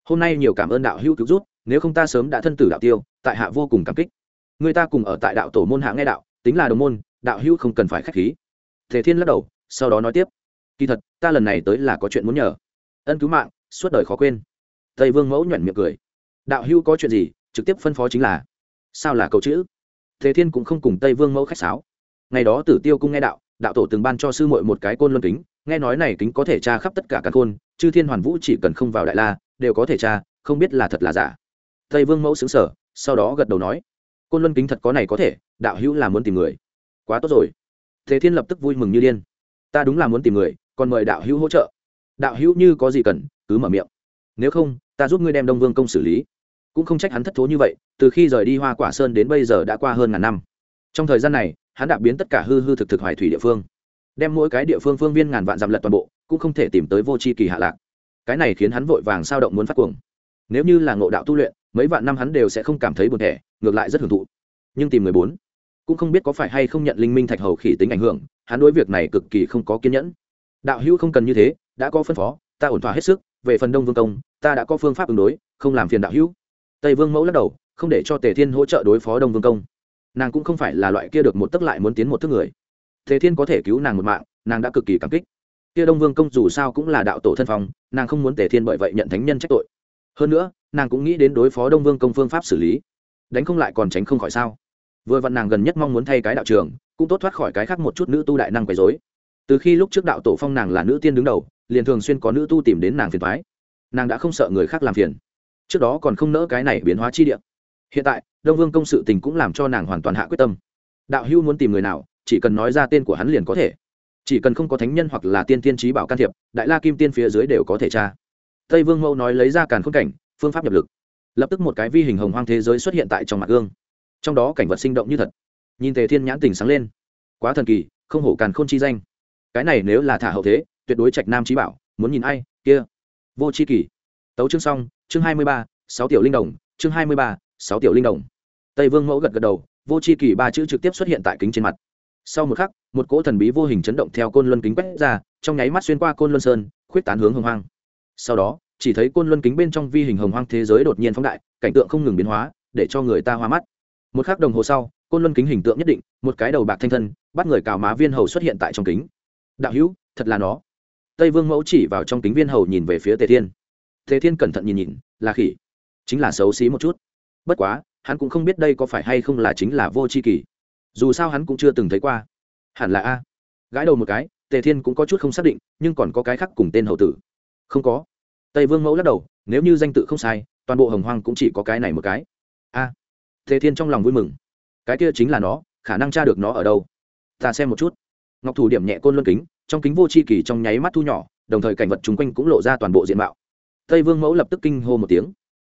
Hôm nay nhiều cảm ơn đạo hữu cứu rút nếu không ta sớm đã thân tử đạo tiêu, tại hạ vô cùng cảm kích. Người ta cùng ở tại đạo tổ môn hạ nghe đạo, tính là đồng môn, đạo hữu không cần phải k h á c h khí. Thể thiên lắc đầu, sau đó nói tiếp. Kỳ thật, ta lần này tới là có chuyện muốn nhờ. Ân cứu mạng, suốt đời khó quên. Tây vương mẫu nhuận miệng cười. Đạo hữu có chuyện gì, trực tiếp phân phó chính là. Sao là câu chữ? Thế thiên cũng không cùng tây vương mẫu khách sáo. Ngày đó tử tiêu cung nghe đạo đạo tổ từng ban cho sư muội một cái côn luân kính, nghe nói này kính có thể tra khắp tất cả các côn, chư thiên hoàn vũ chỉ cần không vào đại la, đều có thể tra, không biết là thật là giả. Tây vương mẫu xứng sở sau đó gật đầu nói, côn luân kính thật có này có thể, đạo hữu là muốn tìm người. Quá tốt rồi thế thiên lập tức vui mừng như điên. Ta đúng là muốn tìm người, còn mời đạo hữu hỗ trợ. Đạo hữu như có gì cần, cứ mở miệng. Nếu không, ta giúp ngươi đem đông vương công xử lý. Cũng không trách hắn thất thố như vậy, từ khi rời đi hoa quả sơn đến bây giờ đã qua hơn ngàn năm. Trong thời gian này, hắn đã biến tất cả hư hư thực thực hoài thủy địa phương. Đem mỗi cái địa phương phương viên ngàn vạn giảm lật toàn bộ, cũng không thể tìm tới vô c h i kỳ hạ lạc. Cái này khiến hắn vội vàng sao động muốn phát cuồng. Nếu như là ngộ đạo tu luyện, mấy vạn năm hắn đều sẽ không cảm thấy buồn thẻ, ngược lại rất hưởng thụ. Nhưng tìm người bốn cũng không biết có phải hay không nhận linh minh thạch hầu khỉ tính ảnh hưởng, hắn đối việc này cực kỳ không có kiên nhẫn. Đạo hữu không cần như thế, đã có phân phó, ta ổn thỏa hết sức, về phần đông vương công, ta đã có phương pháp ứng đối, không làm phiền đạo hữu. Tây vương mẫu lắc đầu, không để cho tề thiên hỗ trợ đối phó đông vương công. Nàng cũng không phải là loại kia được một tức lại muốn tiến một thức người. Tề thiên có thể cứu nàng một mạng, nàng đã cực kỳ cảm kích. Kia đông vương công dù sao cũng là đạo tổ thân phong, nàng không muốn tề thiên bởi vậy nhận thánh nhân trách tội. Hơn nữa, nàng cũng nghĩ đến đối phó đông vương công phương pháp xử lý. Đánh không lại còn tránh không khỏi sao? Vừa vặn nàng gần nhất mong muốn thay cái đạo trường, cũng tốt thoát khỏi cái khác một chút nữ tu đại năng quấy dối từ khi lúc trước đạo tổ phong nàng là nữ tiên đứng đầu, liền thường xuyên có nữ tu tìm đến nàng phiền thoái nàng đã không sợ người khác làm phiền. Trước đó còn không nỡ cái này biến hóa chi địa. Hiện tại, đông vương công sự tình cũng làm cho nàng hoàn toàn hạ quyết tâm. Đạo hưu muốn tìm người nào, chỉ cần nói ra tên của hắn liền có thể. Chỉ cần không có thánh nhân hoặc là tiên tiên trí bảo can thiệp, đại la kim tiên phía dưới đều có thể tra. Tây vương mẫu nói lấy ra càn khôn cảnh, phương pháp nhập lực. Lập tức một cái vi hình hồng hoang thế giới xuất hiện tại trong mặt gương trong đó cảnh vật sinh động như thật. Nhìn tề thiên nhãn tình sáng lên. Quá thần kỳ, không hổ càn khôn chi danh. Cái này nếu là thả hậu thế, tuyệt đối trạch nam trí bảo, muốn nhìn ai, kia. Vô c h i kỳ. Tấu chương xong, chương hai mươi ba, sáu tiểu linh đồng, chương hai mươi ba, sáu tiểu linh đồng. Tây vương mẫu gật gật đầu, vô c h i kỳ ba chữ trực tiếp xuất hiện tại kính trên mặt. Sau một khắc, một cỗ thần bí vô hình chấn động theo côn luân kính quét ra, trong nháy mắt xuyên qua côn luân sơn, khuyết tán hướng hồng hoang. Sau đó, chỉ thấy côn luân kính bên trong vi hình hồng hoang thế giới đột nhiên phóng đại, cảnh tượng không ngừng biến hóa, để cho người ta hoa mắt một khắc đồng hồ sau, côn luân kính hình tượng nhất định, một cái đầu bạc thanh thân, bắt người cào má viên hầu xuất hiện tại trong kính. Đạo hữu, thật là nó. Tây vương mẫu chỉ vào trong kính viên hầu nhìn về phía tề thiên. Tề thiên cẩn thận nhìn nhìn, là khỉ. Chính là xấu xí một chút. Bất quá, hắn cũng không biết đây có phải hay không là chính là vô c h i kỳ dù sao hắn cũng chưa từng thấy qua. Hẳn là a. Gãi đầu một cái, tề thiên cũng có chút không xác định, nhưng còn có cái khác cùng tên hậu tử. Không có. Tây vương mẫu lắc đầu, nếu như danh tự không sai, toàn bộ hồng hoang cũng chỉ có cái này một cái. A tề thiên trong lòng vui mừng. Cái kia chính là nó, khả năng tra được nó ở đâu? Ta xem một chút. Ngọc thủ điểm nhẹ côn luân kính, trong kính vô c h i kỳ trong nháy mắt thu nhỏ, đồng thời cảnh vật chung quanh cũng lộ ra toàn bộ diện mạo. Tây vương mẫu lập tức kinh hô một tiếng.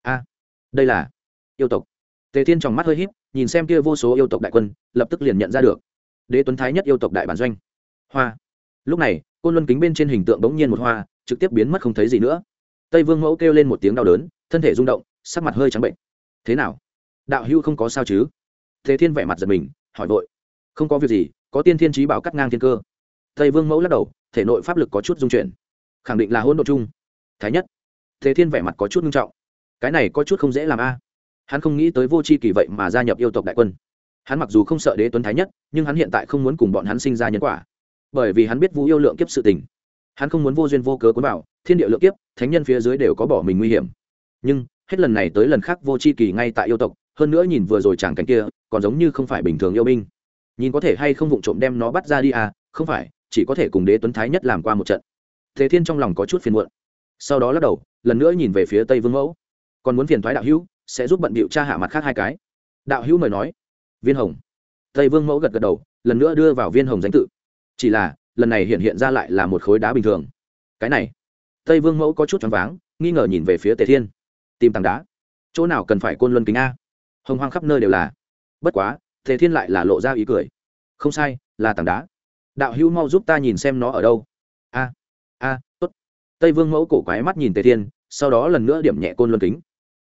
A, đây là yêu tộc. Tề thiên trong mắt hơi h í p nhìn xem kia vô số yêu tộc đại quân, lập tức liền nhận ra được. Đế tuấn thái nhất yêu tộc đại bản doanh. Hoa. Lúc này, côn luân kính bên trên hình tượng bỗng nhiên một hoa, trực tiếp biến mất không thấy gì nữa. Tây vương mẫu kêu lên một tiếng đau đớn, thân thể rung động, sắc mặt hơi trắng bệnh. Thế nào? Đạo hưu không có sao chứ? Thế thiên vẻ mặt giật mình, hỏi vội. Không có việc gì, có tiên thiên trí bảo cắt ngang thiên cơ. Tây vương mẫu lắc đầu, thể nội pháp lực có chút dung chuyển. Khẳng định là hỗn độ chung. Thái nhất. Thế thiên vẻ mặt có chút nghiêm trọng. Cái này có chút không dễ làm a. Hắn không nghĩ tới vô c h i kỳ vậy mà gia nhập yêu tộc đại quân. Hắn mặc dù không sợ đế tuấn thái nhất, nhưng hắn hiện tại không muốn cùng bọn hắn sinh ra nhân quả. Bởi vì hắn biết vũ yêu lượng kiếp sự tình. Hắn không muốn vô duyên vô cớ cuốn vào, thiên địa lượng kiếp, thánh nhân phía dưới đều có bỏ mình nguy hiểm. Nhưng, hết lần này tới lần khác vô c h i kỳ ngay tại yêu tộc hơn nữa nhìn vừa rồi chàng cảnh kia, còn giống như không phải bình thường yêu binh. Nhìn có thể hay không vụng trộm đem nó bắt ra đi à không phải, chỉ có thể cùng đế tuấn thái nhất làm qua một trận. Thế thiên trong lòng có chút phiền muộn. Sau đó lắc đầu, lần nữa nhìn về phía tây vương mẫu. Còn muốn phiền thoái đạo hữu, sẽ giúp bận bịu cha hạ mặt khác hai cái. Đạo hữu mời nói. Viên hồng. Tây vương mẫu gật gật đầu, lần nữa đưa vào viên hồng danh tự. Chỉ là, lần này hiện hiện ra lại là một khối đá bình thường. Cái này. Tây vương mẫu có chút choáng váng, nghi ngờ nhìn về phía tề thiên. Tìm tảng đá. Chỗ nào cần phải côn luân kính a? Hồng hoang khắp nơi đều là. Bất quá thế thiên lại là lộ ra ý cười. Không sai, là tảng đá. Đạo hữu mau giúp ta nhìn xem nó ở đâu. A a, tốt. Tây vương mẫu cổ quái mắt nhìn tề thiên, sau đó lần nữa điểm nhẹ côn luân kính.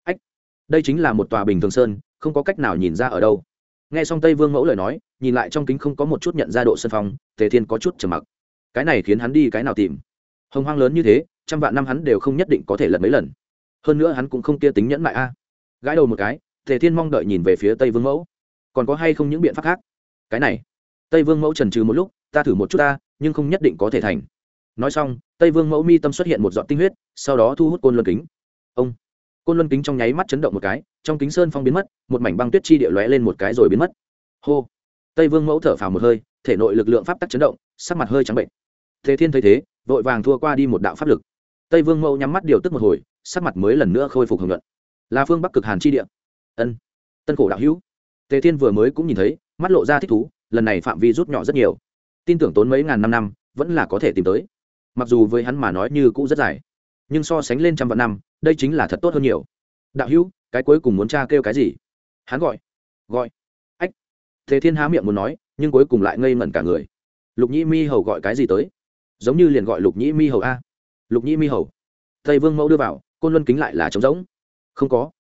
Ách, đây chính là một tòa bình thường sơn, không có cách nào nhìn ra ở đâu. Nghe xong tây vương mẫu lời nói, nhìn lại trong kính không có một chút nhận ra độ sân phong, tề thiên có chút trầm mặc. Cái này khiến hắn đi cái nào tìm? Hồng hoang lớn như thế, trăm vạn năm hắn đều không nhất định có thể lật mấy lần. Hơn nữa hắn cũng không kia tính nhẫn mại a. Gãi đầu một cái tề thiên mong đợi nhìn về phía tây vương mẫu. Còn có hay không những biện pháp khác? Cái này, tây vương mẫu trần trừ một lúc, ta thử một chút ta, nhưng không nhất định có thể thành. Nói xong, tây vương mẫu mi tâm xuất hiện một giọt tinh huyết, sau đó thu hút côn luân kính. Ông, côn luân kính trong nháy mắt chấn động một cái, trong kính sơn phong biến mất, một mảnh băng tuyết chi địa lóe lên một cái rồi biến mất. Hô! Tây vương mẫu thở phào một hơi, thể nội lực lượng pháp tắc chấn động, sắc mặt hơi trắng bệnh. Thế thiên thấy thế, vội vàng thua qua đi một đạo pháp lực. Tây vương mẫu nhắm mắt điều tức một hồi, sắc mặt mới lần nữa khôi phục hưởng luận là phương bắc cực hàn chi địa ân. Tân cổ đạo hữu. Tề thiên vừa mới cũng nhìn thấy, mắt lộ ra thích thú, lần này phạm vi rút nhỏ rất nhiều. Tin tưởng tốn mấy ngàn năm năm, vẫn là có thể tìm tới. Mặc dù với hắn mà nói như cũ rất dài, nhưng so sánh lên trăm vạn năm, đây chính là thật tốt hơn nhiều. Đạo hữu, cái cuối cùng muốn cha kêu cái gì? Hắn gọi. Gọi. Ách. Thế thiên há miệng muốn nói, nhưng cuối cùng lại ngây ngẩn cả người. Lục nhĩ mi hầu gọi cái gì tới? Giống như liền gọi lục nhĩ mi hầu a. Lục nhĩ mi hầu. Tây vương mẫu đưa vào, côn luân kính lại là trống rỗng. Không có.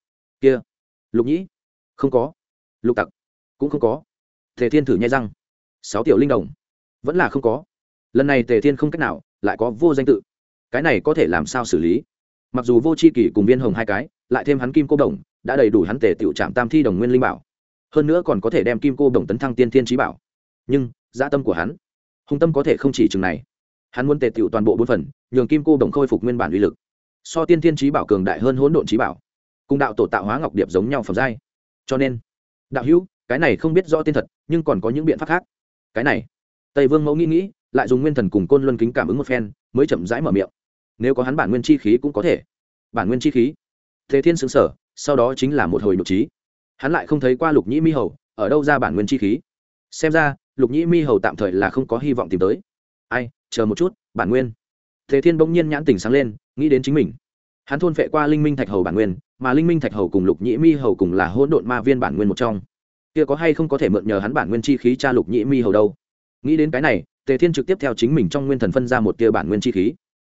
Kia lục nhĩ? Không có. Lục tặc? Cũng không có. Tề thiên thử nhai răng. Sáu tiểu linh đồng? Vẫn là không có. Lần này tề thiên không cách nào, lại có vô danh tự. Cái này có thể làm sao xử lý? Mặc dù vô c h i kỷ cùng viên hồng hai cái, lại thêm hắn kim cô đồng, đã đầy đủ hắn tề tiểu trạm tam thi đồng nguyên linh bảo. Hơn nữa còn có thể đem kim cô đồng tấn thăng tiên thiên trí bảo. Nhưng, dã tâm của hắn, hùng tâm có thể không chỉ chừng này. Hắn muốn tề tiểu toàn bộ bốn phần, nhường kim cô đồng khôi phục nguyên bản uy lực. So tiên thiên trí bảo cường đại hơn hỗn độn trí bảo cùng đạo tổ tạo hóa ngọc điệp giống nhau phẩm giai. Cho nên, đạo hữu, cái này không biết rõ tên thật, nhưng còn có những biện pháp khác. Cái này, tây vương mẫu nghĩ nghĩ, lại dùng nguyên thần cùng côn luân kính cảm ứng một phen, mới chậm rãi mở miệng. Nếu có hắn bản nguyên chi khí cũng có thể. Bản nguyên chi khí? Thế thiên xứng sở sau đó chính là một hồi nhục trí. Hắn lại không thấy qua lục nhĩ mi hầu, ở đâu ra bản nguyên chi khí? Xem ra, lục nhĩ mi hầu tạm thời là không có hy vọng tìm tới. Ai, chờ một chút, bản nguyên. Thế thiên bỗng nhiên nhãn tỉnh sáng lên, nghĩ đến chính mình hắn thôn phệ qua linh minh thạch hầu bản nguyên, mà linh minh thạch hầu cùng lục nhĩ mi hầu cùng là hỗn độn ma viên bản nguyên một trong. Kia có hay không có thể mượn nhờ hắn bản nguyên chi khí cha lục nhĩ mi hầu đâu? Nghĩ đến cái này, tề thiên trực tiếp theo chính mình trong nguyên thần phân ra một tia bản nguyên chi khí.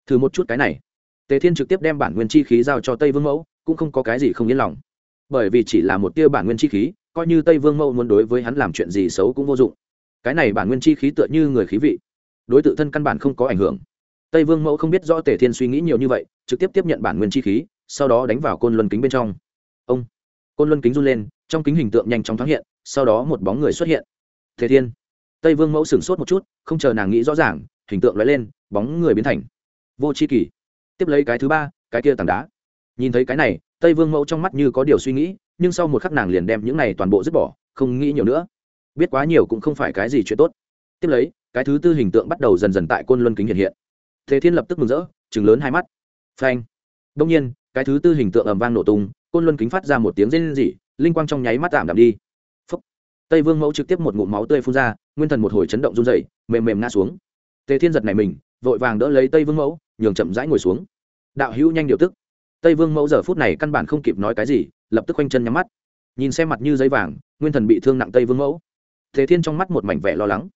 Thử một chút cái này. Tề thiên trực tiếp đem bản nguyên chi khí giao cho tây vương mẫu, cũng không có cái gì không yên lòng. Bởi vì chỉ là một tia bản nguyên chi khí, coi như tây vương mẫu muốn đối với hắn làm chuyện gì xấu cũng vô dụng. Cái này bản nguyên chi khí tựa như người khí vị. Đối tượng thân căn bản không có ảnh hưởng. Tây vương mẫu không biết rõ tề thiên suy nghĩ nhiều như vậy trực tiếp tiếp nhận bản nguyên chi khí, sau đó đánh vào côn luân kính bên trong. Ông, côn luân kính run lên, trong kính hình tượng nhanh chóng thoáng hiện, sau đó một bóng người xuất hiện. Thế thiên, tây vương mẫu sửng sốt một chút, không chờ nàng nghĩ rõ ràng, hình tượng lóe lên, bóng người biến thành vô c h i kỳ. Tiếp lấy cái thứ ba, cái kia tảng đá. Nhìn thấy cái này, tây vương mẫu trong mắt như có điều suy nghĩ, nhưng sau một khắc nàng liền đem những này toàn bộ dứt bỏ, không nghĩ nhiều nữa. Biết quá nhiều cũng không phải cái gì chuyện tốt. Tiếp lấy, cái thứ tư hình tượng bắt đầu dần dần tại côn luân kính hiện hiện. Thế thiên lập tức mừng rỡ chừng lớn hai mắt phanh. Đông nhiên, cái thứ tư hình tượng ầm vang nổ tung, côn luân kính phát ra một tiếng rên rỉ, linh quang trong nháy mắt tạm đạm đi. Phúc. tây vương mẫu trực tiếp một ngụm máu tươi phun ra, nguyên thần một hồi chấn động run dậy mềm mềm ngã xuống. Tề thiên giật này mình, vội vàng đỡ lấy tây vương mẫu, nhường chậm rãi ngồi xuống. Đạo hữu nhanh điều tức. Tây vương mẫu giờ phút này căn bản không kịp nói cái gì, lập tức quanh chân nhắm mắt. Nhìn xem mặt như giấy vàng, nguyên thần bị thương nặng tây vương mẫu. Thế thiên trong mắt một mảnh vẻ lo lắng.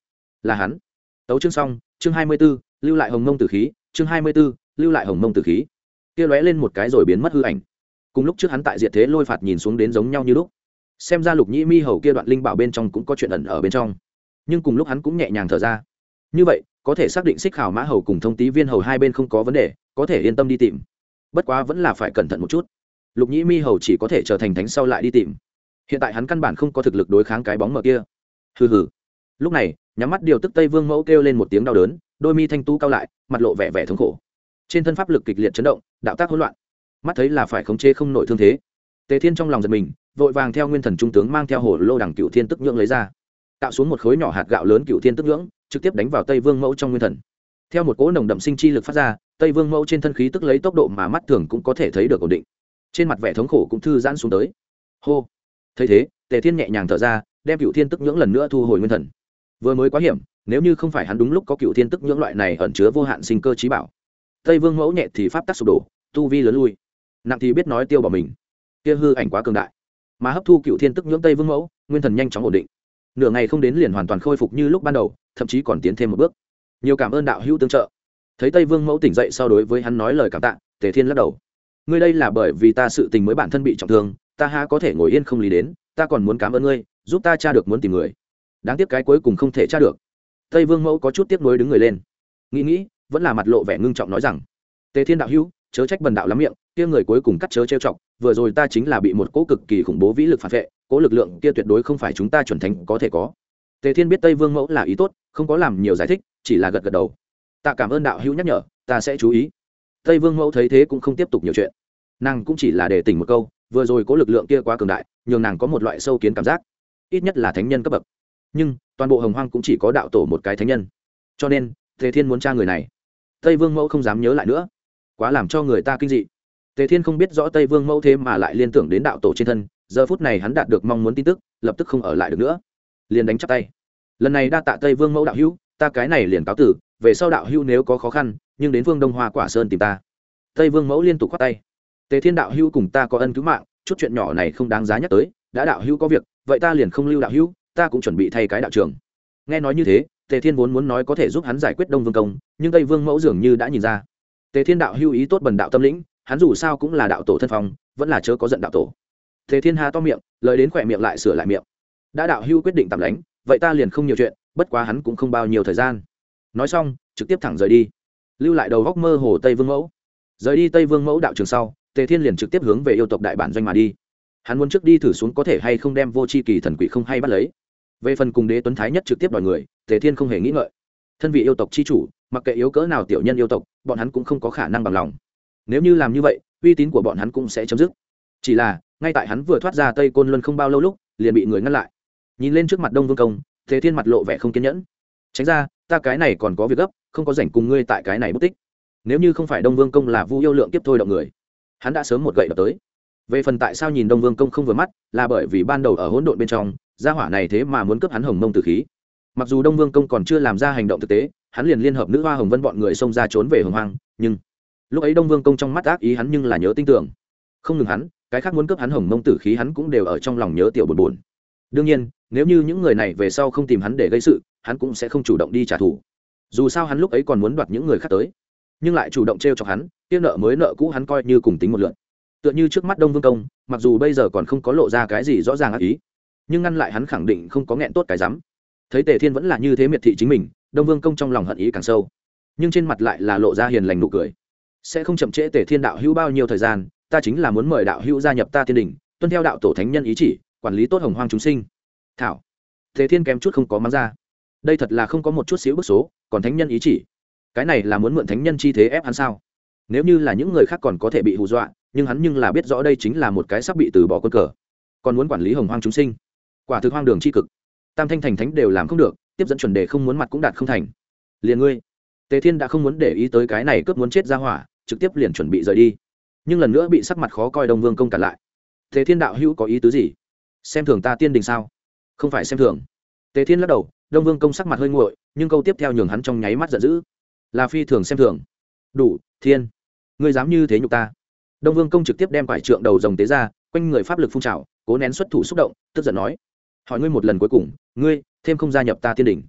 Là hắn. Tấu chương xong, chương hai mươi b ố lưu lại hồng mông tử khí, chương hai mươi b ố lưu lại hồng mông tử khí kia lóe lên một cái rồi biến mất hư ảnh. Cùng lúc trước hắn tại diệt thế lôi phạt nhìn xuống đến giống nhau như lúc. Xem ra lục nhĩ mi hầu kia đoạn linh bảo bên trong cũng có chuyện ẩn ở bên trong. Nhưng cùng lúc hắn cũng nhẹ nhàng thở ra. Như vậy, có thể xác định xích khảo mã hầu cùng thông tý viên hầu hai bên không có vấn đề, có thể yên tâm đi tìm. Bất quá vẫn là phải cẩn thận một chút. Lục nhĩ mi hầu chỉ có thể trở thành thánh sau lại đi tìm. Hiện tại hắn căn bản không có thực lực đối kháng cái bóng mờ kia. Hừ hừ. Lúc này, nhắm mắt điều tức tây vương mẫu kêu lên một tiếng đau đớn, đôi mi thanh tú cao lại, mặt lộ vẻ vẻ thống khổ trên thân pháp lực kịch liệt chấn động, đạo tác hỗn loạn. Mắt thấy là phải khống chế không nổi thương thế. Tề thiên trong lòng giật mình, vội vàng theo nguyên thần trung tướng mang theo hồ lô đằng cựu thiên tức nhưỡng lấy ra. Tạo xuống một khối nhỏ hạt gạo lớn cựu thiên tức nhưỡng, trực tiếp đánh vào tây vương mẫu trong nguyên thần. Theo một cỗ nồng đậm sinh chi lực phát ra, tây vương mẫu trên thân khí tức lấy tốc độ mà mắt thường cũng có thể thấy được ổn định. Trên mặt vẻ thống khổ cũng thư giãn xuống tới. Hô. Thấy thế, tề thiên nhẹ nhàng thở ra, đem cựu thiên tức nhưỡng lần nữa thu hồi nguyên thần. Vừa mới quá hiểm, nếu như không phải hắn đúng lúc có cựu thiên tức nhưỡng loại này ẩn chứa vô hạn sinh cơ trí bảo tây vương mẫu nhẹ thì pháp tắc sụp đổ, tu vi lớn lui. Nặng thì biết nói tiêu bỏ mình. Kia hư ảnh quá cường đại. Mà hấp thu cựu thiên tức nhưỡng tây vương mẫu, nguyên thần nhanh chóng ổn định. Nửa ngày không đến liền hoàn toàn khôi phục như lúc ban đầu, thậm chí còn tiến thêm một bước. Nhiều cảm ơn đạo hữu tương trợ. Thấy tây vương mẫu tỉnh dậy sau đối với hắn nói lời cảm tạ, tề thiên lắc đầu. Ngươi đây là bởi vì ta sự tình mới bản thân bị trọng thương, ta ha có thể ngồi yên không lý đến, ta còn muốn cảm ơn ngươi, giúp ta cha được muốn tìm người. Đáng tiếc cái cuối cùng không thể tra được. Tây vương mẫu có chút tiếc nuối đứng người lên. Nghĩ nghĩ vẫn là mặt lộ vẻ ngưng trọng nói rằng, tề thiên đạo hữu, chớ trách bần đạo lắm miệng, kia người cuối cùng cắt chớ trêu chọc, vừa rồi ta chính là bị một cỗ cực kỳ khủng bố vĩ lực phản vệ, cỗ lực lượng kia tuyệt đối không phải chúng ta chuẩn thành có thể có. Tề thiên biết tây vương mẫu là ý tốt, không có làm nhiều giải thích, chỉ là gật gật đầu. Tạ cảm ơn đạo hữu nhắc nhở, ta sẽ chú ý. Tây vương mẫu thấy thế cũng không tiếp tục nhiều chuyện. Nàng cũng chỉ là để tỉnh một câu, vừa rồi có lực lượng kia quá cường đại, nhường nàng có một loại sâu kiến cảm giác, ít nhất là thánh nhân cấp bậc. Nhưng, toàn bộ hồng hoang cũng chỉ có đạo tổ một cái thánh nhân. Cho nên, tề thiên muốn tra người này tây vương mẫu không dám nhớ lại nữa. Quá làm cho người ta kinh dị. Tề thiên không biết rõ tây vương mẫu thế mà lại liên tưởng đến đạo tổ trên thân, giờ phút này hắn đạt được mong muốn tin tức, lập tức không ở lại được nữa. Liền đánh chắp tay. Lần này đa tạ tây vương mẫu đạo hữu, ta cái này liền cáo tử, về sau đạo hữu nếu có khó khăn, nhưng đến vương đông hoa quả sơn tìm ta. Tây vương mẫu liên tục khoát tay. Tề thiên đạo hữu cùng ta có ân cứu mạng, chút chuyện nhỏ này không đáng giá nhắc tới, đã đạo hữu có việc, vậy ta liền không lưu đạo hữu, ta cũng chuẩn bị thay cái đạo trường. Nghe nói như thế tề thiên vốn muốn nói có thể giúp hắn giải quyết đông vương công, nhưng tây vương mẫu dường như đã nhìn ra. Tề thiên đạo hưu ý tốt bần đạo tâm lĩnh, hắn dù sao cũng là đạo tổ thân phong, vẫn là chớ có giận đạo tổ. Tề thiên hà to miệng, lời đến khỏe miệng lại sửa lại miệng. Đã đạo hưu quyết định tạm lánh, vậy ta liền không nhiều chuyện, bất quá hắn cũng không bao nhiêu thời gian. Nói xong, trực tiếp thẳng rời đi. Lưu lại đầu góc mơ hồ tây vương mẫu. Rời đi tây vương mẫu đạo trường sau, tề thiên liền trực tiếp hướng về yêu tộc đại bản doanh mà đi. Hắn muốn trước đi thử xuống có thể hay không đem vô c h i kỳ thần quỷ không hay bắt lấy về phần cùng đế tuấn thái nhất trực tiếp đòi người, tề thiên không hề nghĩ ngợi. Thân vị yêu tộc c h i chủ, mặc kệ yếu cỡ nào tiểu nhân yêu tộc, bọn hắn cũng không có khả năng bằng lòng. Nếu như làm như vậy, uy tín của bọn hắn cũng sẽ chấm dứt. Chỉ là, ngay tại hắn vừa thoát ra tây côn luân không bao lâu lúc, liền bị người ngăn lại. Nhìn lên trước mặt đông vương công, tề thiên mặt lộ vẻ không kiên nhẫn. Tránh ra, ta cái này còn có việc gấp, không có rảnh cùng ngươi tại cái này mất tích. Nếu như không phải đông vương công là vu yêu lượng tiếp thôi động người, hắn đã sớm một gậy đập tới. Về phần tại sao nhìn đông vương công không vừa mắt, là bởi vì ban đầu ở hỗn độn bên trong gia hỏa này thế mà muốn cướp hắn hồng mông tử khí. Mặc dù đông vương công còn chưa làm ra hành động thực tế, hắn liền liên hợp nữ hoa hồng vân bọn người xông ra trốn về hồng hoang, nhưng lúc ấy đông vương công trong mắt ác ý hắn nhưng là nhớ tin tưởng. Không ngừng hắn, cái khác muốn cướp hắn hồng mông tử khí hắn cũng đều ở trong lòng nhớ tiểu buồn buồn. Đương nhiên, nếu như những người này về sau không tìm hắn để gây sự, hắn cũng sẽ không chủ động đi trả thù. Dù sao hắn lúc ấy còn muốn đoạt những người khác tới, nhưng lại chủ động t r e o chọc hắn tiêu nợ mới nợ cũ hắn coi như cùng tính một lượn tựa như trước mắt đông vương công, mặc dù bây giờ còn không có lộ ra cái gì rõ ràng ác ý nhưng ngăn lại hắn khẳng định không có nghẹn tốt cái rắm. Thấy tề thiên vẫn là như thế miệt thị chính mình, đông vương công trong lòng hận ý càng sâu. Nhưng trên mặt lại là lộ ra hiền lành nụ cười. Sẽ không chậm trễ tề thiên đạo hữu bao nhiêu thời gian, ta chính là muốn mời đạo hữu gia nhập ta thiên đình, tuân theo đạo tổ thánh nhân ý chỉ, quản lý tốt hồng hoang chúng sinh. Thảo. Tề thiên kém chút không có mắng ra. Đây thật là không có một chút xíu bức số, còn thánh nhân ý chỉ. Cái này là muốn mượn thánh nhân chi thế ép hắn sao? Nếu như là những người khác còn có thể bị hù dọa, nhưng hắn nhưng là biết rõ đây chính là một cái sắp bị từ bỏ quân cờ. Còn muốn quản lý hồng hoang chúng sinh quả thực hoang đường c h i cực. Tam thanh thành thánh đều làm không được, tiếp dẫn chuẩn đề không muốn mặt cũng đạt không thành. Liền ngươi, tề thiên đã không muốn để ý tới cái này cướp muốn chết ra hỏa, trực tiếp liền chuẩn bị rời đi. Nhưng lần nữa bị sắc mặt khó coi đông vương công cản lại. Tề thiên đạo hữu có ý tứ gì? Xem thường ta tiên đình sao? Không phải xem thường. Tề thiên lắc đầu, đông vương công sắc mặt hơi nguội, nhưng câu tiếp theo nhường hắn trong nháy mắt giận dữ. Là phi thường xem thường. Đủ, thiên, ngươi dám như thế nhục ta. Đông vương công trực tiếp đem quải trượng đầu rồng tế ra, quanh người pháp lực phun trào, cố nén xuất thủ xúc động, tức giận nói hỏi ngươi một lần cuối cùng, ngươi, thêm không gia nhập ta tiên đỉnh.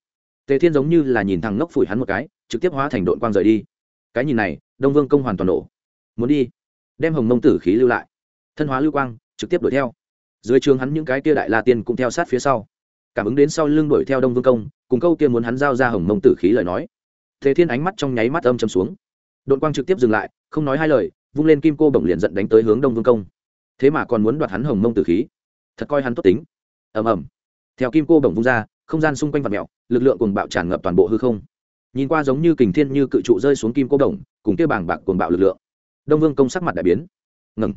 Tề thiên giống như là nhìn thằng ngốc phủi hắn một cái, trực tiếp hóa thành đội quang rời đi. Cái nhìn này, đông vương công hoàn toàn nổ. Muốn đi, đem hồng mông tử khí lưu lại. Thân hóa lưu quang, trực tiếp đuổi theo. Dưới trường hắn những cái kia đại la tiên cũng theo sát phía sau. Cảm ứng đến sau lưng đuổi theo đông vương công, cùng câu kia muốn hắn giao ra hồng mông tử khí lời nói. Tề thiên ánh mắt trong nháy mắt âm chầm xuống. Đội quang trực tiếp dừng lại, không nói hai lời, vung lên kim cô bổng liền giận đánh tới hướng đông vương công. Thế mà còn muốn đoạt hắn hồng mông tử khí. Thật coi hắn tốt tính ầm ầm. Theo kim cô bổng vung ra, không gian xung quanh vật mẹo lực lượng cùng bạo tràn ngập toàn bộ hư không. Nhìn qua giống như kình thiên như cự trụ rơi xuống kim cô bổng, cùng kia bảng bạc cuồng bạo lực lượng. Đông vương công sắc mặt đại biến. Ngừng.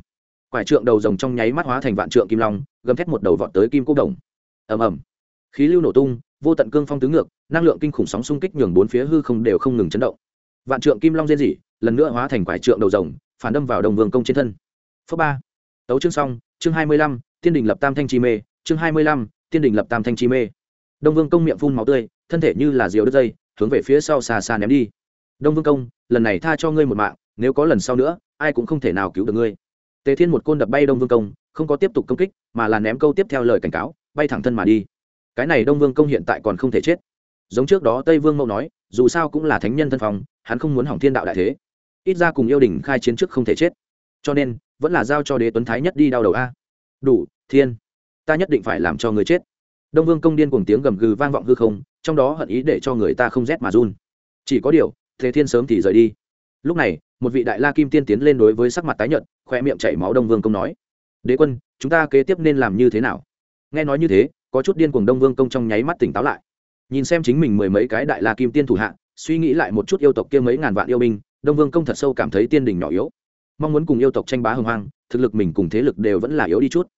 Quải trượng đầu rồng trong nháy mắt hóa thành vạn trượng kim long, gầm thét một đầu vọt tới kim cô đồng ầm ầm. Khí lưu nổ tung, vô tận cương phong tứ ngược, năng lượng kinh khủng sóng xung kích nhường bốn phía hư không đều không ngừng chấn động. Vạn trượng kim long rên rỉ, lần nữa hóa thành quải trượng đầu rồng, phản đâm vào đồng vương công trên thân. Phước ba. Tấu chương xong, chương hai mươi lăm, thiên đình lập tam thanh chi mê chương hai mươi lăm, tiên đình lập tam thanh chi mê. Đông vương công miệng phun máu tươi, thân thể như là diều đứt dây, hướng về phía sau xa xa ném đi. Đông vương công, lần này tha cho ngươi một mạng, nếu có lần sau nữa, ai cũng không thể nào cứu được ngươi. Tề thiên một côn đập bay đông vương công, không có tiếp tục công kích, mà là ném câu tiếp theo lời cảnh cáo, bay thẳng thân mà đi. Cái này đông vương công hiện tại còn không thể chết. Giống trước đó tây vương mẫu nói, dù sao cũng là thánh nhân thân phòng, hắn không muốn hỏng thiên đạo đại thế. Ít ra cùng yêu đình khai chiến trước không thể chết. Cho nên, vẫn là giao cho đế tuấn thái nhất đi đau đầu a. Đủ, thiên ta nhất định phải làm cho người chết. Đông vương công điên cùng tiếng gầm gừ vang vọng hư không, trong đó hận ý để cho người ta không rét mà run. Chỉ có điều, thế thiên sớm thì rời đi. Lúc này, một vị đại la kim tiên tiến lên đối với sắc mặt tái nhợt khoe miệng chảy máu đông vương công nói, đế quân, chúng ta kế tiếp nên làm như thế nào? Nghe nói như thế, có chút điên cuồng đông vương công trong nháy mắt tỉnh táo lại. Nhìn xem chính mình mười mấy cái đại la kim tiên thủ hạ, suy nghĩ lại một chút yêu tộc kia mấy ngàn vạn yêu binh, đông vương công thật sâu cảm thấy tiên đình nhỏ yếu. Mong muốn cùng yêu tộc tranh bá hưng hoang, thực lực mình cùng thế lực đều vẫn là yếu đi chút.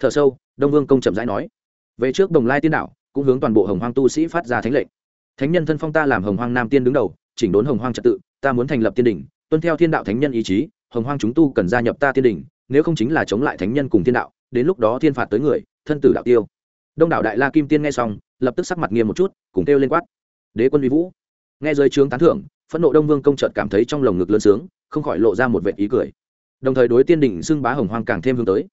T h ở sâu đông vương công chậm rãi nói, về trước đồng lai tiên đạo cũng hướng toàn bộ hồng hoang tu sĩ phát ra thánh lệnh. Thánh nhân thân phong ta làm hồng hoang nam tiên đứng đầu, chỉnh đốn hồng hoang trật tự, ta muốn thành lập tiên đình tuân theo thiên đạo thánh nhân ý chí, hồng hoang chúng tu cần gia nhập ta tiên đình nếu không chính là chống lại thánh nhân cùng thiên đạo, đến lúc đó thiên phạt tới người, thân tử đạo tiêu. Đông đảo đại la kim tiên nghe xong, lập tức sắc mặt nghiêm một chút, cùng kêu lên quát. Đế quân uy vũ, nghe giới trướng tán thưởng, phẫn nộ đông vương công trợt cảm thấy trong lồng ngực lớn sướng, không khỏi lộ ra một vệ ý cười. Đồng thời đối tiên đỉnh xưng bá hồng hoang càng thêm hướng tới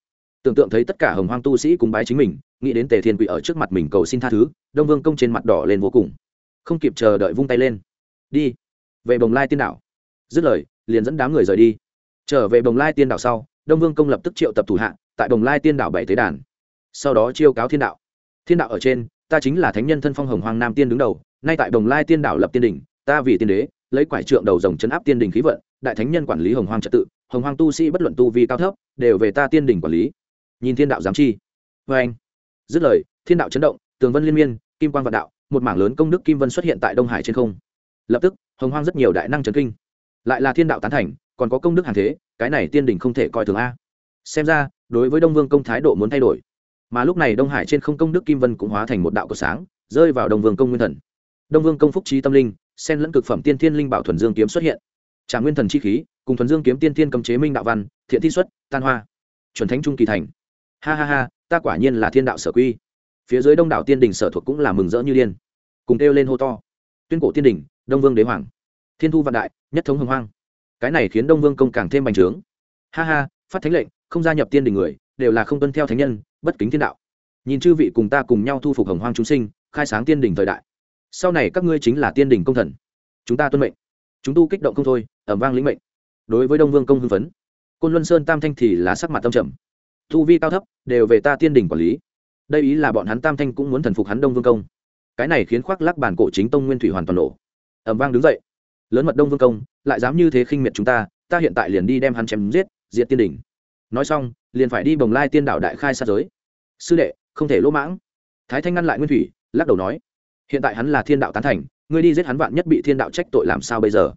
tưởng tượng thấy tất cả hồng hoang tu sĩ cùng bái chính mình, nghĩ đến tề thiên quỷ ở trước mặt mình cầu xin tha thứ, đông vương công trên mặt đỏ lên vô cùng. Không kịp chờ đợi vung tay lên. Đi, về bồng lai tiên đảo. Dứt lời, liền dẫn đám người rời đi. Trở về bồng lai tiên đảo sau, đông vương công lập tức triệu tập thủ hạ, tại bồng lai tiên đảo bảy tế đàn. Sau đó chiêu cáo thiên đạo. Thiên đạo ở trên, ta chính là thánh nhân thân phong hồng hoàng nam tiên đứng đầu, nay tại bồng lai tiên đảo lập tiên đỉnh, ta vì tiên đế, lấy quải trượng đầu rồng chấn áp tiên đình khí vận, đại thánh nhân quản lý hồng hoang trật tự, hồng hoang tu sĩ bất luận tu vi cao thấp, đều về ta tiên đình quản lý nhìn thiên đạo giám chi. Vê anh. Dứt lời, thiên đạo chấn động, tường vân liên miên, kim quan vạn đạo, một mảng lớn công đức kim vân xuất hiện tại đông hải trên không. Lập tức, hồng hoang rất nhiều đại năng trấn kinh. Lại là thiên đạo tán thành, còn có công đức hàng thế, cái này tiên đình không thể coi thường a. Xem ra, đối với đông vương công thái độ muốn thay đổi. Mà lúc này đông hải trên không công đức kim vân cũng hóa thành một đạo cột sáng, rơi vào đông vương công nguyên thần. Đông vương công phúc trí tâm linh sen lẫn cực phẩm tiên thiên linh bảo thuần dương kiếm xuất hiện. Trả nguyên thần chi khí, cùng thuần dương kiếm tiên thiên cầm chế minh đạo văn, thiện thi xuất, tan hoa. Chuẩn thánh trung kỳ thành ha ha ha, ta quả nhiên là thiên đạo sở quy. Phía dưới đông đảo tiên đình sở thuộc cũng là mừng rỡ như điên. Cùng kêu lên hô to. Tuyên cổ tiên đình, đông vương đế hoàng. Thiên thu vạn đại, nhất thống hồng hoang. Cái này khiến đông vương công càng thêm bành trướng. Ha ha, phát thánh lệnh, không gia nhập tiên đình người, đều là không tuân theo thánh nhân, bất kính thiên đạo. Nhìn chư vị cùng ta cùng nhau thu phục hồng hoang chúng sinh, khai sáng tiên đình thời đại. Sau này các ngươi chính là tiên đình công thần. Chúng ta tuân mệnh. Chúng tu kích động không thôi, ẩm vang lĩnh mệnh. Đối với đông vương công hưng phấn. Côn luân sơn tam thanh thì là sắc mặt tâm trầm thu vi cao thấp, đều về ta tiên đình quản lý. Đây ý là bọn hắn tam thanh cũng muốn thần phục hắn đông vương công. Cái này khiến khoác lắc bản cổ chính tông nguyên thủy hoàn toàn nổ. Ẩm vang đứng dậy. Lớn mật đông vương công, lại dám như thế khinh miệt chúng ta ta hiện tại liền đi đem hắn chém giết, diệt tiên đỉnh. Nói xong, liền phải đi bồng lai tiên đạo đại khai sát giới. Sư đệ, không thể lỗ mãng. Thái thanh ngăn lại nguyên thủy, lắc đầu nói, hiện tại hắn là thiên đạo tán thành, ngươi đi giết hắn vạn nhất bị thiên đạo trách tội làm sao bây giờ?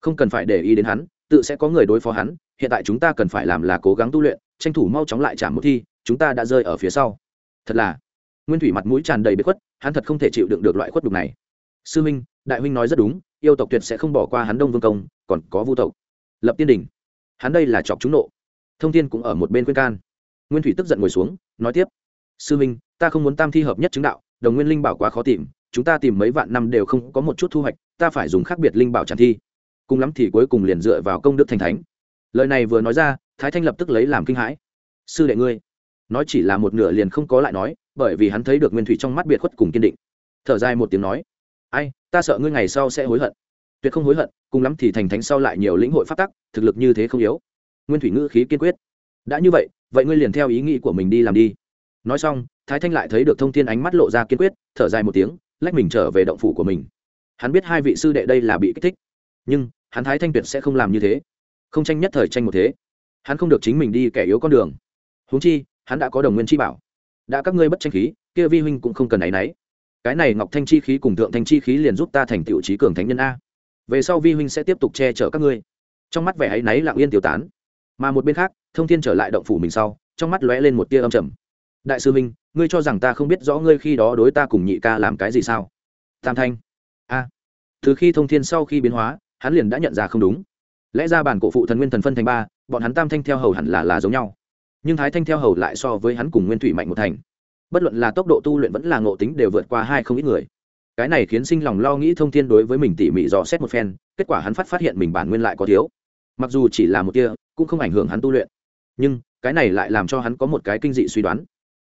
Không cần phải để ý đến hắn, tự sẽ có người đối phó hắn hiện tại chúng ta cần phải làm là cố gắng tu luyện tranh thủ mau chóng lại trả một thi chúng ta đã rơi ở phía sau. Thật là nguyên thủy mặt mũi tràn đầy bếp khuất hắn thật không thể chịu đựng được loại khuất đục này. Sư minh, đại huynh nói rất đúng yêu tộc tuyệt sẽ không bỏ qua hắn đông vương công còn có vu tộc. Lập tiên đình hắn đây là chọc chúng nộ. Thông thiên cũng ở một bên khuyên can. Nguyên thủy tức giận ngồi xuống nói tiếp. Sư minh, ta không muốn tam thi hợp nhất chứng đạo đồng nguyên linh bảo quá khó tìm chúng ta tìm mấy vạn năm đều không có một chút thu hoạch ta phải dùng khác biệt linh bảo tràn thi. Cùng lắm thì cuối cùng liền dựa vào công đức thành thánh lời này vừa nói ra, thái thanh lập tức lấy làm kinh hãi. Sư đệ ngươi, nói chỉ là một nửa liền không có lại nói, bởi vì hắn thấy được nguyên thủy trong mắt biệt khuất cùng kiên định. Thở dài một tiếng nói, ai, ta sợ ngươi ngày sau sẽ hối hận. Tuyệt không hối hận, cùng lắm thì thành thánh sau lại nhiều lĩnh hội phát tắc, thực lực như thế không yếu. Nguyên thủy ngữ khí kiên quyết. Đã như vậy vậy ngươi liền theo ý nghĩ của mình đi làm đi. Nói xong, thái thanh lại thấy được thông tin ánh mắt lộ ra kiên quyết, thở dài một tiếng, lách mình trở về động phủ của mình. Hắn biết hai vị sư đệ đây là bị kích thích, nhưng hắn thái thanh tuyệt sẽ không làm như thế không tranh nhất thời tranh một thế. Hắn không được chính mình đi kẻ yếu con đường. Huống chi, hắn đã có đồng nguyên chi bảo. Đã các ngươi bất tranh khí, kia vi huynh cũng không cần áy náy. Cái này ngọc thanh chi khí cùng thượng thanh chi khí liền giúp ta thành tựu trí cường thánh nhân a. Về sau vi huynh sẽ tiếp tục che chở các ngươi. Trong mắt vẻ áy náy lặng yên tiêu tán. Mà một bên khác, thông thiên trở lại động phủ mình sau, trong mắt lóe lên một tia âm trầm. Đại sư minh ngươi cho rằng ta không biết rõ ngươi khi đó đối ta cùng nhị ca làm cái gì sao? Tam thanh. A. Từ khi thông thiên sau khi biến hóa, hắn liền đã nhận ra không đúng lẽ ra bản cổ phụ thần nguyên thần phân thành ba, bọn hắn tam thanh theo hầu hẳn là là giống nhau. Nhưng thái thanh theo hầu lại so với hắn cùng nguyên thủy mạnh một thành. Bất luận là tốc độ tu luyện vẫn là ngộ tính đều vượt qua hai không ít người. Cái này khiến sinh lòng lo nghĩ thông thiên đối với mình tỉ mỉ dò xét một phen, kết quả hắn phát phát hiện mình bản nguyên lại có thiếu. Mặc dù chỉ là một kia cũng không ảnh hưởng hắn tu luyện. Nhưng, cái này lại làm cho hắn có một cái kinh dị suy đoán.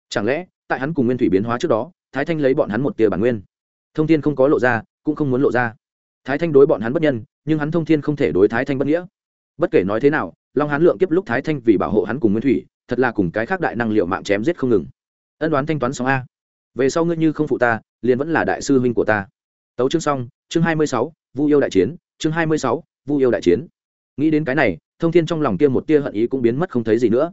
Chẳng lẽ, tại hắn cùng nguyên thủy biến hóa trước đó, thái thanh lấy bọn hắn một tia bản nguyên? Thông thiên không có lộ ra, cũng không muốn lộ ra thái thanh đối bọn hắn bất nhân, nhưng hắn thông thiên không thể đối thái thanh bất nghĩa. Bất kể nói thế nào, long hán lượng kiếp lúc thái thanh vì bảo hộ hắn cùng nguyên thủy, thật là cùng cái khác đại năng liệu mạng chém giết không ngừng. Ân đoán thanh toán xong a. Về sau ngươi như không phụ ta, liền vẫn là đại sư huynh của ta. Tấu chương xong, chương hai mươi sáu, vu yêu đại chiến, chương hai mươi sáu, vu yêu đại chiến. Nghĩ đến cái này, thông thiên trong lòng kia một tia hận ý cũng biến mất không thấy gì nữa.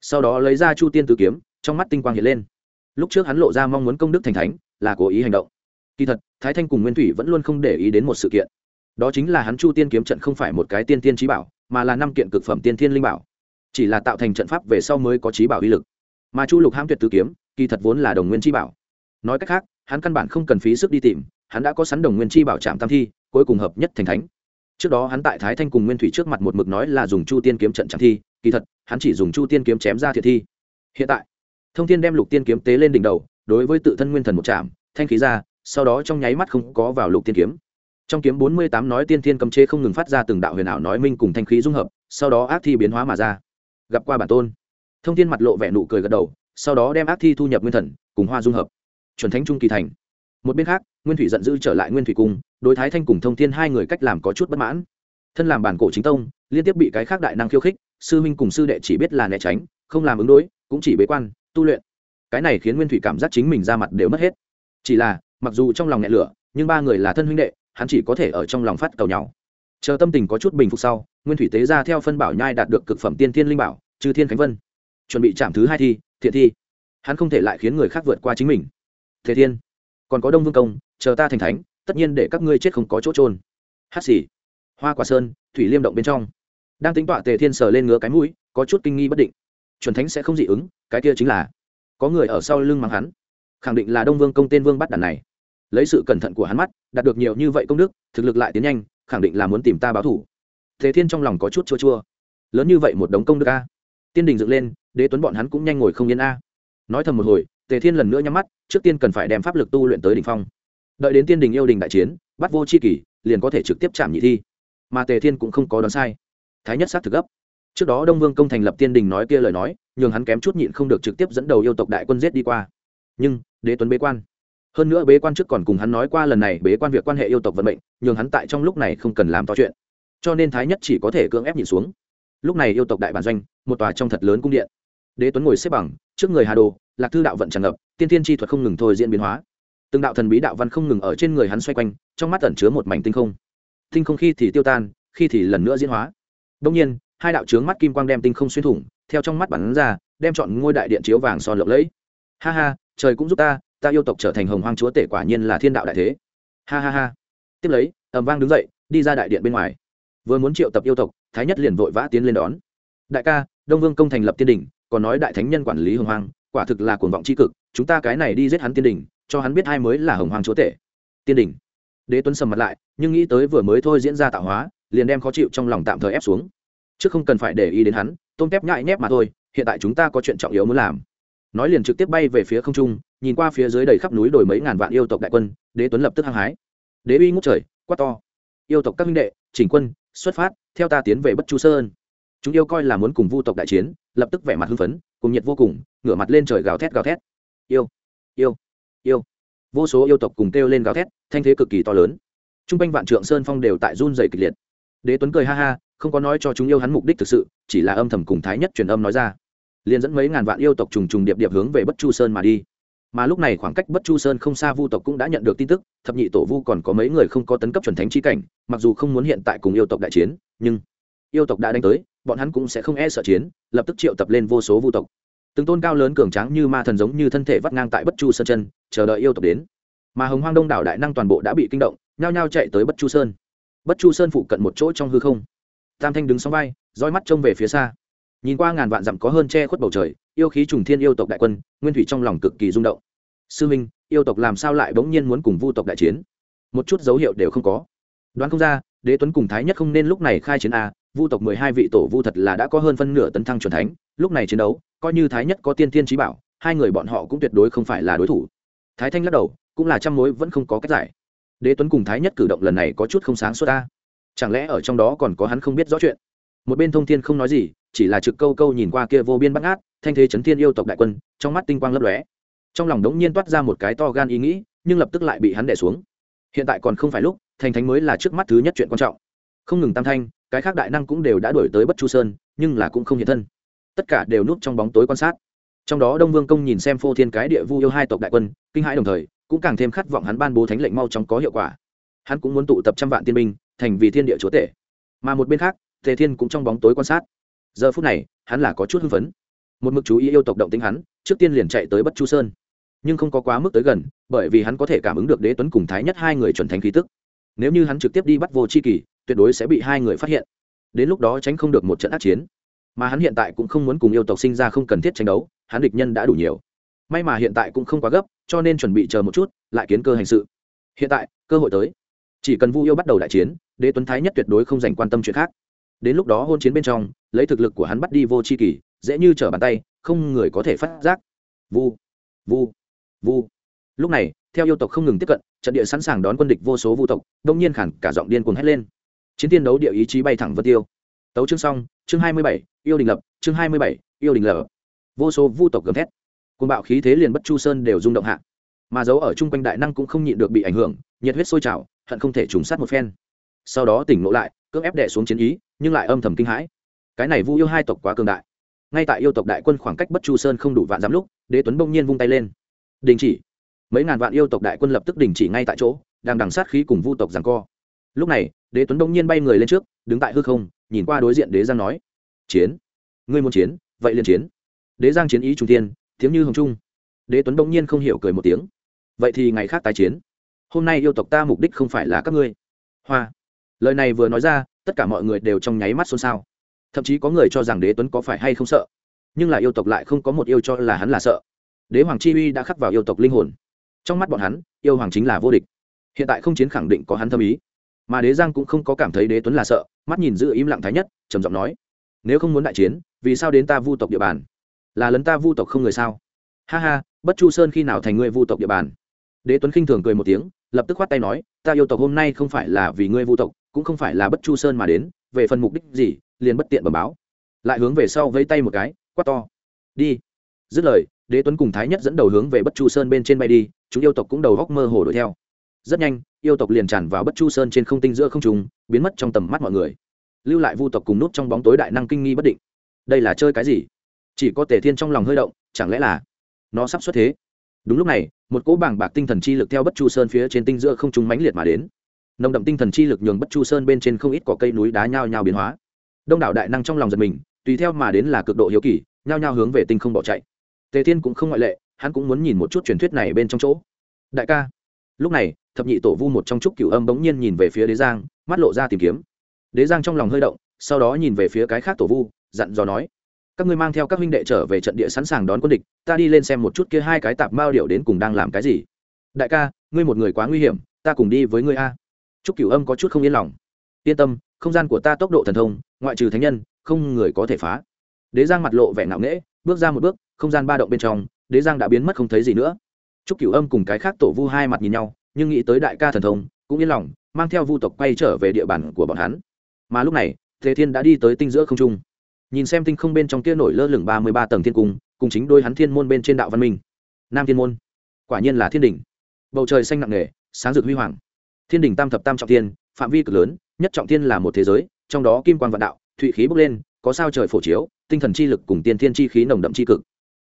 Sau đó lấy ra chu tiên tử kiếm, trong mắt tinh quang hiện lên. Lúc trước hắn lộ ra mong muốn công đức thành thánh, là cố ý hành động kỳ thật, thái thanh cùng nguyên thủy vẫn luôn không để ý đến một sự kiện. Đó chính là hắn chu tiên kiếm trận không phải một cái tiên tiên trí bảo, mà là năm kiện cực phẩm tiên thiên linh bảo. Chỉ là tạo thành trận pháp về sau mới có trí bảo uy lực. Mà chu lục hãm tuyệt tử kiếm, kỳ thật vốn là đồng nguyên chi bảo. Nói cách khác, hắn căn bản không cần phí sức đi tìm, hắn đã có sẵn đồng nguyên chi bảo trạm tam thi, cuối cùng hợp nhất thành thánh. Trước đó hắn tại thái thanh cùng nguyên thủy trước mặt một mực nói là dùng chu tiên kiếm trận trạm thi, kỳ thật, hắn chỉ dùng chu tiên kiếm chém ra thiệt thi. Hiện tại, thông thiên đem lục tiên kiếm tế lên đỉnh đầu, đối với tự thân nguyên thần một chạm thanh khí ra sau đó trong nháy mắt không có vào lục tiên kiếm. Trong kiếm bốn mươi tám nói tiên thiên cấm chế không ngừng phát ra từng đạo huyền ảo nói minh cùng thanh khí dung hợp, sau đó ác thi biến hóa mà ra. Gặp qua bản tôn. Thông thiên mặt lộ vẻ nụ cười gật đầu, sau đó đem ác thi thu nhập nguyên thần, cùng hoa dung hợp. Chuẩn thánh trung kỳ thành. Một bên khác, nguyên thủy giận dữ trở lại nguyên thủy cung, đối thái thanh cùng thông thiên hai người cách làm có chút bất mãn. Thân làm bản cổ chính tông, liên tiếp bị cái khác đại năng khiêu khích, sư minh cùng sư đệ chỉ biết là né tránh, không làm ứng đối, cũng chỉ bế quan, tu luyện. Cái này khiến nguyên thủy cảm giác chính mình ra mặt đều mất hết. Chỉ là mặc dù trong lòng nhẹ lửa, nhưng ba người là thân huynh đệ, hắn chỉ có thể ở trong lòng phát cầu nhau. Chờ tâm tình có chút bình phục sau, nguyên thủy tế ra theo phân bảo nhai đạt được cực phẩm tiên thiên linh bảo trừ thiên khánh vân. Chuẩn bị chạm thứ hai thi, thiện thi. Hắn không thể lại khiến người khác vượt qua chính mình. Thế thiên, còn có đông vương công, chờ ta thành thánh, tất nhiên để các ngươi chết không có chỗ trôn hát xỉ hoa quả sơn, thủy liêm động bên trong. Đang tính tọa tề thiên sờ lên ngứa cái mũi, có chút kinh nghi bất định. Chuẩn thánh sẽ không dị ứng, cái kia chính là, có người ở sau lưng mắng hắn. Khẳng định là đông vương công tên vương bắt đàn này lấy sự cẩn thận của hắn mắt, đạt được nhiều như vậy công đức, thực lực lại tiến nhanh, khẳng định là muốn tìm ta báo thủ thế thiên trong lòng có chút chua chua. Lớn như vậy một đống công đức a. Tiên đình dựng lên, đế tuấn bọn hắn cũng nhanh ngồi không yên a. Nói thầm một hồi, tề thiên lần nữa nhắm mắt, trước tiên cần phải đem pháp lực tu luyện tới đ ỉ n h phong. Đợi đến tiên đình yêu đình đại chiến, bắt vô c h i kỷ, liền có thể trực tiếp chạm nhị thi. Mà tề thiên cũng không có đoán sai. Thái nhất s á t thực gấp. Trước đó đông vương công thành lập tiên đình nói kia lời nói, nhường hắn kém chút nhịn không được trực tiếp dẫn đầu yêu tộc đại quân giết đi qua. Nhưng, đế tuấn bế quan hơn nữa bế quan trước còn cùng hắn nói qua lần này bế quan việc quan hệ yêu tộc vận mệnh, nhường hắn tại trong lúc này không cần làm to chuyện. Cho nên thái nhất chỉ có thể cưỡng ép nhìn xuống. Lúc này yêu tộc đại bản doanh, một tòa trong thật lớn cung điện. Đế tuấn ngồi xếp bằng, trước người hà đồ, lạc thư đạo vận tràn ngập, tiên thiên chi thuật không ngừng thôi diễn biến hóa. Từng đạo thần bí đạo văn không ngừng ở trên người hắn xoay quanh, trong mắt ẩn chứa một mảnh tinh không. Tinh không khi thì tiêu tan, khi thì lần nữa diễn hóa. Đông nhiên, hai đạo trướng mắt kim quang đem tinh không xuyên thủng, theo trong mắt bắn ra, đem chọn ngôi đại điện chiếu vàng son lộng lẫy. Ha ha, trời cũng giúp ta ta yêu tộc trở thành hồng hoang chúa tể quả nhiên là thiên đạo đại thế. Ha ha ha. Tiếp lấy ẩm vang đứng dậy, đi ra đại điện bên ngoài. Vừa muốn triệu tập yêu tộc, thái nhất liền vội vã tiến lên đón. Đại ca, đông vương công thành lập tiên đình, còn nói đại thánh nhân quản lý hồng hoang, quả thực là cuồng vọng c h i cực, chúng ta cái này đi giết hắn tiên đình, cho hắn biết ai mới là hồng hoàng chúa tể. Tiên đình. Đế tuấn sầm mặt lại, nhưng nghĩ tới vừa mới thôi diễn ra tạo hóa, liền đem khó chịu trong lòng tạm thời ép xuống. Chứ không cần phải để ý đến hắn, tôm tép nhại nhép mà thôi, hiện tại chúng ta có chuyện trọng yếu muốn làm. Nói liền trực tiếp bay về phía không trung nhìn qua phía dưới đầy khắp núi đồi mấy ngàn vạn yêu tộc đại quân, đế tuấn lập tức hăng hái. Đế uy ngút trời, quát to. Yêu tộc các minh đệ, chỉnh quân, xuất phát, theo ta tiến về bất chu sơn. Chúng yêu coi là muốn cùng vu tộc đại chiến, lập tức vẻ mặt hưng phấn, cùng nhiệt vô cùng, ngửa mặt lên trời gào thét gào thét. Yêu yêu yêu. Vô số yêu tộc cùng kêu lên gào thét, thanh thế cực kỳ to lớn. T r u n g quanh vạn trượng sơn phong đều tại run dày kịch liệt. Đế tuấn cười ha ha, không có nói cho chúng yêu hắn mục đích thực sự, chỉ là âm thầm cùng thái nhất truyền âm nói ra. Liền dẫn mấy ngàn vạn yêu tộc trùng trùng điệp điệp hướng về bất chu sơn mà đi mà lúc này khoảng cách bất chu sơn không xa vu tộc cũng đã nhận được tin tức, thập nhị tổ vu còn có mấy người không có tấn cấp chuẩn thánh chi cảnh, mặc dù không muốn hiện tại cùng yêu tộc đại chiến, nhưng yêu tộc đã đánh tới, bọn hắn cũng sẽ không e sợ chiến, lập tức triệu tập lên vô số vu tộc. Từng tôn cao lớn cường tráng như ma thần giống như thân thể vắt ngang tại bất chu sơn chân, chờ đợi yêu tộc đến. Mà hồng hoang đông đảo đại năng toàn bộ đã bị kinh động, nhao nhao chạy tới bất chu sơn. Bất chu sơn phụ cận một chỗ trong hư không. Tam thanh đứng sóng vai roi mắt trông về phía xa nhìn qua ngàn vạn dặm có hơn che khuất bầu trời, yêu khí trùng thiên yêu tộc đại quân, nguyên thủy trong lòng cực kỳ rung động. Sư minh, yêu tộc làm sao lại bỗng nhiên muốn cùng vu tộc đại chiến? Một chút dấu hiệu đều không có. Đoán không ra, đế tuấn cùng thái nhất không nên lúc này khai chiến a, vu tộc mười hai vị tổ vu thật là đã có hơn phân nửa tấn thăng c thánh, lúc này chiến đấu, coi như thái nhất có tiên tiên trí bảo, hai người bọn họ cũng tuyệt đối không phải là đối thủ. Thái thanh lắc đầu, cũng là trăm mối vẫn không có cách giải. Đế tuấn cùng thái nhất cử động lần này có chút không sáng suốt ta chẳng lẽ ở trong đó còn có hắn không biết rõ chuyện? Một bên thông thiên không nói gì chỉ là trực câu câu nhìn qua kia vô biên bắt ngát, thanh thế chấn thiên yêu tộc đại quân, trong mắt tinh quang lấp lóe. Trong lòng đống nhiên toát ra một cái to gan ý nghĩ, nhưng lập tức lại bị hắn đẻ xuống. Hiện tại còn không phải lúc, thành thánh mới là trước mắt thứ nhất chuyện quan trọng. Không ngừng tam thanh, cái khác đại năng cũng đều đã đổi tới bất chu sơn, nhưng là cũng không hiện thân. Tất cả đều núp trong bóng tối quan sát. Trong đó đông vương công nhìn xem phô thiên cái địa vu yêu hai tộc đại quân, kinh hãi đồng thời, cũng càng thêm khát vọng hắn ban bố thánh lệnh mau chóng có hiệu quả. Hắn cũng muốn tụ tập trăm vạn tiên binh, thành vì thiên địa chúa tể. Mà một bên khác, tề thiên cũng trong bóng tối quan sát giờ phút này, hắn là có chút hưng phấn. Một mực chú ý yêu tộc động tính hắn, trước tiên liền chạy tới bất chu sơn. Nhưng không có quá mức tới gần, bởi vì hắn có thể cảm ứng được đế tuấn cùng thái nhất hai người chuẩn thánh khí tức. Nếu như hắn trực tiếp đi bắt vô c h i kỳ, tuyệt đối sẽ bị hai người phát hiện. Đến lúc đó tránh không được một trận ác chiến. Mà hắn hiện tại cũng không muốn cùng yêu tộc sinh ra không cần thiết tranh đấu, hắn địch nhân đã đủ nhiều. May mà hiện tại cũng không quá gấp, cho nên chuẩn bị chờ một chút, lại kiến cơ hành sự. Hiện tại, cơ hội tới. Chỉ cần vu yêu bắt đầu đại chiến, đế tuấn thái nhất tuyệt đối không dành quan tâm chuyện khác đến lúc đó hôn chiến bên trong, lấy thực lực của hắn bắt đi vô c h i kỳ dễ như trở bàn tay, không người có thể phát giác. Vu vu vu. Lúc này, theo yêu tộc không ngừng tiếp cận, trận địa sẵn sàng đón quân địch vô số vu tộc, đông nhiên khẳng cả giọng điên cuồng hét lên. Chiến tiên đấu địa ý chí bay thẳng vân tiêu. Tấu chương xong, chương hai mươi bảy, yêu đình lập, chương hai mươi bảy, yêu đình lập. Vô số vu tộc gầm thét. Côn bạo khí thế liền bất chu sơn đều rung động hạ. Mà dấu ở chung quanh đại năng cũng không nhịn được bị ảnh hưởng, nhiệt huyết sôi trào, hận không thể trùng sát một phen. Sau đó tỉnh ngộ lại, cưỡng ép đẻ xuống chiến ý nhưng lại âm thầm kinh hãi. Cái này vu yêu hai tộc quá cường đại. Ngay tại yêu tộc đại quân khoảng cách bất chu sơn không đủ vạn giám lúc, đế tuấn bỗng nhiên vung tay lên. Đình chỉ. Mấy ngàn vạn yêu tộc đại quân lập tức đình chỉ ngay tại chỗ, đang đằng sát khí cùng vu tộc giằng co. Lúc này, đế tuấn đông nhiên bay người lên trước, đứng tại hư không, nhìn qua đối diện đế giang nói, chiến. Ngươi muốn chiến, vậy liền chiến. Đế giang chiến ý trung tiên tiếng như hồng trung. Đế tuấn đông nhiên không hiểu cười một tiếng. Vậy thì ngày khác tái chiến. Hôm nay yêu tộc ta mục đích không phải là các ngươi. Hoa. Lời này vừa nói ra tất cả mọi người đều trong nháy mắt xôn xao. Thậm chí có người cho rằng đế tuấn có phải hay không sợ, nhưng là yêu tộc lại không có một yêu cho là hắn là sợ. Đế hoàng chi uy đã khắc vào yêu tộc linh hồn. Trong mắt bọn hắn, yêu hoàng chính là vô địch. Hiện tại không chiến khẳng định có hắn thâm ý. Mà đế giang cũng không có cảm thấy đế tuấn là sợ, mắt nhìn giữ im lặng thái nhất, trầm giọng nói, nếu không muốn đại chiến, vì sao đến ta vu tộc địa bàn? Là lấn ta vu tộc không người sao? Ha ha, bất chu sơn khi nào thành ngươi vu tộc địa bàn? Đế tuấn khinh thường cười một tiếng, lập tức khoát tay nói, ta yêu tộc hôm nay không phải là vì ngươi vu tộc cũng không phải là bất chu sơn mà đến, về phần mục đích gì, liền bất tiện bẩm báo. Lại hướng về sau vẫy tay một cái, quát to. Đi. Dứt lời, đế tuấn cùng thái nhất dẫn đầu hướng về bất chu sơn bên trên bay đi, chúng yêu tộc cũng đầu góc mơ hồ đuổi theo. Rất nhanh, yêu tộc liền tràn vào bất chu sơn trên không tinh giữa không trùng biến mất trong tầm mắt mọi người. Lưu lại vu tộc cùng nút trong bóng tối đại năng kinh nghi bất định. Đây là chơi cái gì? Chỉ có tề thiên trong lòng hơi động, chẳng lẽ là nó sắp xuất thế? Đúng lúc này, một cỗ bảng bạc tinh thần chi lực theo bất chu sơn phía trên tinh giữa không trung mãnh liệt mà đến nồng đậm tinh thần chi lực nhường bất chu sơn bên trên không ít có cây núi đá nhao nhao biến hóa. Đông đảo đại năng trong lòng giật mình, tùy theo mà đến là cực độ hiếu kỳ, nhao nhao hướng về tinh không bỏ chạy. Tề thiên cũng không ngoại lệ, hắn cũng muốn nhìn một chút truyền thuyết này bên trong chỗ. Đại ca. Lúc này, thập nhị tổ vu một trong trúc cửu âm bỗng nhiên nhìn về phía đế giang, mắt lộ ra tìm kiếm. Đế giang trong lòng hơi động, sau đó nhìn về phía cái khác tổ vu, dặn dò nói, các ngươi mang theo các huynh đệ trở về trận địa sẵn sàng đón quân địch, ta đi lên xem một chút kia hai cái tạp mao điệu đến cùng đang làm cái gì. Đại ca, ngươi một người quá nguy hiểm, ta cùng đi với ngươi a trúc cửu âm có chút không yên lòng. Yên tâm, không gian của ta tốc độ thần thông, ngoại trừ thánh nhân, không người có thể phá. Đế giang mặt lộ vẻ ngạo nghễ, bước ra một bước, không gian ba động bên trong, đế giang đã biến mất không thấy gì nữa. Trúc cửu âm cùng cái khác tổ vu hai mặt nhìn nhau, nhưng nghĩ tới đại ca thần thông, cũng yên lòng, mang theo vu tộc quay trở về địa bàn của bọn hắn. Mà lúc này, thế thiên đã đi tới tinh giữa không trung. Nhìn xem tinh không bên trong kia nổi lơ lửng ba mươi ba tầng thiên cung, cùng chính đôi hắn thiên môn bên trên đạo văn minh. Nam thiên môn, quả nhiên là thiên đỉnh. Bầu trời xanh nặng nề, sáng rực huy hoàng thiên đình tam thập tam trọng thiên, phạm vi cực lớn, nhất trọng thiên là một thế giới, trong đó kim quan vạn đạo, thụy khí bốc lên, có sao trời phổ chiếu, tinh thần chi lực cùng tiên thiên chi khí nồng đậm chi cực.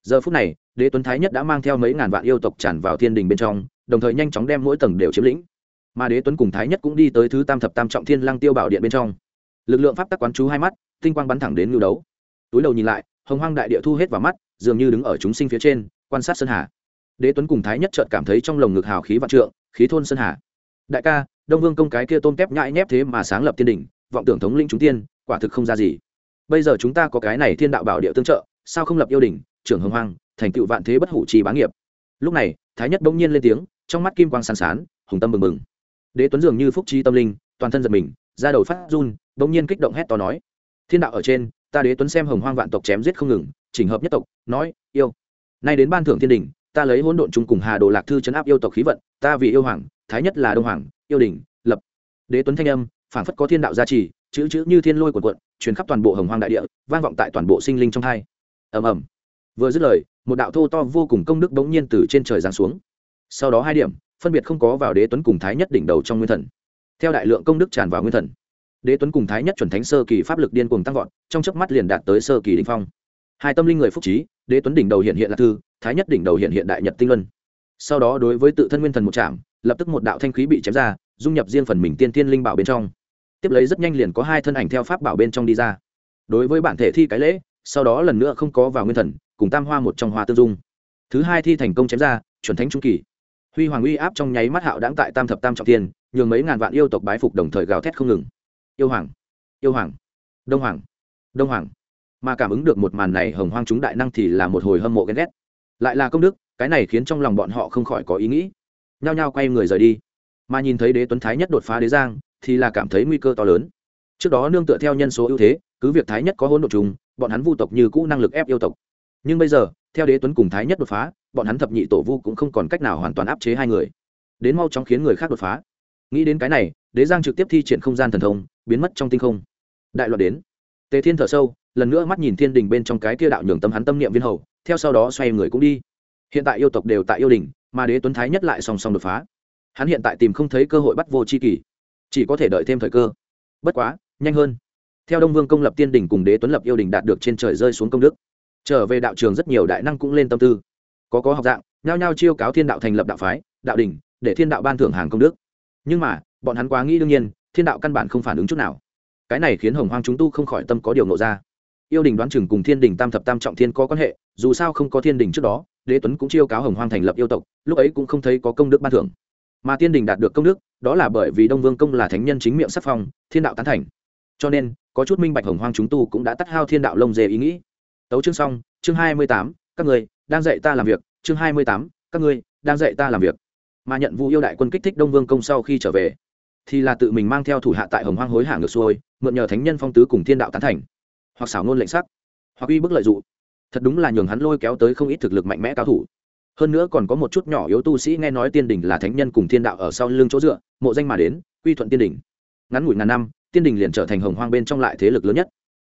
Giờ phút này, đế tuấn thái nhất đã mang theo mấy ngàn vạn yêu tộc tràn vào thiên đình bên trong, đồng thời nhanh chóng đem mỗi tầng đều chiếm lĩnh. Mà đế tuấn cùng thái nhất cũng đi tới thứ tam thập tam trọng thiên lăng tiêu bảo điện bên trong. Lực lượng pháp tắc quán chú hai mắt, tinh quang bắn thẳng đến ngưu đấu. Túi đầu nhìn lại, hồng hoang đại địa thu hết vào mắt, dường như đứng ở chúng sinh phía trên, quan sát sơn hà. Đế tuấn cùng thái nhất chợt cảm thấy trong lồng ngực hào khí vạn trượng, khí thôn sơn hà đại ca đông vương công cái kia tôm tép nhãi nhép thế mà sáng lập thiên Đình, vọng tưởng thống lĩnh chúng tiên quả thực không ra gì. Bây giờ chúng ta có cái này thiên đạo bảo địa tương trợ sao không lập yêu đình, trưởng hồng hoang thành tựu vạn thế bất hủ trì bá nghiệp. Lúc này thái nhất bỗng nhiên lên tiếng trong mắt kim quang sán sán hùng tâm mừng mừng đế tuấn dường như phúc trí tâm linh toàn thân giật mình ra đầu phát run bỗng nhiên kích động hét to nói thiên đạo ở trên ta đế tuấn xem hồng hoang vạn tộc chém giết không ngừng chỉnh hợp nhất tộc nói yêu. Nay đến ban thưởng thiên đình ta lấy hỗn độn chung cùng hà đồ lạc thư chấn áp yêu tộc khí vận ta vì yêu hoàng thái nhất là đông hoàng, yêu đình, lập. Đế tuấn thanh âm, phảng phất có thiên đạo gia trì, chữ chữ như thiên lôi quần quận truyền khắp toàn bộ hồng hoang đại địa, vang vọng tại toàn bộ sinh linh trong thai. ầm ầm. Vừa dứt lời, một đạo thô to vô cùng công đức bỗng nhiên từ trên trời giáng xuống. Sau đó hai điểm, phân biệt không có vào đế tuấn cùng thái nhất đỉnh đầu trong nguyên thần. Theo đại lượng công đức tràn vào nguyên thần, đế tuấn cùng thái nhất chuẩn thánh sơ kỳ pháp lực điên cuồng tăng vọt, trong chớp mắt liền đạt tới sơ kỳ đình phong. Hai tâm linh người phúc trí, đế tuấn đỉnh đầu hiện hiện là thư, thái nhất đỉnh đầu hiện hiện đại nhật tinh luân. Sau đó đối với tự thân nguyên thần một chạm lập tức một đạo thanh khí bị chém ra, dung nhập riêng phần mình tiên tiên linh bảo bên trong. Tiếp lấy rất nhanh liền có hai thân ảnh theo pháp bảo bên trong đi ra. Đối với bản thể thi cái lễ, sau đó lần nữa không có vào nguyên thần, cùng tam hoa một trong hoa tương dung. Thứ hai thi thành công chém ra, chuẩn thánh trung kỳ. Huy hoàng uy áp trong nháy mắt hạo đáng tại tam thập tam trọng tiên, nhường mấy ngàn vạn yêu tộc bái phục đồng thời gào thét không ngừng. Yêu hoàng yêu hoàng, đông hoàng đông hoàng. Mà cảm ứng được một màn này hồng hoang chúng đại năng thì là một hồi hâm mộ ghen ghét. Lại là công đức, cái này khiến trong lòng bọn họ không khỏi có ý nghĩ nhao nhao quay người rời đi. Mà nhìn thấy đế tuấn thái nhất đột phá đế giang, thì là cảm thấy nguy cơ to lớn. Trước đó nương tựa theo nhân số ưu thế, cứ việc thái nhất có hôn đ ộ chung bọn hắn vu tộc như cũ năng lực ép yêu tộc. Nhưng bây giờ, theo đế tuấn cùng thái nhất đột phá, bọn hắn thập nhị tổ vu cũng không còn cách nào hoàn toàn áp chế hai người. Đến mau chóng khiến người khác đột phá. Nghĩ đến cái này, đế giang trực tiếp thi triển không gian thần thông, biến mất trong tinh không. Đại loạn đến. Tề thiên thở sâu, lần nữa mắt nhìn thiên đình bên trong cái kia đạo nhường tâm hắn tâm niệm viên hầu, theo sau đó xoay người cũng đi. Hiện tại yêu tộc đều tại yêu đình mà đế tuấn thái nhất lại song song đột phá. Hắn hiện tại tìm không thấy cơ hội bắt vô c h i kỳ chỉ có thể đợi thêm thời cơ. Bất quá, nhanh hơn. Theo đông vương công lập tiên đình cùng đế tuấn lập yêu đình đạt được trên trời rơi xuống công đức, trở về đạo trường rất nhiều đại năng cũng lên tâm tư. Có có học dạng, nhao nhao chiêu cáo thiên đạo thành lập đạo phái, đạo đình để thiên đạo ban thưởng hàng công đức. Nhưng mà, bọn hắn quá nghĩ đương nhiên, thiên đạo căn bản không phản ứng chút nào. Cái này khiến hồng hoang chúng tu không khỏi tâm có điều nộ ra. Yêu đình đoán chừng cùng thiên đình tam thập tam trọng thiên có quan hệ, dù sao không có thiên đình trước đó đế tuấn cũng chiêu cáo hồng hoang thành lập yêu tộc, lúc ấy cũng không thấy có công đức ban thưởng. Mà Tiên đình đạt được công đức, đó là bởi vì đông vương công là thánh nhân chính miệng sắc phong, thiên đạo tán thành. Cho nên, có chút minh bạch hồng hoang chúng tu cũng đã tắt hao thiên đạo lông dề ý nghĩ. Tấu chương xong, chương hai mươi tám, các người, đang dạy ta làm việc. Chương hai mươi tám, các ngươi đang dạy ta làm việc. Mà nhận vụ yêu đại quân kích thích đông vương công sau khi trở về, thì là tự mình mang theo thủ hạ tại hồng hoang hối hả ngược xuôi, mượn nhờ thánh nhân phong tứ cùng thiên đạo tán thành. Hoặc xảo nôn lệnh sắc. Hoặc uy bức lợi dụng thật đúng là nhường hắn lôi kéo tới không ít thực lực mạnh mẽ cao thủ. Hơn nữa còn có một chút nhỏ yếu tu sĩ nghe nói tiên đình là thánh nhân cùng thiên đạo ở sau lưng chỗ dựa, mộ danh mà đến, quy thuận tiên đình. Ngắn ngủi ngàn năm, tiên đình liền trở thành hồng hoang bên trong lại thế lực lớn nhất.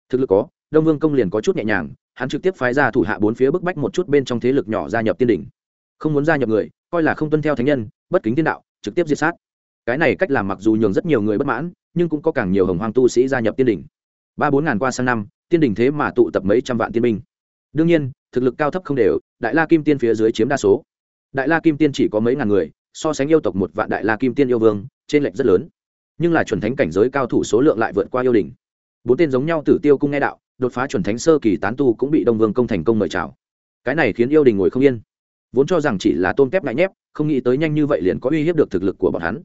Thực lực có, đông vương công liền có chút nhẹ nhàng, hắn trực tiếp phái ra thủ hạ bốn phía bức bách một chút bên trong thế lực nhỏ gia nhập tiên đình. Không muốn gia nhập người, coi là không tuân theo thánh nhân, bất kính thiên đạo, trực tiếp diệt sát. Cái này cách làm mặc dù nhường rất nhiều người bất mãn, nhưng cũng có càng nhiều hồng hoang tu sĩ gia nhập tiên đình. Ba bốn ngàn qua sang năm, tiên đình thế mà tụ tập mấy trăm vạn tiên binh đương nhiên, thực lực cao thấp không đều, đại la kim tiên phía dưới chiếm đa số. Đại la kim tiên chỉ có mấy ngàn người, so sánh yêu tộc một vạn đại la kim tiên yêu vương, trên lệch rất lớn. Nhưng là chuẩn thánh cảnh giới cao thủ số lượng lại vượt qua yêu đình bốn tên giống nhau tử tiêu cung nghe đạo, đột phá chuẩn thánh sơ kỳ tán tu cũng bị đông vương công thành công mời chào. Cái này khiến yêu đình ngồi không yên. Vốn cho rằng chỉ là tôn kép ngại nhép, không nghĩ tới nhanh như vậy liền có uy hiếp được thực lực của bọn hắn.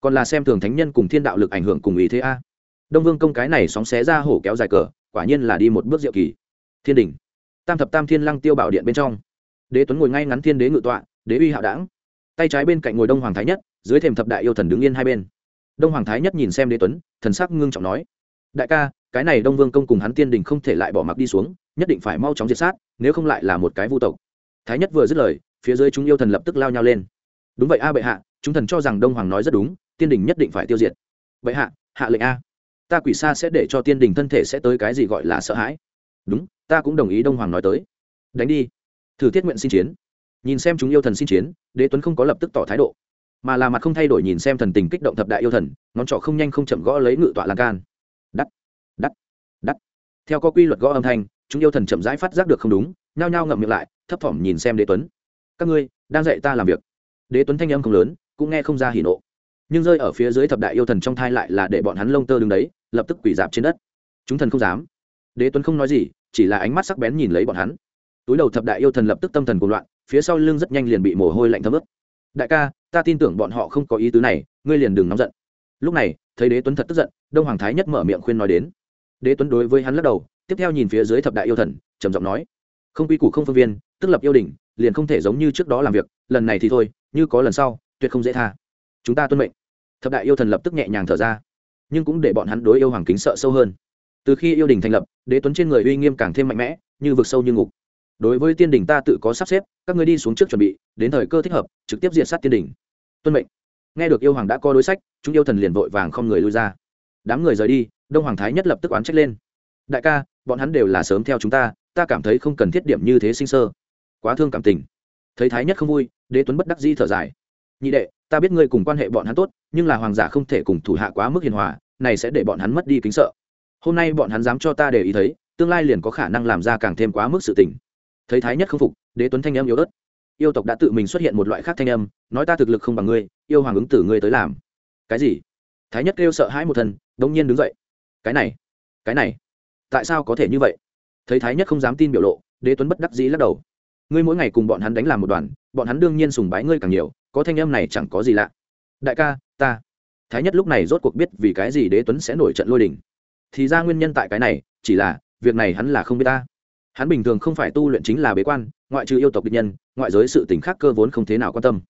Còn là xem thường thánh nhân cùng thiên đạo lực ảnh hưởng cùng ý thế a. Đông vương công cái này sóng xé ra hổ kéo dài cờ, quả nhiên là đi một bước diệu kỳ. Thiên đình tam thập tam thiên lăng tiêu bảo điện bên trong. Đế tuấn ngồi ngay ngắn thiên đế ngự tọa, đế uy hạo đảng tay trái bên cạnh ngồi đông hoàng thái nhất, dưới thềm thập đại yêu thần đứng yên hai bên. Đông hoàng thái nhất nhìn xem đế tuấn, thần sắc ngưng trọng nói, đại ca, cái này đông vương công cùng hắn tiên đình không thể lại bỏ mặc đi xuống, nhất định phải mau chóng diệt sát, nếu không lại là một cái vu tộc. Thái nhất vừa dứt lời, phía dưới chúng yêu thần lập tức lao nhau lên. Đúng vậy a bệ hạ, chúng thần cho rằng đông hoàng nói rất đúng, tiên đình nhất định phải tiêu diệt. Bệ hạ hạ lệnh a. Ta quỷ xa sẽ để cho tiên đình thân thể sẽ tới cái gì gọi là sợ hãi đúng, ta cũng đồng ý đông hoàng nói tới. Đánh đi. Thử thiết nguyện xin chiến. Nhìn xem chúng yêu thần xin chiến, đế tuấn không có lập tức tỏ thái độ, mà là mặt không thay đổi nhìn xem thần tình kích động thập đại yêu thần, ngón trỏ không nhanh không chậm gõ lấy ngự tọa lan can. Đắt đắt đắt theo có quy luật gõ âm thanh, chúng yêu thần chậm rãi phát giác được không đúng, nhao nhao ngậm miệng lại, thấp thỏm nhìn xem đế tuấn. Các ngươi, đang dạy ta làm việc. Đế tuấn thanh âm không lớn, cũng nghe không ra hỉ nộ. Nhưng rơi ở phía dưới thập đại yêu thần trong thai lại là để bọn hắn lông tơ đứng đấy, lập tức quỷ dạp trên đất. Chúng thần không dám. Đế tuấn không nói gì chỉ là ánh mắt sắc bén nhìn lấy bọn hắn. Túi đầu thập đại yêu thần lập tức tâm thần cuồng loạn, phía sau lưng rất nhanh liền bị mồ hôi lạnh thấm ướt. Đại ca, ta tin tưởng bọn họ không có ý tứ này, ngươi liền đừng nóng giận. Lúc này, thấy đế tuấn thật tức giận, đông hoàng thái nhất mở miệng khuyên nói đến. Đế tuấn đối với hắn lắc đầu, tiếp theo nhìn phía dưới thập đại yêu thần, trầm giọng nói, không quy củ không phương viên, tức lập yêu đình liền không thể giống như trước đó làm việc, lần này thì thôi, như có lần sau, tuyệt không dễ tha. Chúng ta tuân mệnh. Thập đại yêu thần lập tức nhẹ nhàng thở ra, nhưng cũng để bọn hắn đối yêu hoàng kính sợ sâu hơn từ khi yêu đình thành lập, đế tuấn trên người uy nghiêm càng thêm mạnh mẽ, như vực sâu như ngục. Đối với tiên đình ta tự có sắp xếp, các người đi xuống trước chuẩn bị, đến thời cơ thích hợp, trực tiếp diện sát tiên đình. Tuân mệnh. Nghe được yêu hoàng đã có đối sách, chúng yêu thần liền vội vàng không người lui ra. Đám người rời đi, đông hoàng thái nhất lập tức oán trách lên. Đại ca, bọn hắn đều là sớm theo chúng ta ta cảm thấy không cần thiết điểm như thế sinh sơ. Quá thương cảm tình. Thấy thái nhất không vui, đế tuấn bất đắc di thở dài. Nhị đệ, ta biết ngươi cùng quan hệ bọn hắn tốt, nhưng là hoàng giả không thể cùng thủ hạ quá mức hiền hòa, này sẽ để bọn hắn mất đi kính sợ hôm nay bọn hắn dám cho ta để ý thấy, tương lai liền có khả năng làm ra càng thêm quá mức sự tình. Thấy thái nhất không phục, đế tuấn thanh âm yếu ớt. Yêu tộc đã tự mình xuất hiện một loại khác thanh âm, nói ta thực lực không bằng ngươi, yêu hoàng ứng tử ngươi tới làm. Cái gì? Thái nhất kêu sợ hãi một thần đông nhiên đứng dậy. Cái này cái này, tại sao có thể như vậy? Thấy thái nhất không dám tin biểu lộ, đế tuấn bất đắc dĩ lắc đầu. Ngươi mỗi ngày cùng bọn hắn đánh làm một đoàn, bọn hắn đương nhiên sùng bái ngươi càng nhiều, có thanh âm này chẳng có gì lạ. Đại ca, ta. Thái nhất lúc này rốt cuộc biết vì cái gì đế tuấn sẽ nổi trận lôi đình thì ra nguyên nhân tại cái này, chỉ là, việc này hắn là không biết ta. Hắn bình thường không phải tu luyện chính là bế quan, ngoại trừ yêu tộc địch nhân, ngoại giới sự tình khác cơ vốn không thế nào quan tâm.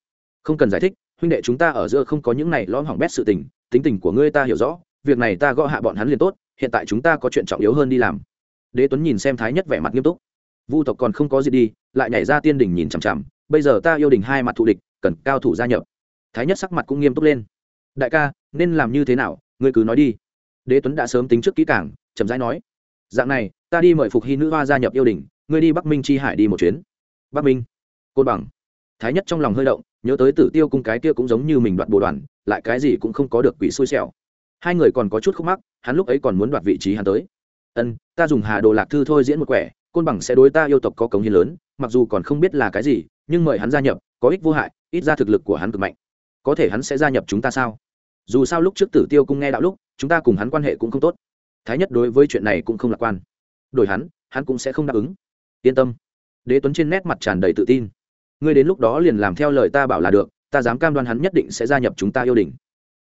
Không cần giải thích, huynh đệ chúng ta ở giữa không có những này lõm hỏng bét sự tình, tính tình của ngươi ta hiểu rõ, việc này ta gõ hạ bọn hắn liền tốt, hiện tại chúng ta có chuyện trọng yếu hơn đi làm. Đế tuấn nhìn xem thái nhất vẻ mặt nghiêm túc. Vu tộc còn không có gì đi, lại nhảy ra tiên đình nhìn chằm chằm, bây giờ ta yêu đình hai mặt thù địch, cần cao thủ gia nhập. Thái nhất sắc mặt cũng nghiêm túc lên. Đại ca, nên làm như thế nào, ngươi cứ nói đi đế tuấn đã sớm tính trước kỹ cảng chậm rãi nói, dạng này, ta đi mời phục hy nữ hoa gia nhập yêu đình, ngươi đi bắc minh chi hải đi một chuyến. Bắc minh? Côn bằng. Thái nhất trong lòng hơi động, nhớ tới tử tiêu cung cái kia cũng giống như mình đoạt bồ đoàn, lại cái gì cũng không có được quỷ xui xẻo. Hai người còn có chút khúc mắc, hắn lúc ấy còn muốn đoạt vị trí hắn tới. Ân, ta dùng hà đồ lạc thư thôi diễn một quẻ, côn bằng sẽ đối ta yêu tộc có cống hiến lớn, mặc dù còn không biết là cái gì, nhưng mời hắn gia nhập, có ích vô hại, ít ra thực lực của hắn cực mạnh. Có thể hắn sẽ gia nhập chúng ta sao? Dù sao lúc trước tử tiêu cung nghe đạo lúc chúng ta cùng hắn quan hệ cũng không tốt. Thái nhất đối với chuyện này cũng không lạc quan. Đổi hắn hắn cũng sẽ không đáp ứng. Yên tâm. Đế tuấn trên nét mặt tràn đầy tự tin. Ngươi đến lúc đó liền làm theo lời ta bảo là được, ta dám cam đoan hắn nhất định sẽ gia nhập chúng ta yêu đình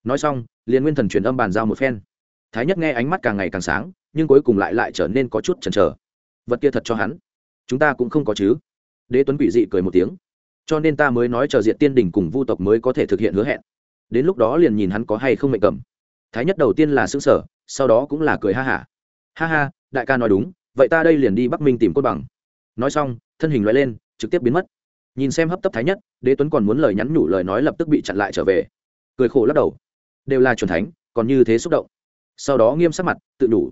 nói xong, liền nguyên thần truyền âm bàn giao một phen. Thái nhất nghe ánh mắt càng ngày càng sáng, nhưng cuối cùng lại lại trở nên có chút chần chờ. Vật kia thật cho hắn. Chúng ta cũng không có chứ. Đế tuấn quỷ dị cười một tiếng. Cho nên ta mới nói chờ diện tiên đỉnh cùng vu tộc mới có thể thực hiện hứa hẹn. Đến lúc đó liền nhìn hắn có hay không mệnh cầm thái nhất đầu tiên là xứ sở, sau đó cũng là cười ha hả. Ha. ha ha đại ca nói đúng, vậy ta đây liền đi bắc minh tìm cốt bằng. Nói xong, thân hình loại lên, trực tiếp biến mất. Nhìn xem hấp tấp thái nhất, đế tuấn còn muốn lời nhắn nhủ lời nói lập tức bị chặn lại trở về. Cười khổ lắc đầu. Đều là truyền thánh, còn như thế xúc động. Sau đó nghiêm sắc mặt, tự đủ.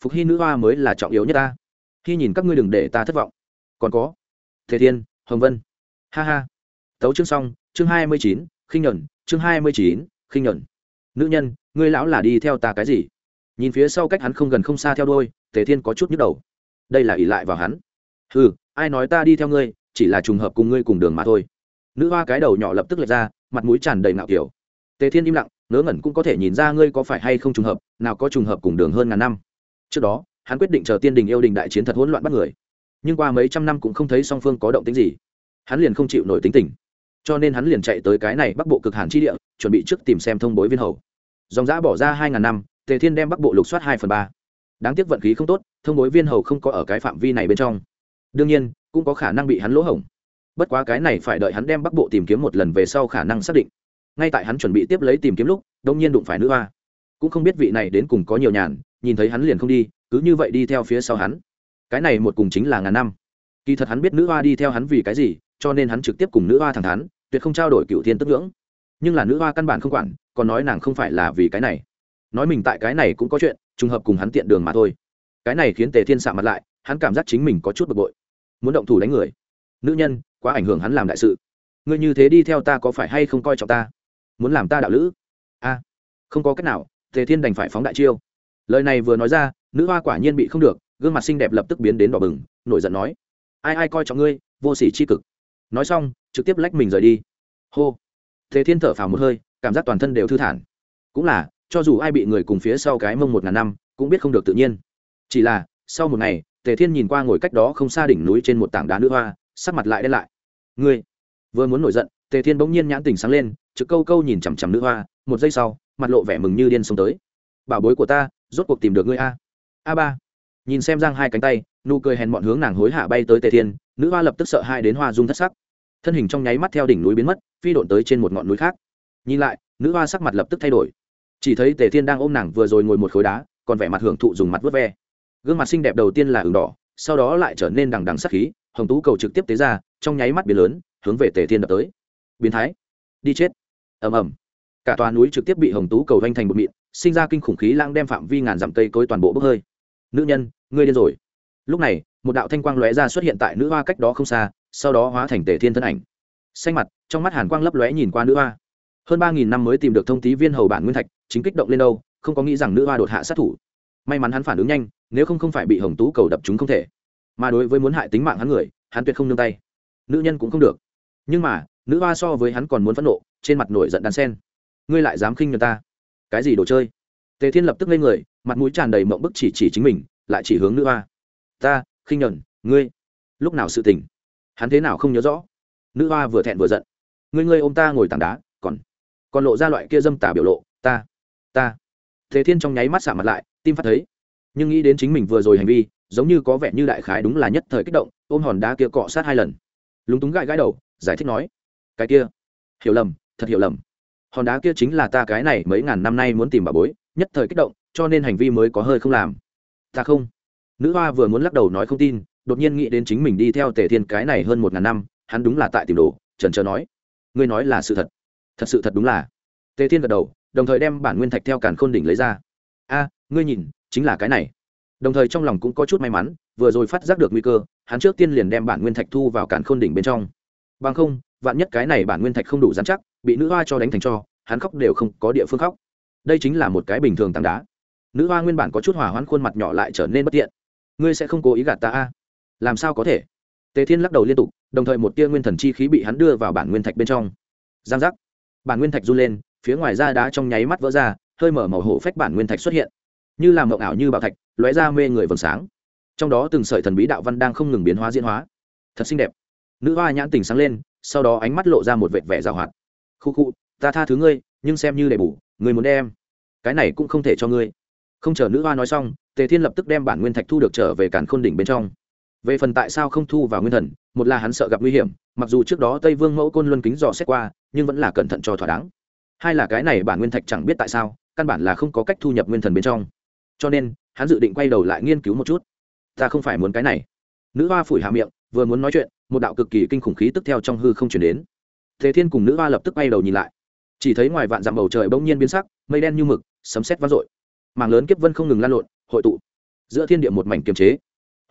Phục hy nữ hoa mới là trọng yếu nhất ta. Khi nhìn các ngươi đừng để ta thất vọng. Còn có, thế thiên, hồng vân. Ha ha. Tấu chương xong, chương hai mươi chín, khinh nhuận, chương hai mươi chín, khinh nhuận. Nữ nhân ngươi lão là đi theo ta cái gì? Nhìn phía sau cách hắn không gần không xa theo đôi tề thiên có chút nhức đầu. Đây là ỷ lại vào hắn. Ừ ai nói ta đi theo ngươi, chỉ là trùng hợp cùng ngươi cùng đường mà thôi. Nữ hoa cái đầu nhỏ lập tức lật ra, mặt mũi tràn đầy ngạo kiểu. Tề thiên im lặng, ngớ ngẩn cũng có thể nhìn ra ngươi có phải hay không trùng hợp, nào có trùng hợp cùng đường hơn ngàn năm. Trước đó, hắn quyết định chờ tiên đình yêu đình đại chiến thật hỗn loạn bắt người. Nhưng qua mấy trăm năm cũng không thấy song phương có động tính gì. Hắn liền không chịu nổi tính tình. Cho nên hắn liền chạy tới cái này bắc bộ cực hàn chi địa, chuẩn bị trước tìm xem thông bối viên hầu dòng giã bỏ ra hai ngàn năm, tề thiên đem bắc bộ lục soát hai phần ba. Đáng tiếc vận khí không tốt, thông bối viên hầu không có ở cái phạm vi này bên trong. Đương nhiên, cũng có khả năng bị hắn lỗ hổng. Bất quá cái này phải đợi hắn đem bắc bộ tìm kiếm một lần về sau khả năng xác định. Ngay tại hắn chuẩn bị tiếp lấy tìm kiếm lúc đông nhiên đụng phải nữ hoa. Cũng không biết vị này đến cùng có nhiều nhàn, nhìn thấy hắn liền không đi, cứ như vậy đi theo phía sau hắn. Cái này một cùng chính là ngàn năm. Kỳ thật hắn biết nữ hoa đi theo hắn vì cái gì, cho nên hắn trực tiếp cùng nữ hoa thẳng thắn, tuyệt không trao đổi cựu thiên tức ngưỡng. Nhưng là nữ hoa căn bản không quản còn nói nàng không phải là vì cái này. Nói mình tại cái này cũng có chuyện, trùng hợp cùng hắn tiện đường mà thôi. Cái này khiến tề thiên xạ mặt lại, hắn cảm giác chính mình có chút bực bội. Muốn động thủ đánh người. Nữ nhân, quá ảnh hưởng hắn làm đại sự. Ngươi như thế đi theo ta có phải hay không coi trọng ta? Muốn làm ta đạo lữ? A. Không có cách nào, tề thiên đành phải phóng đại chiêu. Lời này vừa nói ra, nữ hoa quả nhiên bị không được, gương mặt xinh đẹp lập tức biến đến đỏ bừng, nổi giận nói. Ai ai coi trọng ngươi, vô s ỉ c h i cực. Nói xong, trực tiếp lách mình rời đi. Hô. Tề thiên thở phào một hơi cảm giác toàn thân đều thư thản. Cũng là, cho dù ai bị người cùng phía sau cái mông một ngàn năm, cũng biết không được tự nhiên. Chỉ là, sau một ngày, tề thiên nhìn qua ngồi cách đó không xa đỉnh núi trên một tảng đá nữ hoa, sắc mặt lại đen lại. Ngươi? Vừa muốn nổi giận, tề thiên bỗng nhiên nhãn tình sáng lên, trực câu câu nhìn chằm chằm nữ hoa, một giây sau, mặt lộ vẻ mừng như điên xông tới. Bảo bối của ta, rốt cuộc tìm được ngươi a. A ba. Nhìn xem giang hai cánh tay, nụ cười hèn mọn hướng nàng hối hạ bay tới tề thiên, nữ hoa lập tức sợ hai đến hoa dung thất sắc. Thân hình trong nháy mắt theo đỉnh núi biến mất, phi độn tới trên một ngọn núi khác nhìn lại, nữ hoa sắc mặt lập tức thay đổi. Chỉ thấy tề thiên đang ôm nàng vừa rồi ngồi một khối đá, còn vẻ mặt hưởng thụ dùng mặt vớt ve. Gương mặt xinh đẹp đầu tiên là ửng đỏ, sau đó lại trở nên đằng đằng sắc khí, hồng tú cầu trực tiếp tế ra, trong nháy mắt biến lớn, hướng về tề thiên đập tới. Biến thái. Đi chết. Ầm ầm. Cả tòa núi trực tiếp bị hồng tú cầu vanh thành bột mịn, sinh ra kinh khủng khí lãng đem phạm vi ngàn dặm cây cối toàn bộ bốc hơi. Nữ nhân, ngươi điên rồi. Lúc này, một đạo thanh quang lóe ra xuất hiện tại nữ hoa cách đó không xa, sau đó hóa thành tề thiên thân ảnh. Xanh mặt, trong mắt hàn quang lấp lóe nhìn qua nữ hoa hơn ba nghìn năm mới tìm được thông tí viên hầu bản nguyên thạch, chính kích động lên đâu, không có nghĩ rằng nữ hoa đột hạ sát thủ. May mắn hắn phản ứng nhanh, nếu không không phải bị hồng tú cầu đập chúng không thể. Mà đối với muốn hại tính mạng hắn người, hắn tuyệt không nương tay. Nữ nhân cũng không được. Nhưng mà, nữ hoa so với hắn còn muốn phẫn nộ, trên mặt nổi giận đan sen. Ngươi lại dám khinh người ta? Cái gì đồ chơi? Tề thiên lập tức lên người, mặt mũi tràn đầy mộng bức chỉ chỉ chính mình, lại chỉ hướng nữ hoa. Ta, khinh nhuận ngươi. Lúc nào sự tình? Hắn thế nào không nhớ rõ? Nữ hoa vừa thẹn vừa giận. Ngươi ngươi ôm ta ngồi tảng đá, còn còn lộ ra loại kia dâm tả biểu lộ, ta ta. Thế thiên trong nháy mắt xả mặt lại, tim phát thấy. Nhưng nghĩ đến chính mình vừa rồi hành vi, giống như có vẻ như đại khái đúng là nhất thời kích động, ôm hòn đá kia cọ sát hai lần. Lúng túng gãi gãi đầu, giải thích nói, cái kia, hiểu lầm, thật hiểu lầm. Hòn đá kia chính là ta cái này mấy ngàn năm nay muốn tìm bà bối, nhất thời kích động, cho nên hành vi mới có hơi không làm. Ta không. Nữ hoa vừa muốn lắc đầu nói không tin, đột nhiên nghĩ đến chính mình đi theo tề thiên cái này hơn một ngàn năm, hắn đúng là tại tìm đồ trần trờ nói, ngươi nói là sự thật thật sự thật đúng là. Tề thiên gật đầu, đồng thời đem bản nguyên thạch theo càn khôn đỉnh lấy ra. A, ngươi nhìn, chính là cái này. Đồng thời trong lòng cũng có chút may mắn, vừa rồi phát giác được nguy cơ, hắn trước tiên liền đem bản nguyên thạch thu vào càn khôn đỉnh bên trong. Bằng không, vạn nhất cái này bản nguyên thạch không đủ dán chắc, bị nữ hoa cho đánh thành cho, hắn khóc đều không có địa phương khóc. Đây chính là một cái bình thường tảng đá. Nữ hoa nguyên bản có chút hỏa hoãn khuôn mặt nhỏ lại trở nên bất tiện. Ngươi sẽ không cố ý gạt ta a? Làm sao có thể? Tề thiên lắc đầu liên tục, đồng thời một tia nguyên thần chi khí bị hắn đưa vào bản nguyên thạch bên trong. Giang giác bản nguyên thạch run lên, phía ngoài da đá trong nháy mắt vỡ ra, hơi mở màu hổ phách bản nguyên thạch xuất hiện. Như làm mộng ảo như bảo thạch, lóe ra mê người vầng sáng. Trong đó từng sợi thần bí đạo văn đang không ngừng biến hóa diễn hóa. Thật xinh đẹp. Nữ hoa nhãn tình sáng lên, sau đó ánh mắt lộ ra một vệt vẻ rào hoạt. Khu khu, ta tha thứ ngươi, nhưng xem như đầy bù người muốn đem. Cái này cũng không thể cho ngươi. Không chờ nữ hoa nói xong, tề thiên lập tức đem bản nguyên thạch thu được trở về cản khôn đỉnh bên trong. Về phần tại sao không thu vào nguyên thần, một là hắn sợ gặp nguy hiểm, mặc dù trước đó tây vương mẫu côn luân kính dò xét qua nhưng vẫn là cẩn thận cho thỏa đáng. Hai là cái này bản nguyên thạch chẳng biết tại sao, căn bản là không có cách thu nhập nguyên thần bên trong. Cho nên, hắn dự định quay đầu lại nghiên cứu một chút. Ta không phải muốn cái này. Nữ hoa phủi hạ miệng, vừa muốn nói chuyện, một đạo cực kỳ kinh khủng khí tức theo trong hư không chuyển đến. Thế thiên cùng nữ hoa lập tức quay đầu nhìn lại. Chỉ thấy ngoài vạn dặm bầu trời bỗng nhiên biến sắc, mây đen như mực, sấm sét vang dội. Mảng lớn kiếp vân không ngừng lan lộn, hội tụ. Giữa thiên địa một mảnh kiềm chế.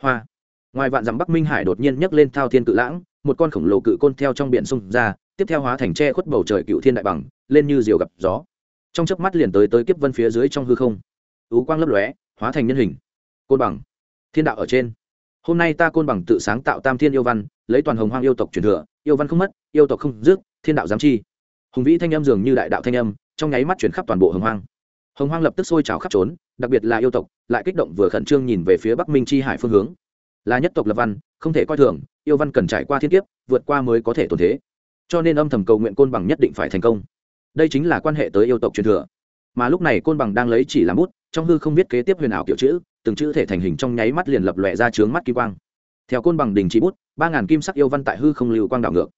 Hoa. Ngoài vạn dặm bắc minh hải đột nhiên nhấc lên thao thiên cự lãng, một con khổng lồ cự côn theo trong biển sông ra tiếp theo hóa thành tre khuất bầu trời cựu thiên đại bằng, lên như diều gặp gió. Trong chớp mắt liền tới tới kiếp vân phía dưới trong hư không. Ú quang lấp lóe, hóa thành nhân hình. Côn bằng. Thiên đạo ở trên. Hôm nay ta côn bằng tự sáng tạo tam thiên yêu văn, lấy toàn hồng hoang yêu tộc truyền thừa, yêu văn không mất, yêu tộc không dứt thiên đạo giám chi. Hùng vĩ thanh âm dường như đại đạo thanh âm, trong nháy mắt chuyển khắp toàn bộ hồng hoang. Hồng hoang lập tức sôi trào khắp trốn, đặc biệt là yêu tộc, lại kích động vừa khẩn trương nhìn về phía bắc minh chi hải phương hướng. Là nhất tộc lập văn, không thể coi thường, yêu văn cần trải qua thiên kiếp, vượt qua mới có thể tồn thế cho nên âm thầm cầu nguyện côn bằng nhất định phải thành công. Đây chính là quan hệ tới yêu tộc truyền thừa. Mà lúc này côn bằng đang lấy chỉ làm bút, trong hư không biết kế tiếp huyền ảo kiểu chữ, từng chữ thể thành hình trong nháy mắt liền lập lòe ra trướng mắt kim quang. Theo côn bằng đình chỉ bút, ba ngàn kim sắc yêu văn tại hư không lưu quang đảo ngược.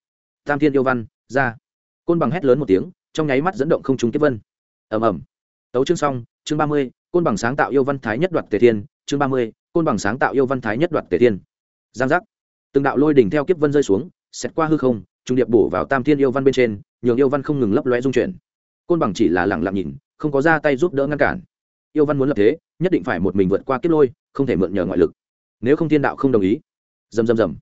Tam thiên yêu văn, ra. Côn bằng hét lớn một tiếng, trong nháy mắt dẫn động không trung tiếp vân. Ầm ầm. Tấu chương xong, chương ba mươi, côn bằng sáng tạo yêu văn thái nhất đoạt tề thiên, chương ba mươi, côn bằng sáng tạo yêu văn thái nhất đoạt tề thiên. Giang giác. Từng đạo lôi đỉnh theo kiếp vân rơi xuống xét qua hư không trung điệp bổ vào tam thiên yêu văn bên trên, nhường yêu văn không ngừng lấp loe dung chuyển. Côn bằng chỉ là lẳng lặng nhìn, không có ra tay giúp đỡ ngăn cản. Yêu văn muốn lập thế, nhất định phải một mình vượt qua kiếp lôi, không thể mượn nhờ ngoại lực. Nếu không thiên đạo không đồng ý. Rầm rầm rầm.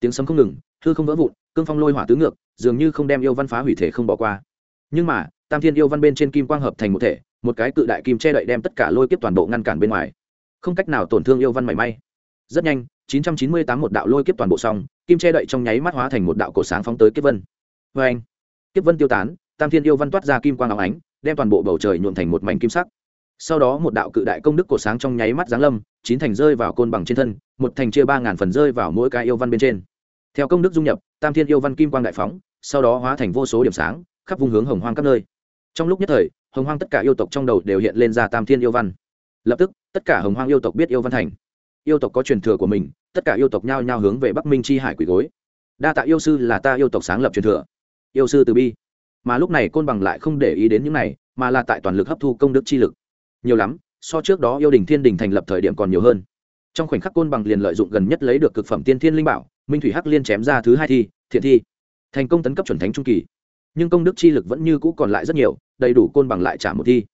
Tiếng sấm không ngừng, hư không vỡ vụn, cương phong lôi hỏa tứ ngược, dường như không đem yêu văn phá hủy thể không bỏ qua. Nhưng mà, tam thiên yêu văn bên trên kim quang hợp thành một thể, một cái cự đại kim che đậy đem tất cả lôi kiếp toàn bộ ngăn cản bên ngoài. Không cách nào tổn thương yêu văn mảy may. Rất nhanh 998 một đạo lôi kiếp toàn bộ xong, kim che đậy trong nháy mắt hóa thành một đạo cổ sáng phóng tới kiếp vân. Oeng! kiếp vân tiêu tán, tam thiên yêu văn toát ra kim quang áo ánh, đem toàn bộ bầu trời nhuộm thành một mảnh kim sắc. Sau đó một đạo cự đại công đức cổ sáng trong nháy mắt giáng lâm, chín thành rơi vào côn bằng trên thân, một thành chia ba ngàn phần rơi vào mỗi cái yêu văn bên trên. Theo công đức dung nhập, tam thiên yêu văn kim quang đại phóng, sau đó hóa thành vô số điểm sáng, khắp vùng hướng hồng hoang các nơi. Trong lúc nhất thời, hồng hoang tất cả yêu tộc trong đầu đều hiện lên ra tam thiên yêu văn. Lập tức, tất cả hồng hoang yêu tộc biết yêu văn thành yêu tộc có truyền thừa của mình, tất cả yêu tộc nhao nhao hướng về bắc minh chi hải quỷ gối. Đa tạ yêu sư là ta yêu tộc sáng lập truyền thừa. Yêu sư từ bi. Mà lúc này côn bằng lại không để ý đến những này, mà là tại toàn lực hấp thu công đức chi lực. Nhiều lắm, so trước đó yêu đình thiên đình thành lập thời điểm còn nhiều hơn. Trong khoảnh khắc côn bằng liền lợi dụng gần nhất lấy được cực phẩm tiên thiên linh bảo, minh thủy hắc liên chém ra thứ hai thi, thiện thi. Thành công tấn cấp chuẩn thánh trung kỳ. Nhưng công đức chi lực vẫn như cũ còn lại rất nhiều, đầy đủ côn bằng lại trả một thi.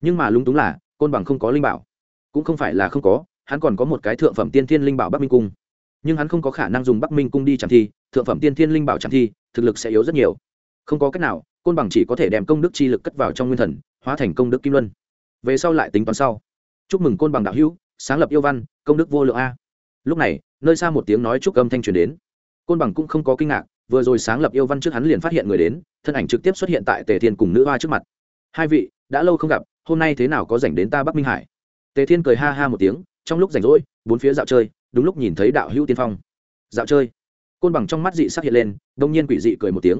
Nhưng mà lúng túng là, côn bằng không có linh bảo. Cũng không phải là không có hắn còn có một cái thượng phẩm tiên thiên linh bảo bắc minh cung. Nhưng hắn không có khả năng dùng bắc minh cung đi chẳng thi, thượng phẩm tiên thiên linh bảo chẳng thi, thực lực sẽ yếu rất nhiều. Không có cách nào, côn bằng chỉ có thể đem công đức chi lực cất vào trong nguyên thần, hóa thành công đức kim luân. Về sau lại tính toán sau. Chúc mừng côn bằng đạo hữu, sáng lập yêu văn, công đức vô lượng a. Lúc này, nơi xa một tiếng nói chúc âm thanh truyền đến. Côn bằng cũng không có kinh ngạc, vừa rồi sáng lập yêu văn trước hắn liền phát hiện người đến, thân ảnh trực tiếp xuất hiện tại tề thiên cùng nữ hoa trước mặt. Hai vị, đã lâu không gặp, hôm nay thế nào có dành đến ta bắc minh hải? Tề thiên cười ha ha một tiếng trong lúc rảnh rỗi, bốn phía dạo chơi, đúng lúc nhìn thấy đạo hữu tiên phong. Dạo chơi. Côn bằng trong mắt dị sắc hiện lên, đông nhiên quỷ dị cười một tiếng.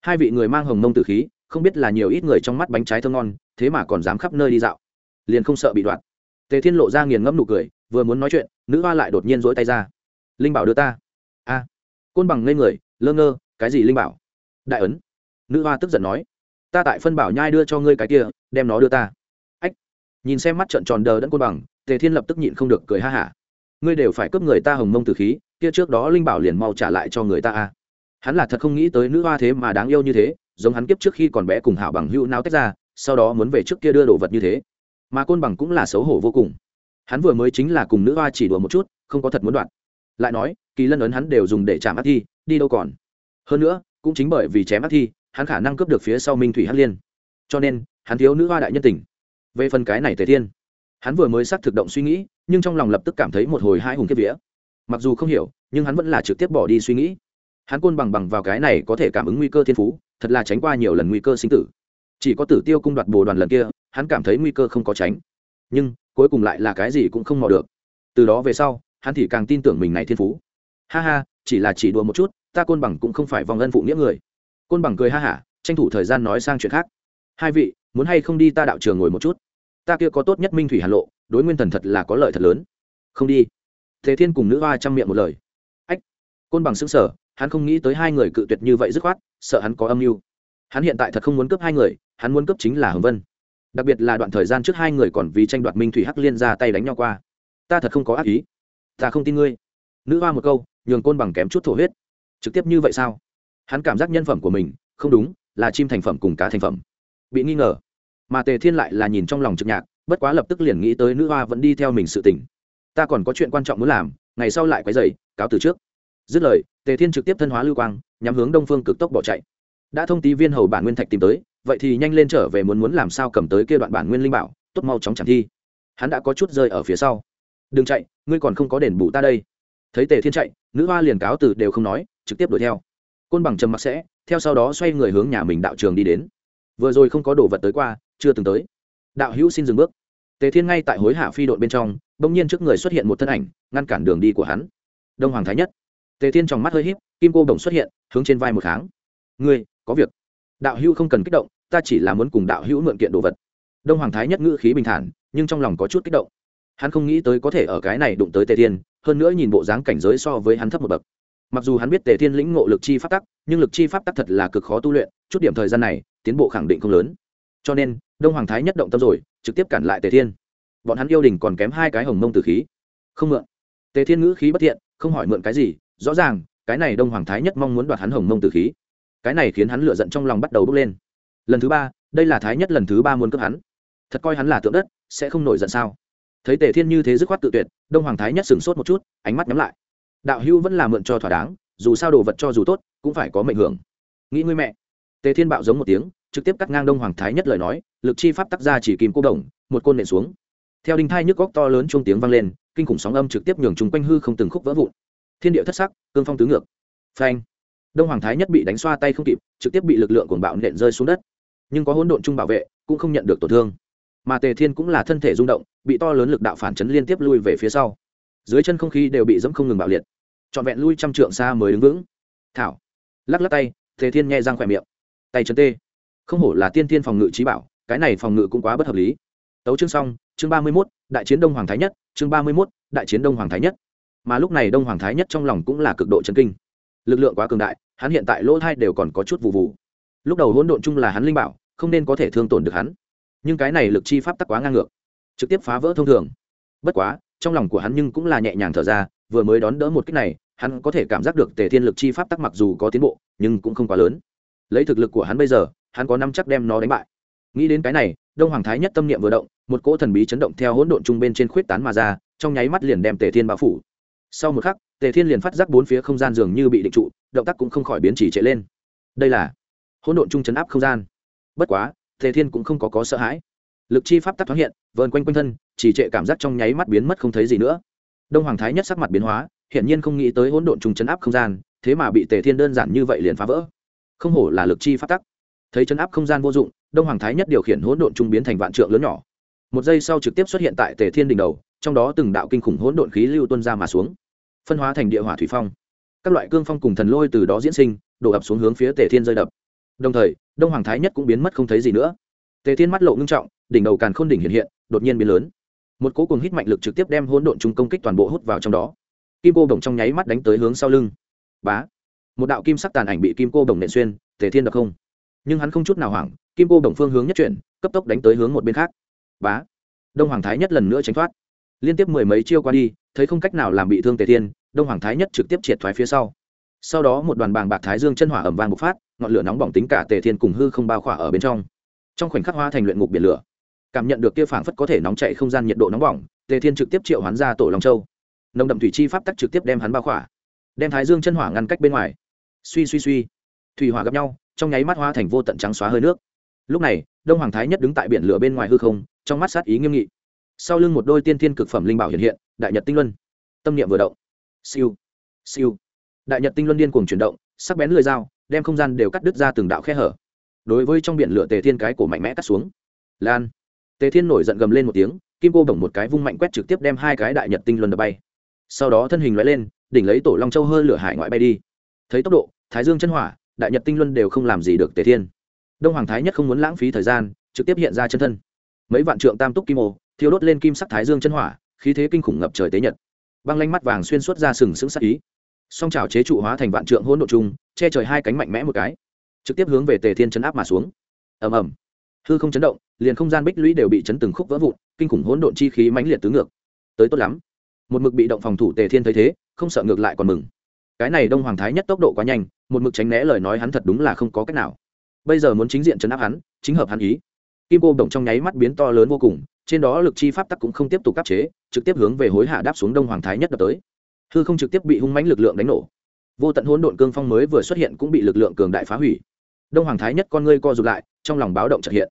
Hai vị người mang hồng mông tử khí, không biết là nhiều ít người trong mắt bánh trái thơm ngon, thế mà còn dám khắp nơi đi dạo. Liền không sợ bị đoạt. Tề thiên lộ ra nghiền ngẫm nụ cười, vừa muốn nói chuyện, nữ hoa lại đột nhiên dỗi tay ra. Linh bảo đưa ta. A. Côn bằng ngây người, lơ ngơ, cái gì linh bảo? Đại ấn. Nữ hoa tức giận nói. Ta tại phân bảo nhai đưa cho ngươi cái kia, đem nó đưa ta. Ách. Nhìn xem mắt trận tròn đờ đẫn côn bằng tề thiên lập tức nhịn không được cười ha hả. Ngươi đều phải cướp người ta hồng mông từ khí, kia trước đó linh bảo liền mau trả lại cho người ta a hắn là thật không nghĩ tới nữ hoa thế mà đáng yêu như thế, giống hắn kiếp trước khi còn bé cùng hảo bằng hữu nào tách ra, sau đó muốn về trước kia đưa đồ vật như thế. Mà côn bằng cũng là xấu hổ vô cùng. Hắn vừa mới chính là cùng nữ hoa chỉ đùa một chút, không có thật muốn đoạn. Lại nói, kỳ lân ấn hắn đều dùng để chạm ác thi, đi đâu còn? Hơn nữa, cũng chính bởi vì chém ác thi, hắn khả năng cướp được phía sau minh thủy hắc liên. Cho nên, hắn thiếu nữ hoa đại nhân tình. Về phần cái này tề thiên hắn vừa mới xác thực động suy nghĩ, nhưng trong lòng lập tức cảm thấy một hồi hai hùng kiếp vía. Mặc dù không hiểu, nhưng hắn vẫn là trực tiếp bỏ đi suy nghĩ. Hắn côn bằng bằng vào cái này có thể cảm ứng nguy cơ thiên phú, thật là tránh qua nhiều lần nguy cơ sinh tử. Chỉ có tử tiêu cung đoạt bồ đoàn lần kia, hắn cảm thấy nguy cơ không có tránh. Nhưng, cuối cùng lại là cái gì cũng không mò được. Từ đó về sau, hắn thì càng tin tưởng mình này thiên phú. Ha ha, chỉ là chỉ đùa một chút, ta côn bằng cũng không phải vòng ân phụ nghĩa người. Côn bằng cười ha hả, tranh thủ thời gian nói sang chuyện khác. Hai vị, muốn hay không đi ta đạo trường ngồi một chút? Ta kia có tốt nhất minh thủy hà lộ, đối nguyên thần thật là có lợi thật lớn. Không đi. Thế thiên cùng nữ hoa chăm miệng một lời. Ách. Côn bằng xứng sở hắn không nghĩ tới hai người cự tuyệt như vậy dứt khoát, sợ hắn có âm mưu. Hắn hiện tại thật không muốn cướp hai người, hắn muốn cướp chính là hồng vân. Đặc biệt là đoạn thời gian trước hai người còn vì tranh đoạt minh thủy hắc liên ra tay đánh nhau qua. Ta thật không có ác ý. Ta không tin ngươi. Nữ hoa một câu, nhường côn bằng kém chút thổ huyết. Trực tiếp như vậy sao? Hắn cảm giác nhân phẩm của mình, không đúng, là chim thành phẩm cùng cá thành phẩm. Bị nghi ngờ mà tề thiên lại là nhìn trong lòng trực nhạc, bất quá lập tức liền nghĩ tới nữ hoa vẫn đi theo mình sự tỉnh ta còn có chuyện quan trọng muốn làm, ngày sau lại quấy dày cáo từ trước. Dứt lời, tề thiên trực tiếp thân hóa lưu quang, nhắm hướng đông phương cực tốc bỏ chạy. Đã thông tí viên hầu bản nguyên thạch tìm tới, vậy thì nhanh lên trở về muốn muốn làm sao cầm tới kia đoạn bản nguyên linh bảo, tốt mau chóng chẳng thi. Hắn đã có chút rơi ở phía sau. Đừng chạy, ngươi còn không có đền bù ta đây. Thấy tề thiên chạy, nữ hoa liền cáo từ đều không nói, trực tiếp đuổi theo. Côn bằng trầm mặc sẽ, theo sau đó xoay người hướng nhà mình đạo trường đi đến. Vừa rồi không có đồ vật tới qua chưa từng tới. Đạo hữu xin dừng bước. Tề thiên ngay tại hối hạ phi đội bên trong, bỗng nhiên trước người xuất hiện một thân ảnh, ngăn cản đường đi của hắn. Đông hoàng thái nhất. Tề thiên trong mắt hơi h í p kim cô đồng xuất hiện, hướng trên vai một kháng. Ngươi, có việc. Đạo hữu không cần kích động, ta chỉ là muốn cùng đạo hữu mượn kiện đồ vật. Đông hoàng thái nhất ngữ khí bình thản, nhưng trong lòng có chút kích động. Hắn không nghĩ tới có thể ở cái này đụng tới tề thiên, hơn nữa nhìn bộ dáng cảnh giới so với hắn thấp một bậc. Mặc dù hắn biết tề thiên lĩnh ngộ lực chi pháp tắc, nhưng lực chi pháp tắc thật là cực khó tu luyện, chút điểm thời gian này, tiến bộ khẳng định không lớn. Cho nên đông hoàng thái nhất động tâm rồi, trực tiếp cản lại tề thiên. Bọn hắn yêu đình còn kém hai cái hồng mông tử khí. Không mượn. Tề thiên ngữ khí bất thiện, không hỏi mượn cái gì, rõ ràng, cái này đông hoàng thái nhất mong muốn đoạt hắn hồng mông tử khí. Cái này khiến hắn lựa giận trong lòng bắt đầu bốc lên. Lần thứ ba, đây là thái nhất lần thứ ba muốn cướp hắn. Thật coi hắn là tượng đất, sẽ không nổi giận sao? Thấy tề thiên như thế dứt khoát tự tuyệt, đông hoàng thái nhất sửng sốt một chút, ánh mắt nhắm lại. Đạo hưu vẫn là mượn cho thỏa đáng, dù sao đồ vật cho dù tốt, cũng phải có mệnh hưởng. Nghĩ ngươi mẹ. Tề thiên bạo giống một tiếng trực tiếp cắt ngang đông hoàng thái nhất lời nói, lực chi pháp tác ra chỉ kìm cô đồng, một côn nện xuống. Theo đinh thai nhức góc to lớn chuông tiếng vang lên, kinh khủng sóng âm trực tiếp nhường chung quanh hư không từng khúc vỡ vụn. Thiên địa thất sắc, cương phong tứ ngược. Phanh. Đông hoàng thái nhất bị đánh xoa tay không kịp, trực tiếp bị lực lượng cuồng bạo nện rơi xuống đất. Nhưng có hỗn độn chung bảo vệ, cũng không nhận được tổn thương. Mà tề thiên cũng là thân thể rung động, bị to lớn lực đạo phản chấn liên tiếp lui về phía sau. Dưới chân không khí đều bị dẫm không ngừng bạo liệt. Trọn vẹn lui trăm trượng xa mới đứng vững. Thảo. Lắc lắc tay, tề thiên nghe răng khỏe miệng. Tay chân tê không hổ là tiên thiên phòng ngự trí bảo, cái này phòng ngự cũng quá bất hợp lý. Tấu chương xong, chương ba mươi mốt, đại chiến đông hoàng thái nhất, chương ba mươi mốt, đại chiến đông hoàng thái nhất. Mà lúc này đông hoàng thái nhất trong lòng cũng là cực độ chấn kinh. Lực lượng quá cường đại, hắn hiện tại lỗ thai đều còn có chút vụ vụ. Lúc đầu hỗn độn chung là hắn linh bảo, không nên có thể thương tổn được hắn. Nhưng cái này lực chi pháp tắc quá ngang ngược, trực tiếp phá vỡ thông thường. Bất quá, trong lòng của hắn nhưng cũng là nhẹ nhàng thở ra, vừa mới đón đỡ một cách này, hắn có thể cảm giác được tề thiên lực chi pháp tắc mặc dù có tiến bộ, nhưng cũng không quá lớn. Lấy thực lực của hắn bây giờ hắn có năm chắc đem nó đánh bại. Nghĩ đến cái này, đông hoàng thái nhất tâm niệm vừa động, một cỗ thần bí chấn động theo hỗn độn trung bên trên khuyết tán mà ra, trong nháy mắt liền đem tề thiên bao phủ. Sau một khắc, tề thiên liền phát giác bốn phía không gian dường như bị định trụ, động tác cũng không khỏi biến chỉ trệ lên. Đây là hỗn độn trung chấn áp không gian. Bất quá, tề thiên cũng không có có sợ hãi. Lực chi pháp tắc thoáng hiện, vờn quanh quanh thân, chỉ trệ cảm giác trong nháy mắt biến mất không thấy gì nữa. Đông hoàng thái nhất sắc mặt biến hóa, hiển nhiên không nghĩ tới hỗn độn trung chấn áp không gian, thế mà bị tề thiên đơn giản như vậy liền phá vỡ. Không hổ là lực chi pháp tắc thấy chấn áp không gian vô dụng, đông hoàng thái nhất điều khiển hỗn độn trung biến thành vạn trượng lớn nhỏ. Một giây sau trực tiếp xuất hiện tại tề thiên đỉnh đầu, trong đó từng đạo kinh khủng hỗn độn khí lưu tuân ra mà xuống. Phân hóa thành địa hỏa thủy phong. Các loại cương phong cùng thần lôi từ đó diễn sinh, đổ ập xuống hướng phía tề thiên rơi đập. Đồng thời, đông hoàng thái nhất cũng biến mất không thấy gì nữa. Tề thiên mắt lộ ngưng trọng, đỉnh đầu càn khôn đỉnh hiện hiện, đột nhiên biến lớn. Một cố cùng hít mạnh lực trực tiếp đem hỗn độn trung công kích toàn bộ hút vào trong đó. Kim cô bồng trong nháy mắt đánh tới hướng sau lưng. Bá! Một đạo kim sắc tàn ảnh bị kim cô bồng nện xuyên, tề thiên đập không nhưng hắn không chút nào hoảng, kim cô đồng phương hướng nhất chuyển, cấp tốc đánh tới hướng một bên khác. Bá! Đông hoàng thái nhất lần nữa tránh thoát. Liên tiếp mười mấy chiêu qua đi, thấy không cách nào làm bị thương tề thiên, đông hoàng thái nhất trực tiếp triệt thoái phía sau. Sau đó một đoàn bàng bạc thái dương chân hỏa ẩm vàng bộc phát, ngọn lửa nóng bỏng tính cả tề thiên cùng hư không bao khỏa ở bên trong. Trong khoảnh khắc hoa thành luyện ngục biển lửa. Cảm nhận được kia phảng phất có thể nóng chạy không gian nhiệt độ nóng bỏng, tề thiên trực tiếp triệu hoán ra tổ long châu. Nồng đậm thủy chi pháp tắc trực tiếp đem hắn bao khỏa. Đem thái dương chân hỏa ngăn cách bên ngoài. Suy suy suy. Thủy hỏa gặp nhau trong nháy mắt hoa thành vô tận trắng xóa hơi nước. Lúc này, đông hoàng thái nhất đứng tại biển lửa bên ngoài hư không, trong mắt sát ý nghiêm nghị. Sau lưng một đôi tiên thiên cực phẩm linh bảo hiện hiện, đại nhật tinh luân. Tâm niệm vừa động. Siêu. Siêu. Đại nhật tinh luân điên cuồng chuyển động, sắc bén lưỡi dao, đem không gian đều cắt đứt ra từng đạo khe hở. Đối với trong biển lửa tề thiên cái cổ mạnh mẽ cắt xuống. Lan. Tề thiên nổi giận gầm lên một tiếng, kim cô bổng một cái vung mạnh quét trực tiếp đem hai cái đại nhật tinh luân đập bay. Sau đó thân hình loại lên, đỉnh lấy tổ long châu hơi lửa hải ngoại bay đi. Thấy tốc độ, thái dương chân hỏa đại nhật tinh luân đều không làm gì được tề thiên. Đông hoàng thái nhất không muốn lãng phí thời gian, trực tiếp hiện ra chân thân. Mấy vạn trượng tam túc kim ô thiếu đốt lên kim sắc thái dương chân hỏa, khí thế kinh khủng ngập trời tế nhật. Băng lanh mắt vàng xuyên suốt ra sừng sững sắc ý. Song trào chế trụ hóa thành vạn trượng hỗn độ chung che trời hai cánh mạnh mẽ một cái. Trực tiếp hướng về tề thiên chấn áp mà xuống. Ầm ầm. Hư không chấn động, liền không gian bích lũy đều bị chấn từng khúc vỡ vụn, kinh khủng hỗn độn chi khí mãnh liệt tứ ngược. Tới tốt lắm. Một mực bị động phòng thủ tề thiên thấy thế, không sợ ngược lại còn mừng. Cái này đông hoàng thái nhất tốc độ quá nhanh một mực tránh né lời nói hắn thật đúng là không có cách nào. Bây giờ muốn chính diện chấn áp hắn, chính hợp hắn ý. Kim cô động trong nháy mắt biến to lớn vô cùng, trên đó lực chi pháp tắc cũng không tiếp tục áp chế, trực tiếp hướng về hối hạ đáp xuống đông hoàng thái nhất đập tới. Hư không trực tiếp bị hung mãnh lực lượng đánh nổ. Vô tận hỗn độn cương phong mới vừa xuất hiện cũng bị lực lượng cường đại phá hủy. Đông hoàng thái nhất con ngươi co rụt lại, trong lòng báo động trật hiện.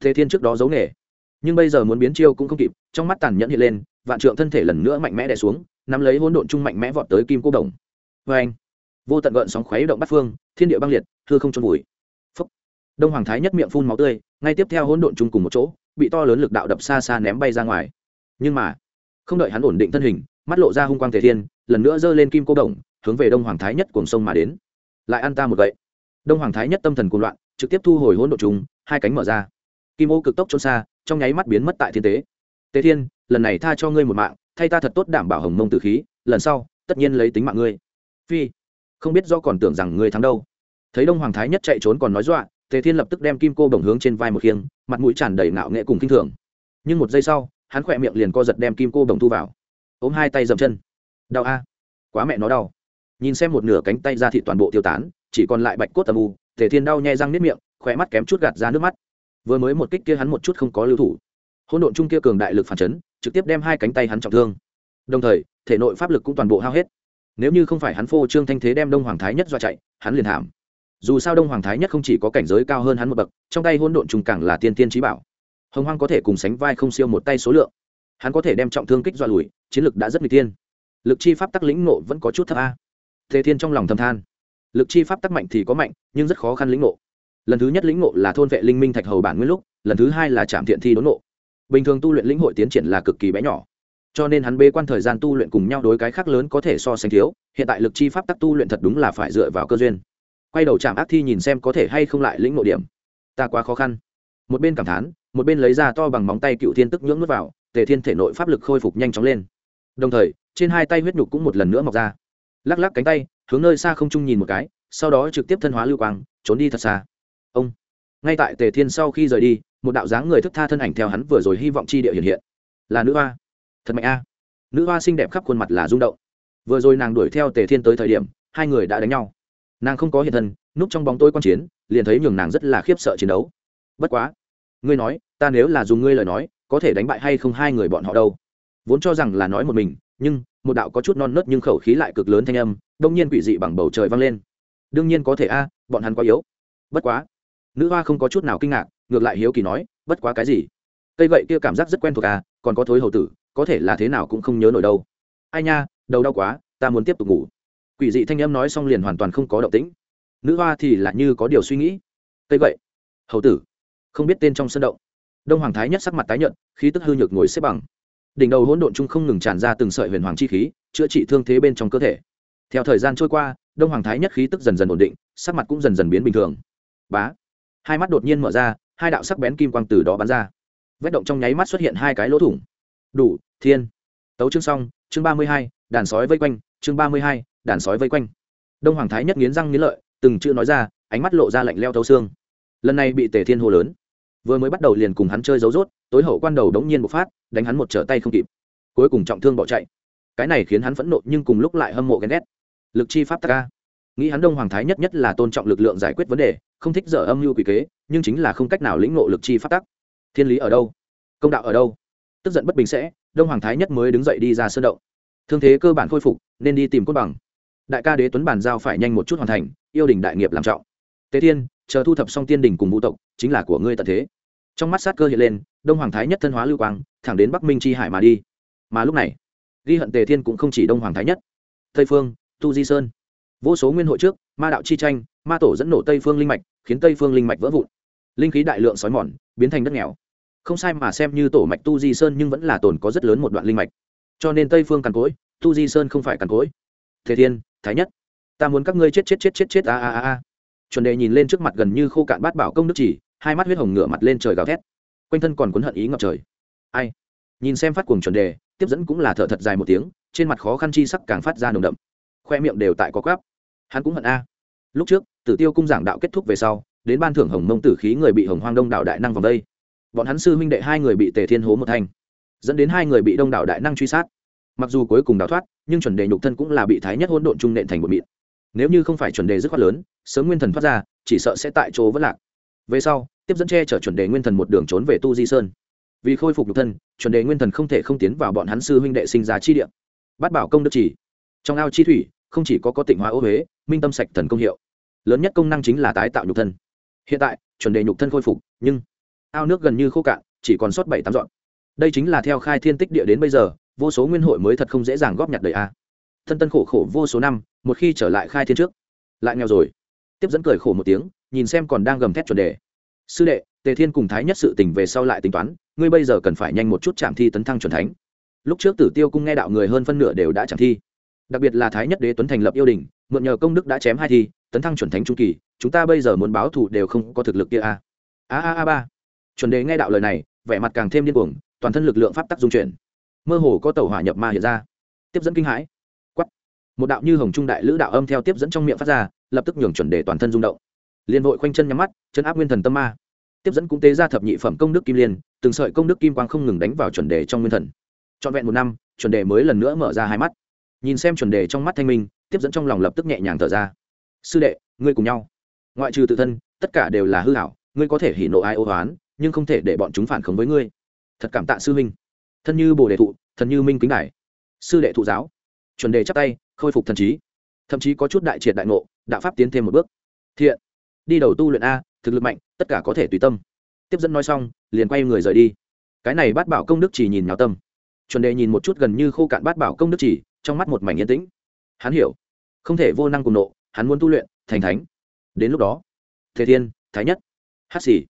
Thế thiên trước đó giấu nghề. Nhưng bây giờ muốn biến chiêu cũng không kịp, trong mắt tàn nhẫn hiện lên, vạn trượng thân thể lần nữa mạnh mẽ đè xuống, nắm lấy hỗn độn chung mạnh mẽ vọt tới kim cô đồng vê anh vô tận gợn sóng khuấy động bắt phương, thiên địa băng liệt, thưa không trôn vùi. Phúc. đông hoàng thái nhất miệng phun máu tươi, ngay tiếp theo hỗn độn chung cùng một chỗ, bị to lớn lực đạo đập xa xa ném bay ra ngoài. Nhưng mà, không đợi hắn ổn định thân hình, mắt lộ ra hung quang thể thiên, lần nữa giơ lên kim cô đồng, hướng về đông hoàng thái nhất cuồng sông mà đến. Lại ăn ta một gậy. Đông hoàng thái nhất tâm thần cuồng loạn, trực tiếp thu hồi hỗn độn chung, hai cánh mở ra. Kim ô cực tốc trốn xa, trong nháy mắt biến mất tại thiên tế. Tế thiên, lần này tha cho ngươi một mạng, thay ta thật tốt đảm bảo hồng mông tử khí, lần sau, tất nhiên lấy tính mạng ngươi. Phi không biết do còn tưởng rằng ngươi thắng đâu. Thấy đông hoàng thái nhất chạy trốn còn nói dọa, tề thiên lập tức đem kim cô bổng hướng trên vai một khiêng, mặt mũi tràn đầy ngạo nghệ cùng kinh thường. Nhưng một giây sau, hắn khỏe miệng liền co giật đem kim cô bổng thu vào. Ôm hai tay dậm chân. Đau a. Quá mẹ nó đau. Nhìn xem một nửa cánh tay ra thị toàn bộ tiêu tán, chỉ còn lại bạch cốt tầm u, tề thiên đau nhai răng nếp miệng khỏe mắt kém chút gạt ra nước mắt. Vừa mới một kích kia hắn một chút không có lưu thủ. Hỗn độn chung kia cường đại lực phản chấn, trực tiếp đem hai cánh tay hắn trọng thương. Đồng thời, thể nội pháp lực cũng toàn bộ hao hết nếu như không phải hắn phô trương thanh thế đem đông hoàng thái nhất dọa chạy, hắn liền thảm. Dù sao đông hoàng thái nhất không chỉ có cảnh giới cao hơn hắn một bậc, trong tay hôn độn trùng càng là tiên tiên trí bảo. Hồng hoang có thể cùng sánh vai không siêu một tay số lượng. Hắn có thể đem trọng thương kích dọa lùi, chiến lực đã rất nguy tiên lực chi pháp tắc lĩnh nộ vẫn có chút thấp a. Thế thiên trong lòng thầm than. Lực chi pháp tắc mạnh thì có mạnh, nhưng rất khó khăn lĩnh nộ lần thứ nhất lĩnh nộ là thôn vệ linh minh thạch hầu bản nguyên lúc, lần thứ hai là trạm thiện thi đốn nộ bình thường tu luyện lĩnh hội tiến triển là cực kỳ bé nhỏ cho nên hắn bê quan thời gian tu luyện cùng nhau đối cái khác lớn có thể so sánh thiếu, hiện tại lực chi pháp tắc tu luyện thật đúng là phải dựa vào cơ duyên. Quay đầu chạm ác thi nhìn xem có thể hay không lại lĩnh nội điểm. Ta quá khó khăn. Một bên cảm thán, một bên lấy ra to bằng móng tay cựu thiên tức nhưỡng nước vào, tề thiên thể nội pháp lực khôi phục nhanh chóng lên. Đồng thời, trên hai tay huyết nhục cũng một lần nữa mọc ra. Lắc lắc cánh tay, hướng nơi xa không trung nhìn một cái, sau đó trực tiếp thân hóa lưu quang, trốn đi thật xa. Ông. Ngay tại tề thiên sau khi rời đi, một đạo dáng người thức tha thân ảnh theo hắn vừa rồi hy vọng chi địa hiện hiện. Là nữ hoa thật mạnh a. Nữ hoa xinh đẹp khắp khuôn mặt là rung động. Vừa rồi nàng đuổi theo tề thiên tới thời điểm, hai người đã đánh nhau. Nàng không có hiện thân, núp trong bóng tôi quan chiến, liền thấy nhường nàng rất là khiếp sợ chiến đấu. Bất quá, ngươi nói, ta nếu là dùng ngươi lời nói, có thể đánh bại hay không hai người bọn họ đâu? Vốn cho rằng là nói một mình, nhưng, một đạo có chút non nớt nhưng khẩu khí lại cực lớn thanh âm, đông nhiên quỷ dị bằng bầu trời vang lên. Đương nhiên có thể a, bọn hắn quá yếu. Bất quá, nữ hoa không có chút nào kinh ngạc, ngược lại hiếu kỳ nói, bất quá cái gì? Cây gậy kia cảm giác rất quen thuộc à còn có thối hầu tử có thể là thế nào cũng không nhớ nổi đâu. Ai nha đầu đau quá ta muốn tiếp tục ngủ. Quỷ dị thanh âm nói xong liền hoàn toàn không có động tĩnh. Nữ hoa thì lại như có điều suy nghĩ. Cây vậy, hầu tử. Không biết tên trong sân động. Đông hoàng thái nhất sắc mặt tái nhợt khí tức hư nhược ngồi xếp bằng. Đỉnh đầu hỗn độn chung không ngừng tràn ra từng sợi huyền hoàng chi khí chữa trị thương thế bên trong cơ thể. Theo thời gian trôi qua đông hoàng thái nhất khí tức dần dần ổn định sắc mặt cũng dần dần biến bình thường. Bá. Hai mắt đột nhiên mở ra hai đạo sắc bén kim quang từ đó bắn ra. Vết động trong nháy mắt xuất hiện hai cái lỗ thủng đủ, thiên. Tấu chương xong, chương ba mươi hai, đàn sói vây quanh, chương ba mươi hai, đàn sói vây quanh. Đông hoàng thái nhất nghiến răng nghiến lợi, từng chữ nói ra, ánh mắt lộ ra lạnh leo thấu xương. Lần này bị tề thiên hô lớn. Vừa mới bắt đầu liền cùng hắn chơi dấu rốt, tối hậu quan đầu đống nhiên bộc phát, đánh hắn một trở tay không kịp. Cuối cùng trọng thương bỏ chạy. Cái này khiến hắn phẫn nộ nhưng cùng lúc lại hâm mộ ghen ghét. Lực chi pháp ta nghĩ hắn đông hoàng thái nhất nhất là tôn trọng lực lượng giải quyết vấn đề, không thích dở âm mưu quỷ kế, nhưng chính là không cách nào lĩnh ngộ lực chi pháp tắc. Thiên lý ở đâu? Công đạo ở đâu? Tức giận bất bình sẽ, đông hoàng thái nhất mới đứng dậy đi ra sơn động. Thương thế cơ bản khôi phục, nên đi tìm cốt bằng. Đại ca đế tuấn bàn giao phải nhanh một chút hoàn thành, yêu đình đại nghiệp làm trọng. Tế thiên, chờ thu thập xong tiên đình cùng vũ tộc, chính là của ngươi tận thế. Trong mắt sát cơ hiện lên, đông hoàng thái nhất thân hóa lưu quang, thẳng đến bắc minh chi hải mà đi. Mà lúc này, ghi hận tề thiên cũng không chỉ đông hoàng thái nhất. Tây phương, tu di sơn. Vô số nguyên hội trước, ma đạo chi tranh, ma tổ dẫn nổ tây phương linh mạch, khiến tây phương linh mạch vỡ vụn. Linh khí đại lượng sói mòn, biến thành đất nghèo không sai mà xem như tổ mạch tu di sơn nhưng vẫn là tồn có rất lớn một đoạn linh mạch. Cho nên tây phương càn cối, tu di sơn không phải càn cối. Thế thiên, thái nhất, ta muốn các ngươi chết chết chết chết chết, a a a a. Chuẩn đề nhìn lên trước mặt gần như khô cạn bát bảo công đức chỉ, hai mắt huyết hồng ngửa mặt lên trời gào thét. Quanh thân còn cuốn hận ý ngập trời. Ai? Nhìn xem phát cuồng chuẩn đề tiếp dẫn cũng là thở thật dài một tiếng, trên mặt khó khăn chi sắc càng phát ra nồng đậm. Khoe miệng đều tại có quáp hắn cũng hận a. Lúc trước, tử tiêu cung giảng đạo kết thúc về sau, đến ban thưởng hồng mông tử khí người bị hồng hoang đông đạo đại năng vòng đây bọn hắn sư huynh đệ hai người bị tề thiên hố một thanh, dẫn đến hai người bị đông đảo đại năng truy sát. Mặc dù cuối cùng đào thoát, nhưng chuẩn đề nhục thân cũng là bị thái nhất hỗn độn trung nện thành một mịn. Nếu như không phải chuẩn đề dứt khoát lớn, sớm nguyên thần thoát ra, chỉ sợ sẽ tại chỗ vẫn lạc. Về sau, tiếp dẫn che chở chuẩn đề nguyên thần một đường trốn về tu di sơn. Vì khôi phục nhục thân, chuẩn đề nguyên thần không thể không tiến vào bọn hắn sư huynh đệ sinh ra chi địa. Bắt bảo công đức chỉ. Trong ao chi thủy, không chỉ có có tịnh hóa ô huế, minh tâm sạch thần công hiệu. Lớn nhất công năng chính là tái tạo nhục thân. Hiện tại, chuẩn đề nhục thân khôi phục, nhưng ao nước gần như khô cạn, chỉ còn sót bảy tám dọn. Đây chính là theo khai thiên tích địa đến bây giờ, vô số nguyên hội mới thật không dễ dàng góp nhặt đầy a. Thân tân khổ khổ vô số năm, một khi trở lại khai thiên trước, lại nghèo rồi. Tiếp dẫn cười khổ một tiếng, nhìn xem còn đang gầm thét chuẩn đề. Sư đệ, tề thiên cùng thái nhất sự tình về sau lại tính toán, ngươi bây giờ cần phải nhanh một chút chạm thi tấn thăng chuẩn thánh. Lúc trước tử tiêu cung nghe đạo người hơn phân nửa đều đã chạm thi. Đặc biệt là thái nhất đế tuấn thành lập yêu đình, mượn nhờ công đức đã chém hai thi, tấn thăng chuẩn thánh trung kỳ, chúng ta bây giờ muốn báo thù đều không có thực lực kia a. A a ba chuẩn đề nghe đạo lời này, vẻ mặt càng thêm điên cuồng, toàn thân lực lượng pháp tắc dung chuyển. Mơ hồ có tàu hỏa nhập ma hiện ra. Tiếp dẫn kinh hãi. Quắt một đạo như hồng trung đại lữ đạo âm theo tiếp dẫn trong miệng phát ra, lập tức nhường chuẩn đề toàn thân rung động. Liên hội khoanh chân nhắm mắt chân áp nguyên thần tâm ma. Tiếp dẫn cũng tế ra thập nhị phẩm công đức kim liên, từng sợi công đức kim quang không ngừng đánh vào chuẩn đề trong nguyên thần. Trọn vẹn một năm, chuẩn đề mới lần nữa mở ra hai mắt. Nhìn xem chuẩn đề trong mắt thanh minh, tiếp dẫn trong lòng lập tức nhẹ nhàng thở ra. Sư đệ, ngươi cùng nhau. Ngoại trừ tự thân, tất cả đều là hư hảo ngươi có thể hỉ nộ ai ô hoán nhưng không thể để bọn chúng phản khống với ngươi. Thật cảm tạ sư huynh. Thân như bồ đề thụ, thần như minh kính đại sư đệ thụ giáo. Chuẩn đề chắp tay, khôi phục thần trí. Thậm chí có chút đại triệt đại ngộ, đạo pháp tiến thêm một bước. Thiện. Đi đầu tu luyện a, thực lực mạnh, tất cả có thể tùy tâm. Tiếp dẫn nói xong, liền quay người rời đi. Cái này bát bảo công đức chỉ nhìn nhào tâm. Chuẩn đề nhìn một chút gần như khô cạn bát bảo công đức chỉ, trong mắt một mảnh yên tĩnh. Hắn hiểu. Không thể vô năng cùng nộ, hắn muốn tu luyện, thành thánh. Đến lúc đó, thế thiên, thái nhất. Hát xỉ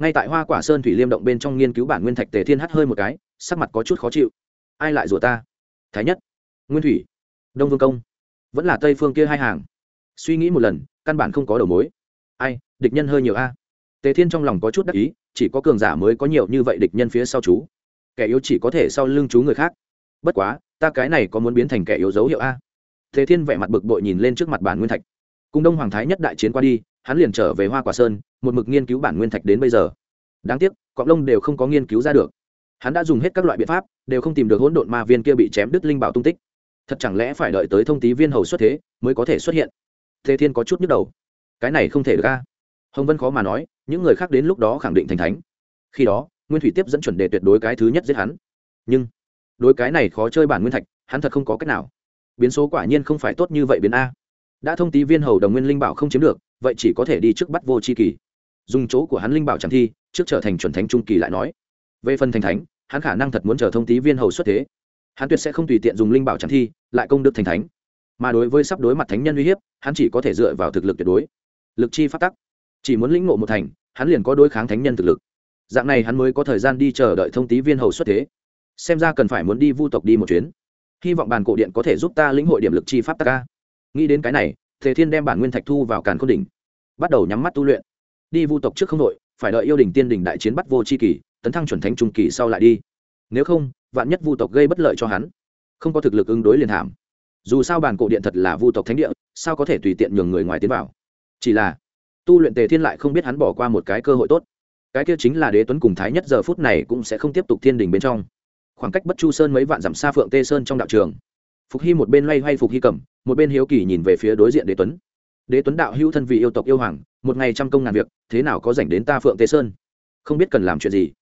ngay tại hoa quả sơn thủy liêm động bên trong nghiên cứu bản nguyên thạch tề thiên hắt hơi một cái, sắc mặt có chút khó chịu. Ai lại rủa ta? Thái nhất. Nguyên thủy. Đông vương công. Vẫn là tây phương kia hai hàng. Suy nghĩ một lần, căn bản không có đầu mối. Ai, địch nhân hơi nhiều a. Tề thiên trong lòng có chút đắc ý, chỉ có cường giả mới có nhiều như vậy địch nhân phía sau chú. Kẻ yếu chỉ có thể sau lưng chú người khác. Bất quá, ta cái này có muốn biến thành kẻ yếu dấu hiệu a? Tề thiên vẻ mặt bực bội nhìn lên trước mặt bản nguyên thạch. Cùng đông hoàng thái nhất đại chiến qua đi hắn liền trở về hoa quả sơn, một mực nghiên cứu bản nguyên thạch đến bây giờ. Đáng tiếc cọng lông đều không có nghiên cứu ra được. Hắn đã dùng hết các loại biện pháp, đều không tìm được hỗn độn ma viên kia bị chém đứt linh bảo tung tích. Thật chẳng lẽ phải đợi tới thông tí viên hầu xuất thế, mới có thể xuất hiện? Thế thiên có chút nhức đầu. Cái này không thể được ca hồng vân khó mà nói, những người khác đến lúc đó khẳng định thành thánh. Khi đó, nguyên thủy tiếp dẫn chuẩn đề tuyệt đối cái thứ nhất giết hắn. Nhưng, đối cái này khó chơi bản nguyên thạch, hắn thật không có cách nào. Biến số quả nhiên không phải tốt như vậy biến a. Đã thông tí viên hầu đồng nguyên linh bảo không chiếm được vậy chỉ có thể đi trước bắt vô c h i kỳ. Dùng chỗ của hắn linh bảo chẳng thi, trước trở thành chuẩn thánh trung kỳ lại nói. Về phần thành thánh, hắn khả năng thật muốn chờ thông tí viên hầu xuất thế. Hắn tuyệt sẽ không tùy tiện dùng linh bảo chẳng thi, lại công đức thành thánh. Mà đối với sắp đối mặt thánh nhân uy hiếp, hắn chỉ có thể dựa vào thực lực tuyệt đối. Lực chi phát tắc. Chỉ muốn lĩnh ngộ một thành, hắn liền có đối kháng thánh nhân thực lực. Dạng này hắn mới có thời gian đi chờ đợi thông tí viên hầu xuất thế. Xem ra cần phải muốn đi vu tộc đi một chuyến. Hy vọng bàn cổ điện có thể giúp ta lĩnh hội điểm lực chi pháp tắc ca nghĩ đến cái này Thề thiên đem bản nguyên thạch thu vào càn khôn đỉnh, bắt đầu nhắm mắt tu luyện. Đi vu tộc trước không đội phải đợi yêu đỉnh tiên đỉnh đại chiến bắt vô chi kỳ, tấn thăng chuẩn thánh trung kỳ sau lại đi. Nếu không, vạn nhất vu tộc gây bất lợi cho hắn, không có thực lực ứng đối liền hàm. dù sao bản cổ điện thật là vu tộc thánh địa, sao có thể tùy tiện nhường người ngoài tiến vào? Chỉ là, tu luyện tề thiên lại không biết hắn bỏ qua một cái cơ hội tốt. Cái kia chính là đế tuấn cùng thái nhất giờ phút này cũng sẽ không tiếp tục thiên đỉnh bên trong. Khoảng cách bất chu sơn mấy vạn dặm xa phượng tê sơn trong đạo trường phục hy một bên loay hoay phục hy cầm, một bên hiếu kỳ nhìn về phía đối diện đế tuấn. Đế tuấn đạo hữu thân vị yêu tộc yêu hoàng, một ngày trăm công ngàn việc, thế nào có dành đến ta phượng tế sơn? Không biết cần làm chuyện gì.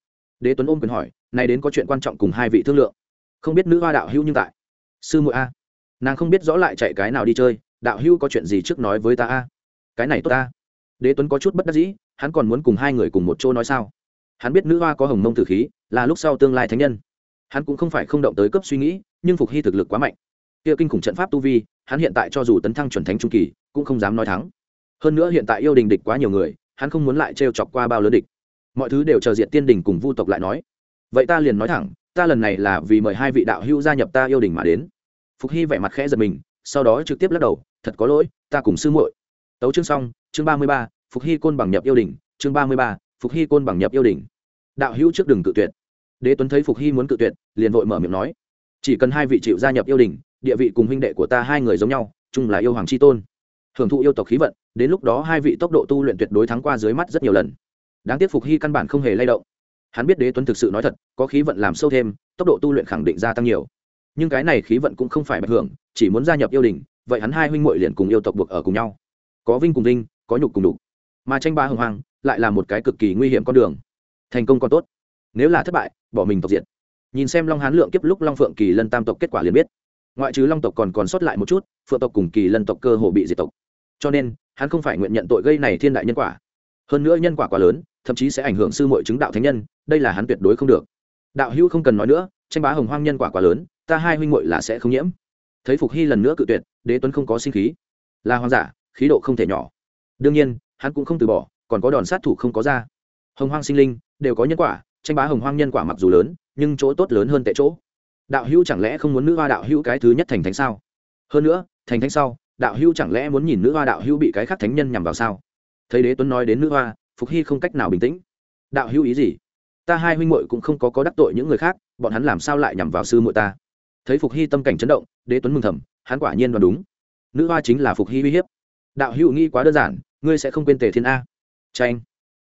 Đế tuấn ôm quyền hỏi, nay đến có chuyện quan trọng cùng hai vị thương lượng. Không biết nữ hoa đạo hữu nhưng tại. Sư muội a, nàng không biết rõ lại chạy cái nào đi chơi, đạo hữu có chuyện gì trước nói với ta a? Cái này tốt ta. Đế tuấn có chút bất đắc dĩ, hắn còn muốn cùng hai người cùng một chỗ nói sao? Hắn biết nữ hoa có hồng mông tử khí, là lúc sau tương lai thánh nhân. Hắn cũng không phải không động tới cấp suy nghĩ, nhưng phục hy thực lực quá mạnh kia kinh khủng trận pháp tu vi, hắn hiện tại cho dù tấn thăng chuẩn thánh trung kỳ, cũng không dám nói thắng. Hơn nữa hiện tại yêu đình địch quá nhiều người, hắn không muốn lại trêu chọc qua bao lớn địch. Mọi thứ đều chờ diện tiên đình cùng vu tộc lại nói. Vậy ta liền nói thẳng, ta lần này là vì mời hai vị đạo hữu gia nhập ta yêu đình mà đến. Phục hy vẻ mặt khẽ giật mình, sau đó trực tiếp lắc đầu, thật có lỗi, ta cùng sư muội. Tấu chương xong, chương ba mươi ba, phục hy côn bằng nhập yêu đình, chương ba mươi ba, phục hy côn bằng nhập yêu đình. Đạo hữu trước đừng cự tuyệt. Đế tuấn thấy phục hy muốn cự tuyệt, liền vội mở miệng nói. Chỉ cần hai vị chịu gia nhập yêu đình địa vị cùng huynh đệ của ta hai người giống nhau, chung là yêu hoàng c h i tôn. Hưởng thụ yêu tộc khí vận, đến lúc đó hai vị tốc độ tu luyện tuyệt đối thắng qua dưới mắt rất nhiều lần. Đáng tiếc phục hy căn bản không hề lay động. Hắn biết đế tuấn thực sự nói thật, có khí vận làm sâu thêm, tốc độ tu luyện khẳng định gia tăng nhiều. Nhưng cái này khí vận cũng không phải bạch hưởng, chỉ muốn gia nhập yêu đình, vậy hắn hai huynh muội liền cùng yêu tộc buộc ở cùng nhau. Có vinh cùng vinh, có nhục cùng đục mà tranh ba hưng hoang lại là một cái cực kỳ nguy hiểm con đường. Thành công còn tốt. Nếu là thất bại, bỏ mình tộc diện nhìn xem long hán lượng kiếp lúc long phượng kỳ lân tam tộc kết quả liền biết ngoại trừ long tộc còn còn sót lại một chút, phượng tộc cùng kỳ lân tộc cơ hồ bị diệt tộc. Cho nên, hắn không phải nguyện nhận tội gây này thiên đại nhân quả. Hơn nữa nhân quả quá lớn, thậm chí sẽ ảnh hưởng sư mội chứng đạo thánh nhân, đây là hắn tuyệt đối không được. Đạo hữu không cần nói nữa, tranh bá hồng hoang nhân quả quá lớn, ta hai huynh muội là sẽ không nhiễm. Thấy phục hy lần nữa cự tuyệt, đế tuấn không có sinh khí. Là hoàng giả khí độ không thể nhỏ. Đương nhiên, hắn cũng không từ bỏ, còn có đòn sát thủ không có ra. Hồng hoang sinh linh, đều có nhân quả, tranh bá hồng hoang nhân quả mặc dù lớn, nhưng chỗ tốt lớn hơn tệ chỗ đạo hữu chẳng lẽ không muốn nữ hoa đạo hữu cái thứ nhất thành thánh sao? Hơn nữa, thành thánh sau, đạo hữu chẳng lẽ muốn nhìn nữ hoa đạo hữu bị cái khác thánh nhân nhằm vào sao? Thấy đế tuấn nói đến nữ hoa, phục hy không cách nào bình tĩnh. Đạo hữu ý gì? Ta hai huynh muội cũng không có có đắc tội những người khác, bọn hắn làm sao lại nhằm vào sư muội ta? Thấy phục hy tâm cảnh chấn động, đế tuấn mừng thầm, hắn quả nhiên đoán đúng. Nữ hoa chính là phục hy uy hiếp. Đạo hữu nghĩ quá đơn giản, ngươi sẽ không quên tề thiên a. Tranh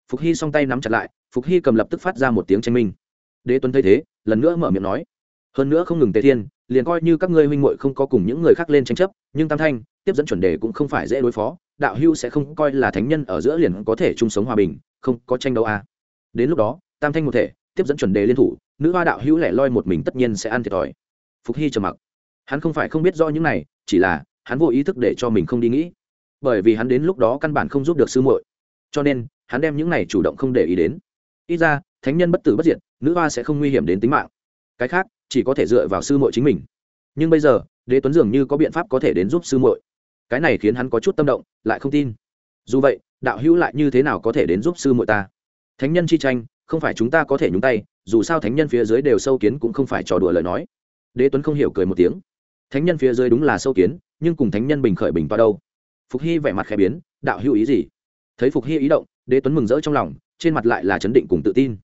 phục hy song tay nắm chặt lại, phục hy cầm lập tức phát ra một tiếng tranh minh. Đế tuấn thấy thế, lần nữa mở miệng nói hơn nữa không ngừng tề thiên, liền coi như các ngươi huynh muội không có cùng những người khác lên tranh chấp, nhưng tam thanh, tiếp dẫn chuẩn đề cũng không phải dễ đối phó, đạo hưu sẽ không coi là thánh nhân ở giữa liền có thể chung sống hòa bình, không có tranh đấu à. đến lúc đó, tam thanh một thể, tiếp dẫn chuẩn đề liên thủ, nữ hoa đạo hữu lẻ loi một mình tất nhiên sẽ ăn thiệt thòi. Phục hy trầm mặc. Hắn không phải không biết rõ những này, chỉ là, hắn vô ý thức để cho mình không đi nghĩ. Bởi vì hắn đến lúc đó căn bản không giúp được sư muội. Cho nên, hắn đem những này chủ động không để ý đến. Ít ra, thánh nhân bất tử bất diệt, nữ hoa sẽ không nguy hiểm đến tính mạng. Cái khác chỉ có thể dựa vào sư muội chính mình. Nhưng bây giờ, đế tuấn dường như có biện pháp có thể đến giúp sư muội. Cái này khiến hắn có chút tâm động, lại không tin. Dù vậy, đạo hữu lại như thế nào có thể đến giúp sư muội ta? Thánh nhân chi tranh, không phải chúng ta có thể nhúng tay, dù sao thánh nhân phía dưới đều sâu kiến cũng không phải trò đùa lời nói. Đế tuấn không hiểu cười một tiếng. Thánh nhân phía dưới đúng là sâu kiến, nhưng cùng thánh nhân bình khởi bình toa đâu? Phục hy vẻ mặt khẽ biến, đạo hữu ý gì? Thấy phục hy ý động, đế tuấn mừng rỡ trong lòng, trên mặt lại là chấn định cùng tự tin.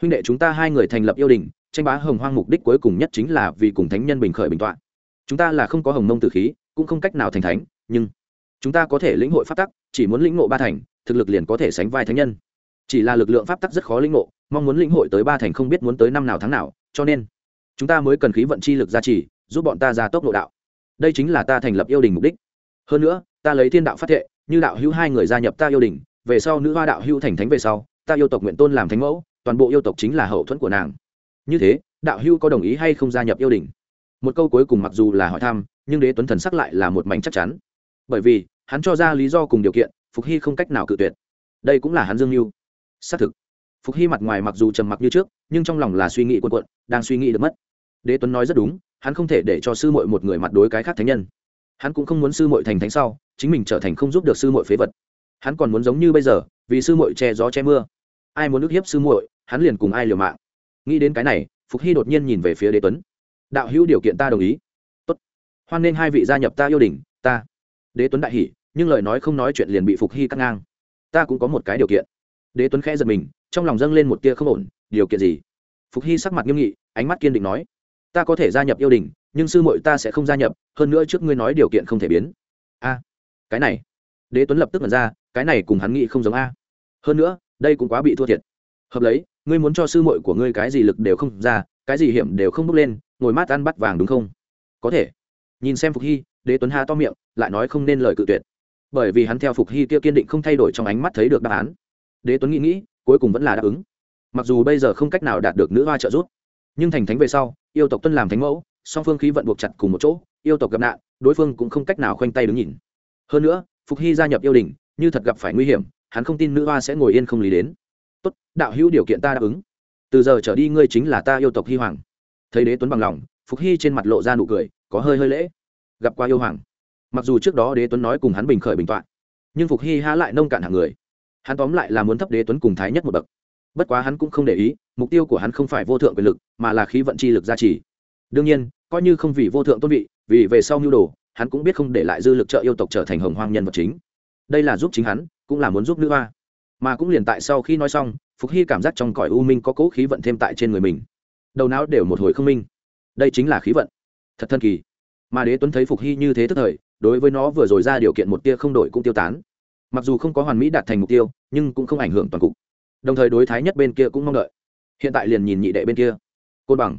Huynh đệ chúng ta hai người thành lập yêu đình tranh bá hồng hoang mục đích cuối cùng nhất chính là vì cùng thánh nhân bình khởi bình tọa. Chúng ta là không có hồng mông tử khí, cũng không cách nào thành thánh, nhưng chúng ta có thể lĩnh hội pháp tắc, chỉ muốn lĩnh ngộ ba thành, thực lực liền có thể sánh vai thánh nhân. Chỉ là lực lượng pháp tắc rất khó lĩnh ngộ, mong muốn lĩnh hội tới ba thành không biết muốn tới năm nào tháng nào, cho nên chúng ta mới cần khí vận chi lực gia trì, giúp bọn ta ra tốc độ đạo. Đây chính là ta thành lập yêu đình mục đích. Hơn nữa, ta lấy thiên đạo phát thệ, như đạo hữu hai người gia nhập ta yêu đình, về sau nữ hoa đạo hữu thành thánh về sau, ta yêu tộc nguyện tôn làm thánh mẫu, toàn bộ yêu tộc chính là hậu thuẫn của nàng như thế, đạo hưu có đồng ý hay không gia nhập yêu đình? Một câu cuối cùng mặc dù là hỏi thăm, nhưng đế tuấn thần sắc lại là một mảnh chắc chắn. Bởi vì, hắn cho ra lý do cùng điều kiện, phục hy không cách nào cự tuyệt. Đây cũng là hắn dương mưu. Xác thực, phục hy mặt ngoài mặc dù trầm mặc như trước, nhưng trong lòng là suy nghĩ quần quận đang suy nghĩ được mất. Đế tuấn nói rất đúng, hắn không thể để cho sư mội một người mặt đối cái khác thánh nhân. Hắn cũng không muốn sư mội thành thánh sau, chính mình trở thành không giúp được sư mội phế vật. Hắn còn muốn giống như bây giờ, vì sư mội che gió che mưa. Ai muốn ức hiếp sư muội, hắn liền cùng ai liều mạng nghĩ đến cái này, phục hy đột nhiên nhìn về phía đế tuấn. Đạo hữu điều kiện ta đồng ý. Tốt. Hoan nên hai vị gia nhập ta yêu đình ta. Đế tuấn đại hỉ, nhưng lời nói không nói chuyện liền bị phục hy cắt ngang. Ta cũng có một cái điều kiện. Đế tuấn khẽ giật mình, trong lòng dâng lên một tia không ổn. Điều kiện gì? Phục hy sắc mặt nghiêm nghị, ánh mắt kiên định nói. Ta có thể gia nhập yêu đình nhưng sư muội ta sẽ không gia nhập, hơn nữa trước ngươi nói điều kiện không thể biến. A, cái này. Đế tuấn lập tức nhận ra, cái này cùng hắn nghĩ không giống a. Hơn nữa, đây cũng quá bị thua thiệt. Hợp lấy ngươi muốn cho sư muội của ngươi cái gì lực đều không ra, cái gì hiểm đều không bước lên, ngồi mát ăn bắt vàng đúng không? Có thể. Nhìn xem phục hy, đế tuấn ha to miệng, lại nói không nên lời cự tuyệt. Bởi vì hắn theo phục hy kia kiên định không thay đổi trong ánh mắt thấy được đáp án. Đế tuấn nghĩ nghĩ, cuối cùng vẫn là đáp ứng. Mặc dù bây giờ không cách nào đạt được nữ hoa trợ giúp, nhưng thành thánh về sau, yêu tộc tuân làm thánh mẫu, song phương khí vận buộc chặt cùng một chỗ, yêu tộc gặp nạn, đối phương cũng không cách nào khoanh tay đứng nhìn. Hơn nữa, phục hy gia nhập yêu đình, như thật gặp phải nguy hiểm, hắn không tin nữ hoa sẽ ngồi yên không lý đến tốt, đạo hữu điều kiện ta đáp ứng. Từ giờ trở đi ngươi chính là ta yêu tộc hy hoàng. Thấy đế tuấn bằng lòng, phục hy trên mặt lộ ra nụ cười, có hơi hơi lễ. Gặp qua yêu hoàng. Mặc dù trước đó đế tuấn nói cùng hắn bình khởi bình t o ạ n nhưng phục hy há lại nông cạn hàng người. Hắn tóm lại là muốn thấp đế tuấn cùng thái nhất một bậc. Bất quá hắn cũng không để ý, mục tiêu của hắn không phải vô thượng quyền lực, mà là khí vận chi lực gia trì. Đương nhiên, coi như không vì vô thượng tôn vị, vì về sau mưu đồ, hắn cũng biết không để lại dư lực trợ yêu tộc trở thành hồng hoang nhân vật chính. Đây là giúp chính hắn, cũng là muốn giúp nữ hoa mà cũng liền tại sau khi nói xong, phục hy cảm giác trong cõi u minh có cỗ khí vận thêm tại trên người mình. Đầu não đều một hồi không minh. Đây chính là khí vận. Thật thân kỳ. Mà đế tuấn thấy phục hy như thế tức thời, đối với nó vừa rồi ra điều kiện một tia không đổi cũng tiêu tán. Mặc dù không có hoàn mỹ đạt thành mục tiêu, nhưng cũng không ảnh hưởng toàn cục. Đồng thời đối thái nhất bên kia cũng mong đợi. Hiện tại liền nhìn nhị đệ bên kia. Côn bằng,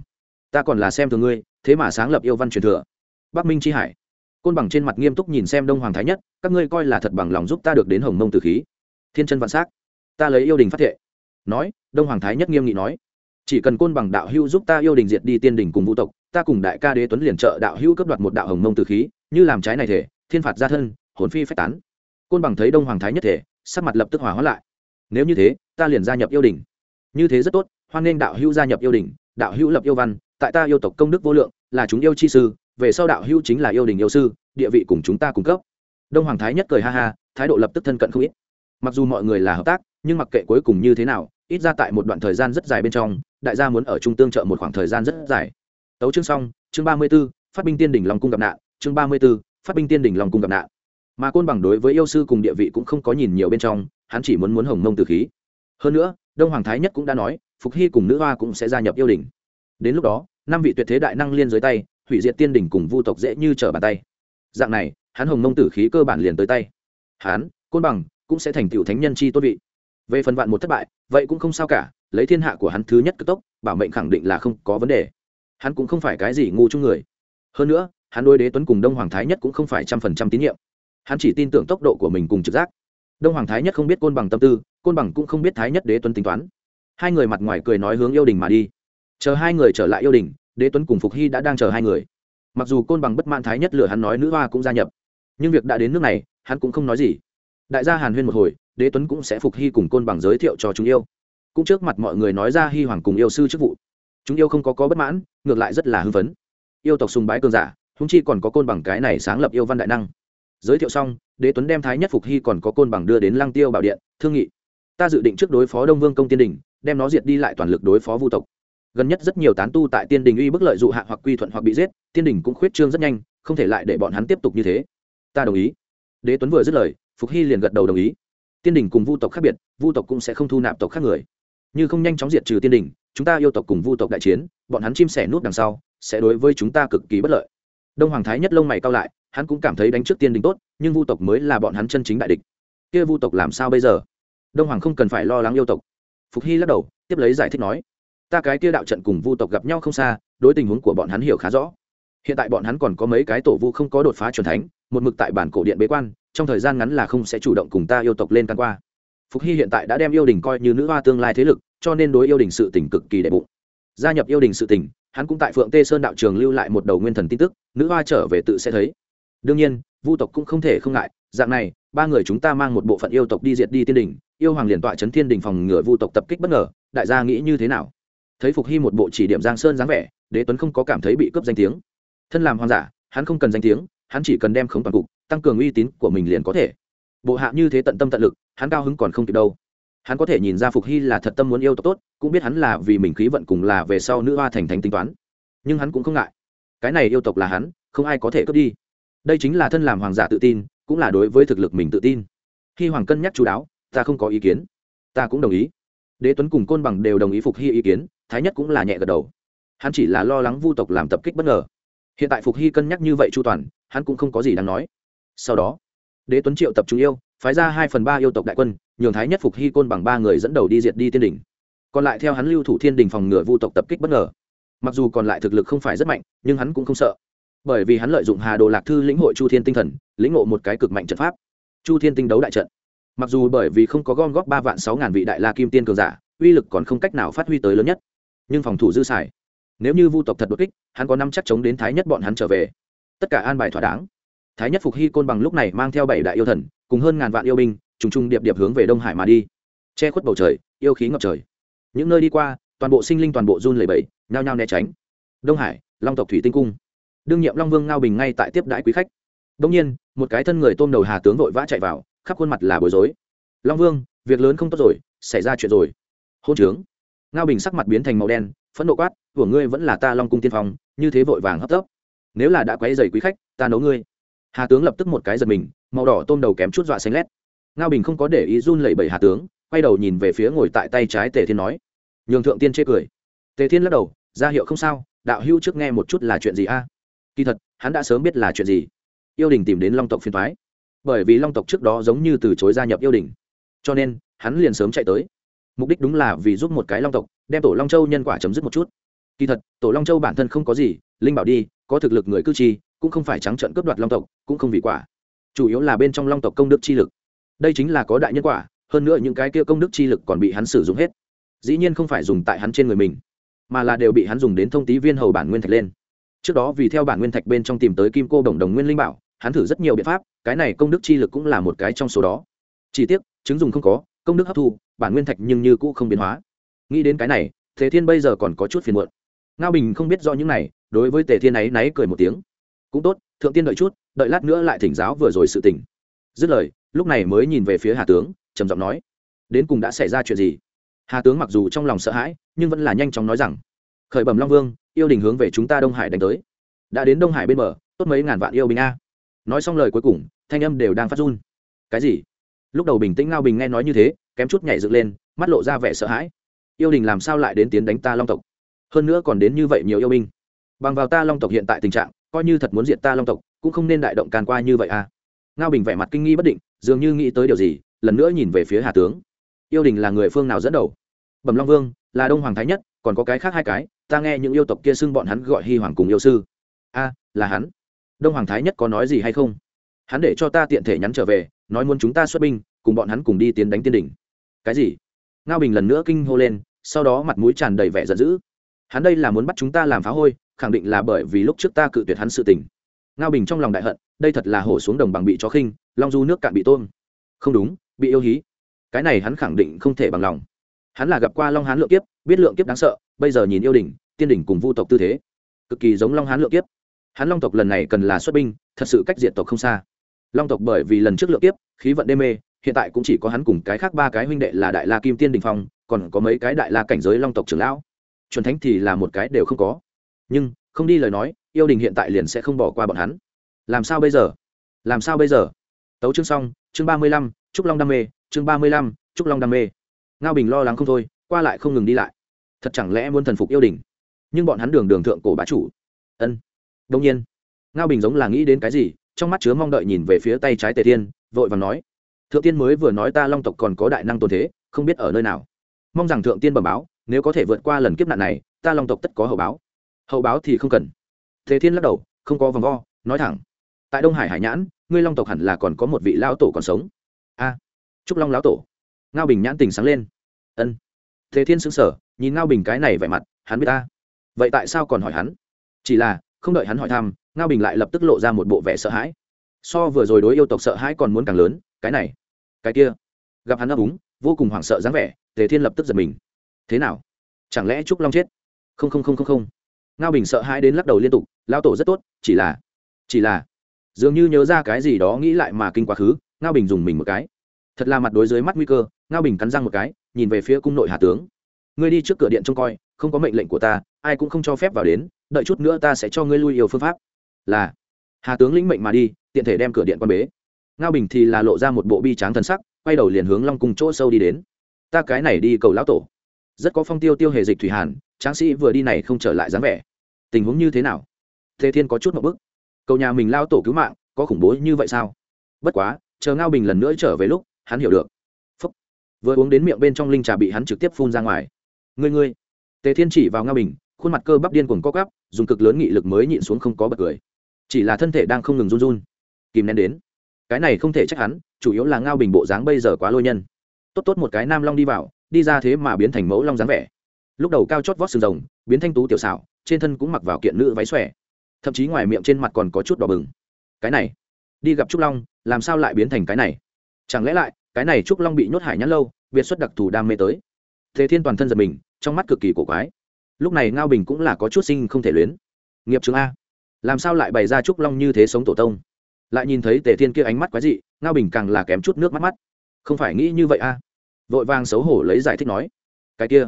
ta còn là xem thường ngươi, thế mà sáng lập yêu văn truyền thừa. Bắc minh c hải. Côn bằng trên mặt nghiêm túc nhìn xem đông hoàng thái nhất, các ngươi coi là thật bằng lòng giúp ta được đến hồng mông từ khí thiên chân vạn s á c ta lấy yêu đình phát thệ. Nói, đông hoàng thái nhất nghiêm nghị nói, chỉ cần côn bằng đạo hưu giúp ta yêu đình diệt đi tiên đình cùng vũ tộc, ta cùng đại ca đế tuấn liền trợ đạo hưu cấp đoạt một đạo hồng mông từ khí, như làm trái này thể, thiên phạt gia thân, hồn phi phách tán. Côn bằng thấy đông hoàng thái nhất thể, sắc mặt lập tức hòa hóa lại. Nếu như thế, ta liền gia nhập yêu đình. Như thế rất tốt, hoan nghênh đạo hưu gia nhập yêu đình, đạo hưu lập yêu văn, tại ta yêu tộc công đức vô lượng, là chúng yêu chi sư, về sau đạo hưu chính là yêu đình yêu sư, địa vị cùng chúng ta cung cấp. Đông hoàng thái nhất cười ha ha, thái độ lập tức thân cận không ít mặc dù mọi người là hợp tác, nhưng mặc kệ cuối cùng như thế nào, ít ra tại một đoạn thời gian rất dài bên trong, đại gia muốn ở trung tương trợ một khoảng thời gian rất dài. Tấu chương xong, chương ba mươi b ố phát binh tiên đỉnh lòng cung gặp nạn, chương ba mươi b ố phát binh tiên đỉnh lòng cung gặp nạn. Mà côn bằng đối với yêu sư cùng địa vị cũng không có nhìn nhiều bên trong, hắn chỉ muốn muốn hồng mông từ khí. Hơn nữa, đông hoàng thái nhất cũng đã nói, phục hy cùng nữ hoa cũng sẽ gia nhập yêu đình đến lúc đó, năm vị tuyệt thế đại năng liên dưới tay, hủy diệt tiên đỉnh cùng vu tộc dễ như trở bàn tay. Dạng này, hắn hồng mông tử khí cơ bản liền tới tay. Hắn, côn bằng cũng sẽ thành tựu thánh nhân chi tốt vị. Về phần vạn một thất bại, vậy cũng không sao cả, lấy thiên hạ của hắn thứ nhất cực tốc, bảo mệnh khẳng định là không có vấn đề. Hắn cũng không phải cái gì ngu chung người. Hơn nữa, hắn đôi đế tuấn cùng đông hoàng thái nhất cũng không phải trăm phần trăm tín nhiệm. Hắn chỉ tin tưởng tốc độ của mình cùng trực giác. Đông hoàng thái nhất không biết côn bằng tâm tư, côn bằng cũng không biết thái nhất đế tuấn tính toán. Hai người mặt ngoài cười nói hướng yêu đình mà đi. Chờ hai người trở lại yêu đình, đế tuấn cùng phục hy đã đang chờ hai người. Mặc dù côn bằng bất mãn thái nhất lựa hắn nói nữ hoa cũng gia nhập, nhưng việc đã đến nước này, hắn cũng không nói gì đại gia hàn huyên một hồi, đế tuấn cũng sẽ phục hy cùng côn bằng giới thiệu cho chúng yêu. Cũng trước mặt mọi người nói ra hy hoàng cùng yêu sư chức vụ. Chúng yêu không có có bất mãn, ngược lại rất là hưng phấn. Yêu tộc sùng bái cơn giả húng chi còn có côn bằng cái này sáng lập yêu văn đại năng. Giới thiệu xong, đế tuấn đem thái nhất phục hy còn có côn bằng đưa đến lăng tiêu bảo điện, thương nghị. Ta dự định trước đối phó đông vương công tiên đình, đem nó diệt đi lại toàn lực đối phó vu tộc. Gần nhất rất nhiều tán tu tại tiên đình uy bức lợi dụ hạ hoặc quy thuận hoặc bị giết, tiên đình cũng khuyết trương rất nhanh, không thể lại để bọn hắn tiếp tục như thế. Ta đồng ý. Đế tuấn vừa dứt lời phục hy liền gật đầu đồng ý. Tiên đình cùng vu tộc khác biệt, vu tộc cũng sẽ không thu nạp tộc khác người. Như không nhanh chóng diệt trừ tiên đình chúng ta yêu tộc cùng vu tộc đại chiến, bọn hắn chim sẻ nút đằng sau, sẽ đối với chúng ta cực kỳ bất lợi. Đông hoàng thái nhất lông mày cao lại, hắn cũng cảm thấy đánh trước tiên đình tốt, nhưng vu tộc mới là bọn hắn chân chính đại địch. Kia vu tộc làm sao bây giờ? Đông hoàng không cần phải lo lắng yêu tộc. Phục hy lắc đầu, tiếp lấy giải thích nói, ta cái kia đạo trận cùng vu tộc gặp nhau không xa, đối tình huống của bọn hắn hiểu khá rõ hiện tại bọn hắn còn có mấy cái tổ vu không có đột phá truyền thánh, một mực tại bản cổ điện bế quan, trong thời gian ngắn là không sẽ chủ động cùng ta yêu tộc lên căn qua. Phục hy hiện tại đã đem yêu đình coi như nữ hoa tương lai thế lực, cho nên đối yêu đình sự tỉnh cực kỳ đệ bụng. Gia nhập yêu đình sự tỉnh hắn cũng tại phượng tê sơn đạo trường lưu lại một đầu nguyên thần tin tức, nữ hoa trở về tự sẽ thấy. Đương nhiên, vu tộc cũng không thể không ngại, dạng này, ba người chúng ta mang một bộ phận yêu tộc đi diệt đi tiên đình, yêu hoàng liền tọa trấn thiên đình phòng ngừa vu tộc tập kích bất ngờ, đại gia nghĩ như thế nào? Thấy phục hy một bộ chỉ điểm giang sơn dáng vẻ, đế tuấn không có cảm thấy bị cướp danh tiếng thân làm hoàng giả hắn không cần danh tiếng, hắn chỉ cần đem khống toàn cục, tăng cường uy tín của mình liền có thể. Bộ hạ như thế tận tâm tận lực, hắn cao hứng còn không kịp đâu. Hắn có thể nhìn ra phục hy là thật tâm muốn yêu tộc tốt, cũng biết hắn là vì mình khí vận cùng là về sau nữ hoa thành thánh tính toán. Nhưng hắn cũng không ngại. Cái này yêu tộc là hắn, không ai có thể cướp đi. Đây chính là thân làm hoàng giả tự tin, cũng là đối với thực lực mình tự tin. Khi hoàng cân nhắc chú đáo, ta không có ý kiến. Ta cũng đồng ý. Đế tuấn cùng côn bằng đều đồng ý phục hy ý kiến, thái nhất cũng là nhẹ gật đầu. Hắn chỉ là lo lắng vu tộc làm tập kích bất ngờ hiện tại phục hy cân nhắc như vậy chu toàn, hắn cũng không có gì đáng nói. Sau đó, đế tuấn triệu tập trung yêu, phái ra hai phần ba yêu tộc đại quân, nhường thái nhất phục hy côn bằng ba người dẫn đầu đi diệt đi tiên đỉnh còn lại theo hắn lưu thủ thiên đình phòng ngừa vu tộc tập kích bất ngờ. Mặc dù còn lại thực lực không phải rất mạnh, nhưng hắn cũng không sợ. Bởi vì hắn lợi dụng hà đồ lạc thư lĩnh hội chu thiên tinh thần, lĩnh ngộ một cái cực mạnh trận pháp. Chu thiên tinh đấu đại trận. Mặc dù bởi vì không có gom góp ba vạn sáu ngàn vị đại la kim tiên cường giả, uy lực còn không cách nào phát huy tới lớn nhất. Nhưng phòng thủ dư xài nếu như vu tộc thật đột kích, hắn có năm chắc chống đến thái nhất bọn hắn trở về. Tất cả an bài thỏa đáng. Thái nhất phục hy côn bằng lúc này mang theo bảy đại yêu thần, cùng hơn ngàn vạn yêu binh, trùng trùng điệp điệp hướng về đông hải mà đi. Che khuất bầu trời, yêu khí ngập trời. Những nơi đi qua, toàn bộ sinh linh toàn bộ run lẩy bẩy, nhao nhao né tránh. Đông hải, long tộc thủy tinh cung. Đương nhiệm long vương ngao bình ngay tại tiếp đãi quý khách. Đông nhiên, một cái thân người tôm đầu hà tướng vội vã chạy vào, khắp khuôn mặt là bối rối. Long vương, việc lớn không tốt rồi, xảy ra chuyện rồi. Hôn trướng. Ngao bình sắc mặt biến thành màu đen, phẫn nộ quát của ngươi vẫn là ta long cung tiên phong, như thế vội vàng hấp tấp. Nếu là đã quấy dày quý khách, ta nấu ngươi. Hà tướng lập tức một cái giật mình, màu đỏ tôm đầu kém chút dọa xanh lét. Ngao bình không có để ý run lẩy bẩy hà tướng, quay đầu nhìn về phía ngồi tại tay trái tề thiên nói, nhường thượng tiên chê cười. Tề thiên lắc đầu, ra hiệu không sao, đạo hữu trước nghe một chút là chuyện gì a? Kỳ thật, hắn đã sớm biết là chuyện gì. Yêu đình tìm đến long tộc phiên thoái bởi vì long tộc trước đó giống như từ chối gia nhập yêu đình. Cho nên, hắn liền sớm chạy tới. Mục đích đúng là vì giúp một cái long tộc, đem tổ long châu nhân quả chấm dứt một chút kỳ thật, tổ long châu bản thân không có gì, linh bảo đi, có thực lực người cư trì, cũng không phải trắng trận cướp đoạt long tộc, cũng không vì quả. Chủ yếu là bên trong long tộc công đức chi lực. Đây chính là có đại nhân quả, hơn nữa những cái kia công đức chi lực còn bị hắn sử dụng hết. Dĩ nhiên không phải dùng tại hắn trên người mình, mà là đều bị hắn dùng đến thông tí viên hầu bản nguyên thạch lên. Trước đó vì theo bản nguyên thạch bên trong tìm tới kim cô đồng đồng nguyên linh bảo, hắn thử rất nhiều biện pháp, cái này công đức chi lực cũng là một cái trong số đó. Chỉ tiếc, chứng dùng không có, công đức hấp thu, bản nguyên thạch nhưng như cũ không biến hóa. Nghĩ đến cái này, thế thiên bây giờ còn có chút phiền muộn ngao bình không biết do những này, đối với tề thiên ấy náy cười một tiếng. Cũng tốt, thượng tiên đợi chút, đợi lát nữa lại thỉnh giáo vừa rồi sự tình. Dứt lời, lúc này mới nhìn về phía hà tướng, trầm giọng nói, đến cùng đã xảy ra chuyện gì? Hà tướng mặc dù trong lòng sợ hãi, nhưng vẫn là nhanh chóng nói rằng, khởi bẩm long vương, yêu đình hướng về chúng ta đông hải đánh tới. Đã đến đông hải bên bờ, tốt mấy ngàn vạn yêu binh a. Nói xong lời cuối cùng, thanh âm đều đang phát run. Cái gì? Lúc đầu bình tĩnh ngao bình nghe nói như thế, kém chút nhảy dựng lên, mắt lộ ra vẻ sợ hãi. Yêu đình làm sao lại đến tiến đánh ta long tộc? Hơn nữa còn đến như vậy nhiều yêu binh. Bằng vào ta long tộc hiện tại tình trạng, coi như thật muốn diện ta long tộc, cũng không nên đại động càn qua như vậy à. Ngao bình vẻ mặt kinh nghi bất định, dường như nghĩ tới điều gì, lần nữa nhìn về phía hà tướng. Yêu đình là người phương nào dẫn đầu? Bẩm long vương, là đông hoàng thái nhất, còn có cái khác hai cái, ta nghe những yêu tộc kia xưng bọn hắn gọi hy hoàng cùng yêu sư. A là hắn. Đông hoàng thái nhất có nói gì hay không? Hắn để cho ta tiện thể nhắn trở về, nói muốn chúng ta xuất binh, cùng bọn hắn cùng đi tiến đánh tiên đỉnh. Cái gì? Ngao bình lần nữa kinh hô lên, sau đó mặt mũi tràn đầy vẻ giận dữ hắn đây là muốn bắt chúng ta làm phá hôi, khẳng định là bởi vì lúc trước ta cự tuyệt hắn sự tình. Ngao bình trong lòng đại hận, đây thật là hổ xuống đồng bằng bị chó khinh, long du nước cạn bị tôm. Không đúng, bị yêu hí. Cái này hắn khẳng định không thể bằng lòng. Hắn là gặp qua long hán lượng kiếp, biết lượng kiếp đáng sợ, bây giờ nhìn yêu đình tiên đỉnh cùng vu tộc tư thế, cực kỳ giống long hán lượng kiếp. Hắn long tộc lần này cần là xuất binh, thật sự cách diện tộc không xa. Long tộc bởi vì lần trước lượng kiếp, khí vận đê mê, hiện tại cũng chỉ có hắn cùng cái khác ba cái huynh đệ là đại la kim tiên đình phong, còn có mấy cái đại la cảnh giới long tộc trưởng lão chuẩn thánh thì là một cái đều không có. Nhưng, không đi lời nói, yêu đình hiện tại liền sẽ không bỏ qua bọn hắn. Làm sao bây giờ? Làm sao bây giờ? Tấu chương xong, chương ba mươi lăm trúc long đam mê, chương ba mươi lăm trúc long đam mê. Ngao bình lo lắng không thôi, qua lại không ngừng đi lại. Thật chẳng lẽ muốn thần phục yêu đình? Nhưng bọn hắn đường đường thượng cổ bá chủ. Ân. Đông nhiên. Ngao bình giống là nghĩ đến cái gì, trong mắt chứa mong đợi nhìn về phía tay trái tề thiên, vội và nói, thượng tiên mới vừa nói ta long tộc còn có đại năng tồn thế, không biết ở nơi nào. Mong rằng thượng tiên bẩm báo nếu có thể vượt qua lần kiếp nạn này, ta long tộc tất có hậu báo. Hậu báo thì không cần. Thế thiên lắc đầu, không có vòng vo, nói thẳng. Tại đông hải hải nhãn, ngươi long tộc hẳn là còn có một vị lão tổ còn sống. A, trúc long lão tổ. Ngao bình nhãn tình sáng lên. Ân. Thế thiên xứng sở nhìn ngao bình cái này vẻ mặt, hắn biết ta. Vậy tại sao còn hỏi hắn? Chỉ là, không đợi hắn hỏi thăm, ngao bình lại lập tức lộ ra một bộ vẻ sợ hãi. So vừa rồi đối yêu tộc sợ hãi còn muốn càng lớn, cái này, cái kia. Gặp hắn ấp úng, vô cùng hoảng sợ dáng vẻ, tề thiên lập tức giật mình thế nào? Chẳng lẽ trúc long chết? Không không không không không. Ngao bình sợ hãi đến lắc đầu liên tục lao tổ rất tốt, chỉ là chỉ là, dường như nhớ ra cái gì đó nghĩ lại mà kinh quá khứ, ngao bình dùng mình một cái. Thật là mặt đối dưới mắt nguy cơ, ngao bình cắn răng một cái, nhìn về phía cung nội hà tướng. Ngươi đi trước cửa điện trông coi, không có mệnh lệnh của ta, ai cũng không cho phép vào đến, đợi chút nữa ta sẽ cho ngươi lui yêu phương pháp. Là, hà tướng lĩnh mệnh mà đi, tiện thể đem cửa điện quan bế. Ngao bình thì là lộ ra một bộ bi tráng thần sắc, quay đầu liền hướng long cung chỗ sâu đi đến. Ta cái này đi cầu lão tổ rất có phong tiêu tiêu hề dịch thủy hàn, tráng sĩ vừa đi này không trở lại dáng vẻ. Tình huống như thế nào? Thế thiên có chút một bức. Cầu nhà mình lao tổ cứu mạng, có khủng bố như vậy sao? Bất quá, chờ ngao bình lần nữa trở về lúc, hắn hiểu được. Phúc. vừa uống đến miệng bên trong linh trà bị hắn trực tiếp phun ra ngoài. Ngươi ngươi. Tề thiên chỉ vào ngao bình, khuôn mặt cơ bắp điên cuồng co cắp dùng cực lớn nghị lực mới nhịn xuống không có bật cười. Chỉ là thân thể đang không ngừng run run. Kìm nén đến. Cái này không thể trách hắn, chủ yếu là ngao bình bộ dáng bây giờ quá lôi nhân. Tốt tốt một cái nam long đi vào đi ra thế mà biến thành mẫu long dáng vẻ. Lúc đầu cao chót vót sừng rồng, biến thanh tú tiểu xảo, trên thân cũng mặc vào kiện nữ váy xòe. Thậm chí ngoài miệng trên mặt còn có chút đỏ bừng. Cái này, đi gặp trúc long, làm sao lại biến thành cái này? Chẳng lẽ lại, cái này trúc long bị nhốt hải nhãn lâu, biệt xuất đặc thù đam mê tới. Thế thiên toàn thân giật mình, trong mắt cực kỳ cổ quái. Lúc này ngao bình cũng là có chút sinh không thể luyến. Nghiệp chứng a, làm sao lại bày ra trúc long như thế sống tổ tông? Lại nhìn thấy tề thiên kia ánh mắt quái dị, ngao bình càng là kém chút nước mắt mắt. Không phải nghĩ như vậy a vội vàng xấu hổ lấy giải thích nói, cái kia,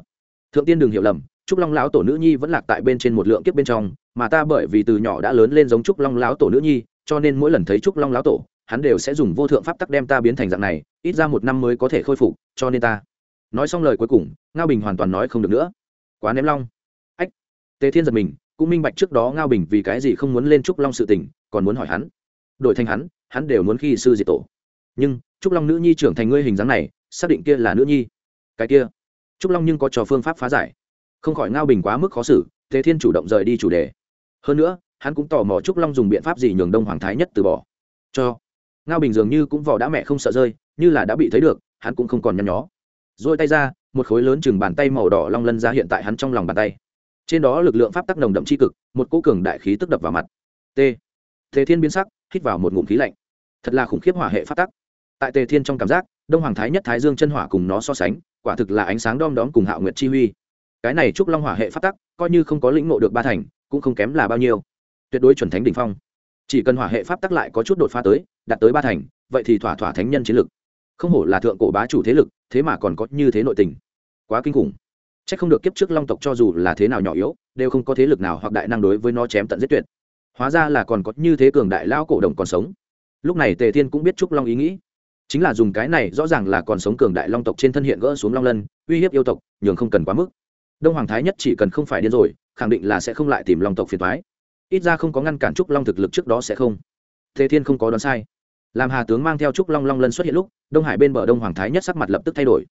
thượng tiên đừng hiểu lầm, trúc long lão tổ nữ nhi vẫn lạc tại bên trên một lượng kiếp bên trong, mà ta bởi vì từ nhỏ đã lớn lên giống trúc long lão tổ nữ nhi, cho nên mỗi lần thấy trúc long lão tổ, hắn đều sẽ dùng vô thượng pháp tắc đem ta biến thành dạng này, ít ra một năm mới có thể khôi phục, cho nên ta. Nói xong lời cuối cùng, ngao bình hoàn toàn nói không được nữa. Quá ném long. Ách. Tề thiên giật mình, cũng minh bạch trước đó ngao bình vì cái gì không muốn lên trúc long sự tình, còn muốn hỏi hắn. Đổi thành hắn hắn đều muốn khi sư diệt tổ. Nhưng, trúc long nữ nhi trưởng thành ngươi hình dáng này xác định kia là nữ nhi. Cái kia. Trúc long nhưng có trò phương pháp phá giải. Không khỏi ngao bình quá mức khó xử, tề thiên chủ động rời đi chủ đề. Hơn nữa, hắn cũng tò mò trúc long dùng biện pháp gì nhường đông hoàng thái nhất từ bỏ. Cho. Ngao bình dường như cũng vỏ đã mẹ không sợ rơi, như là đã bị thấy được, hắn cũng không còn nhăn nhó. Rồi tay ra, một khối lớn chừng bàn tay màu đỏ long lân ra hiện tại hắn trong lòng bàn tay. Trên đó lực lượng pháp tắc nồng đậm c h i cực, một cỗ cường đại khí tức đập vào mặt. T. Tề thiên biến sắc, hít vào một ngụm khí lạnh. Thật là khủng khiếp hỏa hệ pháp tắc. Tại tề thiên trong cảm giác đông hoàng thái nhất thái dương chân hỏa cùng nó so sánh, quả thực là ánh sáng đom đóm cùng hạo nguyệt chi huy. Cái này trúc long hỏa hệ pháp tắc, coi như không có lĩnh ngộ được ba thành, cũng không kém là bao nhiêu. Tuyệt đối chuẩn thánh đỉnh phong. Chỉ cần hỏa hệ pháp tắc lại có chút đột phá tới, đạt tới ba thành, vậy thì thỏa thỏa thánh nhân chiến lực. Không hổ là thượng cổ bá chủ thế lực, thế mà còn có như thế nội tình. Quá kinh khủng. C h ắ c không được kiếp trước long tộc cho dù là thế nào nhỏ yếu, đều không có thế lực nào hoặc đại năng đối với nó chém tận giết tuyệt. Hóa ra là còn có như thế cường đại lao cổ đồng còn sống. Lúc này tề thiên cũng biết trúc long ý nghĩ chính là dùng cái này rõ ràng là còn sống cường đại long tộc trên thân hiện gỡ xuống long lân, uy hiếp yêu tộc, nhường không cần quá mức. Đông hoàng thái nhất chỉ cần không phải điên rồi, khẳng định là sẽ không lại tìm long tộc phiền thoái ít ra không có ngăn cản trúc long thực lực trước đó sẽ không. Thế thiên không có đoán sai. Làm hà tướng mang theo trúc long long lân xuất hiện lúc, đông hải bên bờ đông hoàng thái nhất sắc mặt lập tức thay đổi.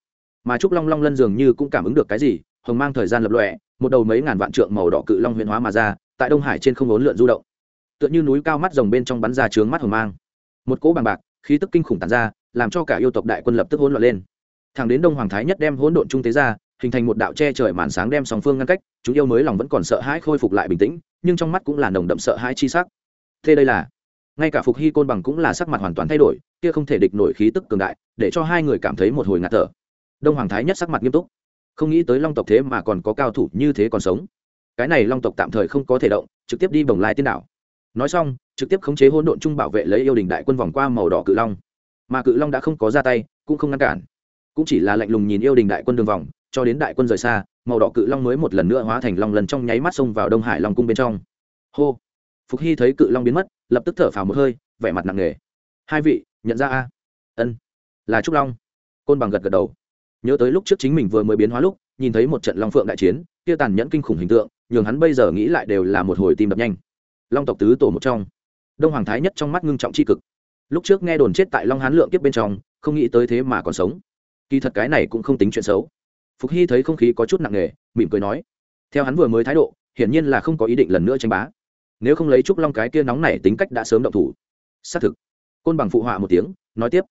Mà trúc long long lân dường như cũng cảm ứng được cái gì, hồng mang thời gian lập lọe một đầu mấy ngàn vạn trượng màu đỏ cự long huyền hóa mà ra, tại đông hải trên không ốn lượn du động. Tựa như núi cao mắt rồng bên trong bắn ra trướng mắt hồng mang. Một cỗ bằng bạc khí tức kinh khủng tàn ra, làm cho cả yêu tộc đại quân lập tức hỗn loạn lên. Thẳng đến đông hoàng thái nhất đem hỗn độn trung tế ra, hình thành một đạo che trời màn sáng đem song phương ngăn cách, chúng yêu mới lòng vẫn còn sợ hãi khôi phục lại bình tĩnh, nhưng trong mắt cũng là nồng đậm sợ hãi chi sắc. Thế đây là, ngay cả phục hy côn bằng cũng là sắc mặt hoàn toàn thay đổi, kia không thể địch nổi khí tức cường đại, để cho hai người cảm thấy một hồi ngạt thở. Đông hoàng thái nhất sắc mặt nghiêm túc. Không nghĩ tới long tộc thế mà còn có cao thủ như thế còn sống. Cái này long tộc tạm thời không có thể động, trực tiếp đi bồng lai tiên đảo nói xong, trực tiếp khống chế hỗn độn chung bảo vệ lấy yêu đình đại quân vòng qua màu đỏ cự long. Mà cự long đã không có ra tay, cũng không ngăn cản. Cũng chỉ là lạnh lùng nhìn yêu đình đại quân đường vòng, cho đến đại quân rời xa, màu đỏ cự long mới một lần nữa hóa thành long lần trong nháy mắt xông vào đông hải long cung bên trong. Hô! Phục hy thấy cự long biến mất, lập tức thở phào một hơi, vẻ mặt nặng nề. Hai vị, nhận ra a? Ân. Là trúc long. Côn bằng gật gật đầu. Nhớ tới lúc trước chính mình vừa mới biến hóa lúc, nhìn thấy một trận long phượng đại chiến, kia tàn nhẫn kinh khủng hình tượng, nhường hắn bây giờ nghĩ lại đều là một hồi tim đập nhanh long tộc tứ tổ một trong. Đông hoàng thái nhất trong mắt ngưng trọng c cực. Lúc trước nghe đồn chết tại long hán lượng kiếp bên trong, không nghĩ tới thế mà còn sống. Kỳ thật cái này cũng không tính chuyện xấu. Phục hy thấy không khí có chút nặng nề, mỉm cười nói, theo hắn vừa mới thái độ, hiển nhiên là không có ý định lần nữa tranh bá. Nếu không lấy trúc long cái kia nóng này tính cách đã sớm động thủ. Xác thực. Côn bằng phụ họa một tiếng, nói tiếp,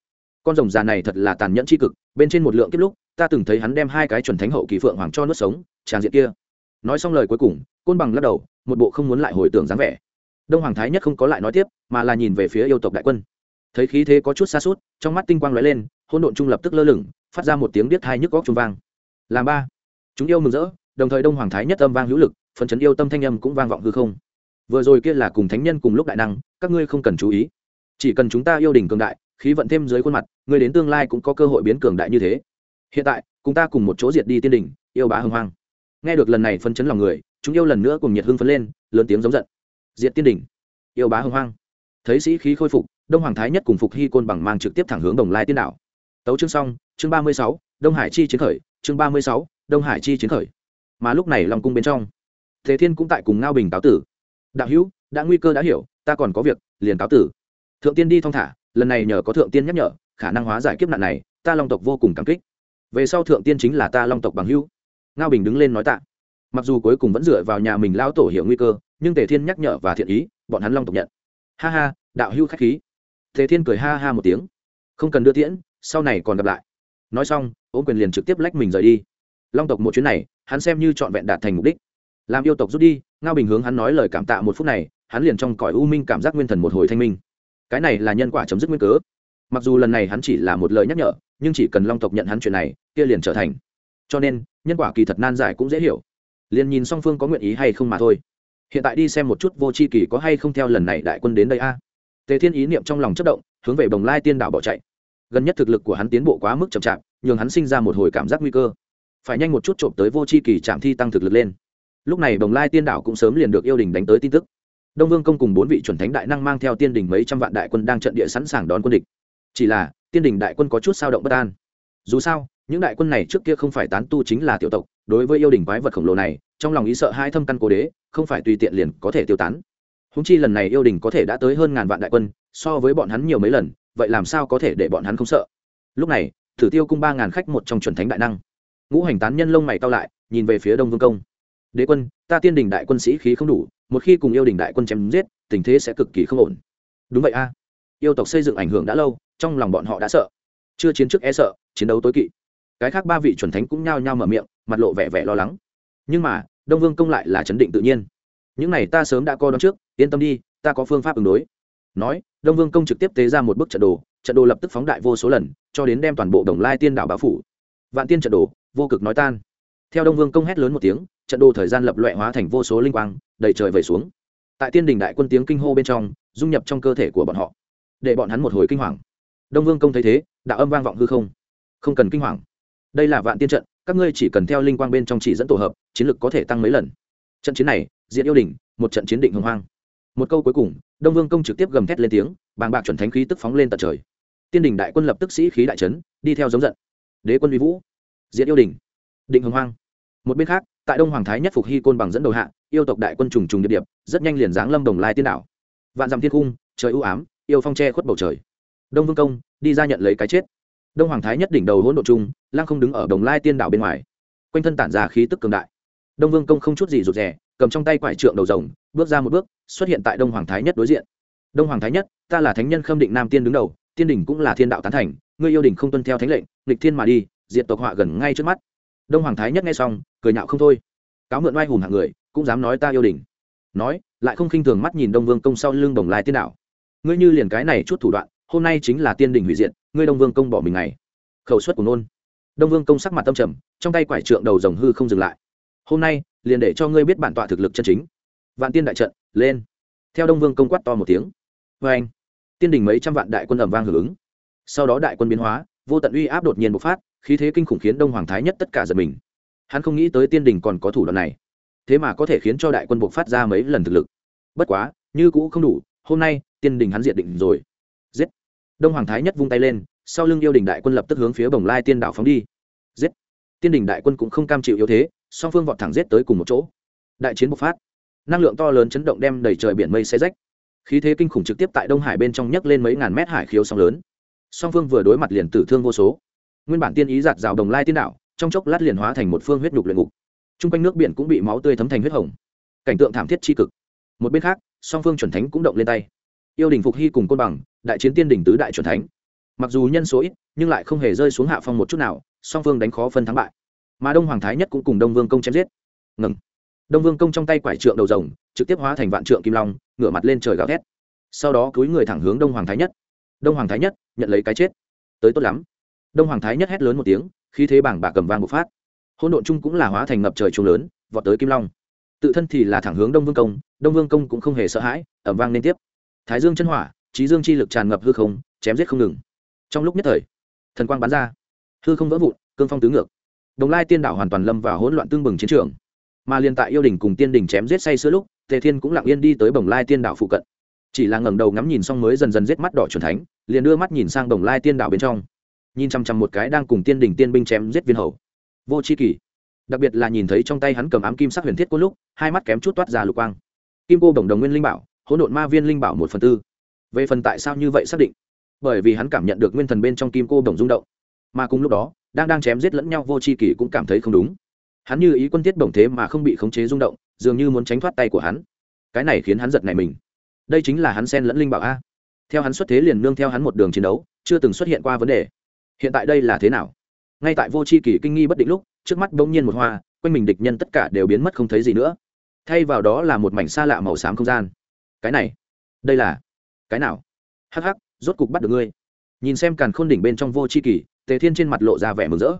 con rồng già này thật là tàn nhẫn c h i cực, bên trên một lượng kiếp lúc, ta từng thấy hắn đem hai cái chuẩn thánh hậu kỳ phượng hoàng cho nuốt sống tràng diện kia. Nói xong lời cuối cùng, côn bằng lắc đầu, một bộ không muốn lại hồi tưởng dáng vẻ đông hoàng thái nhất không có lại nói tiếp, mà là nhìn về phía yêu tộc đại quân. Thấy khí thế có chút xa suốt trong mắt tinh quang lóe lên hôn độn trung lập tức lơ lửng, phát ra một tiếng biết hai nhức góc trung vang. Làm ba. Chúng yêu mừng rỡ, đồng thời đông hoàng thái nhất âm vang hữu lực, phần chấn yêu tâm thanh âm cũng vang vọng hư không. Vừa rồi kia là cùng thánh nhân cùng lúc đại năng, các ngươi không cần chú ý. Chỉ cần chúng ta yêu đình cường đại, khí vận thêm dưới khuôn mặt người đến tương lai cũng có cơ hội biến cường đại như thế. Hiện tại, cùng ta cùng một chỗ diệt đi tiên đình yêu bá hưng hoang. Nghe được lần này phân chấn lòng người, chúng yêu lần nữa cùng nhiệt hưng phấn lên, lớn tiếng giống giận diệt tiên đỉnh, yêu bá hưng hoang. Thấy sĩ khí khôi phục đông hoàng thái nhất cùng phục hy côn bằng mang trực tiếp thẳng hướng đồng lai tiên đảo. Tấu chương xong chương ba mươi sáu đông hải chi chiến khởi chương ba mươi sáu đông hải chi chiến khởi. Mà lúc này long cung bên trong thế thiên cũng tại cùng ngao bình cáo tử. Đạo hữu đã nguy cơ đã hiểu ta còn có việc liền cáo tử. Thượng tiên đi thong thả lần này nhờ có thượng tiên nhắc nhở khả năng hóa giải kiếp nạn này ta long tộc vô cùng cảm kích. Về sau thượng tiên chính là ta long tộc bằng hữu. Ngao bình đứng lên nói tạ mặc dù cuối cùng vẫn dựa vào nhà mình lao tổ hiểu nguy cơ, nhưng tề thiên nhắc nhở và thiện ý, bọn hắn long tộc nhận. Ha ha, đạo hữu khách khí. Tề thiên cười ha ha một tiếng. Không cần đưa tiễn, sau này còn gặp lại. Nói xong ôm quyền liền trực tiếp lách mình rời đi. Long tộc một chuyến này, hắn xem như trọn vẹn đạt thành mục đích. Làm yêu tộc rút đi, ngao bình hướng hắn nói lời cảm tạ một phút này, hắn liền trong cõi u minh cảm giác nguyên thần một hồi thanh minh. Cái này là nhân quả chấm dứt nguyên cớ. Mặc dù lần này hắn chỉ là một lời nhắc nhở, nhưng chỉ cần long tộc nhận hắn chuyện này, kia liền trở thành. Cho nên, nhân quả kỳ thật nan giải cũng dễ hiểu liền nhìn song phương có nguyện ý hay không mà thôi. Hiện tại đi xem một chút vô c h i kỳ có hay không theo lần này đại quân đến đây a. Tề thiên ý niệm trong lòng chất động, hướng về bồng lai tiên đảo bỏ chạy. Gần nhất thực lực của hắn tiến bộ quá mức chậm chạp, nhường hắn sinh ra một hồi cảm giác nguy cơ. Phải nhanh một chút trộm tới vô c h i kỳ trạm thi tăng thực lực lên. Lúc này đồng lai tiên đảo cũng sớm liền được yêu đình đánh tới tin tức. Đông vương công cùng bốn vị chuẩn thánh đại năng mang theo tiên đình mấy trăm vạn đại quân đang trận địa sẵn sàng đón quân địch. Chỉ là, tiên đình đại quân có chút sao động bất an. Dù sao những đại quân này trước kia không phải tán tu chính là tiểu tộc, đối với yêu đình quái vật khổng lồ này, trong lòng ý sợ hai thâm căn cố đế, không phải tùy tiện liền có thể tiêu tán. Húng chi lần này yêu đình có thể đã tới hơn ngàn vạn đại quân, so với bọn hắn nhiều mấy lần, vậy làm sao có thể để bọn hắn không sợ? Lúc này, thử tiêu cung ba ngàn khách một trong chuẩn thánh đại năng. Ngũ hành tán nhân lông mày cao lại, nhìn về phía đông vương công. Đế quân, ta tiên đình đại quân sĩ khí không đủ, một khi cùng yêu đình đại quân chém giết, tình thế sẽ cực kỳ không ổn. Đúng vậy a. Yêu tộc xây dựng ảnh hưởng đã lâu, trong lòng bọn họ đã sợ. Chưa chiến trước e sợ, chiến đấu tối kỵ cái khác ba vị chuẩn thánh cũng nhao nhao mở miệng, mặt lộ vẻ vẻ lo lắng. Nhưng mà, đông vương công lại là chấn định tự nhiên. Những này ta sớm đã coi đón trước, yên tâm đi, ta có phương pháp ứng đối. Nói, đông vương công trực tiếp tế ra một bức trận đồ trận đồ lập tức phóng đại vô số lần, cho đến đem toàn bộ đồng lai tiên đảo báo phủ. Vạn tiên trận đồ, vô cực nói tan. Theo đông vương công hét lớn một tiếng, trận đồ thời gian lập loại hóa thành vô số linh quang, đầy trời vẩy xuống. Tại tiên đình đại quân tiếng kinh hô bên trong, dung nhập trong cơ thể của bọn họ, để bọn hắn một hồi kinh hoàng. Đông vương công thấy thế, đạo âm vang vọng hư không. Không cần kinh hoàng đây là vạn tiên trận, các ngươi chỉ cần theo linh quang bên trong chỉ dẫn tổ hợp, chiến lược có thể tăng mấy lần. Trận chiến này diện yêu đình một trận chiến định hồng hoang. Một câu cuối cùng, đông vương công trực tiếp gầm thét lên tiếng, bàng bạc chuẩn thánh khí tức phóng lên tận trời. Tiên đình đại quân lập tức sĩ khí đại trấn đi theo giống giận. Đế quân uy vũ diện yêu đình định hồng hoang. Một bên khác, tại đông hoàng thái nhất phục hy côn bằng dẫn đầu hạ, yêu tộc đại quân trùng trùng điệp điệp, rất nhanh liền giáng lâm đồng lai tiên đảo. Vạn dặm thiên cung trời ưu ám, yêu phong tre khuất bầu trời. Đông vương công, đi ra nhận lấy cái chết đông hoàng thái nhất đỉnh đầu hỗn độ chung lăng không đứng ở đồng lai tiên đảo bên ngoài. Quanh thân tản ra khí tức cường đại. Đông vương công không chút gì rụt rè, cầm trong tay quải trượng đầu rồng, bước ra một bước, xuất hiện tại đông hoàng thái nhất đối diện. Đông hoàng thái nhất, ta là thánh nhân khâm định nam tiên đứng đầu, tiên đỉnh cũng là thiên đạo tán thành, ngươi yêu đình không tuân theo thánh lệnh, nghịch thiên mà đi, diệt tộc họa gần ngay trước mắt. Đông hoàng thái nhất nghe xong, cười nhạo không thôi. Cáo mượn oai hùng hạng người, cũng dám nói ta yêu đình nói, lại không khinh thường mắt nhìn đông vương công sau lưng đồng lai tiên đạo ngươi như liền cái này chút thủ đoạn hôm nay chính là tiên đình hủy diện ngươi đông vương công bỏ mình này khẩu suất của nôn. Đông vương công sắc mặt tâm trầm, trong tay quải trượng đầu rồng hư không dừng lại. Hôm nay, liền để cho ngươi biết bản tọa thực lực chân chính. Vạn tiên đại trận, lên. Theo đông vương công quát to một tiếng. Vê anh, tiên đình mấy trăm vạn đại quân ẩm vang hưởng ứng. Sau đó đại quân biến hóa, vô tận uy áp đột nhiên bộc phát, khí thế kinh khủng khiến đông hoàng thái nhất tất cả giật mình. Hắn không nghĩ tới tiên đình còn có thủ đoạn này. Thế mà có thể khiến cho đại quân bộc phát ra mấy lần thực lực. Bất quá, như cũ không đủ, hôm nay, tiên đình hắn diện định rồi. Giết đông hoàng thái nhất vung tay lên, sau lưng yêu đình đại quân lập tức hướng phía bồng lai tiên đảo phóng đi. Giết! Tiên đình đại quân cũng không cam chịu yếu thế, song phương vọt thẳng giết tới cùng một chỗ. Đại chiến bộc phát. Năng lượng to lớn chấn động đem đầy trời biển mây xe rách. Khí thế kinh khủng trực tiếp tại đông hải bên trong nhấc lên mấy ngàn mét hải khiếu sóng lớn. Song phương vừa đối mặt liền tử thương vô số. Nguyên bản tiên ý giạt rào đồng lai tiên đảo, trong chốc lát liền hóa thành một phương huyết nhục luyện ngục. T r u n g quanh nước biển cũng bị máu tươi thấm thành huyết hồng. Cảnh tượng thảm thiết tri cực. Một bên khác, song phương chuẩn thánh cũng động lên tay yêu đình phục hy cùng côn bằng, đại chiến tiên đình tứ đại chuẩn thánh. Mặc dù nhân số ít, nhưng lại không hề rơi xuống hạ phong một chút nào, song phương đánh khó phân thắng bại. Mà đông hoàng thái nhất cũng cùng đông vương công chém giết. Ngừng. Đông vương công trong tay quải trượng đầu rồng, trực tiếp hóa thành vạn trượng kim long, ngửa mặt lên trời gào thét. Sau đó cúi người thẳng hướng đông hoàng thái nhất. Đông hoàng thái nhất, nhận lấy cái chết. Tới tốt lắm. Đông hoàng thái nhất hét lớn một tiếng khi thế bảng bạc cầm vang một phát. Hỗn độn chung cũng là hóa thành ngập trời trung lớn, vọt tới kim long. Tự thân thì là thẳng hướng đông vương công, đông vương công cũng không hề sợ hãi ẩm vang liên tiếp thái dương chân hỏa, trí dương chi lực tràn ngập hư không, chém giết không ngừng. Trong lúc nhất thời, thần quang bắn ra. Hư không vỡ vụn, cương phong tứ ngược. Đồng lai tiên đảo hoàn toàn lâm vào hỗn loạn tương bừng chiến trường. Mà liên tại yêu đình cùng tiên đình chém giết say sữa lúc, tề thiên cũng lặng yên đi tới bồng lai tiên đảo phụ cận. Chỉ là ngẩng đầu ngắm nhìn xong mới dần dần giết mắt đỏ truyền thánh, liền đưa mắt nhìn sang bồng lai tiên đảo bên trong. Nhìn chăm chăm một cái đang cùng tiên đình tiên binh chém giết viên hầu. Vô c h i kỳ đặc biệt là nhìn thấy trong tay hắn cầm ám kim sắc huyền thiết cốt lúc, hai mắt kém chút toát ra lục quang. Kim cô đồng đồng nguyên linh bảo hỗn độn ma viên linh bảo một phần tư. Về phần tại sao như vậy xác định? Bởi vì hắn cảm nhận được nguyên thần bên trong kim cô đồng rung động. Mà cùng lúc đó, đang đang chém giết lẫn nhau vô c h i kỳ cũng cảm thấy không đúng. Hắn như ý quân tiết bổng thế mà không bị khống chế rung động, dường như muốn tránh thoát tay của hắn. Cái này khiến hắn giật này mình. Đây chính là hắn sen lẫn linh bảo a. Theo hắn xuất thế liền nương theo hắn một đường chiến đấu, chưa từng xuất hiện qua vấn đề. Hiện tại đây là thế nào? Ngay tại vô c h i kỳ kinh nghi bất định lúc, trước mắt bỗng nhiên một hoa, quanh mình địch nhân tất cả đều biến mất không thấy gì nữa. Thay vào đó là một mảnh xa lạ màu xám không gian cái này, đây là cái nào? Hắc hắc, rốt cục bắt được ngươi. Nhìn xem càn khôn đỉnh bên trong vô c h i kỳ, tề thiên trên mặt lộ ra vẻ mừng rỡ.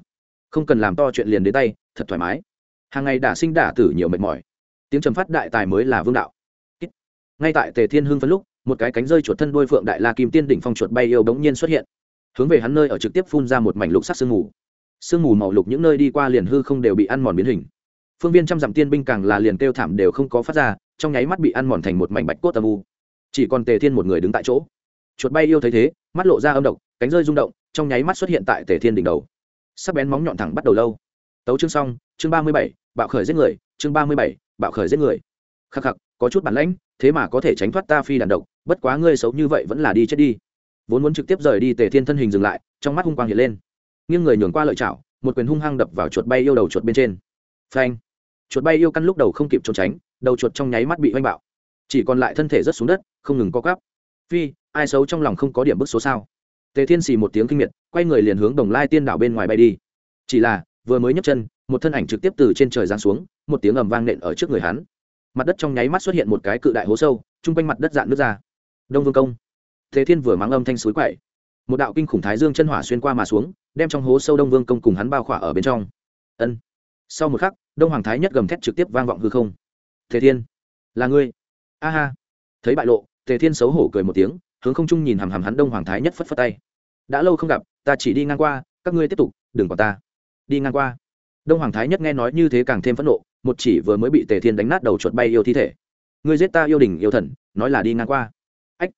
Không cần làm to chuyện liền đến tay, thật thoải mái. Hàng ngày đả sinh đả tử nhiều mệt mỏi. Tiếng trầm phát đại tài mới là vương đạo. Ngay tại tề thiên hưng phân lúc, một cái cánh rơi chuột thân đôi phượng đại la kim tiên đỉnh phong chuột bay yêu bỗng nhiên xuất hiện. Hướng về hắn nơi ở trực tiếp phun ra một mảnh lục sắc sương mù. Sương mù màu lục những nơi đi qua liền hư không đều bị ăn mòn biến hình phương viên trăm dặm tiên binh càng là liền kêu thảm đều không có phát ra, trong nháy mắt bị ăn mòn thành một mảnh bạch cốt âm u. Chỉ còn tề thiên một người đứng tại chỗ. Chuột bay yêu thấy thế, mắt lộ ra âm độc, cánh rơi rung động, trong nháy mắt xuất hiện tại tề thiên đỉnh đầu. Sắc bén móng nhọn thẳng bắt đầu lâu. Tấu chương xong, chương ba mươi bảy, bạo khởi giết người, chương ba mươi bảy, bạo khởi giết người. Khắc khắc, có chút bản lãnh, thế mà có thể tránh thoát ta phi đàn độc, bất quá ngươi xấu như vậy vẫn là đi chết đi. Vốn muốn trực tiếp rời đi, tề thiên thân hình dừng lại, trong mắt hung quang hiện lên. Nghiêng người nhường qua lợi chảo, một quyền hung hăng đập vào chuột bay yêu đầu chuột bên trên. Phanh chuột bay yêu căn lúc đầu không kịp trốn tránh, đầu chuột trong nháy mắt bị oanh bạo. Chỉ còn lại thân thể rớt xuống đất, không ngừng co cắp phi, ai xấu trong lòng không có điểm bức số sao? Tề thiên xì một tiếng kinh miệt, quay người liền hướng đồng lai tiên đảo bên ngoài bay đi. Chỉ là, vừa mới nhấc chân, một thân ảnh trực tiếp từ trên trời giáng xuống, một tiếng ầm vang nện ở trước người hắn. Mặt đất trong nháy mắt xuất hiện một cái cự đại hố sâu, chung quanh mặt đất dạn nước ra. Đông vương công. Thế thiên vừa mắng âm thanh suối quậy. Một đạo kinh khủng thái dương chân hỏa xuyên qua mà xuống, đem trong hố sâu đông vương công cùng hắn bao khỏa ở bên trong. Ân sau một khắc, đông hoàng thái nhất gầm thét trực tiếp vang vọng hư không. Tề thiên, là ngươi. A ha. Thấy bại lộ, tề thiên xấu hổ cười một tiếng, hướng không trung nhìn hằm hằm hắn đông hoàng thái nhất phất phất tay. Đã lâu không gặp, ta chỉ đi ngang qua, các ngươi tiếp tục, đừng còn ta. Đi ngang qua. Đông hoàng thái nhất nghe nói như thế càng thêm phẫn nộ, một chỉ vừa mới bị tề thiên đánh nát đầu chuột bay yêu thi thể. Ngươi giết ta yêu đình yêu thần, nói là đi ngang qua. Ách.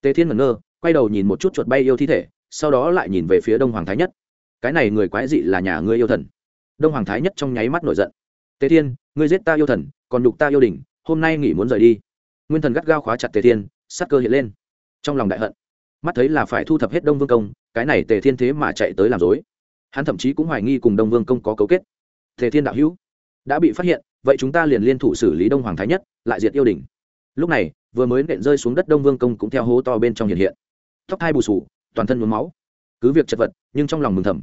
Tề thiên ngẩn ngơ, quay đầu nhìn một chút chuột bay yêu thi thể, sau đó lại nhìn về phía đông hoàng thái nhất. Cái này người quái dị là nhà ngươi yêu thần đông hoàng thái nhất trong nháy mắt nổi giận. Tề thiên, ngươi giết ta yêu thần, còn đục ta yêu đình hôm nay nghỉ muốn rời đi. Nguyên thần gắt gao khóa chặt tề thiên, sắc cơ hiện lên. Trong lòng đại hận, mắt thấy là phải thu thập hết đông vương công, cái này tề thiên thế mà chạy tới làm dối hắn thậm chí cũng hoài nghi cùng đông vương công có cấu kết. Tề thiên đạo hữu, đã bị phát hiện, vậy chúng ta liền liên thủ xử lý đông hoàng thái nhất, lại diệt yêu đình lúc này, vừa mới nện rơi xuống đất đông vương công cũng theo hố to bên trong hiện hiện. Tóc hai bù sù, toàn thân nhuốm máu. Cứ việc chật vật, nhưng trong lòng mừng thầm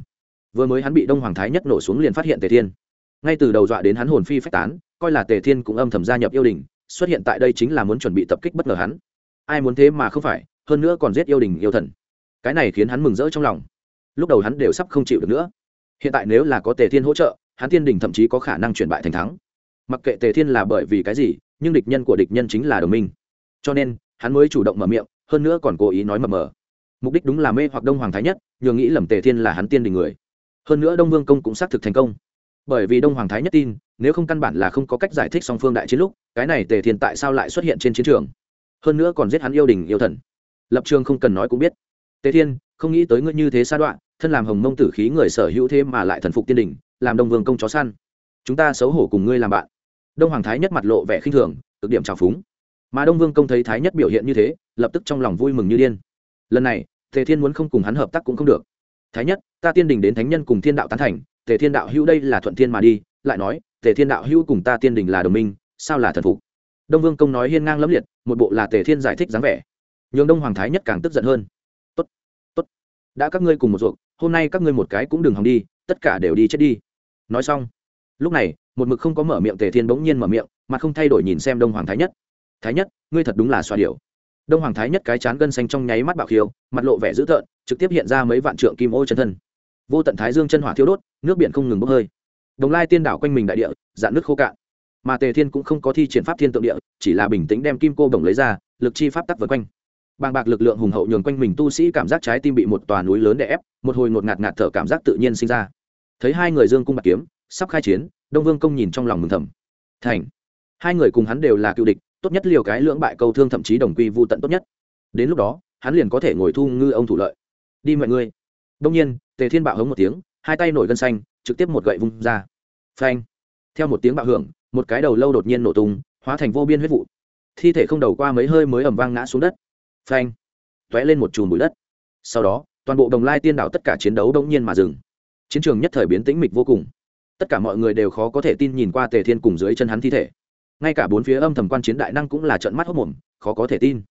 vừa mới hắn bị đông hoàng thái nhất nổ xuống liền phát hiện tề thiên ngay từ đầu dọa đến hắn hồn phi phách tán coi là tề thiên cũng âm thầm gia nhập yêu đình xuất hiện tại đây chính là muốn chuẩn bị tập kích bất ngờ hắn ai muốn thế mà không phải hơn nữa còn giết yêu đình yêu thần cái này khiến hắn mừng rỡ trong lòng lúc đầu hắn đều sắp không chịu được nữa hiện tại nếu là có tề thiên hỗ trợ hắn tiên đình thậm chí có khả năng chuyển bại thành thắng mặc kệ tề thiên là bởi vì cái gì nhưng địch nhân của địch nhân chính là đồng minh cho nên hắn mới chủ động mở miệng hơn nữa còn cố ý nói mờ mờ mục đích đúng là mê hoặc đông hoàng thái nhất nhường nghĩ lầm tề thiên là hắn tiên đình người hơn nữa đông vương công cũng xác thực thành công. Bởi vì đông hoàng thái nhất tin, nếu không căn bản là không có cách giải thích song phương đại chiến lúc, cái này tề thiên tại sao lại xuất hiện trên chiến trường? Hơn nữa còn giết hắn yêu đình, yêu thần. Lập trường không cần nói cũng biết. Tề thiên, không nghĩ tới ngươi như thế sa đoạn thân làm hồng mông tử khí người sở hữu thế mà lại thần phục tiên đình, làm đông vương công chó săn. Chúng ta xấu hổ cùng ngươi làm bạn. Đông hoàng thái nhất mặt lộ vẻ khinh thường, cực điểm trào phúng. Mà đông vương công thấy thái nhất biểu hiện như thế, lập tức trong lòng vui mừng như điên. Lần này, tề thiên muốn không cùng hắn hợp tác cũng không được thái nhất, ta tiên đình đến thánh nhân cùng thiên đạo tán thành, tề thiên đạo hữu đây là thuận thiên mà đi, lại nói, tề thiên đạo hữu cùng ta tiên đình là đồng minh, sao là thần phục? Đông vương công nói hiên ngang lẫm liệt, một bộ là tề thiên giải thích dáng vẻ. Nhường đông hoàng thái nhất càng tức giận hơn. Tốt tốt, đã các ngươi cùng một ruột hôm nay các ngươi một cái cũng đừng hòng đi, tất cả đều đi chết đi. Nói xong, lúc này, một mực không có mở miệng tề thiên bỗng nhiên mở miệng, mà không thay đổi nhìn xem đông hoàng thái nhất. Thái nhất, ngươi thật đúng là xoa điệu đông hoàng thái nhất cái chán gân xanh trong nháy mắt bạo khiêu, mặt lộ vẻ dữ tợn, trực tiếp hiện ra mấy vạn trượng kim ô chân thân. Vô tận thái dương chân hỏa thiêu đốt, nước biển không ngừng bốc hơi. Đồng lai tiên đảo quanh mình đại địa, dạn nước khô cạn. Mà tề thiên cũng không có thi triển pháp thiên tượng địa, chỉ là bình tĩnh đem kim cô bồng lấy ra, lực chi pháp tắc vượt quanh. Bàng bạc lực lượng hùng hậu nhường quanh mình tu sĩ cảm giác trái tim bị một tòa núi lớn đè ép, một hồi ngột ngạt ngạt thở cảm giác tự nhiên sinh ra. Thấy hai người dương cung bạc kiếm, sắp khai chiến, đông vương công nhìn trong lòng mừng thầm. Thành. Hai người cùng hắn đều là cựu địch tốt nhất liều cái lưỡng bại câu thương thậm chí đồng quy vô tận tốt nhất. Đến lúc đó, hắn liền có thể ngồi thu ngư ông thủ lợi. Đi mọi người. Đông nhiên, tề thiên bạo hống một tiếng, hai tay nổi gân xanh, trực tiếp một gậy vung ra. Phanh. Theo một tiếng bạo hưởng, một cái đầu lâu đột nhiên nổ tung, hóa thành vô biên huyết vụ. Thi thể không đầu qua mấy hơi mới ẩm vang ngã xuống đất. Phanh. T ó é lên một chùm bụi đất. Sau đó, toàn bộ đồng lai tiên đảo tất cả chiến đấu đông nhiên mà dừng. Chiến trường nhất thời biến tĩnh mịch vô cùng. Tất cả mọi người đều khó có thể tin nhìn qua tề thiên cùng dưới chân hắn thi thể ngay cả bốn phía âm thầm quan chiến đại năng cũng là trận mắt hốc mồm, khó có thể tin.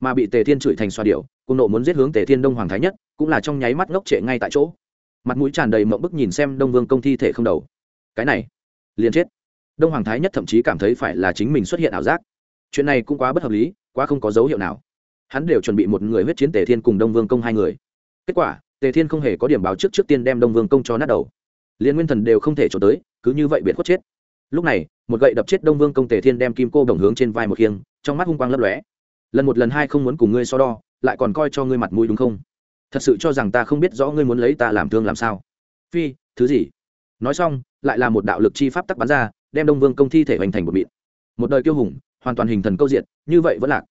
Mà bị tề thiên chửi thành xoa điệu cung nộ muốn giết hướng tề thiên đông hoàng thái nhất, cũng là trong nháy mắt ngốc trệ ngay tại chỗ. Mặt mũi tràn đầy mộng bức nhìn xem đông vương công thi thể không đầu. Cái này, liền chết. Đông hoàng thái nhất thậm chí cảm thấy phải là chính mình xuất hiện ảo giác. Chuyện này cũng quá bất hợp lý, quá không có dấu hiệu nào. Hắn đều chuẩn bị một người huyết chiến tề thiên cùng đông vương công hai người. Kết quả, tề thiên không hề có điểm báo trước trước tiên đem đông vương công cho nát đầu. Liên nguyên thần đều không thể trốn tới, cứ như vậy biệt khuất chết. Lúc này một gậy đập chết đông vương công tề thiên đem kim cô đồng hướng trên vai một khiêng, trong mắt hung quang lấp lóe. Lần một lần hai không muốn cùng ngươi so đo, lại còn coi cho ngươi mặt mũi đúng không? Thật sự cho rằng ta không biết rõ ngươi muốn lấy ta làm thương làm sao. Phi, thứ gì? Nói xong, lại là một đạo lực chi pháp tắc bắn ra, đem đông vương công thi thể hoành thành một mịn. Một đời kiêu hùng, hoàn toàn hình thần câu diện, như vậy vẫn lạc.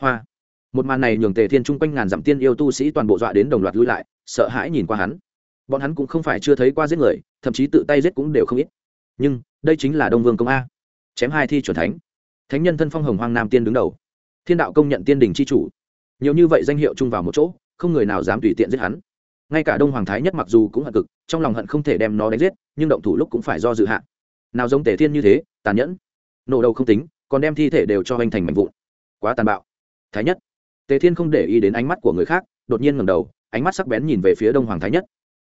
Hoa. Một màn này nhường tề thiên chung quanh ngàn dặm tiên yêu tu sĩ toàn bộ dọa đến đồng loạt lui lại, sợ hãi nhìn qua hắn. Bọn hắn cũng không phải chưa thấy qua giết người, thậm chí tự tay giết cũng đều không ít. Nhưng đây chính là đông vương công a. Chém hai thi chuẩn thánh. Thánh nhân thân phong hồng hoang nam tiên đứng đầu. Thiên đạo công nhận tiên đình c h i chủ. Nhiều như vậy danh hiệu chung vào một chỗ, không người nào dám tùy tiện giết hắn. Ngay cả đông hoàng thái nhất mặc dù cũng hận cực, trong lòng hận không thể đem nó đánh giết, nhưng động thủ lúc cũng phải do dự hạn nào giống tể thiên như thế, tàn nhẫn. Nổ đầu không tính, còn đem thi thể đều cho anh thành mạnh vụn. Quá tàn bạo. Thái nhất. Tề thiên không để ý đến ánh mắt của người khác, đột nhiên ngầm đầu, ánh mắt sắc bén nhìn về phía đông hoàng thái nhất.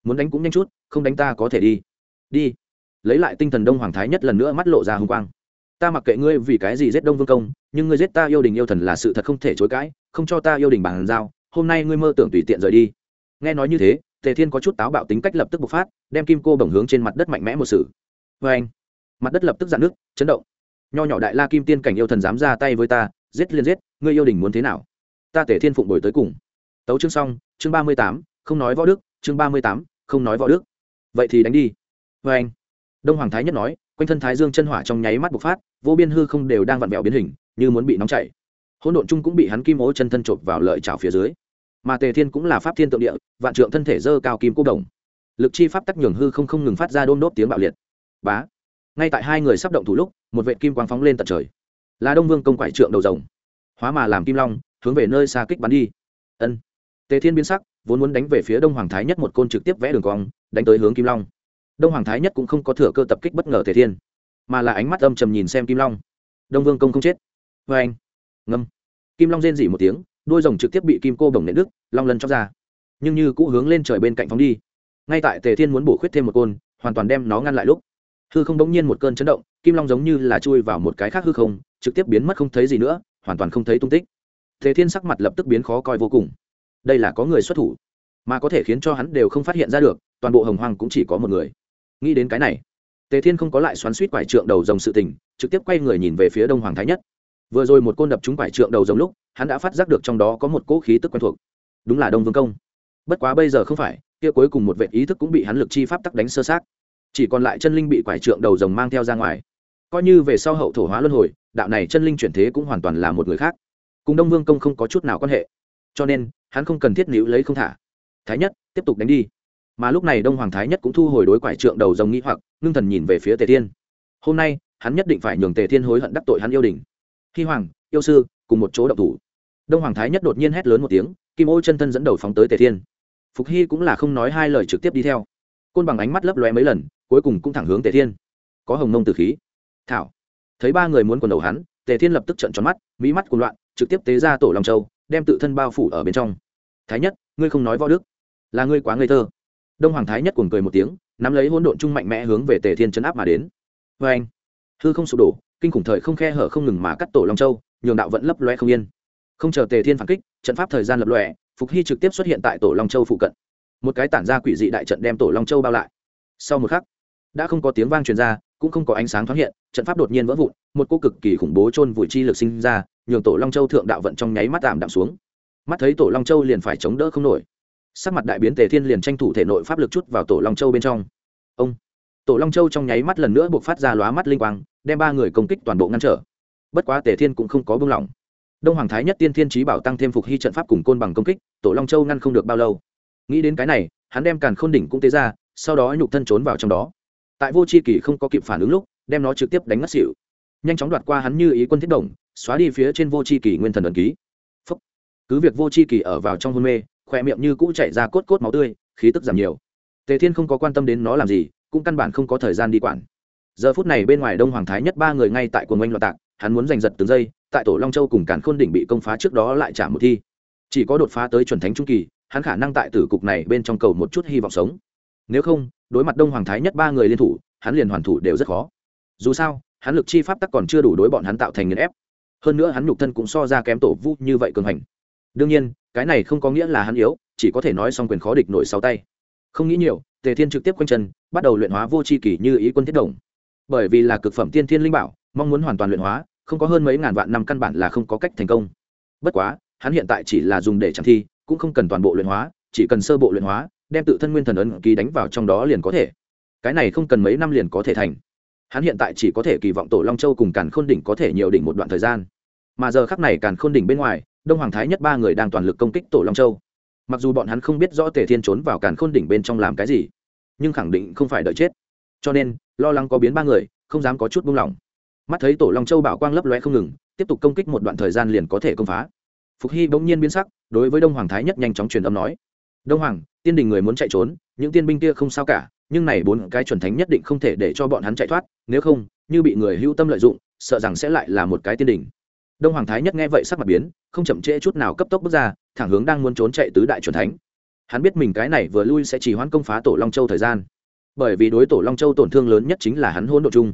Muốn đánh cũng nhanh chút, không đánh ta có thể đi. Đi lấy lại tinh thần đông hoàng thái nhất lần nữa mắt lộ ra hung quang. Ta mặc kệ ngươi vì cái gì giết đông vương công, nhưng ngươi giết ta yêu đình yêu thần là sự thật không thể chối cãi, không cho ta yêu đình bàn giao, hôm nay ngươi mơ tưởng tùy tiện rời đi. Nghe nói như thế, tề thiên có chút táo bạo tính cách lập tức bộc phát, đem kim cô bổng hướng trên mặt đất mạnh mẽ một sự. vê anh, mặt đất lập tức dạn nước chấn động. Nho nhỏ đại la kim tiên cảnh yêu thần dám ra tay với ta, giết liên giết, ngươi yêu đình muốn thế nào? Ta tề thiên phụng bồi tới cùng. Tấu chương xong, chương ba mươi tám, không nói võ đức, chương ba mươi tám, không nói võ đức. Vậy thì đánh đi. Vê anh đông hoàng thái nhất nói, quanh thân thái dương chân hỏa trong nháy mắt bộc phát, vô biên hư không đều đang vặn vẹo biến hình, như muốn bị nóng chảy. Hỗn độn chung cũng bị hắn kim ố chân thân chộp vào lợi trào phía dưới. Mà tề thiên cũng là pháp thiên tượng địa, vạn trượng thân thể dơ cao kim cố đồng. Lực chi pháp tắc nhường hư không không ngừng phát ra đôn đốt tiếng bạo liệt. Bá! Ngay tại hai người sắp động thủ lúc, một vệ kim quang phóng lên tận trời. Là đông vương công quải trượng đầu rồng. Hóa mà làm kim long, hướng về nơi xa kích bắn đi. Ân. Tề thiên biến sắc, vốn muốn đánh về phía đông hoàng thái nhất một côn trực tiếp vẽ đường cong, đánh tới hướng kim long đông hoàng thái nhất cũng không có thừa cơ tập kích bất ngờ tề thiên, mà là ánh mắt âm trầm nhìn xem kim long. Đông vương công không chết. Vê anh. Ngâm. Kim long rên dỉ một tiếng, đôi rồng trực tiếp bị kim cô bồng nện đứt, long lân chóc ra. Nhưng như cũ hướng lên trời bên cạnh phóng đi. Ngay tại tề thiên muốn bổ khuyết thêm một côn, hoàn toàn đem nó ngăn lại lúc. Hư không bỗng nhiên một cơn chấn động, kim long giống như là chui vào một cái khác hư không, trực tiếp biến mất không thấy gì nữa, hoàn toàn không thấy tung tích. Tề thiên sắc mặt lập tức biến khó coi vô cùng. Đây là có người xuất thủ, mà có thể khiến cho hắn đều không phát hiện ra được, toàn bộ hồng Hoàng cũng chỉ có một người nghĩ đến cái này, tề thiên không có lại xoắn suýt quải trượng đầu dòng sự tình, trực tiếp quay người nhìn về phía đông hoàng thái nhất. Vừa rồi một côn đập trúng quải trượng đầu dòng lúc, hắn đã phát giác được trong đó có một cỗ khí tức quen thuộc. Đúng là đông vương công. Bất quá bây giờ không phải, kia cuối cùng một vệ ý thức cũng bị hắn lực chi pháp tắc đánh sơ sát chỉ còn lại chân linh bị quải trượng đầu rồng mang theo ra ngoài. Coi như về sau hậu thổ hóa luân hồi, đạo này chân linh chuyển thế cũng hoàn toàn là một người khác. Cùng đông vương công không có chút nào quan hệ. Cho nên, hắn không cần thiết níu lấy không thả. Thái nhất, tiếp tục đánh đi mà lúc này đông hoàng thái nhất cũng thu hồi đối quải trượng đầu rồng nghĩ hoặc, ngưng thần nhìn về phía tề thiên. Hôm nay, hắn nhất định phải nhường tề thiên hối hận đắc tội hắn yêu đình. Hy hoàng, yêu sư, cùng một chỗ đậu thủ. Đông hoàng thái nhất đột nhiên hét lớn một tiếng, kim ô chân thân dẫn đầu phóng tới tề thiên. Phục hy cũng là không nói hai lời trực tiếp đi theo. Côn bằng ánh mắt lấp lóe mấy lần, cuối cùng cũng thẳng hướng tề thiên. Có hồng nông từ khí. Thảo. Thấy ba người muốn quần đầu hắn, tề thiên lập tức trận tròn mắt mỹ mắt cuồng loạn, trực tiếp tế ra tổ long châu, đem tự thân bao phủ ở bên trong. Thái nhất, ngươi không nói võ đức. Là ngươi quá ngây thơ đông hoàng thái nhất cuồng cười một tiếng, nắm lấy hỗn độn chung mạnh mẽ hướng về tề thiên chấn áp mà đến. Vê anh, hư không sụp đổ, kinh khủng thời không khe hở không ngừng mà cắt tổ long châu, nhường đạo vẫn lấp loe không yên. Không chờ tề thiên phản kích, trận pháp thời gian lập lòe phục hy trực tiếp xuất hiện tại tổ long châu phụ cận. Một cái tản ra quỷ dị đại trận đem tổ long châu bao lại. Sau một khắc, đã không có tiếng vang truyền ra, cũng không có ánh sáng thoáng hiện, trận pháp đột nhiên vỡ vụn, một cô cực kỳ khủng bố chôn vùi chi lực sinh ra, nhường tổ long châu thượng đạo vận trong nháy mắt tạm đạm xuống. Mắt thấy tổ long châu liền phải chống đỡ không nổi sắc mặt đại biến tề thiên liền tranh thủ thể nội pháp lực chút vào tổ long châu bên trong ông tổ long châu trong nháy mắt lần nữa buộc phát ra lóa mắt linh quang đem ba người công kích toàn bộ ngăn trở bất quá tề thiên cũng không có buông lỏng đông hoàng thái nhất tiên thiên trí bảo tăng thêm phục hy trận pháp cùng côn bằng công kích tổ long châu ngăn không được bao lâu nghĩ đến cái này hắn đem càn khôn đỉnh cũng tế ra sau đó nhục thân trốn vào trong đó tại vô c h i kỳ không có kịp phản ứng lúc đem nó trực tiếp đánh ngất xịu nhanh chóng đoạt qua hắn như ý quân thiết đồng xóa đi phía trên vô c h i kỳ nguyên thần ẩn ký Phúc. cứ việc vô c h i kỳ ở vào trong hôn mê khỏe miệng như cũ chảy ra cốt cốt máu tươi, khí tức giảm nhiều. Tề thiên không có quan tâm đến nó làm gì, cũng căn bản không có thời gian đi quản. Giờ phút này bên ngoài đông hoàng thái nhất ba người ngay tại quần oanh loạn tạc, hắn muốn giành giật từng giây, tại tổ long châu cùng cản khôn đỉnh bị công phá trước đó lại trả một thi. Chỉ có đột phá tới chuẩn thánh trung kỳ, hắn khả năng tại tử cục này bên trong cầu một chút hy vọng sống. Nếu không, đối mặt đông hoàng thái nhất ba người liên thủ, hắn liền hoàn thủ đều rất khó. Dù sao, hắn lực chi pháp tắc còn chưa đủ đối bọn hắn tạo thành nghiền ép. Hơn nữa hắn nhục thân cũng so ra kém tổ vu như vậy cường hành. Đương nhiên cái này không có nghĩa là hắn yếu, chỉ có thể nói xong quyền khó địch nổi sáu tay. Không nghĩ nhiều, tề thiên trực tiếp quanh chân, bắt đầu luyện hóa vô c h i kỳ như ý quân thiết đồng. Bởi vì là cực phẩm tiên thiên linh bảo, mong muốn hoàn toàn luyện hóa, không có hơn mấy ngàn vạn năm căn bản là không có cách thành công. Bất quá, hắn hiện tại chỉ là dùng để chẳng thi, cũng không cần toàn bộ luyện hóa, chỉ cần sơ bộ luyện hóa, đem tự thân nguyên thần ấn ký đánh vào trong đó liền có thể. Cái này không cần mấy năm liền có thể thành. Hắn hiện tại chỉ có thể kỳ vọng tổ long châu cùng càn khôn đỉnh có thể nhiều đỉnh một đoạn thời gian. Mà giờ khắc này càn khôn đỉnh bên ngoài đông hoàng thái nhất ba người đang toàn lực công kích tổ long châu. Mặc dù bọn hắn không biết rõ tề thiên trốn vào càn khôn đỉnh bên trong làm cái gì, nhưng khẳng định không phải đợi chết. Cho nên, lo lắng có biến ba người, không dám có chút buông lỏng. Mắt thấy tổ long châu bảo quang lấp loe không ngừng, tiếp tục công kích một đoạn thời gian liền có thể công phá. Phục hy bỗng nhiên biến sắc, đối với đông hoàng thái nhất nhanh chóng truyền âm nói, đông hoàng, tiên đình người muốn chạy trốn, những tiên binh kia không sao cả, nhưng này bốn cái chuẩn thánh nhất định không thể để cho bọn hắn chạy thoát, nếu không, như bị người hữu tâm lợi dụng, sợ rằng sẽ lại là một cái tiên đình đông hoàng thái nhất nghe vậy sắc mặt biến, không chậm trễ chút nào cấp tốc bước ra, thẳng hướng đang muốn trốn chạy tứ đại chuẩn thánh. Hắn biết mình cái này vừa lui sẽ chỉ hoãn công phá tổ long châu thời gian. Bởi vì đối tổ long châu tổn thương lớn nhất chính là hắn hôn độ chung.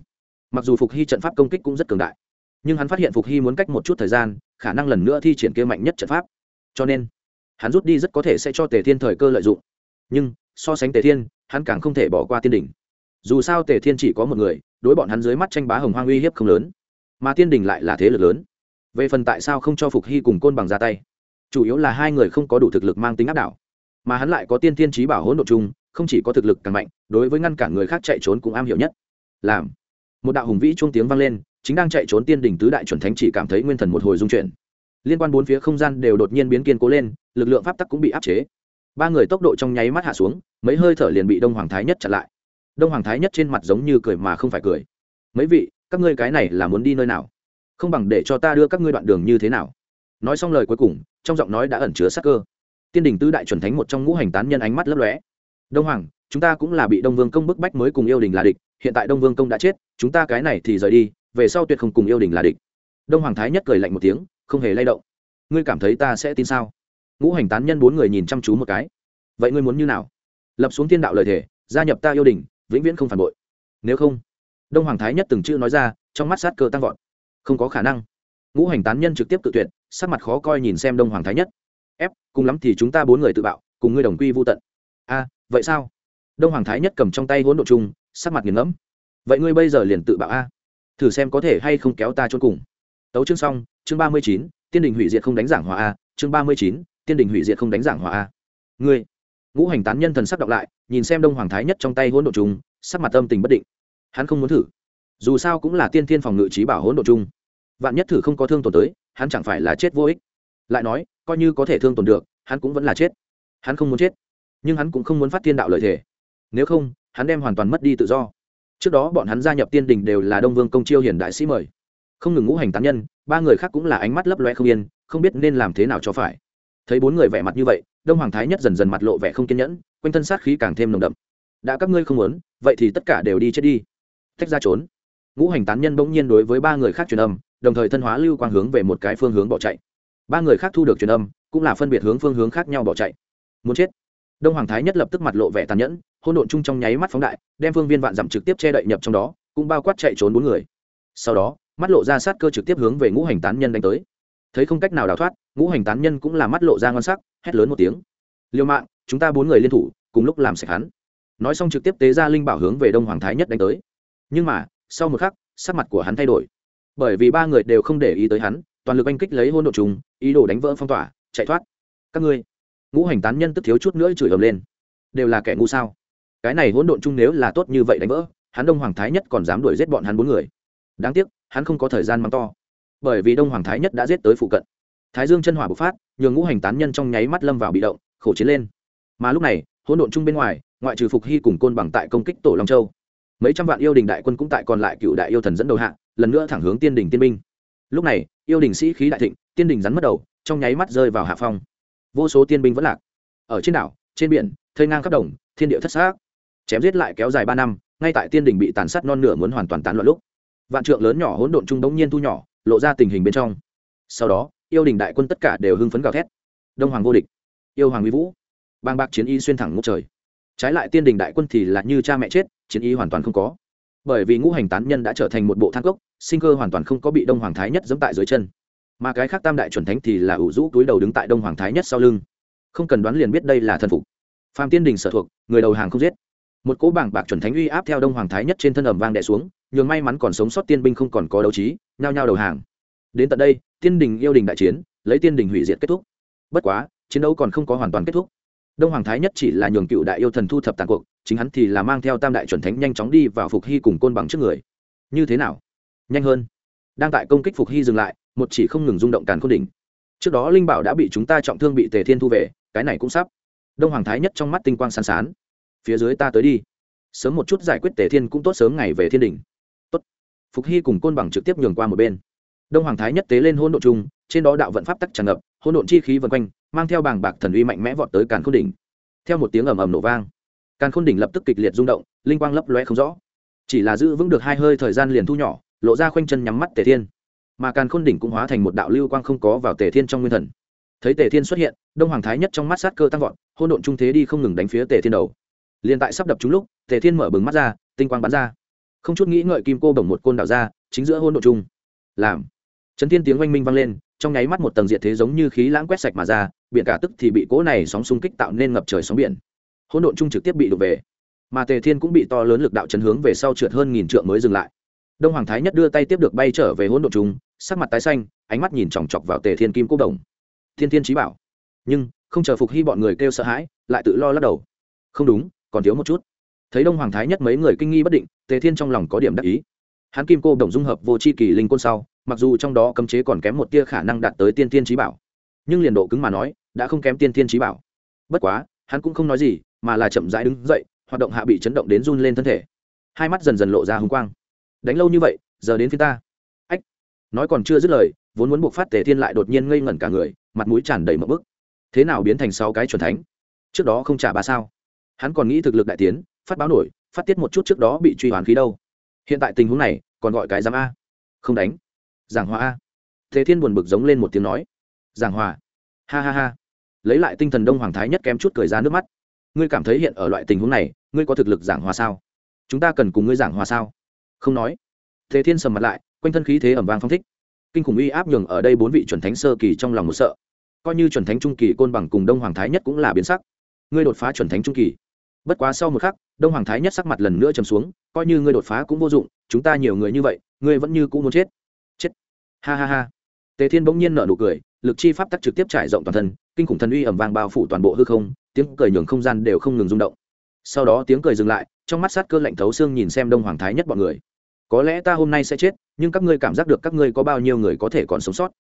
Mặc dù phục hy trận pháp công kích cũng rất cường đại, nhưng hắn phát hiện phục hy muốn cách một chút thời gian, khả năng lần nữa thi triển kia mạnh nhất trận pháp. Cho nên, hắn rút đi rất có thể sẽ cho tề thiên thời cơ lợi dụng. Nhưng, so sánh tề thiên, hắn càng không thể bỏ qua tiên đỉnh. Dù sao tề thiên chỉ có một người, đối bọn hắn dưới mắt tranh bá hồng hoang uy hiếp không lớn. Mà tiên đình lại là thế lực lớn về phần tại sao không cho phục hy cùng côn bằng ra tay? Chủ yếu là hai người không có đủ thực lực mang tính áp đảo. Mà hắn lại có tiên tiên trí bảo hỗn độ chung, không chỉ có thực lực càng mạnh, đối với ngăn cản người khác chạy trốn cũng am hiểu nhất. Làm. Một đạo hùng vĩ chuông tiếng vang lên, chính đang chạy trốn tiên đỉnh tứ đại chuẩn thánh chỉ cảm thấy nguyên thần một hồi dung chuyển. Liên quan bốn phía không gian đều đột nhiên biến kiên cố lên, lực lượng pháp tắc cũng bị áp chế. Ba người tốc độ trong nháy mắt hạ xuống, mấy hơi thở liền bị đông hoàng thái nhất chặn lại. Đông hoàng thái nhất trên mặt giống như cười mà không phải cười. Mấy vị, các ngươi cái này là muốn đi nơi nào? Không bằng để cho ta đưa các ngươi đoạn đường như thế nào? Nói xong lời cuối cùng, trong giọng nói đã ẩn chứa sắc cơ. Tiên đình tứ đại chuẩn thánh một trong ngũ hành tán nhân ánh mắt lấp lóe. Đông hoàng, chúng ta cũng là bị đông vương công bức bách mới cùng yêu đình là địch, hiện tại đông vương công đã chết, chúng ta cái này thì rời đi, về sau tuyệt không cùng yêu đình là địch. Đông hoàng thái nhất cười lạnh một tiếng, không hề lay động. Ngươi cảm thấy ta sẽ tin sao? Ngũ hành tán nhân bốn người nhìn chăm chú một cái. Vậy ngươi muốn như nào? Lập xuống thiên đạo lời thể gia nhập ta yêu đình, vĩnh viễn không phản bội. Nếu không, đông hoàng thái nhất từng chữ nói ra, trong mắt sát cơ tăng vọt không có khả năng. Ngũ hành tán nhân trực tiếp tự tuyệt, sắc mặt khó coi nhìn xem đông hoàng thái nhất. Ép, cùng lắm thì chúng ta bốn người tự bạo, cùng ngươi đồng quy vô tận. A, vậy sao? Đông hoàng thái nhất cầm trong tay hỗn độ chung sắc mặt nghiền ngẫm. Vậy ngươi bây giờ liền tự bạo a. Thử xem có thể hay không kéo ta cho cùng. Tấu chương xong, chương ba mươi chín, tiên đình hủy diệt không đánh giảng hòa a, chương ba mươi chín, tiên đình hủy diệt không đánh giảng hòa a. Ngươi. Ngũ hành tán nhân thần sắc đọc lại, nhìn xem đông hoàng thái nhất trong tay hỗn độ chung sắc mặt âm tình bất định. Hắn không muốn thử dù sao cũng là tiên thiên phòng ngự trí bảo hỗn độ chung. Vạn nhất thử không có thương tổn tới, hắn chẳng phải là chết vô ích. Lại nói, coi như có thể thương tổn được, hắn cũng vẫn là chết. Hắn không muốn chết, nhưng hắn cũng không muốn phát thiên đạo lợi thể nếu không, hắn đem hoàn toàn mất đi tự do. Trước đó bọn hắn gia nhập tiên đình đều là đông vương công chiêu hiển đại sĩ mời. Không ngừng ngũ hành tán nhân, ba người khác cũng là ánh mắt lấp loe không yên, không biết nên làm thế nào cho phải. Thấy bốn người vẻ mặt như vậy, đông hoàng thái nhất dần dần mặt lộ vẻ không kiên nhẫn, quanh thân sát khí càng thêm nồng đậm. Đã các ngươi không muốn, vậy thì tất cả đều đi chết đi. Tách ra trốn ngũ hành tán nhân bỗng nhiên đối với ba người khác truyền âm, đồng thời thân hóa lưu quang hướng về một cái phương hướng bỏ chạy. Ba người khác thu được truyền âm, cũng là phân biệt hướng phương hướng khác nhau bỏ chạy. Muốn chết. Đông hoàng thái nhất lập tức mặt lộ vẻ tàn nhẫn hôn độn chung trong nháy mắt phóng đại, đem phương viên vạn dặm trực tiếp che đậy nhập trong đó, cũng bao quát chạy trốn bốn người. Sau đó, mắt lộ ra sát cơ trực tiếp hướng về ngũ hành tán nhân đánh tới. Thấy không cách nào đào thoát, ngũ hành tán nhân cũng là mắt lộ ra ngon sắc, hét lớn một tiếng. Liêu mạng, chúng ta bốn người liên thủ, cùng lúc làm sạch hắn. Nói xong trực tiếp tế ra linh bảo hướng về đông hoàng thái nhất đánh tới. Nhưng mà sau một khắc, sắc mặt của hắn thay đổi. Bởi vì ba người đều không để ý tới hắn, toàn lực anh kích lấy hôn đ ộ trùng, ý đồ đánh vỡ phong tỏa, chạy thoát. Các ngươi, ngũ hành tán nhân tức thiếu chút nữa chửi ầm lên. Đều là kẻ ngu sao? Cái này hỗn độn chung nếu là tốt như vậy đánh vỡ, hắn đông hoàng thái nhất còn dám đuổi giết bọn hắn bốn người. Đáng tiếc, hắn không có thời gian mắng to. Bởi vì đông hoàng thái nhất đã giết tới phụ cận. Thái dương chân hỏa bộc phát, nhường ngũ hành tán nhân trong nháy mắt lâm vào bị động, khổ chiến lên. Mà lúc này, hỗn độn chung bên ngoài, ngoại trừ phục hy cùng côn bằng tại công kích tổ long châu mấy trăm vạn yêu đình đại quân cũng tại còn lại cựu đại yêu thần dẫn đầu hạ, lần nữa thẳng hướng tiên đình tiên minh lúc này, yêu đình sĩ khí đại thịnh, tiên đình rắn mất đầu, trong nháy mắt rơi vào hạ phong. Vô số tiên binh vẫn lạc. Ở trên đảo, trên biển thơi ngang khắp đồng, thiên địa thất xác. Chém giết lại kéo dài ba năm, ngay tại tiên đình bị tàn sát non nửa muốn hoàn toàn tán loạn lúc, vạn trượng lớn nhỏ hỗn độn trung đống nhiên thu nhỏ, lộ ra tình hình bên trong. Sau đó, yêu đình đại quân tất cả đều hưng phấn gào thét. Đông hoàng vô địch. Yêu hoàng uy vũ. Bang bạc chiến y xuyên thẳng ngốc trời trái lại tiên đình đại quân thì là như cha mẹ chết, chiến ý hoàn toàn không có. Bởi vì ngũ hành tán nhân đã trở thành một bộ thang cốc, sinh cơ hoàn toàn không có bị đông hoàng thái nhất dẫm tại dưới chân. Mà cái khác tam đại chuẩn thánh thì là ủ rũ túi đầu đứng tại đông hoàng thái nhất sau lưng. Không cần đoán liền biết đây là thần phục. Phạm tiên đình sở thuộc, người đầu hàng không giết. Một cỗ bảng bạc chuẩn thánh uy áp theo đông hoàng thái nhất trên thân ẩm vang đè xuống, nhường may mắn còn sống sót tiên binh không còn có đấu trí, nhao nhao đầu hàng. Đến tận đây, tiên đình yêu đình đại chiến, lấy tiên đình hủy diệt kết thúc. Bất quá, chiến đấu còn không có hoàn toàn kết thúc đông hoàng thái nhất chỉ là nhường cựu đại yêu thần thu thập tàn cuộc, chính hắn thì là mang theo tam đại chuẩn thánh nhanh chóng đi vào phục hy cùng côn bằng trước người. Như thế nào? Nhanh hơn. Đang tại công kích phục hy dừng lại, một chỉ không ngừng rung động càn khôn đỉnh. Trước đó linh bảo đã bị chúng ta trọng thương bị tề thiên thu về, cái này cũng sắp. Đông hoàng thái nhất trong mắt tinh quang sán sán. Phía dưới ta tới đi. Sớm một chút giải quyết tề thiên cũng tốt sớm ngày về thiên đỉnh. tốt. Phục hy cùng côn bằng trực tiếp nhường qua một bên. Đông hoàng thái nhất tế lên hỗn độn chung, trên đó đạo vận pháp tắc tràn ngập, hỗn độn chi khí vân quanh mang theo bàng bạc thần uy mạnh mẽ vọt tới càn khôn đỉnh. Theo một tiếng ầm ầm nổ vang, càn khôn đỉnh lập tức kịch liệt rung động, linh quang lấp loe không rõ. Chỉ là giữ vững được hai hơi thời gian liền thu nhỏ, lộ ra khoanh chân nhắm mắt tề thiên. Mà càn khôn đỉnh cũng hóa thành một đạo lưu quang không có vào tề thiên trong nguyên thần. Thấy tề thiên xuất hiện, đông hoàng thái nhất trong mắt sát cơ tăng vọt hôn độn trung thế đi không ngừng đánh phía tề thiên đầu. Liền tại sắp đập trúng lúc, tề thiên mở bừng mắt ra, tinh quang bắn ra. Không chút nghĩ ngợi kim cô bổng một côn đảo ra, chính giữa hôn độn trung. Làm. Trấn thiên tiếng oanh minh vang lên trong nháy mắt một tầng diệt thế giống như khí lãng quét sạch mà ra, biển cả tức thì bị cỗ này sóng xung kích tạo nên ngập trời sóng biển. Hỗn độn trung trực tiếp bị đổ về. Mà tề thiên cũng bị to lớn lực đạo chấn hướng về sau trượt hơn nghìn trượng mới dừng lại. Đông hoàng thái nhất đưa tay tiếp được bay trở về hỗn độn trung, sắc mặt tái xanh, ánh mắt nhìn chòng chọc vào tề thiên kim cô đồng. Thiên thiên trí bảo. Nhưng, không chờ phục hy bọn người kêu sợ hãi, lại tự lo lắc đầu. Không đúng, còn thiếu một chút. Thấy đông hoàng thái nhất mấy người kinh nghi bất định, tề thiên trong lòng có điểm đắc ý hắn kim cô đồng dung hợp vô c h i kỳ linh côn sau, mặc dù trong đó cấm chế còn kém một tia khả năng đạt tới tiên tiên trí bảo, nhưng liền độ cứng mà nói, đã không kém tiên tiên trí bảo. Bất quá, hắn cũng không nói gì, mà là chậm rãi đứng dậy, hoạt động hạ bị chấn động đến run lên thân thể. Hai mắt dần dần lộ ra hùng quang. Đánh lâu như vậy, giờ đến phía ta. Ách! Nói còn chưa dứt lời, vốn muốn buộc phát tề thiên lại đột nhiên ngây ngẩn cả người, mặt mũi tràn đầy mậm bức thế nào biến thành sáu cái chuẩn thánh? Trước đó không trả ba sao. Hắn còn nghĩ thực lực đại tiến, phát báo nổi, phát tiết một chút trước đó bị truy hoàn khí đâu hiện tại tình huống này, còn gọi cái giám a. Không đánh. Giảng hòa a. Thế thiên buồn bực giống lên một tiếng nói. Giảng hòa. Ha ha ha. Lấy lại tinh thần đông hoàng thái nhất kém chút cười ra nước mắt. Ngươi cảm thấy hiện ở loại tình huống này, ngươi có thực lực giảng hòa sao? Chúng ta cần cùng ngươi giảng hòa sao? Không nói. Thế thiên sầm mặt lại, quanh thân khí thế ẩm vang phong thích. Kinh khủng uy áp nhường ở đây bốn vị chuẩn thánh sơ kỳ trong lòng một sợ. Coi như chuẩn thánh trung kỳ côn bằng cùng đông hoàng thái nhất cũng là biến sắc. Ngươi đột phá chuẩn thánh trung kỳ bất quá sau một khắc, đông hoàng thái nhất sắc mặt lần nữa chầm xuống, coi như ngươi đột phá cũng vô dụng, chúng ta nhiều người như vậy, ngươi vẫn như cũ muốn chết. Chết. Ha ha ha. Tề thiên bỗng nhiên nở nụ cười, lực chi pháp tắc trực tiếp trải rộng toàn thân, kinh khủng thần uy ẩm vang bao phủ toàn bộ hư không, tiếng cười nhường không gian đều không ngừng rung động. Sau đó tiếng cười dừng lại, trong mắt sát cơ lạnh thấu xương nhìn xem đông hoàng thái nhất bọn người. Có lẽ ta hôm nay sẽ chết, nhưng các ngươi cảm giác được các ngươi có bao nhiêu người có thể còn sống sót?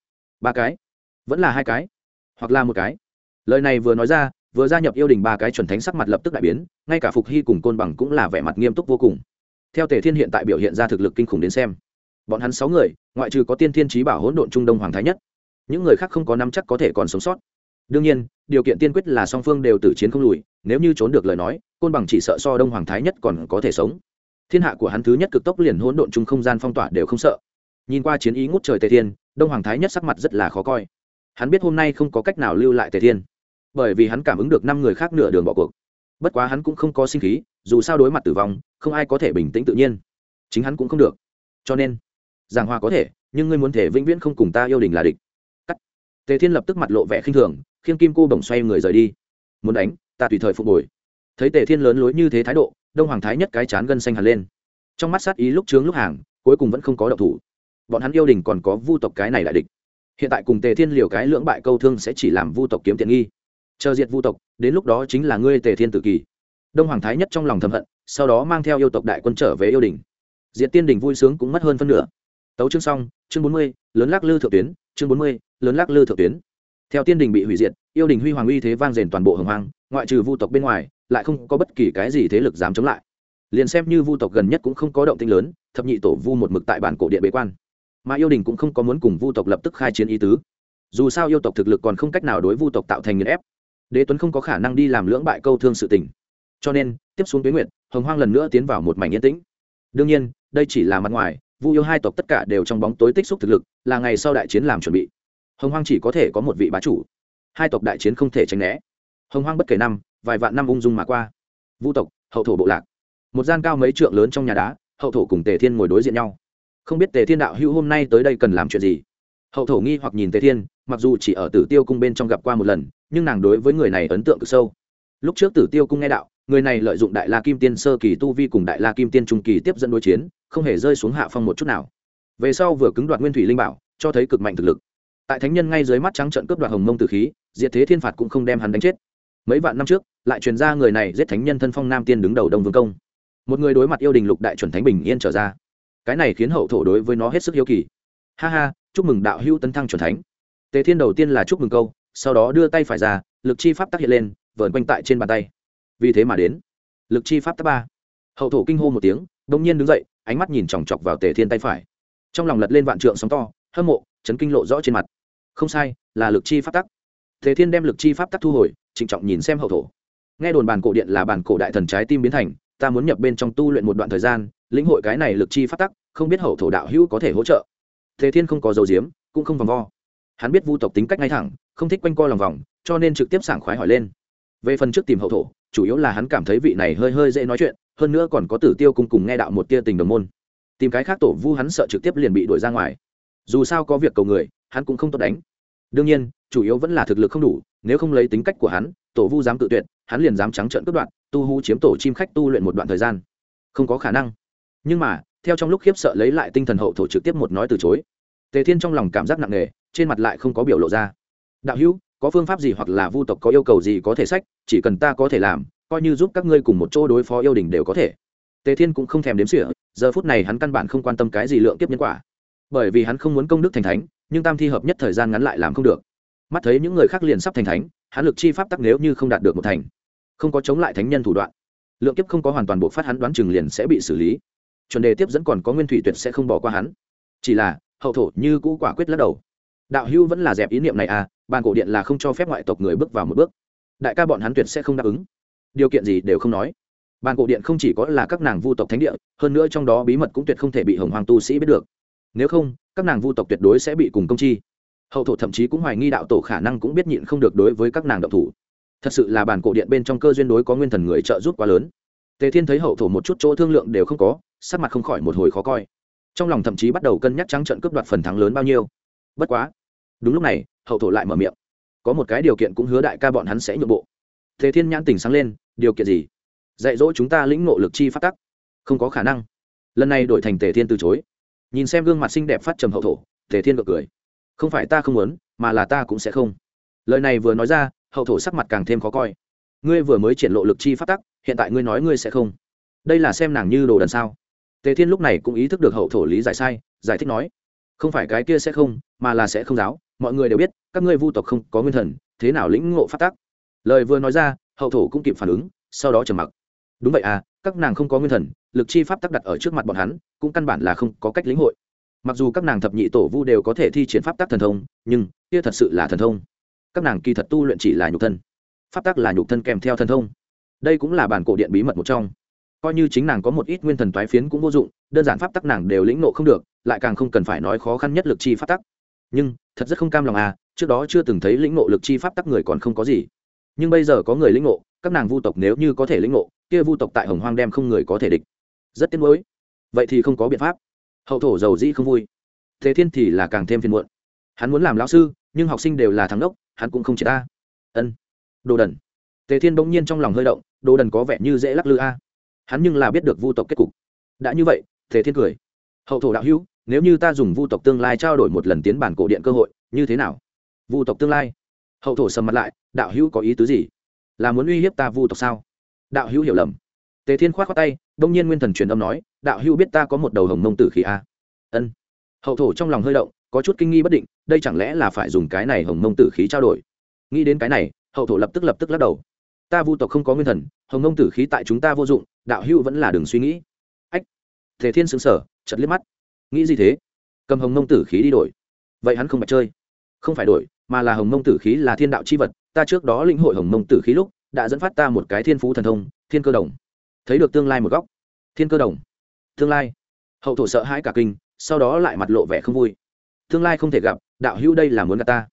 Ba cái. Vẫn là hai cái. Hoặc là một cái. Lời này vừa nói ra vừa gia nhập yêu đình ba cái chuẩn thánh sắc mặt lập tức đại biến, ngay cả phục hy cùng côn bằng cũng là vẻ mặt nghiêm túc vô cùng. Theo tề thiên hiện tại biểu hiện ra thực lực kinh khủng đến xem, bọn hắn sáu người, ngoại trừ có tiên thiên trí bảo hỗn độn trung đông hoàng thái nhất, những người khác không có năm chắc có thể còn sống sót. Đương nhiên, điều kiện tiên quyết là song phương đều tử chiến không lùi, nếu như trốn được lời nói, côn bằng chỉ sợ so đông hoàng thái nhất còn có thể sống. Thiên hạ của hắn thứ nhất cực tốc liền hỗn độn chung không gian phong tỏa đều không sợ. Nhìn qua chiến ý ngút trời tề thiên, đông hoàng thái nhất sắc mặt rất là khó coi. Hắn biết hôm nay không có cách nào lưu lại tề thiên bởi vì hắn cảm ứng được năm người khác nửa đường bỏ cuộc. Bất quá hắn cũng không có sinh khí, dù sao đối mặt tử vong, không ai có thể bình tĩnh tự nhiên. Chính hắn cũng không được. Cho nên, giảng hòa có thể, nhưng ngươi muốn thể vĩnh viễn không cùng ta yêu đình là địch. Cắt. Tề thiên lập tức mặt lộ vẻ khinh thường, khiêng kim cô bồng xoay người rời đi. Muốn đánh, ta tùy thời phục hồi. Thấy tề thiên lớn lối như thế thái độ, đông hoàng thái nhất cái chán gân xanh hẳn lên. Trong mắt sát ý lúc trướng lúc hàng, cuối cùng vẫn không có động thủ. Bọn hắn yêu đình còn có vu tộc cái này đại địch. Hiện tại cùng tề thiên liều cái lưỡng bại câu thương sẽ chỉ làm vu tộc kiếm tiện nghi chờ diệt vu tộc, đến lúc đó chính là ngươi tề thiên tự kỳ. Đông hoàng thái nhất trong lòng thầm hận, sau đó mang theo yêu tộc đại quân trở về yêu đình diệt tiên đình vui sướng cũng mất hơn phân nửa. Tấu chương xong, chương bốn mươi, lớn lắc lư thượng tuyến, chương bốn mươi, lớn lắc lư thượng tuyến. Theo tiên đình bị hủy diệt, yêu đình huy hoàng uy thế vang rền toàn bộ hồng hoang, ngoại trừ vu tộc bên ngoài, lại không có bất kỳ cái gì thế lực dám chống lại. Liền xem như vu tộc gần nhất cũng không có động tinh lớn, thập nhị tổ vu một mực tại bản cổ điện bế quan. Mà yêu đình cũng không có muốn cùng vu tộc lập tức khai chiến ý tứ. Dù sao yêu tộc thực lực còn không cách nào đối vu tộc tạo thành nghiền ép đế tuấn không có khả năng đi làm lưỡng bại câu thương sự tình. Cho nên, tiếp xuống tuyến nguyện hồng hoang lần nữa tiến vào một mảnh yên tĩnh. Đương nhiên, đây chỉ là mặt ngoài, vu yêu hai tộc tất cả đều trong bóng tối tích xúc thực lực, là ngày sau đại chiến làm chuẩn bị. Hồng hoang chỉ có thể có một vị bá chủ. Hai tộc đại chiến không thể tránh né. Hồng hoang bất kể năm, vài vạn năm ung dung mà qua. Vu tộc, hậu thổ bộ lạc. Một gian cao mấy trượng lớn trong nhà đá, hậu thổ cùng tề thiên ngồi đối diện nhau. Không biết tề thiên đạo hữu hôm nay tới đây cần làm chuyện gì? Hậu thổ nghi hoặc nhìn tề thiên, mặc dù chỉ ở tử tiêu cung bên trong gặp qua một lần, nhưng nàng đối với người này ấn tượng cực sâu. Lúc trước tử tiêu cung nghe đạo, người này lợi dụng đại la kim tiên sơ kỳ tu vi cùng đại la kim tiên trung kỳ tiếp dẫn đối chiến, không hề rơi xuống hạ phong một chút nào. Về sau vừa cứng đoạt nguyên thủy linh bảo, cho thấy cực mạnh thực lực. Tại thánh nhân ngay dưới mắt trắng trận cướp đoạt hồng mông tử khí, diệt thế thiên phạt cũng không đem hắn đánh chết. Mấy vạn năm trước, lại truyền ra người này giết thánh nhân thân phong nam tiên đứng đầu đông vương công. Một người đối mặt yêu đình lục đại chuẩn thánh bình yên trở ra. Cái này khiến hậu thổ đối với nó hết sức hiếu kỳ. Ha ha chúc mừng đạo hữu tấn thăng chuẩn thánh. Tề thiên đầu tiên là chúc mừng câu, sau đó đưa tay phải ra, lực chi pháp tác hiện lên, vờn quanh tại trên bàn tay. Vì thế mà đến. Lực chi pháp tác ba. Hậu thổ kinh hô một tiếng, đông nhiên đứng dậy, ánh mắt nhìn chòng chọc vào tề thiên tay phải. Trong lòng lật lên vạn trượng sóng to, hâm mộ, chấn kinh lộ rõ trên mặt. Không sai, là lực chi pháp tắc tề thiên đem lực chi pháp tắc thu hồi, trịnh trọng nhìn xem hậu thổ. Nghe đồn bàn cổ điện là bàn cổ đại thần trái tim biến thành, ta muốn nhập bên trong tu luyện một đoạn thời gian, lĩnh hội cái này lực chi pháp tắc không biết hậu thổ đạo hữu có thể hỗ trợ thế thiên không có dầu diếm cũng không vòng vo. Hắn biết vu tộc tính cách ngay thẳng, không thích quanh co lòng vòng, cho nên trực tiếp sảng khoái hỏi lên. Về phần trước tìm hậu thổ, chủ yếu là hắn cảm thấy vị này hơi hơi dễ nói chuyện, hơn nữa còn có tử tiêu cùng cùng nghe đạo một tia tình đồng môn. Tìm cái khác tổ vu hắn sợ trực tiếp liền bị đuổi ra ngoài. Dù sao có việc cầu người, hắn cũng không tốt đánh. Đương nhiên, chủ yếu vẫn là thực lực không đủ, nếu không lấy tính cách của hắn, tổ vu dám tự tuyệt, hắn liền dám trắng trợn cướp đoạn tu hú chiếm tổ chim khách tu luyện một đoạn thời gian. Không có khả năng. Nhưng mà theo trong lúc khiếp sợ lấy lại tinh thần hậu thổ trực tiếp một nói từ chối. Tề thiên trong lòng cảm giác nặng nề, trên mặt lại không có biểu lộ ra. Đạo hữu, có phương pháp gì hoặc là vu tộc có yêu cầu gì có thể sách, chỉ cần ta có thể làm, coi như giúp các ngươi cùng một chỗ đối phó yêu đình đều có thể. Tề thiên cũng không thèm đếm sỉa giờ phút này hắn căn bản không quan tâm cái gì lượng kiếp nhân quả. Bởi vì hắn không muốn công đức thành thánh, nhưng tam thi hợp nhất thời gian ngắn lại làm không được. Mắt thấy những người khác liền sắp thành thánh, hắn lực chi pháp tắc nếu như không đạt được một thành, không có chống lại thánh nhân thủ đoạn, lượng kiếp không có hoàn toàn bộ phát hắn đoán chừng liền sẽ bị xử lý chuẩn đề tiếp dẫn còn có nguyên thủy tuyệt sẽ không bỏ qua hắn. Chỉ là, hậu thổ như cũ quả quyết lắc đầu. Đạo hưu vẫn là dẹp ý niệm này à bàn cổ điện là không cho phép ngoại tộc người bước vào một bước. Đại ca bọn hắn tuyệt sẽ không đáp ứng. Điều kiện gì đều không nói. Bàn cổ điện không chỉ có là các nàng vu tộc thánh địa, hơn nữa trong đó bí mật cũng tuyệt không thể bị hồng hoàng tu sĩ biết được. Nếu không, các nàng vu tộc tuyệt đối sẽ bị cùng công chi. Hậu thổ thậm chí cũng hoài nghi đạo tổ khả năng cũng biết nhịn không được đối với các nàng động thủ. Thật sự là bản cổ điện bên trong cơ duyên đối có nguyên thần người trợ giúp quá lớn tề thiên thấy hậu thổ một chút chỗ thương lượng đều không có, sắc mặt không khỏi một hồi khó coi. Trong lòng thậm chí bắt đầu cân nhắc trắng trận cướp đoạt phần thắng lớn bao nhiêu. Bất quá, đúng lúc này, hậu thổ lại mở miệng. Có một cái điều kiện cũng hứa đại ca bọn hắn sẽ nhượng bộ. Tề thiên nhãn tỉnh sáng lên, điều kiện gì? Dạy dỗ chúng ta lĩnh ngộ lực chi phát tắc. Không có khả năng. Lần này đổi thành tề thiên từ chối. Nhìn xem gương mặt xinh đẹp phát trầm hậu thổ, tề thiên gật cười. Không phải ta không muốn, mà là ta cũng sẽ không. Lời này vừa nói ra, hậu thổ sắc mặt càng thêm khó coi. Ngươi vừa mới triển lộ lực chi phát tắc hiện tại ngươi nói ngươi sẽ không. Đây là xem nàng như đồ đần sao? Tề thiên lúc này cũng ý thức được hậu thổ lý giải sai, giải thích nói, không phải cái kia sẽ không, mà là sẽ không giáo, mọi người đều biết, các ngươi vu tộc không có nguyên thần, thế nào lĩnh ngộ phát tắc? Lời vừa nói ra, hậu thổ cũng kịp phản ứng, sau đó trầm mặc. Đúng vậy à các nàng không có nguyên thần, lực chi pháp tắc đặt ở trước mặt bọn hắn, cũng căn bản là không có cách lĩnh hội. Mặc dù các nàng thập nhị tổ vu đều có thể thi triển pháp tắc thần thông, nhưng kia thật sự là thần thông. Các nàng kỳ thật tu luyện chỉ là nhục thân. Pháp tắc là nhục thân kèm theo thần thông đây cũng là bản cổ điện bí mật một trong. Coi như chính nàng có một ít nguyên thần toái phiến cũng vô dụng, đơn giản pháp tắc nàng đều lĩnh nộ không được, lại càng không cần phải nói khó khăn nhất lực chi pháp tắc. Nhưng, thật rất không cam lòng à trước đó chưa từng thấy lĩnh nộ lực chi pháp tắc người còn không có gì. Nhưng bây giờ có người lĩnh nộ các nàng vu tộc nếu như có thể lĩnh nộ kia vu tộc tại hồng hoang đem không người có thể địch. Rất tiếc nuối. Vậy thì không có biện pháp. Hậu thổ giàu dĩ không vui. Thế thiên thì là càng thêm phiền muộn. Hắn muốn làm lão sư, nhưng học sinh đều là thắng đốc hắn cũng không chỉ ta. Ân. Đồ đần tề thiên bỗng nhiên trong lòng hơi động, đồ đần có vẻ như dễ lắc lư a. Hắn nhưng là biết được vu tộc kết cục. Đã như vậy, tề thiên cười. Hậu thổ đạo hữu, nếu như ta dùng vu tộc tương lai trao đổi một lần tiến bản cổ điện cơ hội, như thế nào? Vu tộc tương lai? Hậu thổ sầm mặt lại, đạo hữu có ý tứ gì? Là muốn uy hiếp ta vu tộc sao? Đạo hữu hiểu lầm. Tề thiên k h o á t khoác tay, đông nhiên nguyên thần truyền âm nói, đạo hữu biết ta có một đầu hồng mông tử khí a. Ân. Hậu thổ trong lòng hơi động, có chút kinh nghi bất định, đây chẳng lẽ là phải dùng cái này hồng mông tử khí trao đổi? Nghĩ đến cái này, hậu thổ lập tức lập tức lắc đầu ta vu tộc không có nguyên thần, hồng nông tử khí tại chúng ta vô dụng, đạo hữu vẫn là đừng suy nghĩ. Ách thể thiên xứng sở chật liếc mắt. Nghĩ gì thế? Cầm hồng nông tử khí đi đổi. Vậy hắn không phải chơi. Không phải đổi, mà là hồng nông tử khí là thiên đạo c h i vật, ta trước đó lĩnh hội hồng nông tử khí lúc, đã dẫn phát ta một cái thiên phú thần thông, thiên cơ đồng. Thấy được tương lai một góc. Thiên cơ đồng. Tương lai. Hậu thổ sợ hãi cả kinh, sau đó lại mặt lộ vẻ không vui. Tương lai không thể gặp, đạo hữu đây là muốn gặp ta.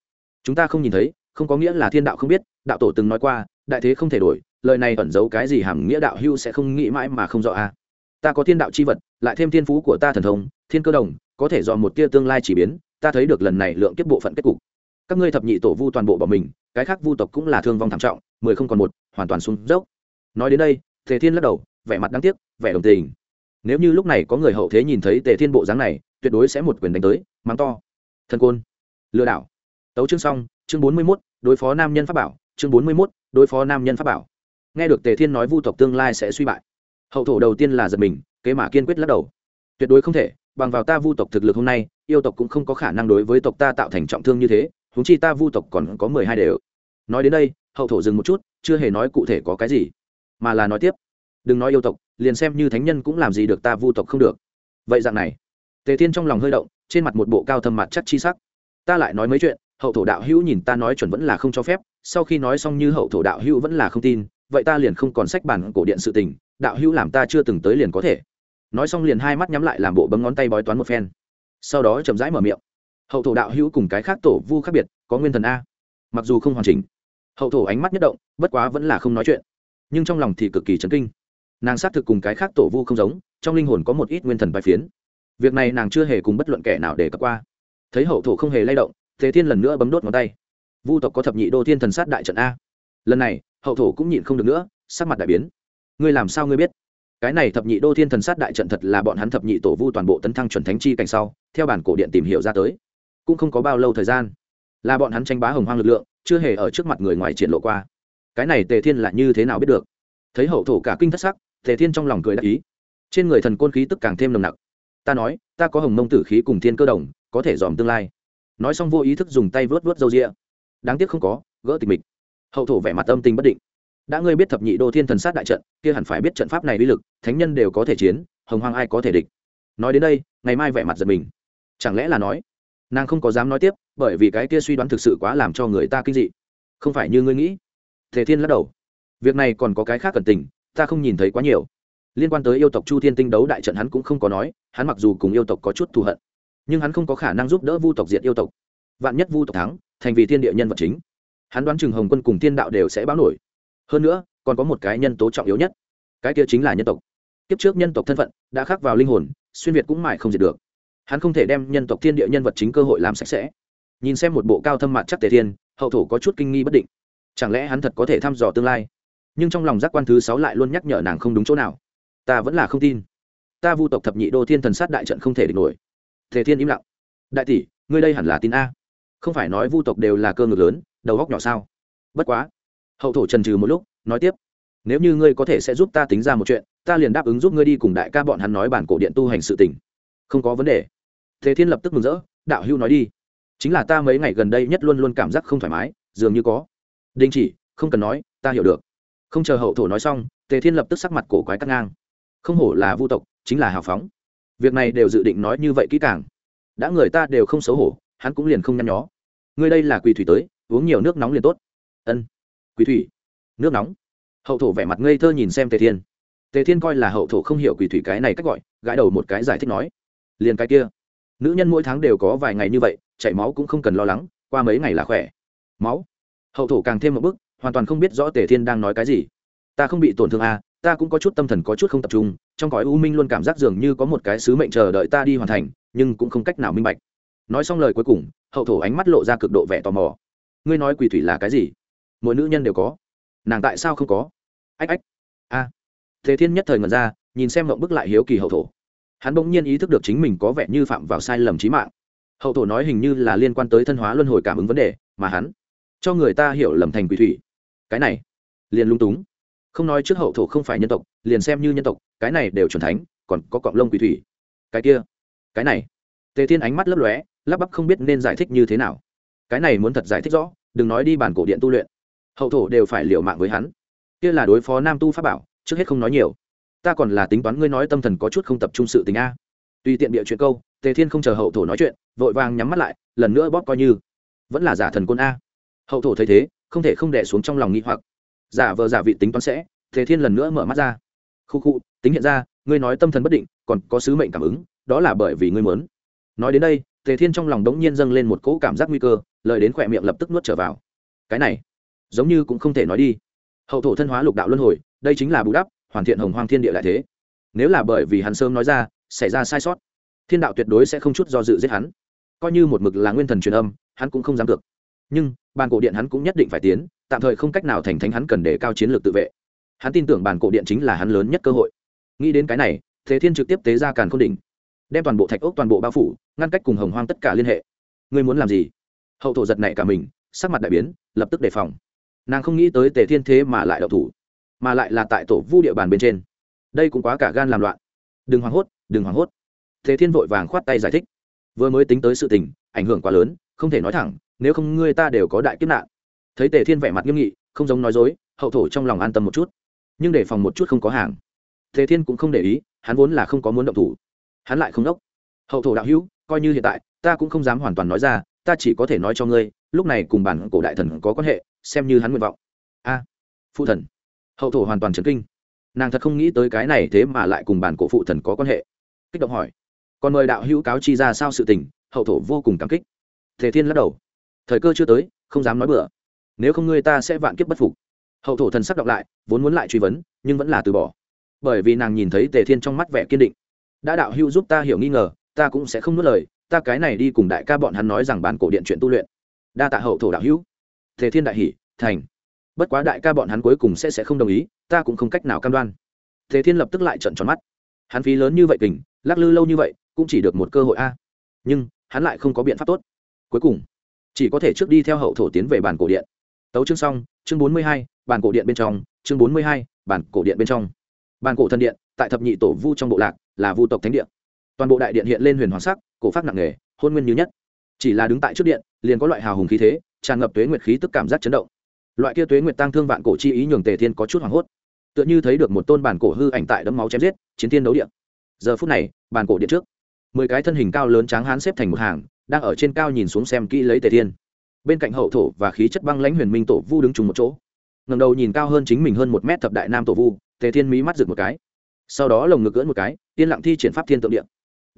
Chúng ta không nhìn thấy, không có nghĩa là thiên đạo không biết, đạo tổ từng nói qua đại thế không thể đổi, lời này ẩn giấu cái gì hàm nghĩa đạo hưu sẽ không nghĩ mãi mà không rõ a ta có thiên đạo c h i vật, lại thêm thiên phú của ta thần thông, thiên cơ đồng, có thể dò một tia tương lai chỉ biến, ta thấy được lần này lượng kiếp bộ phận kết cục. Các ngươi thập nhị tổ vu toàn bộ bỏ mình, cái khác vu tộc cũng là thương vong thảm trọng, mười không còn một, hoàn toàn xuống dốc. Nói đến đây, tề thiên lắc đầu, vẻ mặt đáng tiếc, vẻ đồng tình. Nếu như lúc này có người hậu thế nhìn thấy tề thiên bộ dáng này, tuyệt đối sẽ một quyền đánh tới, mắng to. Thân côn, lừa đảo. Tấu chương xong, chương bốn mươi mốt, đối phó nam nhân pháp bảo chương bốn mươi mốt, đối phó nam nhân pháp bảo. Nghe được tề thiên nói vu tộc tương lai sẽ suy bại, hậu thổ đầu tiên là giật mình, kế mà kiên quyết lắc đầu. Tuyệt đối không thể, bằng vào ta vu tộc thực lực hôm nay, yêu tộc cũng không có khả năng đối với tộc ta tạo thành trọng thương như thế húng chi ta vu tộc còn có mười hai đều. Nói đến đây, hậu thổ dừng một chút, chưa hề nói cụ thể có cái gì, mà là nói tiếp. Đừng nói yêu tộc, liền xem như thánh nhân cũng làm gì được ta vu tộc không được. Vậy dạng này, tề thiên trong lòng hơi động, trên mặt một bộ cao thâm mặt chắc chi sắc. Ta lại nói mấy chuyện, hậu thổ đạo hữu nhìn ta nói chuẩn vẫn là không cho phép sau khi nói xong như hậu thổ đạo hữu vẫn là không tin, vậy ta liền không còn sách bản cổ điện sự tình, đạo hữu làm ta chưa từng tới liền có thể. Nói xong liền hai mắt nhắm lại làm bộ bấm ngón tay bói toán một phen. Sau đó chậm rãi mở miệng. Hậu thổ đạo hữu cùng cái khác tổ vu khác biệt, có nguyên thần a. Mặc dù không hoàn chỉnh, hậu thổ ánh mắt nhất động, bất quá vẫn là không nói chuyện. Nhưng trong lòng thì cực kỳ chấn kinh. Nàng xác thực cùng cái khác tổ vu không giống, trong linh hồn có một ít nguyên thần bài phiến. Việc này nàng chưa hề cùng bất luận kẻ nào để cập qua. Thấy hậu thổ không hề lay động, thế thiên lần nữa bấm đốt ngón tay vu tộc có thập nhị đô thiên thần sát đại trận a. Lần này, hậu thổ cũng nhịn không được nữa, sắc mặt đại biến. Ngươi làm sao ngươi biết? Cái này thập nhị đô thiên thần sát đại trận thật là bọn hắn thập nhị tổ vu toàn bộ tấn thăng chuẩn thánh chi cảnh sau, theo bản cổ điện tìm hiểu ra tới. Cũng không có bao lâu thời gian, là bọn hắn tranh bá hồng hoang lực lượng, chưa hề ở trước mặt người ngoài triển lộ qua. Cái này tề thiên là như thế nào biết được? Thấy hậu thổ cả kinh thất sắc, tề thiên trong lòng cười đại ý. Trên người thần côn khí tức càng thêm nồng nặc. Ta nói, ta có hồng mông tử khí cùng thiên cơ đồng, có thể dòm tương lai. Nói xong vô ý thức dùng tay vớt vớt râu rịa đáng tiếc không có, gỡ tịch mịch. Hậu thổ vẻ mặt tâm tình bất định. Đã ngươi biết thập nhị đô thiên thần sát đại trận, kia hẳn phải biết trận pháp này uy lực, thánh nhân đều có thể chiến, hồng hoang ai có thể địch. Nói đến đây, ngày mai vẻ mặt giật mình. Chẳng lẽ là nói, nàng không có dám nói tiếp, bởi vì cái kia suy đoán thực sự quá làm cho người ta kinh dị. Không phải như ngươi nghĩ. Thể thiên lắc đầu. Việc này còn có cái khác cần tình, ta không nhìn thấy quá nhiều. Liên quan tới yêu tộc chu thiên tinh đấu đại trận hắn cũng không có nói, hắn mặc dù cùng yêu tộc có chút thù hận, nhưng hắn không có khả năng giúp đỡ vu tộc diệt yêu tộc vạn nhất vu tộc thắng, thành vì thiên địa nhân vật chính, hắn đoán chừng hồng quân cùng thiên đạo đều sẽ báo nổi. Hơn nữa, còn có một cái nhân tố trọng yếu nhất, cái kia chính là nhân tộc. Kiếp trước nhân tộc thân phận đã khắc vào linh hồn, xuyên việt cũng mãi không diệt được. Hắn không thể đem nhân tộc thiên địa nhân vật chính cơ hội làm sạch sẽ. Nhìn xem một bộ cao thâm mặt chắc tề thiên, hậu thổ có chút kinh nghi bất định. Chẳng lẽ hắn thật có thể thăm dò tương lai? Nhưng trong lòng giác quan thứ sáu lại luôn nhắc nhở nàng không đúng chỗ nào. Ta vẫn là không tin. Ta vu tộc thập nhị đô thiên thần sát đại trận không thể địch nổi. Thể thiên im lặng. Đại tỷ, ngươi đây hẳn là tin a không phải nói vu tộc đều là cơ ngực lớn, đầu góc nhỏ sao? Bất quá. Hậu thổ trần trừ một lúc, nói tiếp. Nếu như ngươi có thể sẽ giúp ta tính ra một chuyện, ta liền đáp ứng giúp ngươi đi cùng đại ca bọn hắn nói bản cổ điện tu hành sự tình. Không có vấn đề. Thế thiên lập tức mừng rỡ, đạo hưu nói đi. Chính là ta mấy ngày gần đây nhất luôn luôn cảm giác không thoải mái, dường như có. Đình chỉ, không cần nói, ta hiểu được. Không chờ hậu thổ nói xong, tề thiên lập tức sắc mặt cổ quái cắt ngang. Không hổ là vu tộc, chính là hào phóng. Việc này đều dự định nói như vậy kỹ càng. Đã người ta đều không xấu hổ hắn cũng liền không nhăn nhó. Ngươi đây là quỳ thủy tới, uống nhiều nước nóng liền tốt. Ân. Quỳ thủy, nước nóng. Hậu thổ vẻ mặt ngây thơ nhìn xem tề thiên. Tề thiên coi là hậu thổ không hiểu quỳ thủy cái này cách gọi, gãi đầu một cái giải thích nói, liền cái kia. Nữ nhân mỗi tháng đều có vài ngày như vậy, chảy máu cũng không cần lo lắng, qua mấy ngày là khỏe. Máu. Hậu thổ càng thêm một bức hoàn toàn không biết rõ tề thiên đang nói cái gì. Ta không bị tổn thương à ta cũng có chút tâm thần có chút không tập trung, trong cõi u minh luôn cảm giác dường như có một cái sứ mệnh chờ đợi ta đi hoàn thành, nhưng cũng không cách nào minh bạch nói xong lời cuối cùng, hậu thổ ánh mắt lộ ra cực độ vẻ tò mò. Ngươi nói quỳ thủy là cái gì? Mỗi nữ nhân đều có. Nàng tại sao không có? Ách ách. A. Thế thiên nhất thời ngần ra, nhìn xem mộng bức lại hiếu kỳ hậu thổ. Hắn bỗng nhiên ý thức được chính mình có vẻ như phạm vào sai lầm trí mạng. Hậu thổ nói hình như là liên quan tới thân hóa luân hồi cảm ứng vấn đề, mà hắn cho người ta hiểu lầm thành quỷ thủy. Cái này, liền lung túng. Không nói trước hậu thổ không phải nhân tộc, liền xem như nhân tộc, cái này đều chuẩn thánh, còn có cọng lông quỷ thủy. Cái kia, cái này. Tề thiên ánh mắt lấp lóe lắp bắp không biết nên giải thích như thế nào. Cái này muốn thật giải thích rõ, đừng nói đi bản cổ điện tu luyện. Hậu thổ đều phải liều mạng với hắn. Kia là đối phó nam tu pháp bảo, trước hết không nói nhiều. Ta còn là tính toán ngươi nói tâm thần có chút không tập trung sự tình a. Tùy tiện bịa chuyện câu, tề thiên không chờ hậu thổ nói chuyện, vội vàng nhắm mắt lại, lần nữa bóp coi như. Vẫn là giả thần côn a. Hậu thổ thấy thế, không thể không đẻ xuống trong lòng nghĩ hoặc. Giả vờ giả vị tính toán sẽ, tề thiên lần nữa mở mắt ra. Khu khu, tính hiện ra, ngươi nói tâm thần bất định, còn có sứ mệnh cảm ứng, đó là bởi vì ngươi muốn. Nói đến đây tề thiên trong lòng đống nhiên dâng lên một cỗ cảm giác nguy cơ, lời đến khỏe miệng lập tức nuốt trở vào. Cái này, giống như cũng không thể nói đi. Hậu thổ thân hóa lục đạo luân hồi, đây chính là bù đắp, hoàn thiện hồng hoang thiên địa lại thế. Nếu là bởi vì hắn sớm nói ra, xảy ra sai sót, thiên đạo tuyệt đối sẽ không chút do dự giết hắn. Coi như một mực là nguyên thần truyền âm, hắn cũng không dám được. nhưng bàn cổ điện hắn cũng nhất định phải tiến, tạm thời không cách nào thành thánh hắn cần để cao chiến lược tự vệ. Hắn tin tưởng bàn cổ điện chính là hắn lớn nhất cơ hội. Nghĩ đến cái này thế thiên trực tiếp tế ra càn k h ô n đỉnh, đem toàn bộ thạch ốc toàn bộ bao phủ ngăn cách cùng hồng hoang tất cả liên hệ. Ngươi muốn làm gì? Hậu thổ giật nảy cả mình, sắc mặt đại biến, lập tức đề phòng. Nàng không nghĩ tới tề thiên thế mà lại đậu thủ, mà lại là tại tổ vu địa bàn bên trên. Đây cũng quá cả gan làm loạn. Đừng hoảng hốt, đừng hoảng hốt. Thế thiên vội vàng khoát tay giải thích. Vừa mới tính tới sự tình, ảnh hưởng quá lớn, không thể nói thẳng, nếu không ngươi ta đều có đại kiếp nạn. Thấy tề thiên vẻ mặt nghiêm nghị, không giống nói dối, hậu thổ trong lòng an tâm một chút. Nhưng để phòng một chút không có hàng. Tề thiên cũng không để ý, hắn vốn là không có muốn động thủ. Hắn lại không đốc. Hậu thổ đạo hữu coi như hiện tại, ta cũng không dám hoàn toàn nói ra, ta chỉ có thể nói cho ngươi, lúc này cùng bản cổ đại thần có quan hệ, xem như hắn nguyện vọng. A, phụ thần. Hậu thổ hoàn toàn trấn kinh. Nàng thật không nghĩ tới cái này thế mà lại cùng bản cổ phụ thần có quan hệ. Kích động hỏi. Còn mời đạo hữu cáo chi ra sao sự tình, hậu thổ vô cùng cảm kích. Thể thiên lắc đầu. Thời cơ chưa tới, không dám nói bừa. Nếu không ngươi ta sẽ vạn kiếp bất phục. Hậu thổ thần sắc đọc lại, vốn muốn lại truy vấn, nhưng vẫn là từ bỏ. Bởi vì nàng nhìn thấy tề thiên trong mắt vẻ kiên định. Đã đạo hưu giúp ta hiểu nghi ngờ ta cũng sẽ không nuốt lời, ta cái này đi cùng đại ca bọn hắn nói rằng bản cổ điện chuyện tu luyện. Đa tạ hậu thổ đạo hữu. Thế thiên đại hỷ, thành. Bất quá đại ca bọn hắn cuối cùng sẽ sẽ không đồng ý, ta cũng không cách nào cam đoan. Thế thiên lập tức lại trận tròn mắt. Hắn phí lớn như vậy kình, lắc lư lâu như vậy, cũng chỉ được một cơ hội a. Nhưng, hắn lại không có biện pháp tốt. Cuối cùng, chỉ có thể trước đi theo hậu thổ tiến về bàn cổ điện. Tấu chương xong, chương bốn mươi hai bàn cổ điện bên trong, chương bốn mươi hai bàn cổ điện bên trong. Bàn cổ thần điện, tại thập nhị tổ vu trong bộ lạc, là vu tộc thánh điện toàn bộ đại điện hiện lên huyền hoàng sắc, cổ phát nặng nề, hôn nguyên như nhất. Chỉ là đứng tại trước điện, liền có loại hào hùng khí thế, tràn ngập tuế nguyệt khí tức cảm giác chấn động. Loại kia tuế nguyệt tăng thương vạn cổ chi ý nhường tề thiên có chút hoảng hốt. Tựa như thấy được một tôn bản cổ hư ảnh tại đấm máu chém giết, chiến thiên đấu điện giờ phút này, bản cổ điện trước, mười cái thân hình cao lớn tráng hán xếp thành một hàng, đang ở trên cao nhìn xuống xem kỹ lấy tề thiên. Bên cạnh hậu thổ và khí chất băng lãnh huyền minh tổ vu đứng chung một chỗ. Ngầm đầu nhìn cao hơn chính mình hơn một mét thập đại nam tổ vu, tề thiên mỹ mắt rực một cái. Sau đó lồng ngực cưỡn một cái, yên lặng thi triển pháp thiên tượng điện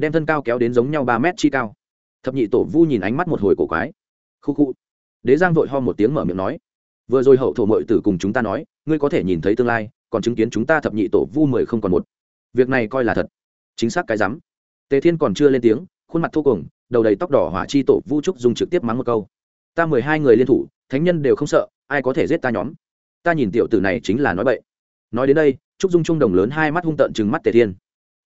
đem thân cao kéo đến giống nhau ba mét chi cao. Thập nhị tổ vu nhìn ánh mắt một hồi cổ quái. Khu khu. Đế giang vội ho một tiếng mở miệng nói. Vừa rồi hậu thổ mội tử cùng chúng ta nói, ngươi có thể nhìn thấy tương lai, còn chứng kiến chúng ta thập nhị tổ vu mười không còn một. Việc này coi là thật. Chính xác cái rắm. Tề thiên còn chưa lên tiếng, khuôn mặt thô cùng đầu đầy tóc đỏ hỏa chi tổ vu trúc dùng trực tiếp mắng một câu. Ta mười hai người liên thủ, thánh nhân đều không sợ, ai có thể giết ta nhóm? Ta nhìn tiểu tử này chính là nói bậy. Nói đến đây, trúc dung trung đồng lớn hai mắt hung tợn chừng mắt tề thiên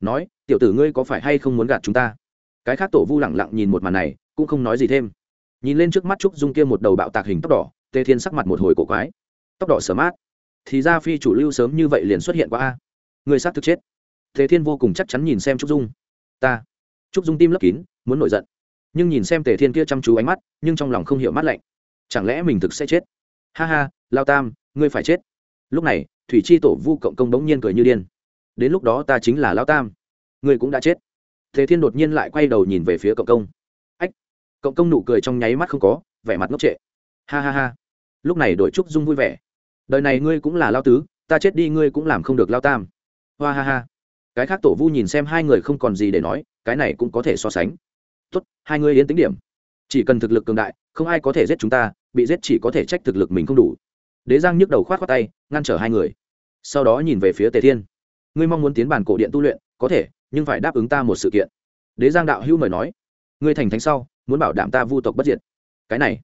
nói, tiểu tử ngươi có phải hay không muốn gạt chúng ta? Cái khác tổ vu lẳng lặng nhìn một màn này, cũng không nói gì thêm. Nhìn lên trước mắt trúc dung kia một đầu bạo tạc hình tóc đỏ tề thiên sắc mặt một hồi cổ quái. Tóc đỏ sờ mát. Thì ra phi chủ lưu sớm như vậy liền xuất hiện qua a. Người xác thực chết. Tề thiên vô cùng chắc chắn nhìn xem trúc dung. Ta. Trúc dung tim lấp kín, muốn nổi giận. Nhưng nhìn xem tề thiên kia chăm chú ánh mắt, nhưng trong lòng không hiểu mắt lạnh. Chẳng lẽ mình thực sẽ chết? Ha ha, lao tam, ngươi phải chết. Lúc này, thủy chi tổ vu cộng công bỗng nhiên cười như điên đến lúc đó ta chính là lao tam. Ngươi cũng đã chết. Tề thiên đột nhiên lại quay đầu nhìn về phía cộng công. Ách, cộng công nụ cười trong nháy mắt không có, vẻ mặt ngốc trệ. Ha ha ha. Lúc này đổi trúc dung vui vẻ. Đời này ngươi cũng là lao tứ, ta chết đi ngươi cũng làm không được lao tam. Hoa ha ha. Cái khác tổ vu nhìn xem hai người không còn gì để nói, cái này cũng có thể so sánh. Tốt, hai ngươi yến tính điểm. Chỉ cần thực lực cường đại, không ai có thể giết chúng ta, bị giết chỉ có thể trách thực lực mình không đủ. Đế giang nhức đầu khoát khoát tay, ngăn trở hai người. Sau đó nhìn về phía tề thiên ngươi mong muốn tiến bản cổ điện tu luyện, có thể, nhưng phải đáp ứng ta một sự kiện. Đế giang đạo hữu mời nói. Ngươi thành thánh sau, muốn bảo đảm ta vu tộc bất diệt. Cái này,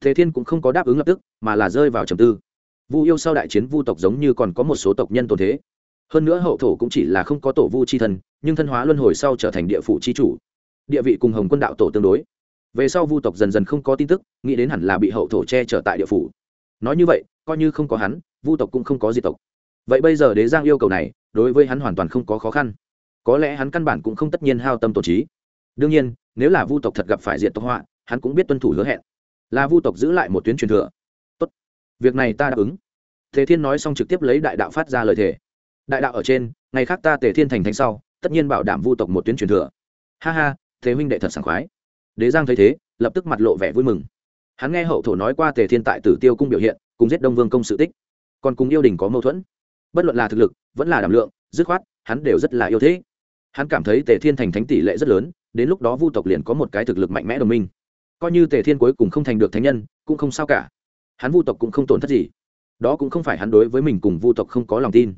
thế thiên cũng không có đáp ứng lập tức, mà là rơi vào trầm tư. Vu yêu sau đại chiến vu tộc giống như còn có một số tộc nhân tồn thế. Hơn nữa hậu thổ cũng chỉ là không có tổ vu c h i thân, nhưng thân hóa luân hồi sau trở thành địa phủ c h i chủ. Địa vị cùng hồng quân đạo tổ tương đối. Về sau vu tộc dần dần không có tin tức, nghĩ đến hẳn là bị hậu thổ che trở tại địa phủ. Nói như vậy, coi như không có hắn, vu tộc cũng không có diệt tộc. Vậy bây giờ đế giang yêu cầu này đối với hắn hoàn toàn không có khó khăn. Có lẽ hắn căn bản cũng không tất nhiên hao tâm tổ trí. Đương nhiên, nếu là vu tộc thật gặp phải diện tộc họa, hắn cũng biết tuân thủ hứa hẹn. Là vu tộc giữ lại một tuyến truyền thừa. Tốt. Việc này ta đáp ứng. Thế thiên nói xong trực tiếp lấy đại đạo phát ra lời thề. Đại đạo ở trên, ngày khác ta tề thiên thành thánh sau, tất nhiên bảo đảm vu tộc một tuyến truyền thừa. Ha ha thế huynh đệ thật sảng khoái. Đế giang thấy thế, lập tức mặt lộ vẻ vui mừng. Hắn nghe hậu thổ nói qua tề thiên tại tử tiêu cung biểu hiện, cùng giết đông vương công sự tích. Còn cùng yêu đình có mâu thuẫn bất luận là thực lực, vẫn là đảm lượng, dứt khoát, hắn đều rất là yêu thế hắn cảm thấy tề thiên thành thánh tỷ lệ rất lớn, đến lúc đó vu tộc liền có một cái thực lực mạnh mẽ đồng minh. Coi như tề thiên cuối cùng không thành được thánh nhân, cũng không sao cả. Hắn vu tộc cũng không tổn thất gì. Đó cũng không phải hắn đối với mình cùng vu tộc không có lòng tin.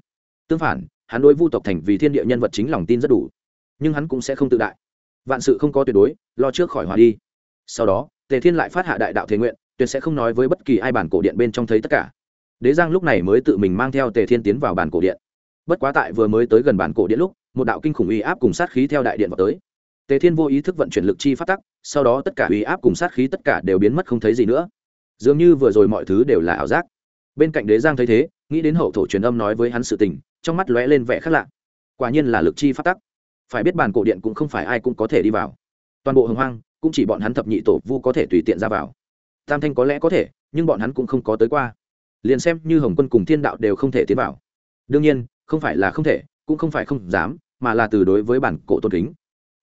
Tương phản, hắn đối vu tộc thành vì thiên địa nhân vật chính lòng tin rất đủ. Nhưng hắn cũng sẽ không tự đại. Vạn sự không có tuyệt đối, lo trước khỏi hòa đi. Sau đó, tề thiên lại phát hạ đại đạo thế nguyện, tuyệt sẽ không nói với bất kỳ ai bản cổ điện bên trong thấy tất cả đế giang lúc này mới tự mình mang theo tề thiên tiến vào bản cổ điện. Bất quá tại vừa mới tới gần bản cổ điện lúc, một đạo kinh khủng uy áp cùng sát khí theo đại điện vào tới. Tề thiên vô ý thức vận chuyển lực chi phát tắc, sau đó tất cả uy áp cùng sát khí tất cả đều biến mất không thấy gì nữa. Dường như vừa rồi mọi thứ đều là ảo giác. Bên cạnh đế giang thấy thế, nghĩ đến hậu thổ truyền âm nói với hắn sự tình, trong mắt lóe lên vẻ khác lạ. Quả nhiên là lực chi phát tắc. Phải biết bản cổ điện cũng không phải ai cũng có thể đi vào. Toàn bộ hồng hoang, cũng chỉ bọn hắn thập nhị tổ vu có thể tùy tiện ra vào. Tam thanh có lẽ có thể, nhưng bọn hắn cũng không có tới qua liền xem như hồng quân cùng thiên đạo đều không thể tiến vào. Đương nhiên, không phải là không thể, cũng không phải không dám, mà là từ đối với bản cổ tôn kính.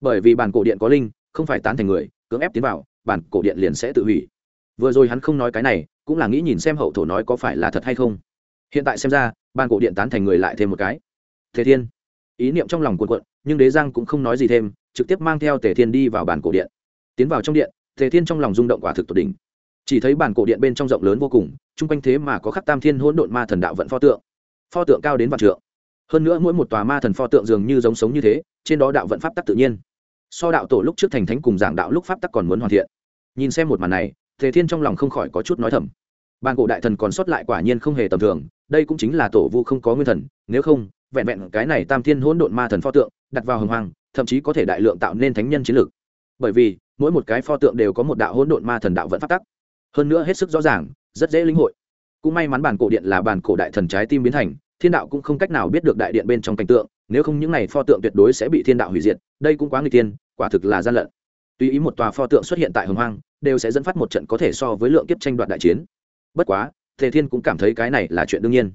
Bởi vì bản cổ điện có linh, không phải tán thành người, cưỡng ép tiến vào, bản cổ điện liền sẽ tự hủy. Vừa rồi hắn không nói cái này, cũng là nghĩ nhìn xem hậu thổ nói có phải là thật hay không. Hiện tại xem ra, bản cổ điện tán thành người lại thêm một cái. Thế thiên, ý niệm trong lòng cuộn cuộn, nhưng đế giang cũng không nói gì thêm, trực tiếp mang theo tề thiên đi vào bản cổ điện. Tiến vào trong điện, tề thiên trong lòng rung động quả thực tột đỉnh chỉ thấy bản cổ điện bên trong rộng lớn vô cùng, chung quanh thế mà có khắc tam thiên hỗn độn ma thần đạo vận pho tượng. Pho tượng cao đến vạn trượng. Hơn nữa mỗi một tòa ma thần pho tượng dường như giống sống như thế, trên đó đạo vận pháp tắc tự nhiên. So đạo tổ lúc trước thành thánh cùng giảng đạo lúc pháp tắc còn muốn hoàn thiện. Nhìn xem một màn này thế thiên trong lòng không khỏi có chút nói thầm. Bàn cổ đại thần còn sót lại quả nhiên không hề tầm thường, đây cũng chính là tổ vu không có nguyên thần, nếu không, vẹn vẹn cái này tam thiên hỗn độn ma thần pho tượng, đặt vào hồng hoàng thậm chí có thể đại lượng tạo nên thánh nhân chiến lược. Bởi vì, mỗi một cái pho tượng đều có một đạo hỗn độn ma thần đạo vận pháp tắc hơn nữa hết sức rõ ràng, rất dễ linh hội. Cũng may mắn bản cổ điện là bản cổ đại thần trái tim biến thành, thiên đạo cũng không cách nào biết được đại điện bên trong cảnh tượng, nếu không những n à y pho tượng tuyệt đối sẽ bị thiên đạo hủy diệt, đây cũng quá người tiên quả thực là gian lận. Tùy ý một tòa pho tượng xuất hiện tại hồng hoang, đều sẽ dẫn phát một trận có thể so với lượng kiếp tranh đoạt đại chiến. Bất quá, tề thiên cũng cảm thấy cái này là chuyện đương nhiên.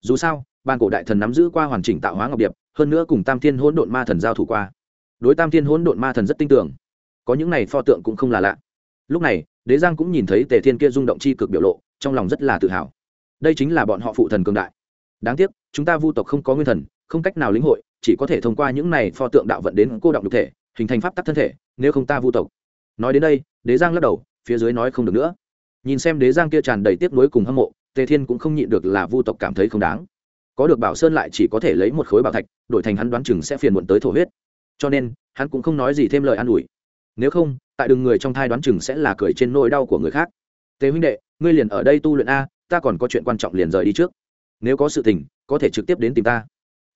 Dù sao ban cổ đại thần nắm giữ qua hoàn chỉnh tạo hóa ngọc điệp, hơn nữa cùng tam thiên hỗn độn ma thần giao thủ qua. Đối tam thiên hỗn độn ma thần rất tin tưởng. Có những này pho tượng cũng không là lạ. Lúc này đế giang cũng nhìn thấy tề thiên kia rung động chi cực biểu lộ, trong lòng rất là tự hào. Đây chính là bọn họ phụ thần cường đại. Đáng tiếc, chúng ta vu tộc không có nguyên thần, không cách nào lĩnh hội, chỉ có thể thông qua những này pho tượng đạo vận đến cô động đục thể, hình thành pháp tắc thân thể, nếu không ta vu tộc. Nói đến đây, đế giang lắc đầu, phía dưới nói không được nữa. Nhìn xem đế giang kia tràn đầy tiếc nuối cùng hâm mộ, tề thiên cũng không nhịn được là vu tộc cảm thấy không đáng. Có được bảo sơn lại chỉ có thể lấy một khối bảo thạch, đổi thành hắn đoán chừng sẽ phiền muộn tới thổ huyết. Cho nên, hắn cũng không nói gì thêm lời an ủi. Nếu không tại đường người trong thai đoán chừng sẽ là cười trên nỗi đau của người khác. Tề huynh đệ, ngươi liền ở đây tu luyện a, ta còn có chuyện quan trọng liền rời đi trước. Nếu có sự tình, có thể trực tiếp đến tìm ta.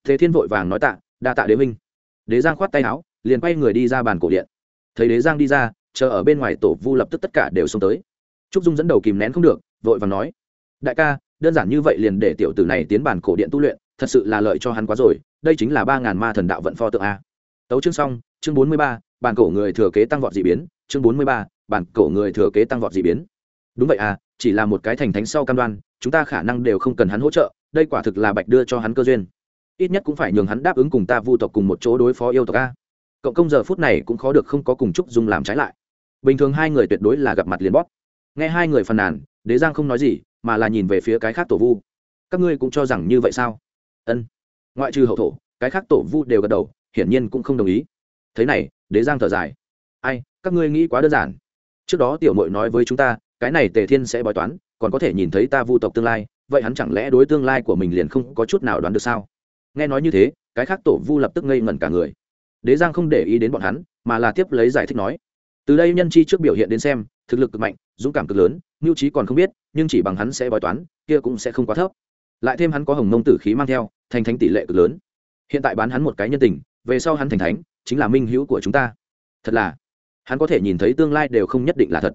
Thế thiên vội vàng nói tạ, đa tạ đế minh đế giang khoát tay áo, liền quay người đi ra bàn cổ điện. Thấy đế giang đi ra, chờ ở bên ngoài tổ vu lập tức tất cả đều xông tới. Trúc dung dẫn đầu kìm nén không được, vội vàng nói, đại ca, đơn giản như vậy liền để tiểu tử này tiến bàn cổ điện tu luyện, thật sự là lợi cho hắn quá rồi, đây chính là ba ngàn ma thần đạo vận pho tượng a. Tấu chương xong, chương bốn mươi ba bàn cổ người thừa kế tăng vọt d ị biến, chương bốn mươi ba bàn cổ người thừa kế tăng vọt d ị biến. Đúng vậy à chỉ là một cái thành thánh sau cam đoan, chúng ta khả năng đều không cần hắn hỗ trợ, đây quả thực là bạch đưa cho hắn cơ duyên. Ít nhất cũng phải nhường hắn đáp ứng cùng ta vu tộc cùng một chỗ đối phó yêu tộc a. Cộng công giờ phút này cũng khó được không có cùng trúc dung làm trái lại. Bình thường hai người tuyệt đối là gặp mặt liền bóp. Nghe hai người phàn nàn, đế giang không nói gì, mà là nhìn về phía cái khác tổ vu. Các ngươi cũng cho rằng như vậy sao? Ân. Ngoại trừ hậu thổ, cái khác tổ vu đều gật đầu, hiển nhiên cũng không đồng ý. Thế này đế giang thở dài. Ai, các ngươi nghĩ quá đơn giản. Trước đó tiểu mội nói với chúng ta, cái này tề thiên sẽ bói toán, còn có thể nhìn thấy ta vu tộc tương lai, vậy hắn chẳng lẽ đối tương lai của mình liền không có chút nào đoán được sao? Nghe nói như thế, cái khác tổ vu lập tức ngây ngẩn cả người. Đế giang không để ý đến bọn hắn, mà là tiếp lấy giải thích nói. Từ đây nhân chi trước biểu hiện đến xem, thực lực cực mạnh, dũng cảm cực lớn, mưu trí còn không biết, nhưng chỉ bằng hắn sẽ bói toán, kia cũng sẽ không quá thấp. Lại thêm hắn có hồng mông tử khí mang theo, thành thánh tỷ lệ cực lớn. Hiện tại bán hắn một cái nhân tình, về sau hắn thành thánh chính là minh hữu của chúng ta. Thật là, hắn có thể nhìn thấy tương lai đều không nhất định là thật.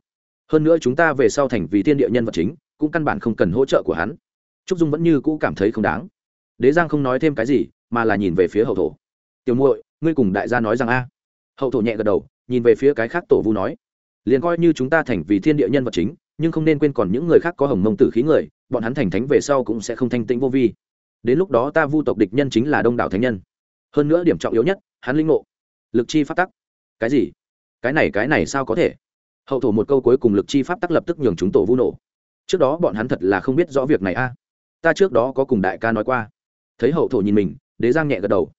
Hơn nữa chúng ta về sau thành vì thiên địa nhân vật chính, cũng căn bản không cần hỗ trợ của hắn. Trúc dung vẫn như cũ cảm thấy không đáng. Đế giang không nói thêm cái gì, mà là nhìn về phía hậu thổ. Tiểu muội, ngươi cùng đại gia nói rằng a. Hậu thổ nhẹ gật đầu, nhìn về phía cái khác tổ vu nói. Liền coi như chúng ta thành vì thiên địa nhân vật chính, nhưng không nên quên còn những người khác có hồng mông tử khí người, bọn hắn thành thánh về sau cũng sẽ không thanh tĩnh vô vi. Đến lúc đó ta vu tộc địch nhân chính là đông đảo thánh nhân. Hơn nữa điểm trọng yếu nhất, hắn linh ngộ lực chi pháp tắc. Cái gì? Cái này cái này sao có thể? Hậu thổ một câu cuối cùng lực chi pháp tắc lập tức nhường chúng tổ vu nổ. Trước đó bọn hắn thật là không biết rõ việc này a. À? Ta trước đó có cùng đại ca nói qua. Thấy hậu thổ nhìn mình, đế giang nhẹ gật đầu.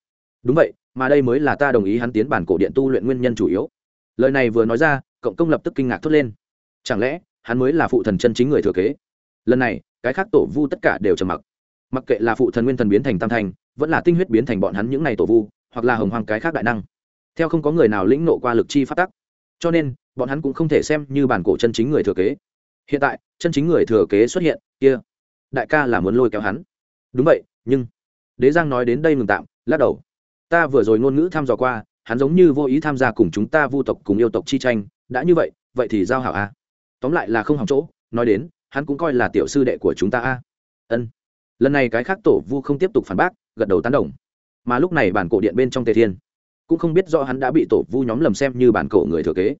Đúng vậy, mà đây mới là ta đồng ý hắn tiến bản cổ điện tu luyện nguyên nhân chủ yếu. Lời này vừa nói ra, cộng công lập tức kinh ngạc thốt lên. Chẳng lẽ, hắn mới là phụ thần chân chính người thừa kế? Lần này, cái khác tổ vu tất cả đều trầm mặc. Mặc kệ là phụ thần nguyên thần biến thành tam thành, vẫn là tinh huyết biến thành bọn hắn những n à y tổ vu, hoặc là hồng hoàng cái khác đại năng theo không có người nào lĩnh nộ qua lực chi phát tắc. Cho nên, bọn hắn cũng không thể xem như bản cổ chân chính người thừa kế. Hiện tại, chân chính người thừa kế xuất hiện, kia, đại ca là muốn lôi kéo hắn. Đúng vậy, nhưng, đế giang nói đến đây ngừng tạm, lắc đầu. Ta vừa rồi ngôn ngữ thăm dò qua, hắn giống như vô ý tham gia cùng chúng ta vu tộc cùng yêu tộc chi tranh, đã như vậy vậy thì giao hảo a. Tóm lại là không hỏng chỗ, nói đến, hắn cũng coi là tiểu sư đệ của chúng ta a. Ân. Lần này cái khác tổ vu không tiếp tục phản bác, gật đầu tán đồng. Mà lúc này bản cổ điện bên trong tề thiên cũng không biết rõ hắn đã bị tổ vu nhóm lầm xem như bản cổ người thừa kế.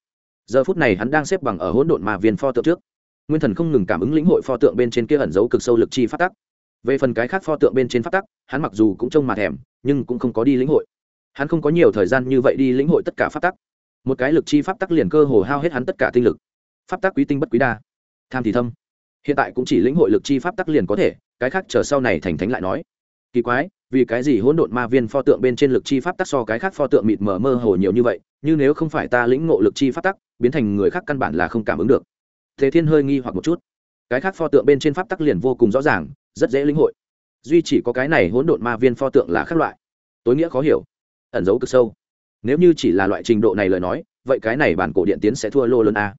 Giờ phút này hắn đang xếp bằng ở hỗn độn mà viên pho tượng trước. Nguyên thần không ngừng cảm ứng lĩnh hội pho tượng bên trên kia ẩn giấu cực sâu lực chi phát tắc. Về phần cái khác pho tượng bên trên phát tắc, hắn mặc dù cũng trông mà thèm, nhưng cũng không có đi lĩnh hội. Hắn không có nhiều thời gian như vậy đi lĩnh hội tất cả pháp tắc. Một cái lực chi pháp tắc liền cơ hồ hao hết hắn tất cả tinh lực. Pháp tắc quý tinh bất quý đa. Tham thì thâm. Hiện tại cũng chỉ lĩnh hội lực chi pháp tắc liền có thể, cái khác chờ sau này thành thánh lại nói. Kỳ quái vì cái gì hỗn độn ma viên pho tượng bên trên lực chi pháp tắc so cái khác pho tượng mịt mờ mơ hồ nhiều như vậy, như nếu không phải ta lĩnh ngộ lực chi pháp tắc, biến thành người khác căn bản là không cảm ứng được. Thế thiên hơi nghi hoặc một chút. Cái khác pho tượng bên trên pháp tắc liền vô cùng rõ ràng, rất dễ lĩnh hội. Duy chỉ có cái này hỗn độn ma viên pho tượng là khác loại. Tối nghĩa khó hiểu, ẩn giấu cực sâu. Nếu như chỉ là loại trình độ này lời nói, vậy cái này bản cổ điện tiến sẽ thua lô lớn a.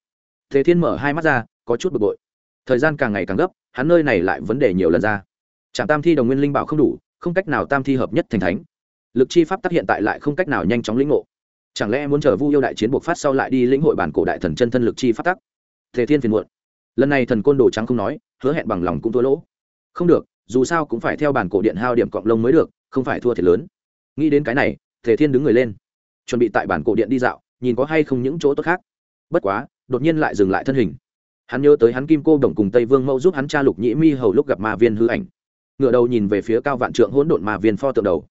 Thế thiên mở hai mắt ra, có chút bực bội. Thời gian càng ngày càng gấp, hắn nơi này lại vấn đề nhiều lần ra. Trạm tam thi đồng nguyên linh bảo không đủ không cách nào tam thi hợp nhất thành thánh. Lực chi pháp tắc hiện tại lại không cách nào nhanh chóng lĩnh ngộ. Chẳng lẽ muốn chờ vu yêu đại chiến buộc phát sau lại đi lĩnh hội bản cổ đại thần chân thân lực chi pháp tắc? Thể thiên phiền muộn. Lần này thần côn đồ trắng không nói, hứa hẹn bằng lòng cũng thua lỗ. Không được, dù sao cũng phải theo bản cổ điện hao điểm cọng lông mới được, không phải thua thiệt lớn. Nghĩ đến cái này thể thiên đứng người lên. Chuẩn bị tại bản cổ điện đi dạo, nhìn có hay không những chỗ tốt khác. Bất quá, đột nhiên lại dừng lại thân hình. Hắn nhớ tới hắn kim cô đồng cùng tây vương mẫu giúp hắn cha lục nhĩ mi hầu lúc gặp ma viên hư ảnh ngựa đầu nhìn về phía cao vạn trượng hỗn độn ma viên pho tượng đầu.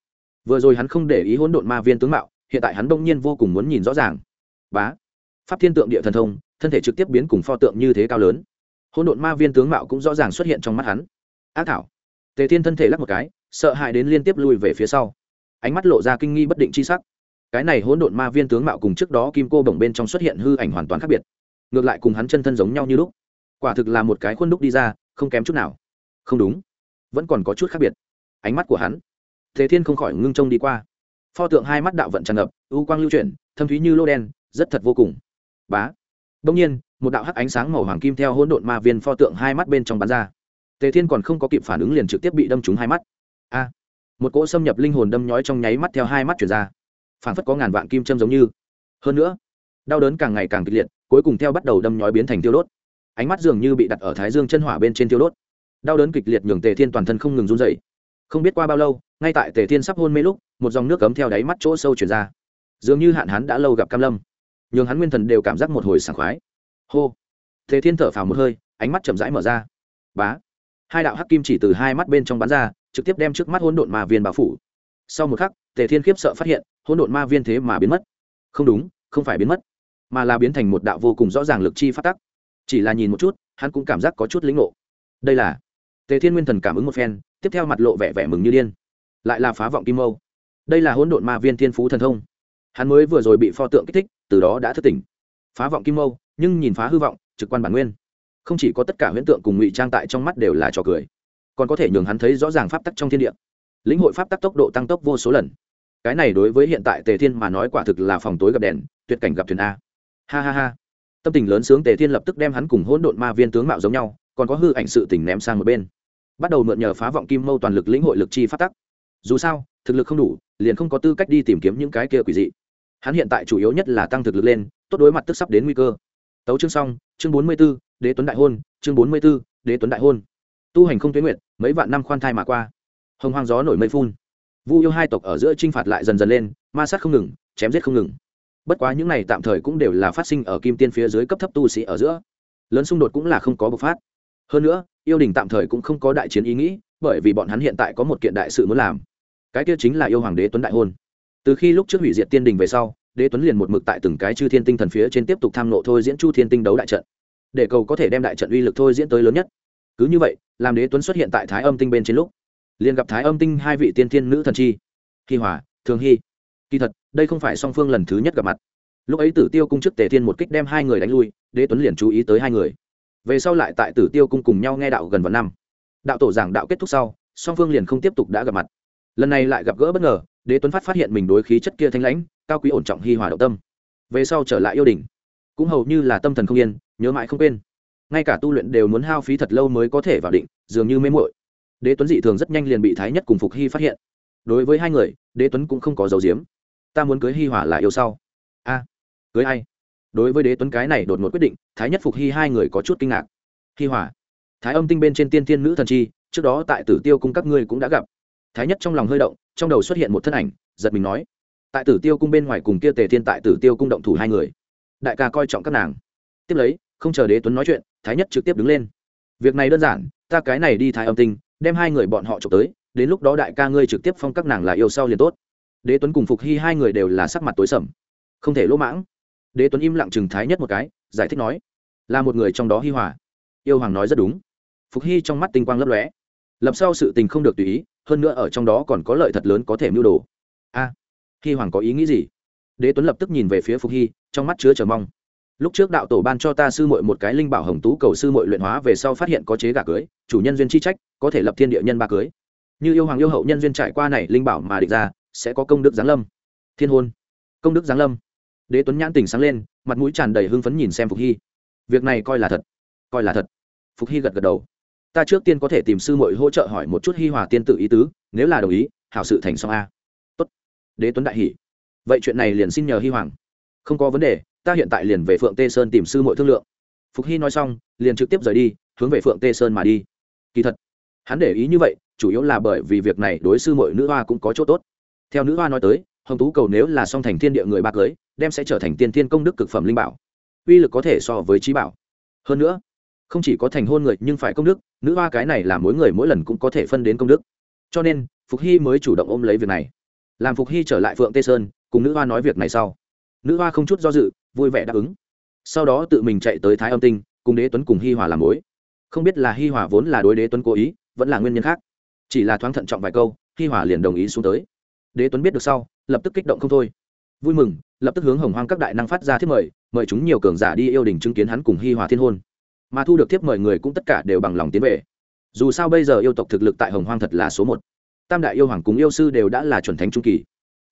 Vừa rồi hắn không để ý hỗn độn ma viên tướng mạo, hiện tại hắn đông nhiên vô cùng muốn nhìn rõ ràng. Bá! Pháp thiên tượng địa thần thông, thân thể trực tiếp biến cùng pho tượng như thế cao lớn. Hỗn độn ma viên tướng mạo cũng rõ ràng xuất hiện trong mắt hắn. Ác thảo! Tề thiên thân thể lắc một cái, sợ hãi đến liên tiếp lui về phía sau. Ánh mắt lộ ra kinh nghi bất định chi sắc. Cái này hỗn độn ma viên tướng mạo cùng trước đó kim cô bổng bên trong xuất hiện hư ảnh hoàn toàn khác biệt. Ngược lại cùng hắn chân thân giống nhau như lúc. Quả thực là một cái khuôn đúc đi ra, không kém chút nào. Không đúng vẫn còn có chút khác biệt. Ánh mắt của hắn, thế thiên không khỏi ngưng trông đi qua. Pho tượng hai mắt đạo vận tràn ngập ưu quang lưu chuyển, thâm thúy như lô đen, rất thật vô cùng. Bá. Đông nhiên, một đạo hắc ánh sáng màu hoàng kim theo hỗn độn ma viên pho tượng hai mắt bên trong bắn ra. Tề thiên còn không có kịp phản ứng liền trực tiếp bị đâm trúng hai mắt. A. Một cỗ xâm nhập linh hồn đâm nhói trong nháy mắt theo hai mắt chuyển ra. Phản phất có ngàn vạn kim châm giống như. Hơn nữa, đau đớn càng ngày càng kịch liệt, cuối cùng theo bắt đầu đâm nhói biến thành tiêu đốt. Ánh mắt dường như bị đặt ở thái dương chân hỏa bên trên tiêu đốt đau đớn kịch liệt nhường tề thiên toàn thân không ngừng run dậy không biết qua bao lâu, ngay tại tề thiên sắp hôn mê lúc, một dòng nước cấm theo đáy mắt chỗ sâu chuyển ra. Dường như hạn hắn đã lâu gặp cam lâm. Nhường hắn nguyên thần đều cảm giác một hồi sảng khoái. Hô. Tề thiên thở phào một hơi, ánh mắt chậm rãi mở ra. Bá. Hai đạo hắc kim chỉ từ hai mắt bên trong bắn ra, trực tiếp đem trước mắt hỗn độn ma viên bao phủ. Sau một khắc, tề thiên khiếp sợ phát hiện, hỗn độn ma viên thế mà biến mất. Không đúng, không phải biến mất, mà là biến thành một đạo vô cùng rõ ràng lực chi phát tắc. Chỉ là nhìn một chút, hắn cũng cảm giác có chút lĩnh ngộ. Đây là tề thiên nguyên thần cảm ứng một phen, tiếp theo mặt lộ vẻ vẻ mừng như điên. Lại là phá vọng kim mâu. Đây là hỗn độn ma viên thiên phú thần thông. Hắn mới vừa rồi bị pho tượng kích thích, từ đó đã thức tỉnh. Phá vọng kim mâu, nhưng nhìn phá hư vọng, trực quan bản nguyên. Không chỉ có tất cả huyễn tượng cùng ngụy trang tại trong mắt đều là trò cười, còn có thể nhường hắn thấy rõ ràng pháp tắc trong thiên địa. Lĩnh hội pháp tắc tốc độ tăng tốc vô số lần. Cái này đối với hiện tại tề thiên mà nói quả thực là phòng tối gặp đèn, tuyệt cảnh gặp thuyền a. Ha ha ha. Tâm tình lớn sướng tề thiên lập tức đem hắn cùng hỗn độn ma viên tướng mạo giống nhau, còn có hư ảnh sự tình ném sang một bên bắt đầu mượn nhờ phá vọng kim mâu toàn lực lĩnh hội lực chi phát tắc. Dù sao, thực lực không đủ, liền không có tư cách đi tìm kiếm những cái kia quỷ dị. Hắn hiện tại chủ yếu nhất là tăng thực lực lên, tốt đối mặt tức sắp đến nguy cơ. Tấu chương xong, chương bốn mươi b ố đế tuấn đại hôn, chương bốn mươi b ố đế tuấn đại hôn. Tu hành không tuyến nguyện mấy vạn năm khoan thai mà qua. Hồng hoang gió nổi mây phun. Vu yêu hai tộc ở giữa t r i n h phạt lại dần dần lên, ma sát không ngừng, chém giết không ngừng. Bất quá những này tạm thời cũng đều là phát sinh ở kim tiên phía dưới cấp thấp tu sĩ ở giữa. Lớn xung đột cũng là không có bộc phát hơn nữa, yêu đình tạm thời cũng không có đại chiến ý nghĩ, bởi vì bọn hắn hiện tại có một kiện đại sự muốn làm. Cái kia chính là yêu hoàng đế tuấn đại hôn. Từ khi lúc trước hủy diệt tiên đình về sau, đế tuấn liền một mực tại từng cái chư thiên tinh thần phía trên tiếp tục tham nộ thôi diễn chu thiên tinh đấu đại trận. Để cầu có thể đem đại trận uy lực thôi diễn tới lớn nhất. Cứ như vậy, làm đế tuấn xuất hiện tại thái âm tinh bên trên lúc, liền gặp thái âm tinh hai vị tiên thiên nữ thần chi. Hi hòa thường hy. Kỳ thật, đây không phải song phương lần thứ nhất gặp mặt. Lúc ấy tử tiêu cung trước tề thiên một kích đem hai người đánh lui, đế tuấn liền chú ý tới hai người về sau lại tại tử tiêu cung cùng nhau nghe đạo gần vạn năm. Đạo tổ giảng đạo kết thúc sau, song phương liền không tiếp tục đã gặp mặt. Lần này lại gặp gỡ bất ngờ, đế tuấn phát phát hiện mình đối khí chất kia thanh lãnh, cao quý ổn trọng hi hòa động tâm. Về sau trở lại yêu đình cũng hầu như là tâm thần không yên, nhớ mãi không quên. Ngay cả tu luyện đều muốn hao phí thật lâu mới có thể vào định, dường như mê mội đế tuấn dị thường rất nhanh liền bị thái nhất cùng phục hy phát hiện. Đối với hai người, đế tuấn cũng không có dấu diếm ta muốn cưới hi hòa là yêu sau. A, cưới ai? Đối với đế tuấn cái này đột ngột quyết định, thái nhất phục hy hai người có chút kinh ngạc. Hi hỏa thái âm tinh bên trên tiên tiên nữ thần chi, trước đó tại tử tiêu cung các ngươi cũng đã gặp. Thái nhất trong lòng hơi động, trong đầu xuất hiện một thân ảnh, giật mình nói, tại tử tiêu cung bên ngoài cùng kia tề thiên tại tử tiêu cung động thủ hai người, đại ca coi trọng các nàng. Tiếp lấy, không chờ đế tuấn nói chuyện, thái nhất trực tiếp đứng lên. Việc này đơn giản, ta cái này đi thái âm tinh, đem hai người bọn họ trộm tới, đến lúc đó đại ca ngươi trực tiếp phong các nàng là yêu sau liền tốt. Đế tuấn cùng phục hy hai người đều là sắc mặt tối sầm. Không thể lỗ mãng đế tuấn im lặng chừng thái nhất một cái giải thích nói là một người trong đó hi hòa. Yêu hoàng nói rất đúng. Phục hy trong mắt tinh quang lấp lóe. Lập sau sự tình không được tùy ý hơn nữa ở trong đó còn có lợi thật lớn có thể mưu đồ. A à, hoàng có ý nghĩ gì? Đế tuấn lập tức nhìn về phía phục hy trong mắt chứa chờ mong. Lúc trước đạo tổ ban cho ta sư muội một cái linh bảo hồng tú cầu sư muội luyện hóa về sau phát hiện có chế gà cưới chủ nhân duyên chi trách có thể lập thiên địa nhân ba cưới. Như yêu hoàng yêu hậu nhân duyên trải qua này linh bảo mà địch ra sẽ có công đức giáng lâm. Thiên hôn. Công đức giáng lâm đế tuấn nhãn tình sáng lên, mặt mũi tràn đầy hưng phấn nhìn xem phục hy. Việc này coi là thật, coi là thật. Phục hy gật gật đầu. Ta trước tiên có thể tìm sư muội hỗ trợ hỏi một chút hi hòa tiên tự ý tứ, nếu là đồng ý, hảo sự thành xong a. Tốt. Đế tuấn đại hỉ. Vậy chuyện này liền xin nhờ hi hoàng. Không có vấn đề, ta hiện tại liền về phượng tê sơn tìm sư muội thương lượng. Phục hy nói xong, liền trực tiếp rời đi, hướng về phượng tê sơn mà đi. Kỳ thật, hắn để ý như vậy, chủ yếu là bởi vì việc này đối sư muội nữ hoa cũng có chỗ tốt. Theo nữ hoa nói tới, hồng tú cầu nếu là song thành thiên địa người ba cưới đem sẽ trở thành tiên thiên công đức cực phẩm linh bảo. Uy lực có thể so với trí bảo. Hơn nữa, không chỉ có thành hôn người nhưng phải công đức, nữ hoa cái này là mỗi người mỗi lần cũng có thể phân đến công đức. Cho nên, phục hy mới chủ động ôm lấy việc này. Làm phục hy trở lại phượng tây sơn, cùng nữ hoa nói việc này sau. Nữ hoa không chút do dự, vui vẻ đáp ứng. Sau đó tự mình chạy tới thái âm tinh, cùng đế tuấn cùng hi hòa làm mối. Không biết là hi hòa vốn là đối đế tuấn cố ý, vẫn là nguyên nhân khác. Chỉ là thoáng thận trọng vài câu, hi hòa liền đồng ý xuống tới. Đế tuấn biết được sau, lập tức kích động không thôi. Vui mừng lập tức hướng hồng hoang các đại năng phát ra thiết mời mời chúng nhiều cường giả đi yêu đình chứng kiến hắn cùng hi hòa thiên hôn. Mà thu được thiếp mời người cũng tất cả đều bằng lòng tiến về. Dù sao bây giờ yêu tộc thực lực tại hồng hoang thật là số một. Tam đại yêu hoàng cùng yêu sư đều đã là chuẩn thánh trung kỳ.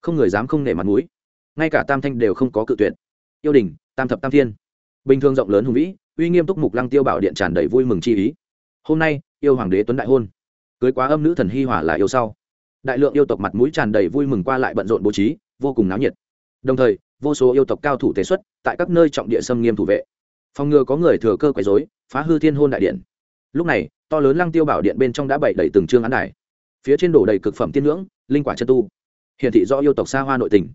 Không người dám không nể mặt mũi. Ngay cả tam thanh đều không có cự tuyệt. Yêu đình, tam thập tam thiên. Bình thường rộng lớn hùng vĩ, uy nghiêm túc mục lăng tiêu bảo điện tràn đầy vui mừng chi ý. Hôm nay, yêu hoàng đế tuấn đại hôn. Cưới quá âm nữ thần hi hỏa là yêu sau. Đại lượng yêu tộc mặt mũi tràn đầy vui mừng qua lại bận rộn bố trí, vô cùng náo nhiệt đồng thời, vô số yêu tộc cao thủ tế xuất tại các nơi trọng địa xâm nghiêm thủ vệ. Phòng ngừa có người thừa cơ quấy dối phá hư thiên hôn đại điện. Lúc này, to lớn lăng tiêu bảo điện bên trong đã bày đầy từng chương án đài. Phía trên đổ đầy cực phẩm tiên ngưỡng, linh quả chân tu. Hiển thị do yêu tộc xa hoa nội tình.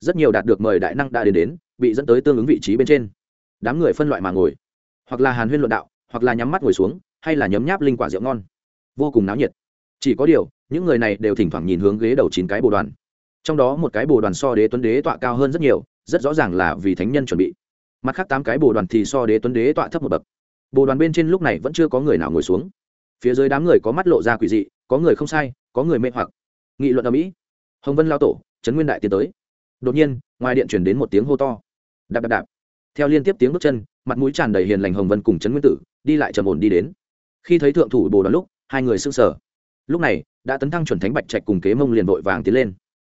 Rất nhiều đạt được mời đại năng đã đến đến, bị dẫn tới tương ứng vị trí bên trên. Đám người phân loại mà ngồi. Hoặc là hàn huyên luận đạo, hoặc là nhắm mắt ngồi xuống, hay là nhấm nháp linh quả rượu ngon. Vô cùng náo nhiệt. Chỉ có điều, những người này đều thỉnh thoảng nhìn hướng ghế đầu chín cái bồ đoàn trong đó một cái bồ đoàn so đế tuấn đế tọa cao hơn rất nhiều, rất rõ ràng là vì thánh nhân chuẩn bị. Mặt khác tám cái bồ đoàn thì so đế tuấn đế tọa thấp một bậc. Bồ đoàn bên trên lúc này vẫn chưa có người nào ngồi xuống. Phía dưới đám người có mắt lộ ra quỷ dị, có người không sai, có người mê hoặc. Nghị luận ở mỹ. Hồng vân lao tổ, trấn nguyên đại tiến tới. Đột nhiên, ngoài điện chuyển đến một tiếng hô to. Đạp đạp đạp. Theo liên tiếp tiếng bước chân, mặt mũi tràn đầy hiền lành hồng vân cùng trấn nguyên tử, đi lại trầm ổn đi đến. Khi thấy thượng thủ bồ đoàn lúc, hai người s ư n g sở lúc này, đã tấn thăng chuẩn thánh bạch trạch cùng kế mông liền vội vàng tiến lên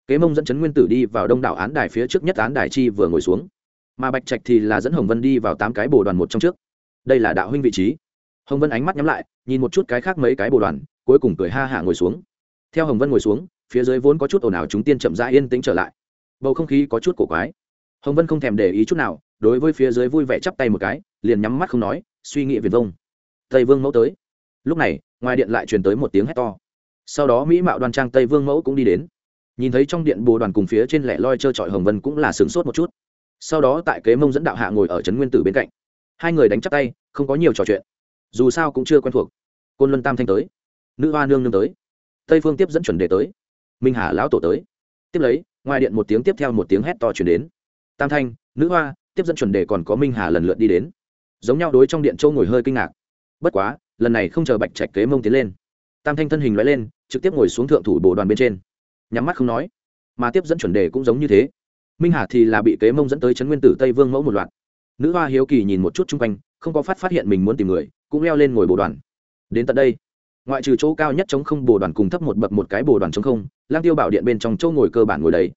kế mông dẫn chấn nguyên tử đi vào đông đảo án đài phía trước nhất án đài chi vừa ngồi xuống. Mà bạch trạch thì là dẫn hồng vân đi vào tám cái bồ đoàn một trong trước. Đây là đạo huynh vị trí. Hồng vân ánh mắt nhắm lại, nhìn một chút cái khác mấy cái bồ đoàn, cuối cùng cười ha hạ ngồi xuống. Theo hồng vân ngồi xuống, phía dưới vốn có chút ồn ào chúng tiên chậm rãi yên tĩnh trở lại. Bầu không khí có chút cổ quái. Hồng vân không thèm để ý chút nào, đối với phía dưới vui vẻ chắp tay một cái, liền nhắm mắt không nói, suy nghĩ viền vông tây vương mẫu tới. Lúc này, ngoài điện lại truyền tới một tiếng hét to. Sau đó mỹ mạo đoan trang tây vương mẫu cũng đi đến nhìn thấy trong điện bồ đoàn cùng phía trên lẻ loi trơ trọi hồng vân cũng là sửng sốt một chút. Sau đó tại kế mông dẫn đạo hạ ngồi ở trấn nguyên tử bên cạnh. Hai người đánh chắp tay, không có nhiều trò chuyện. Dù sao cũng chưa quen thuộc. Côn luân tam thanh tới. Nữ hoa nương nương tới. Tây phương tiếp dẫn chuẩn đề tới. Minh hà lão tổ tới. Tiếp lấy, ngoài điện một tiếng tiếp theo một tiếng hét to chuyển đến. Tam thanh, nữ hoa, tiếp dẫn chuẩn đề còn có minh hà lần lượt đi đến. Giống nhau đối trong điện châu ngồi hơi kinh ngạc. Bất quá, lần này không chờ bạch trạch kế mông tiến lên. Tam thanh thân hình loại lên, trực tiếp ngồi xuống thượng thủ bồ đoàn bên trên nhắm mắt không nói. Mà tiếp dẫn chuẩn đề cũng giống như thế. Minh hà thì là bị kế mông dẫn tới trấn nguyên tử tây vương mẫu một loạt. Nữ hoa hiếu kỳ nhìn một chút chung quanh, không có phát phát hiện mình muốn tìm người, cũng leo lên ngồi bồ đoàn. Đến tận đây, ngoại trừ chỗ cao nhất chống không bồ đoàn cùng thấp một bậc một cái bồ đoàn chống không, lang tiêu bảo điện bên trong chỗ ngồi cơ bản ngồi đấy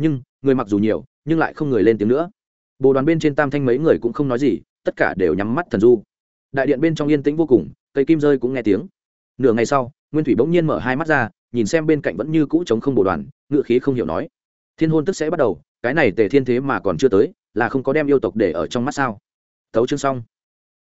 nhưng, người mặc dù nhiều, nhưng lại không người lên tiếng nữa. Bồ đoàn bên trên tam thanh mấy người cũng không nói gì, tất cả đều nhắm mắt thần du. Đại điện bên trong yên tĩnh vô cùng, cây kim rơi cũng nghe tiếng. Nửa ngày sau, nguyên thủy bỗng nhiên mở hai mắt ra nhìn xem bên cạnh vẫn như cũ chống không bộ đoàn ngự khí không hiểu nói. Thiên hôn tức sẽ bắt đầu, cái này tề thiên thế mà còn chưa tới, là không có đem yêu tộc để ở trong mắt sao? Thấu chương xong.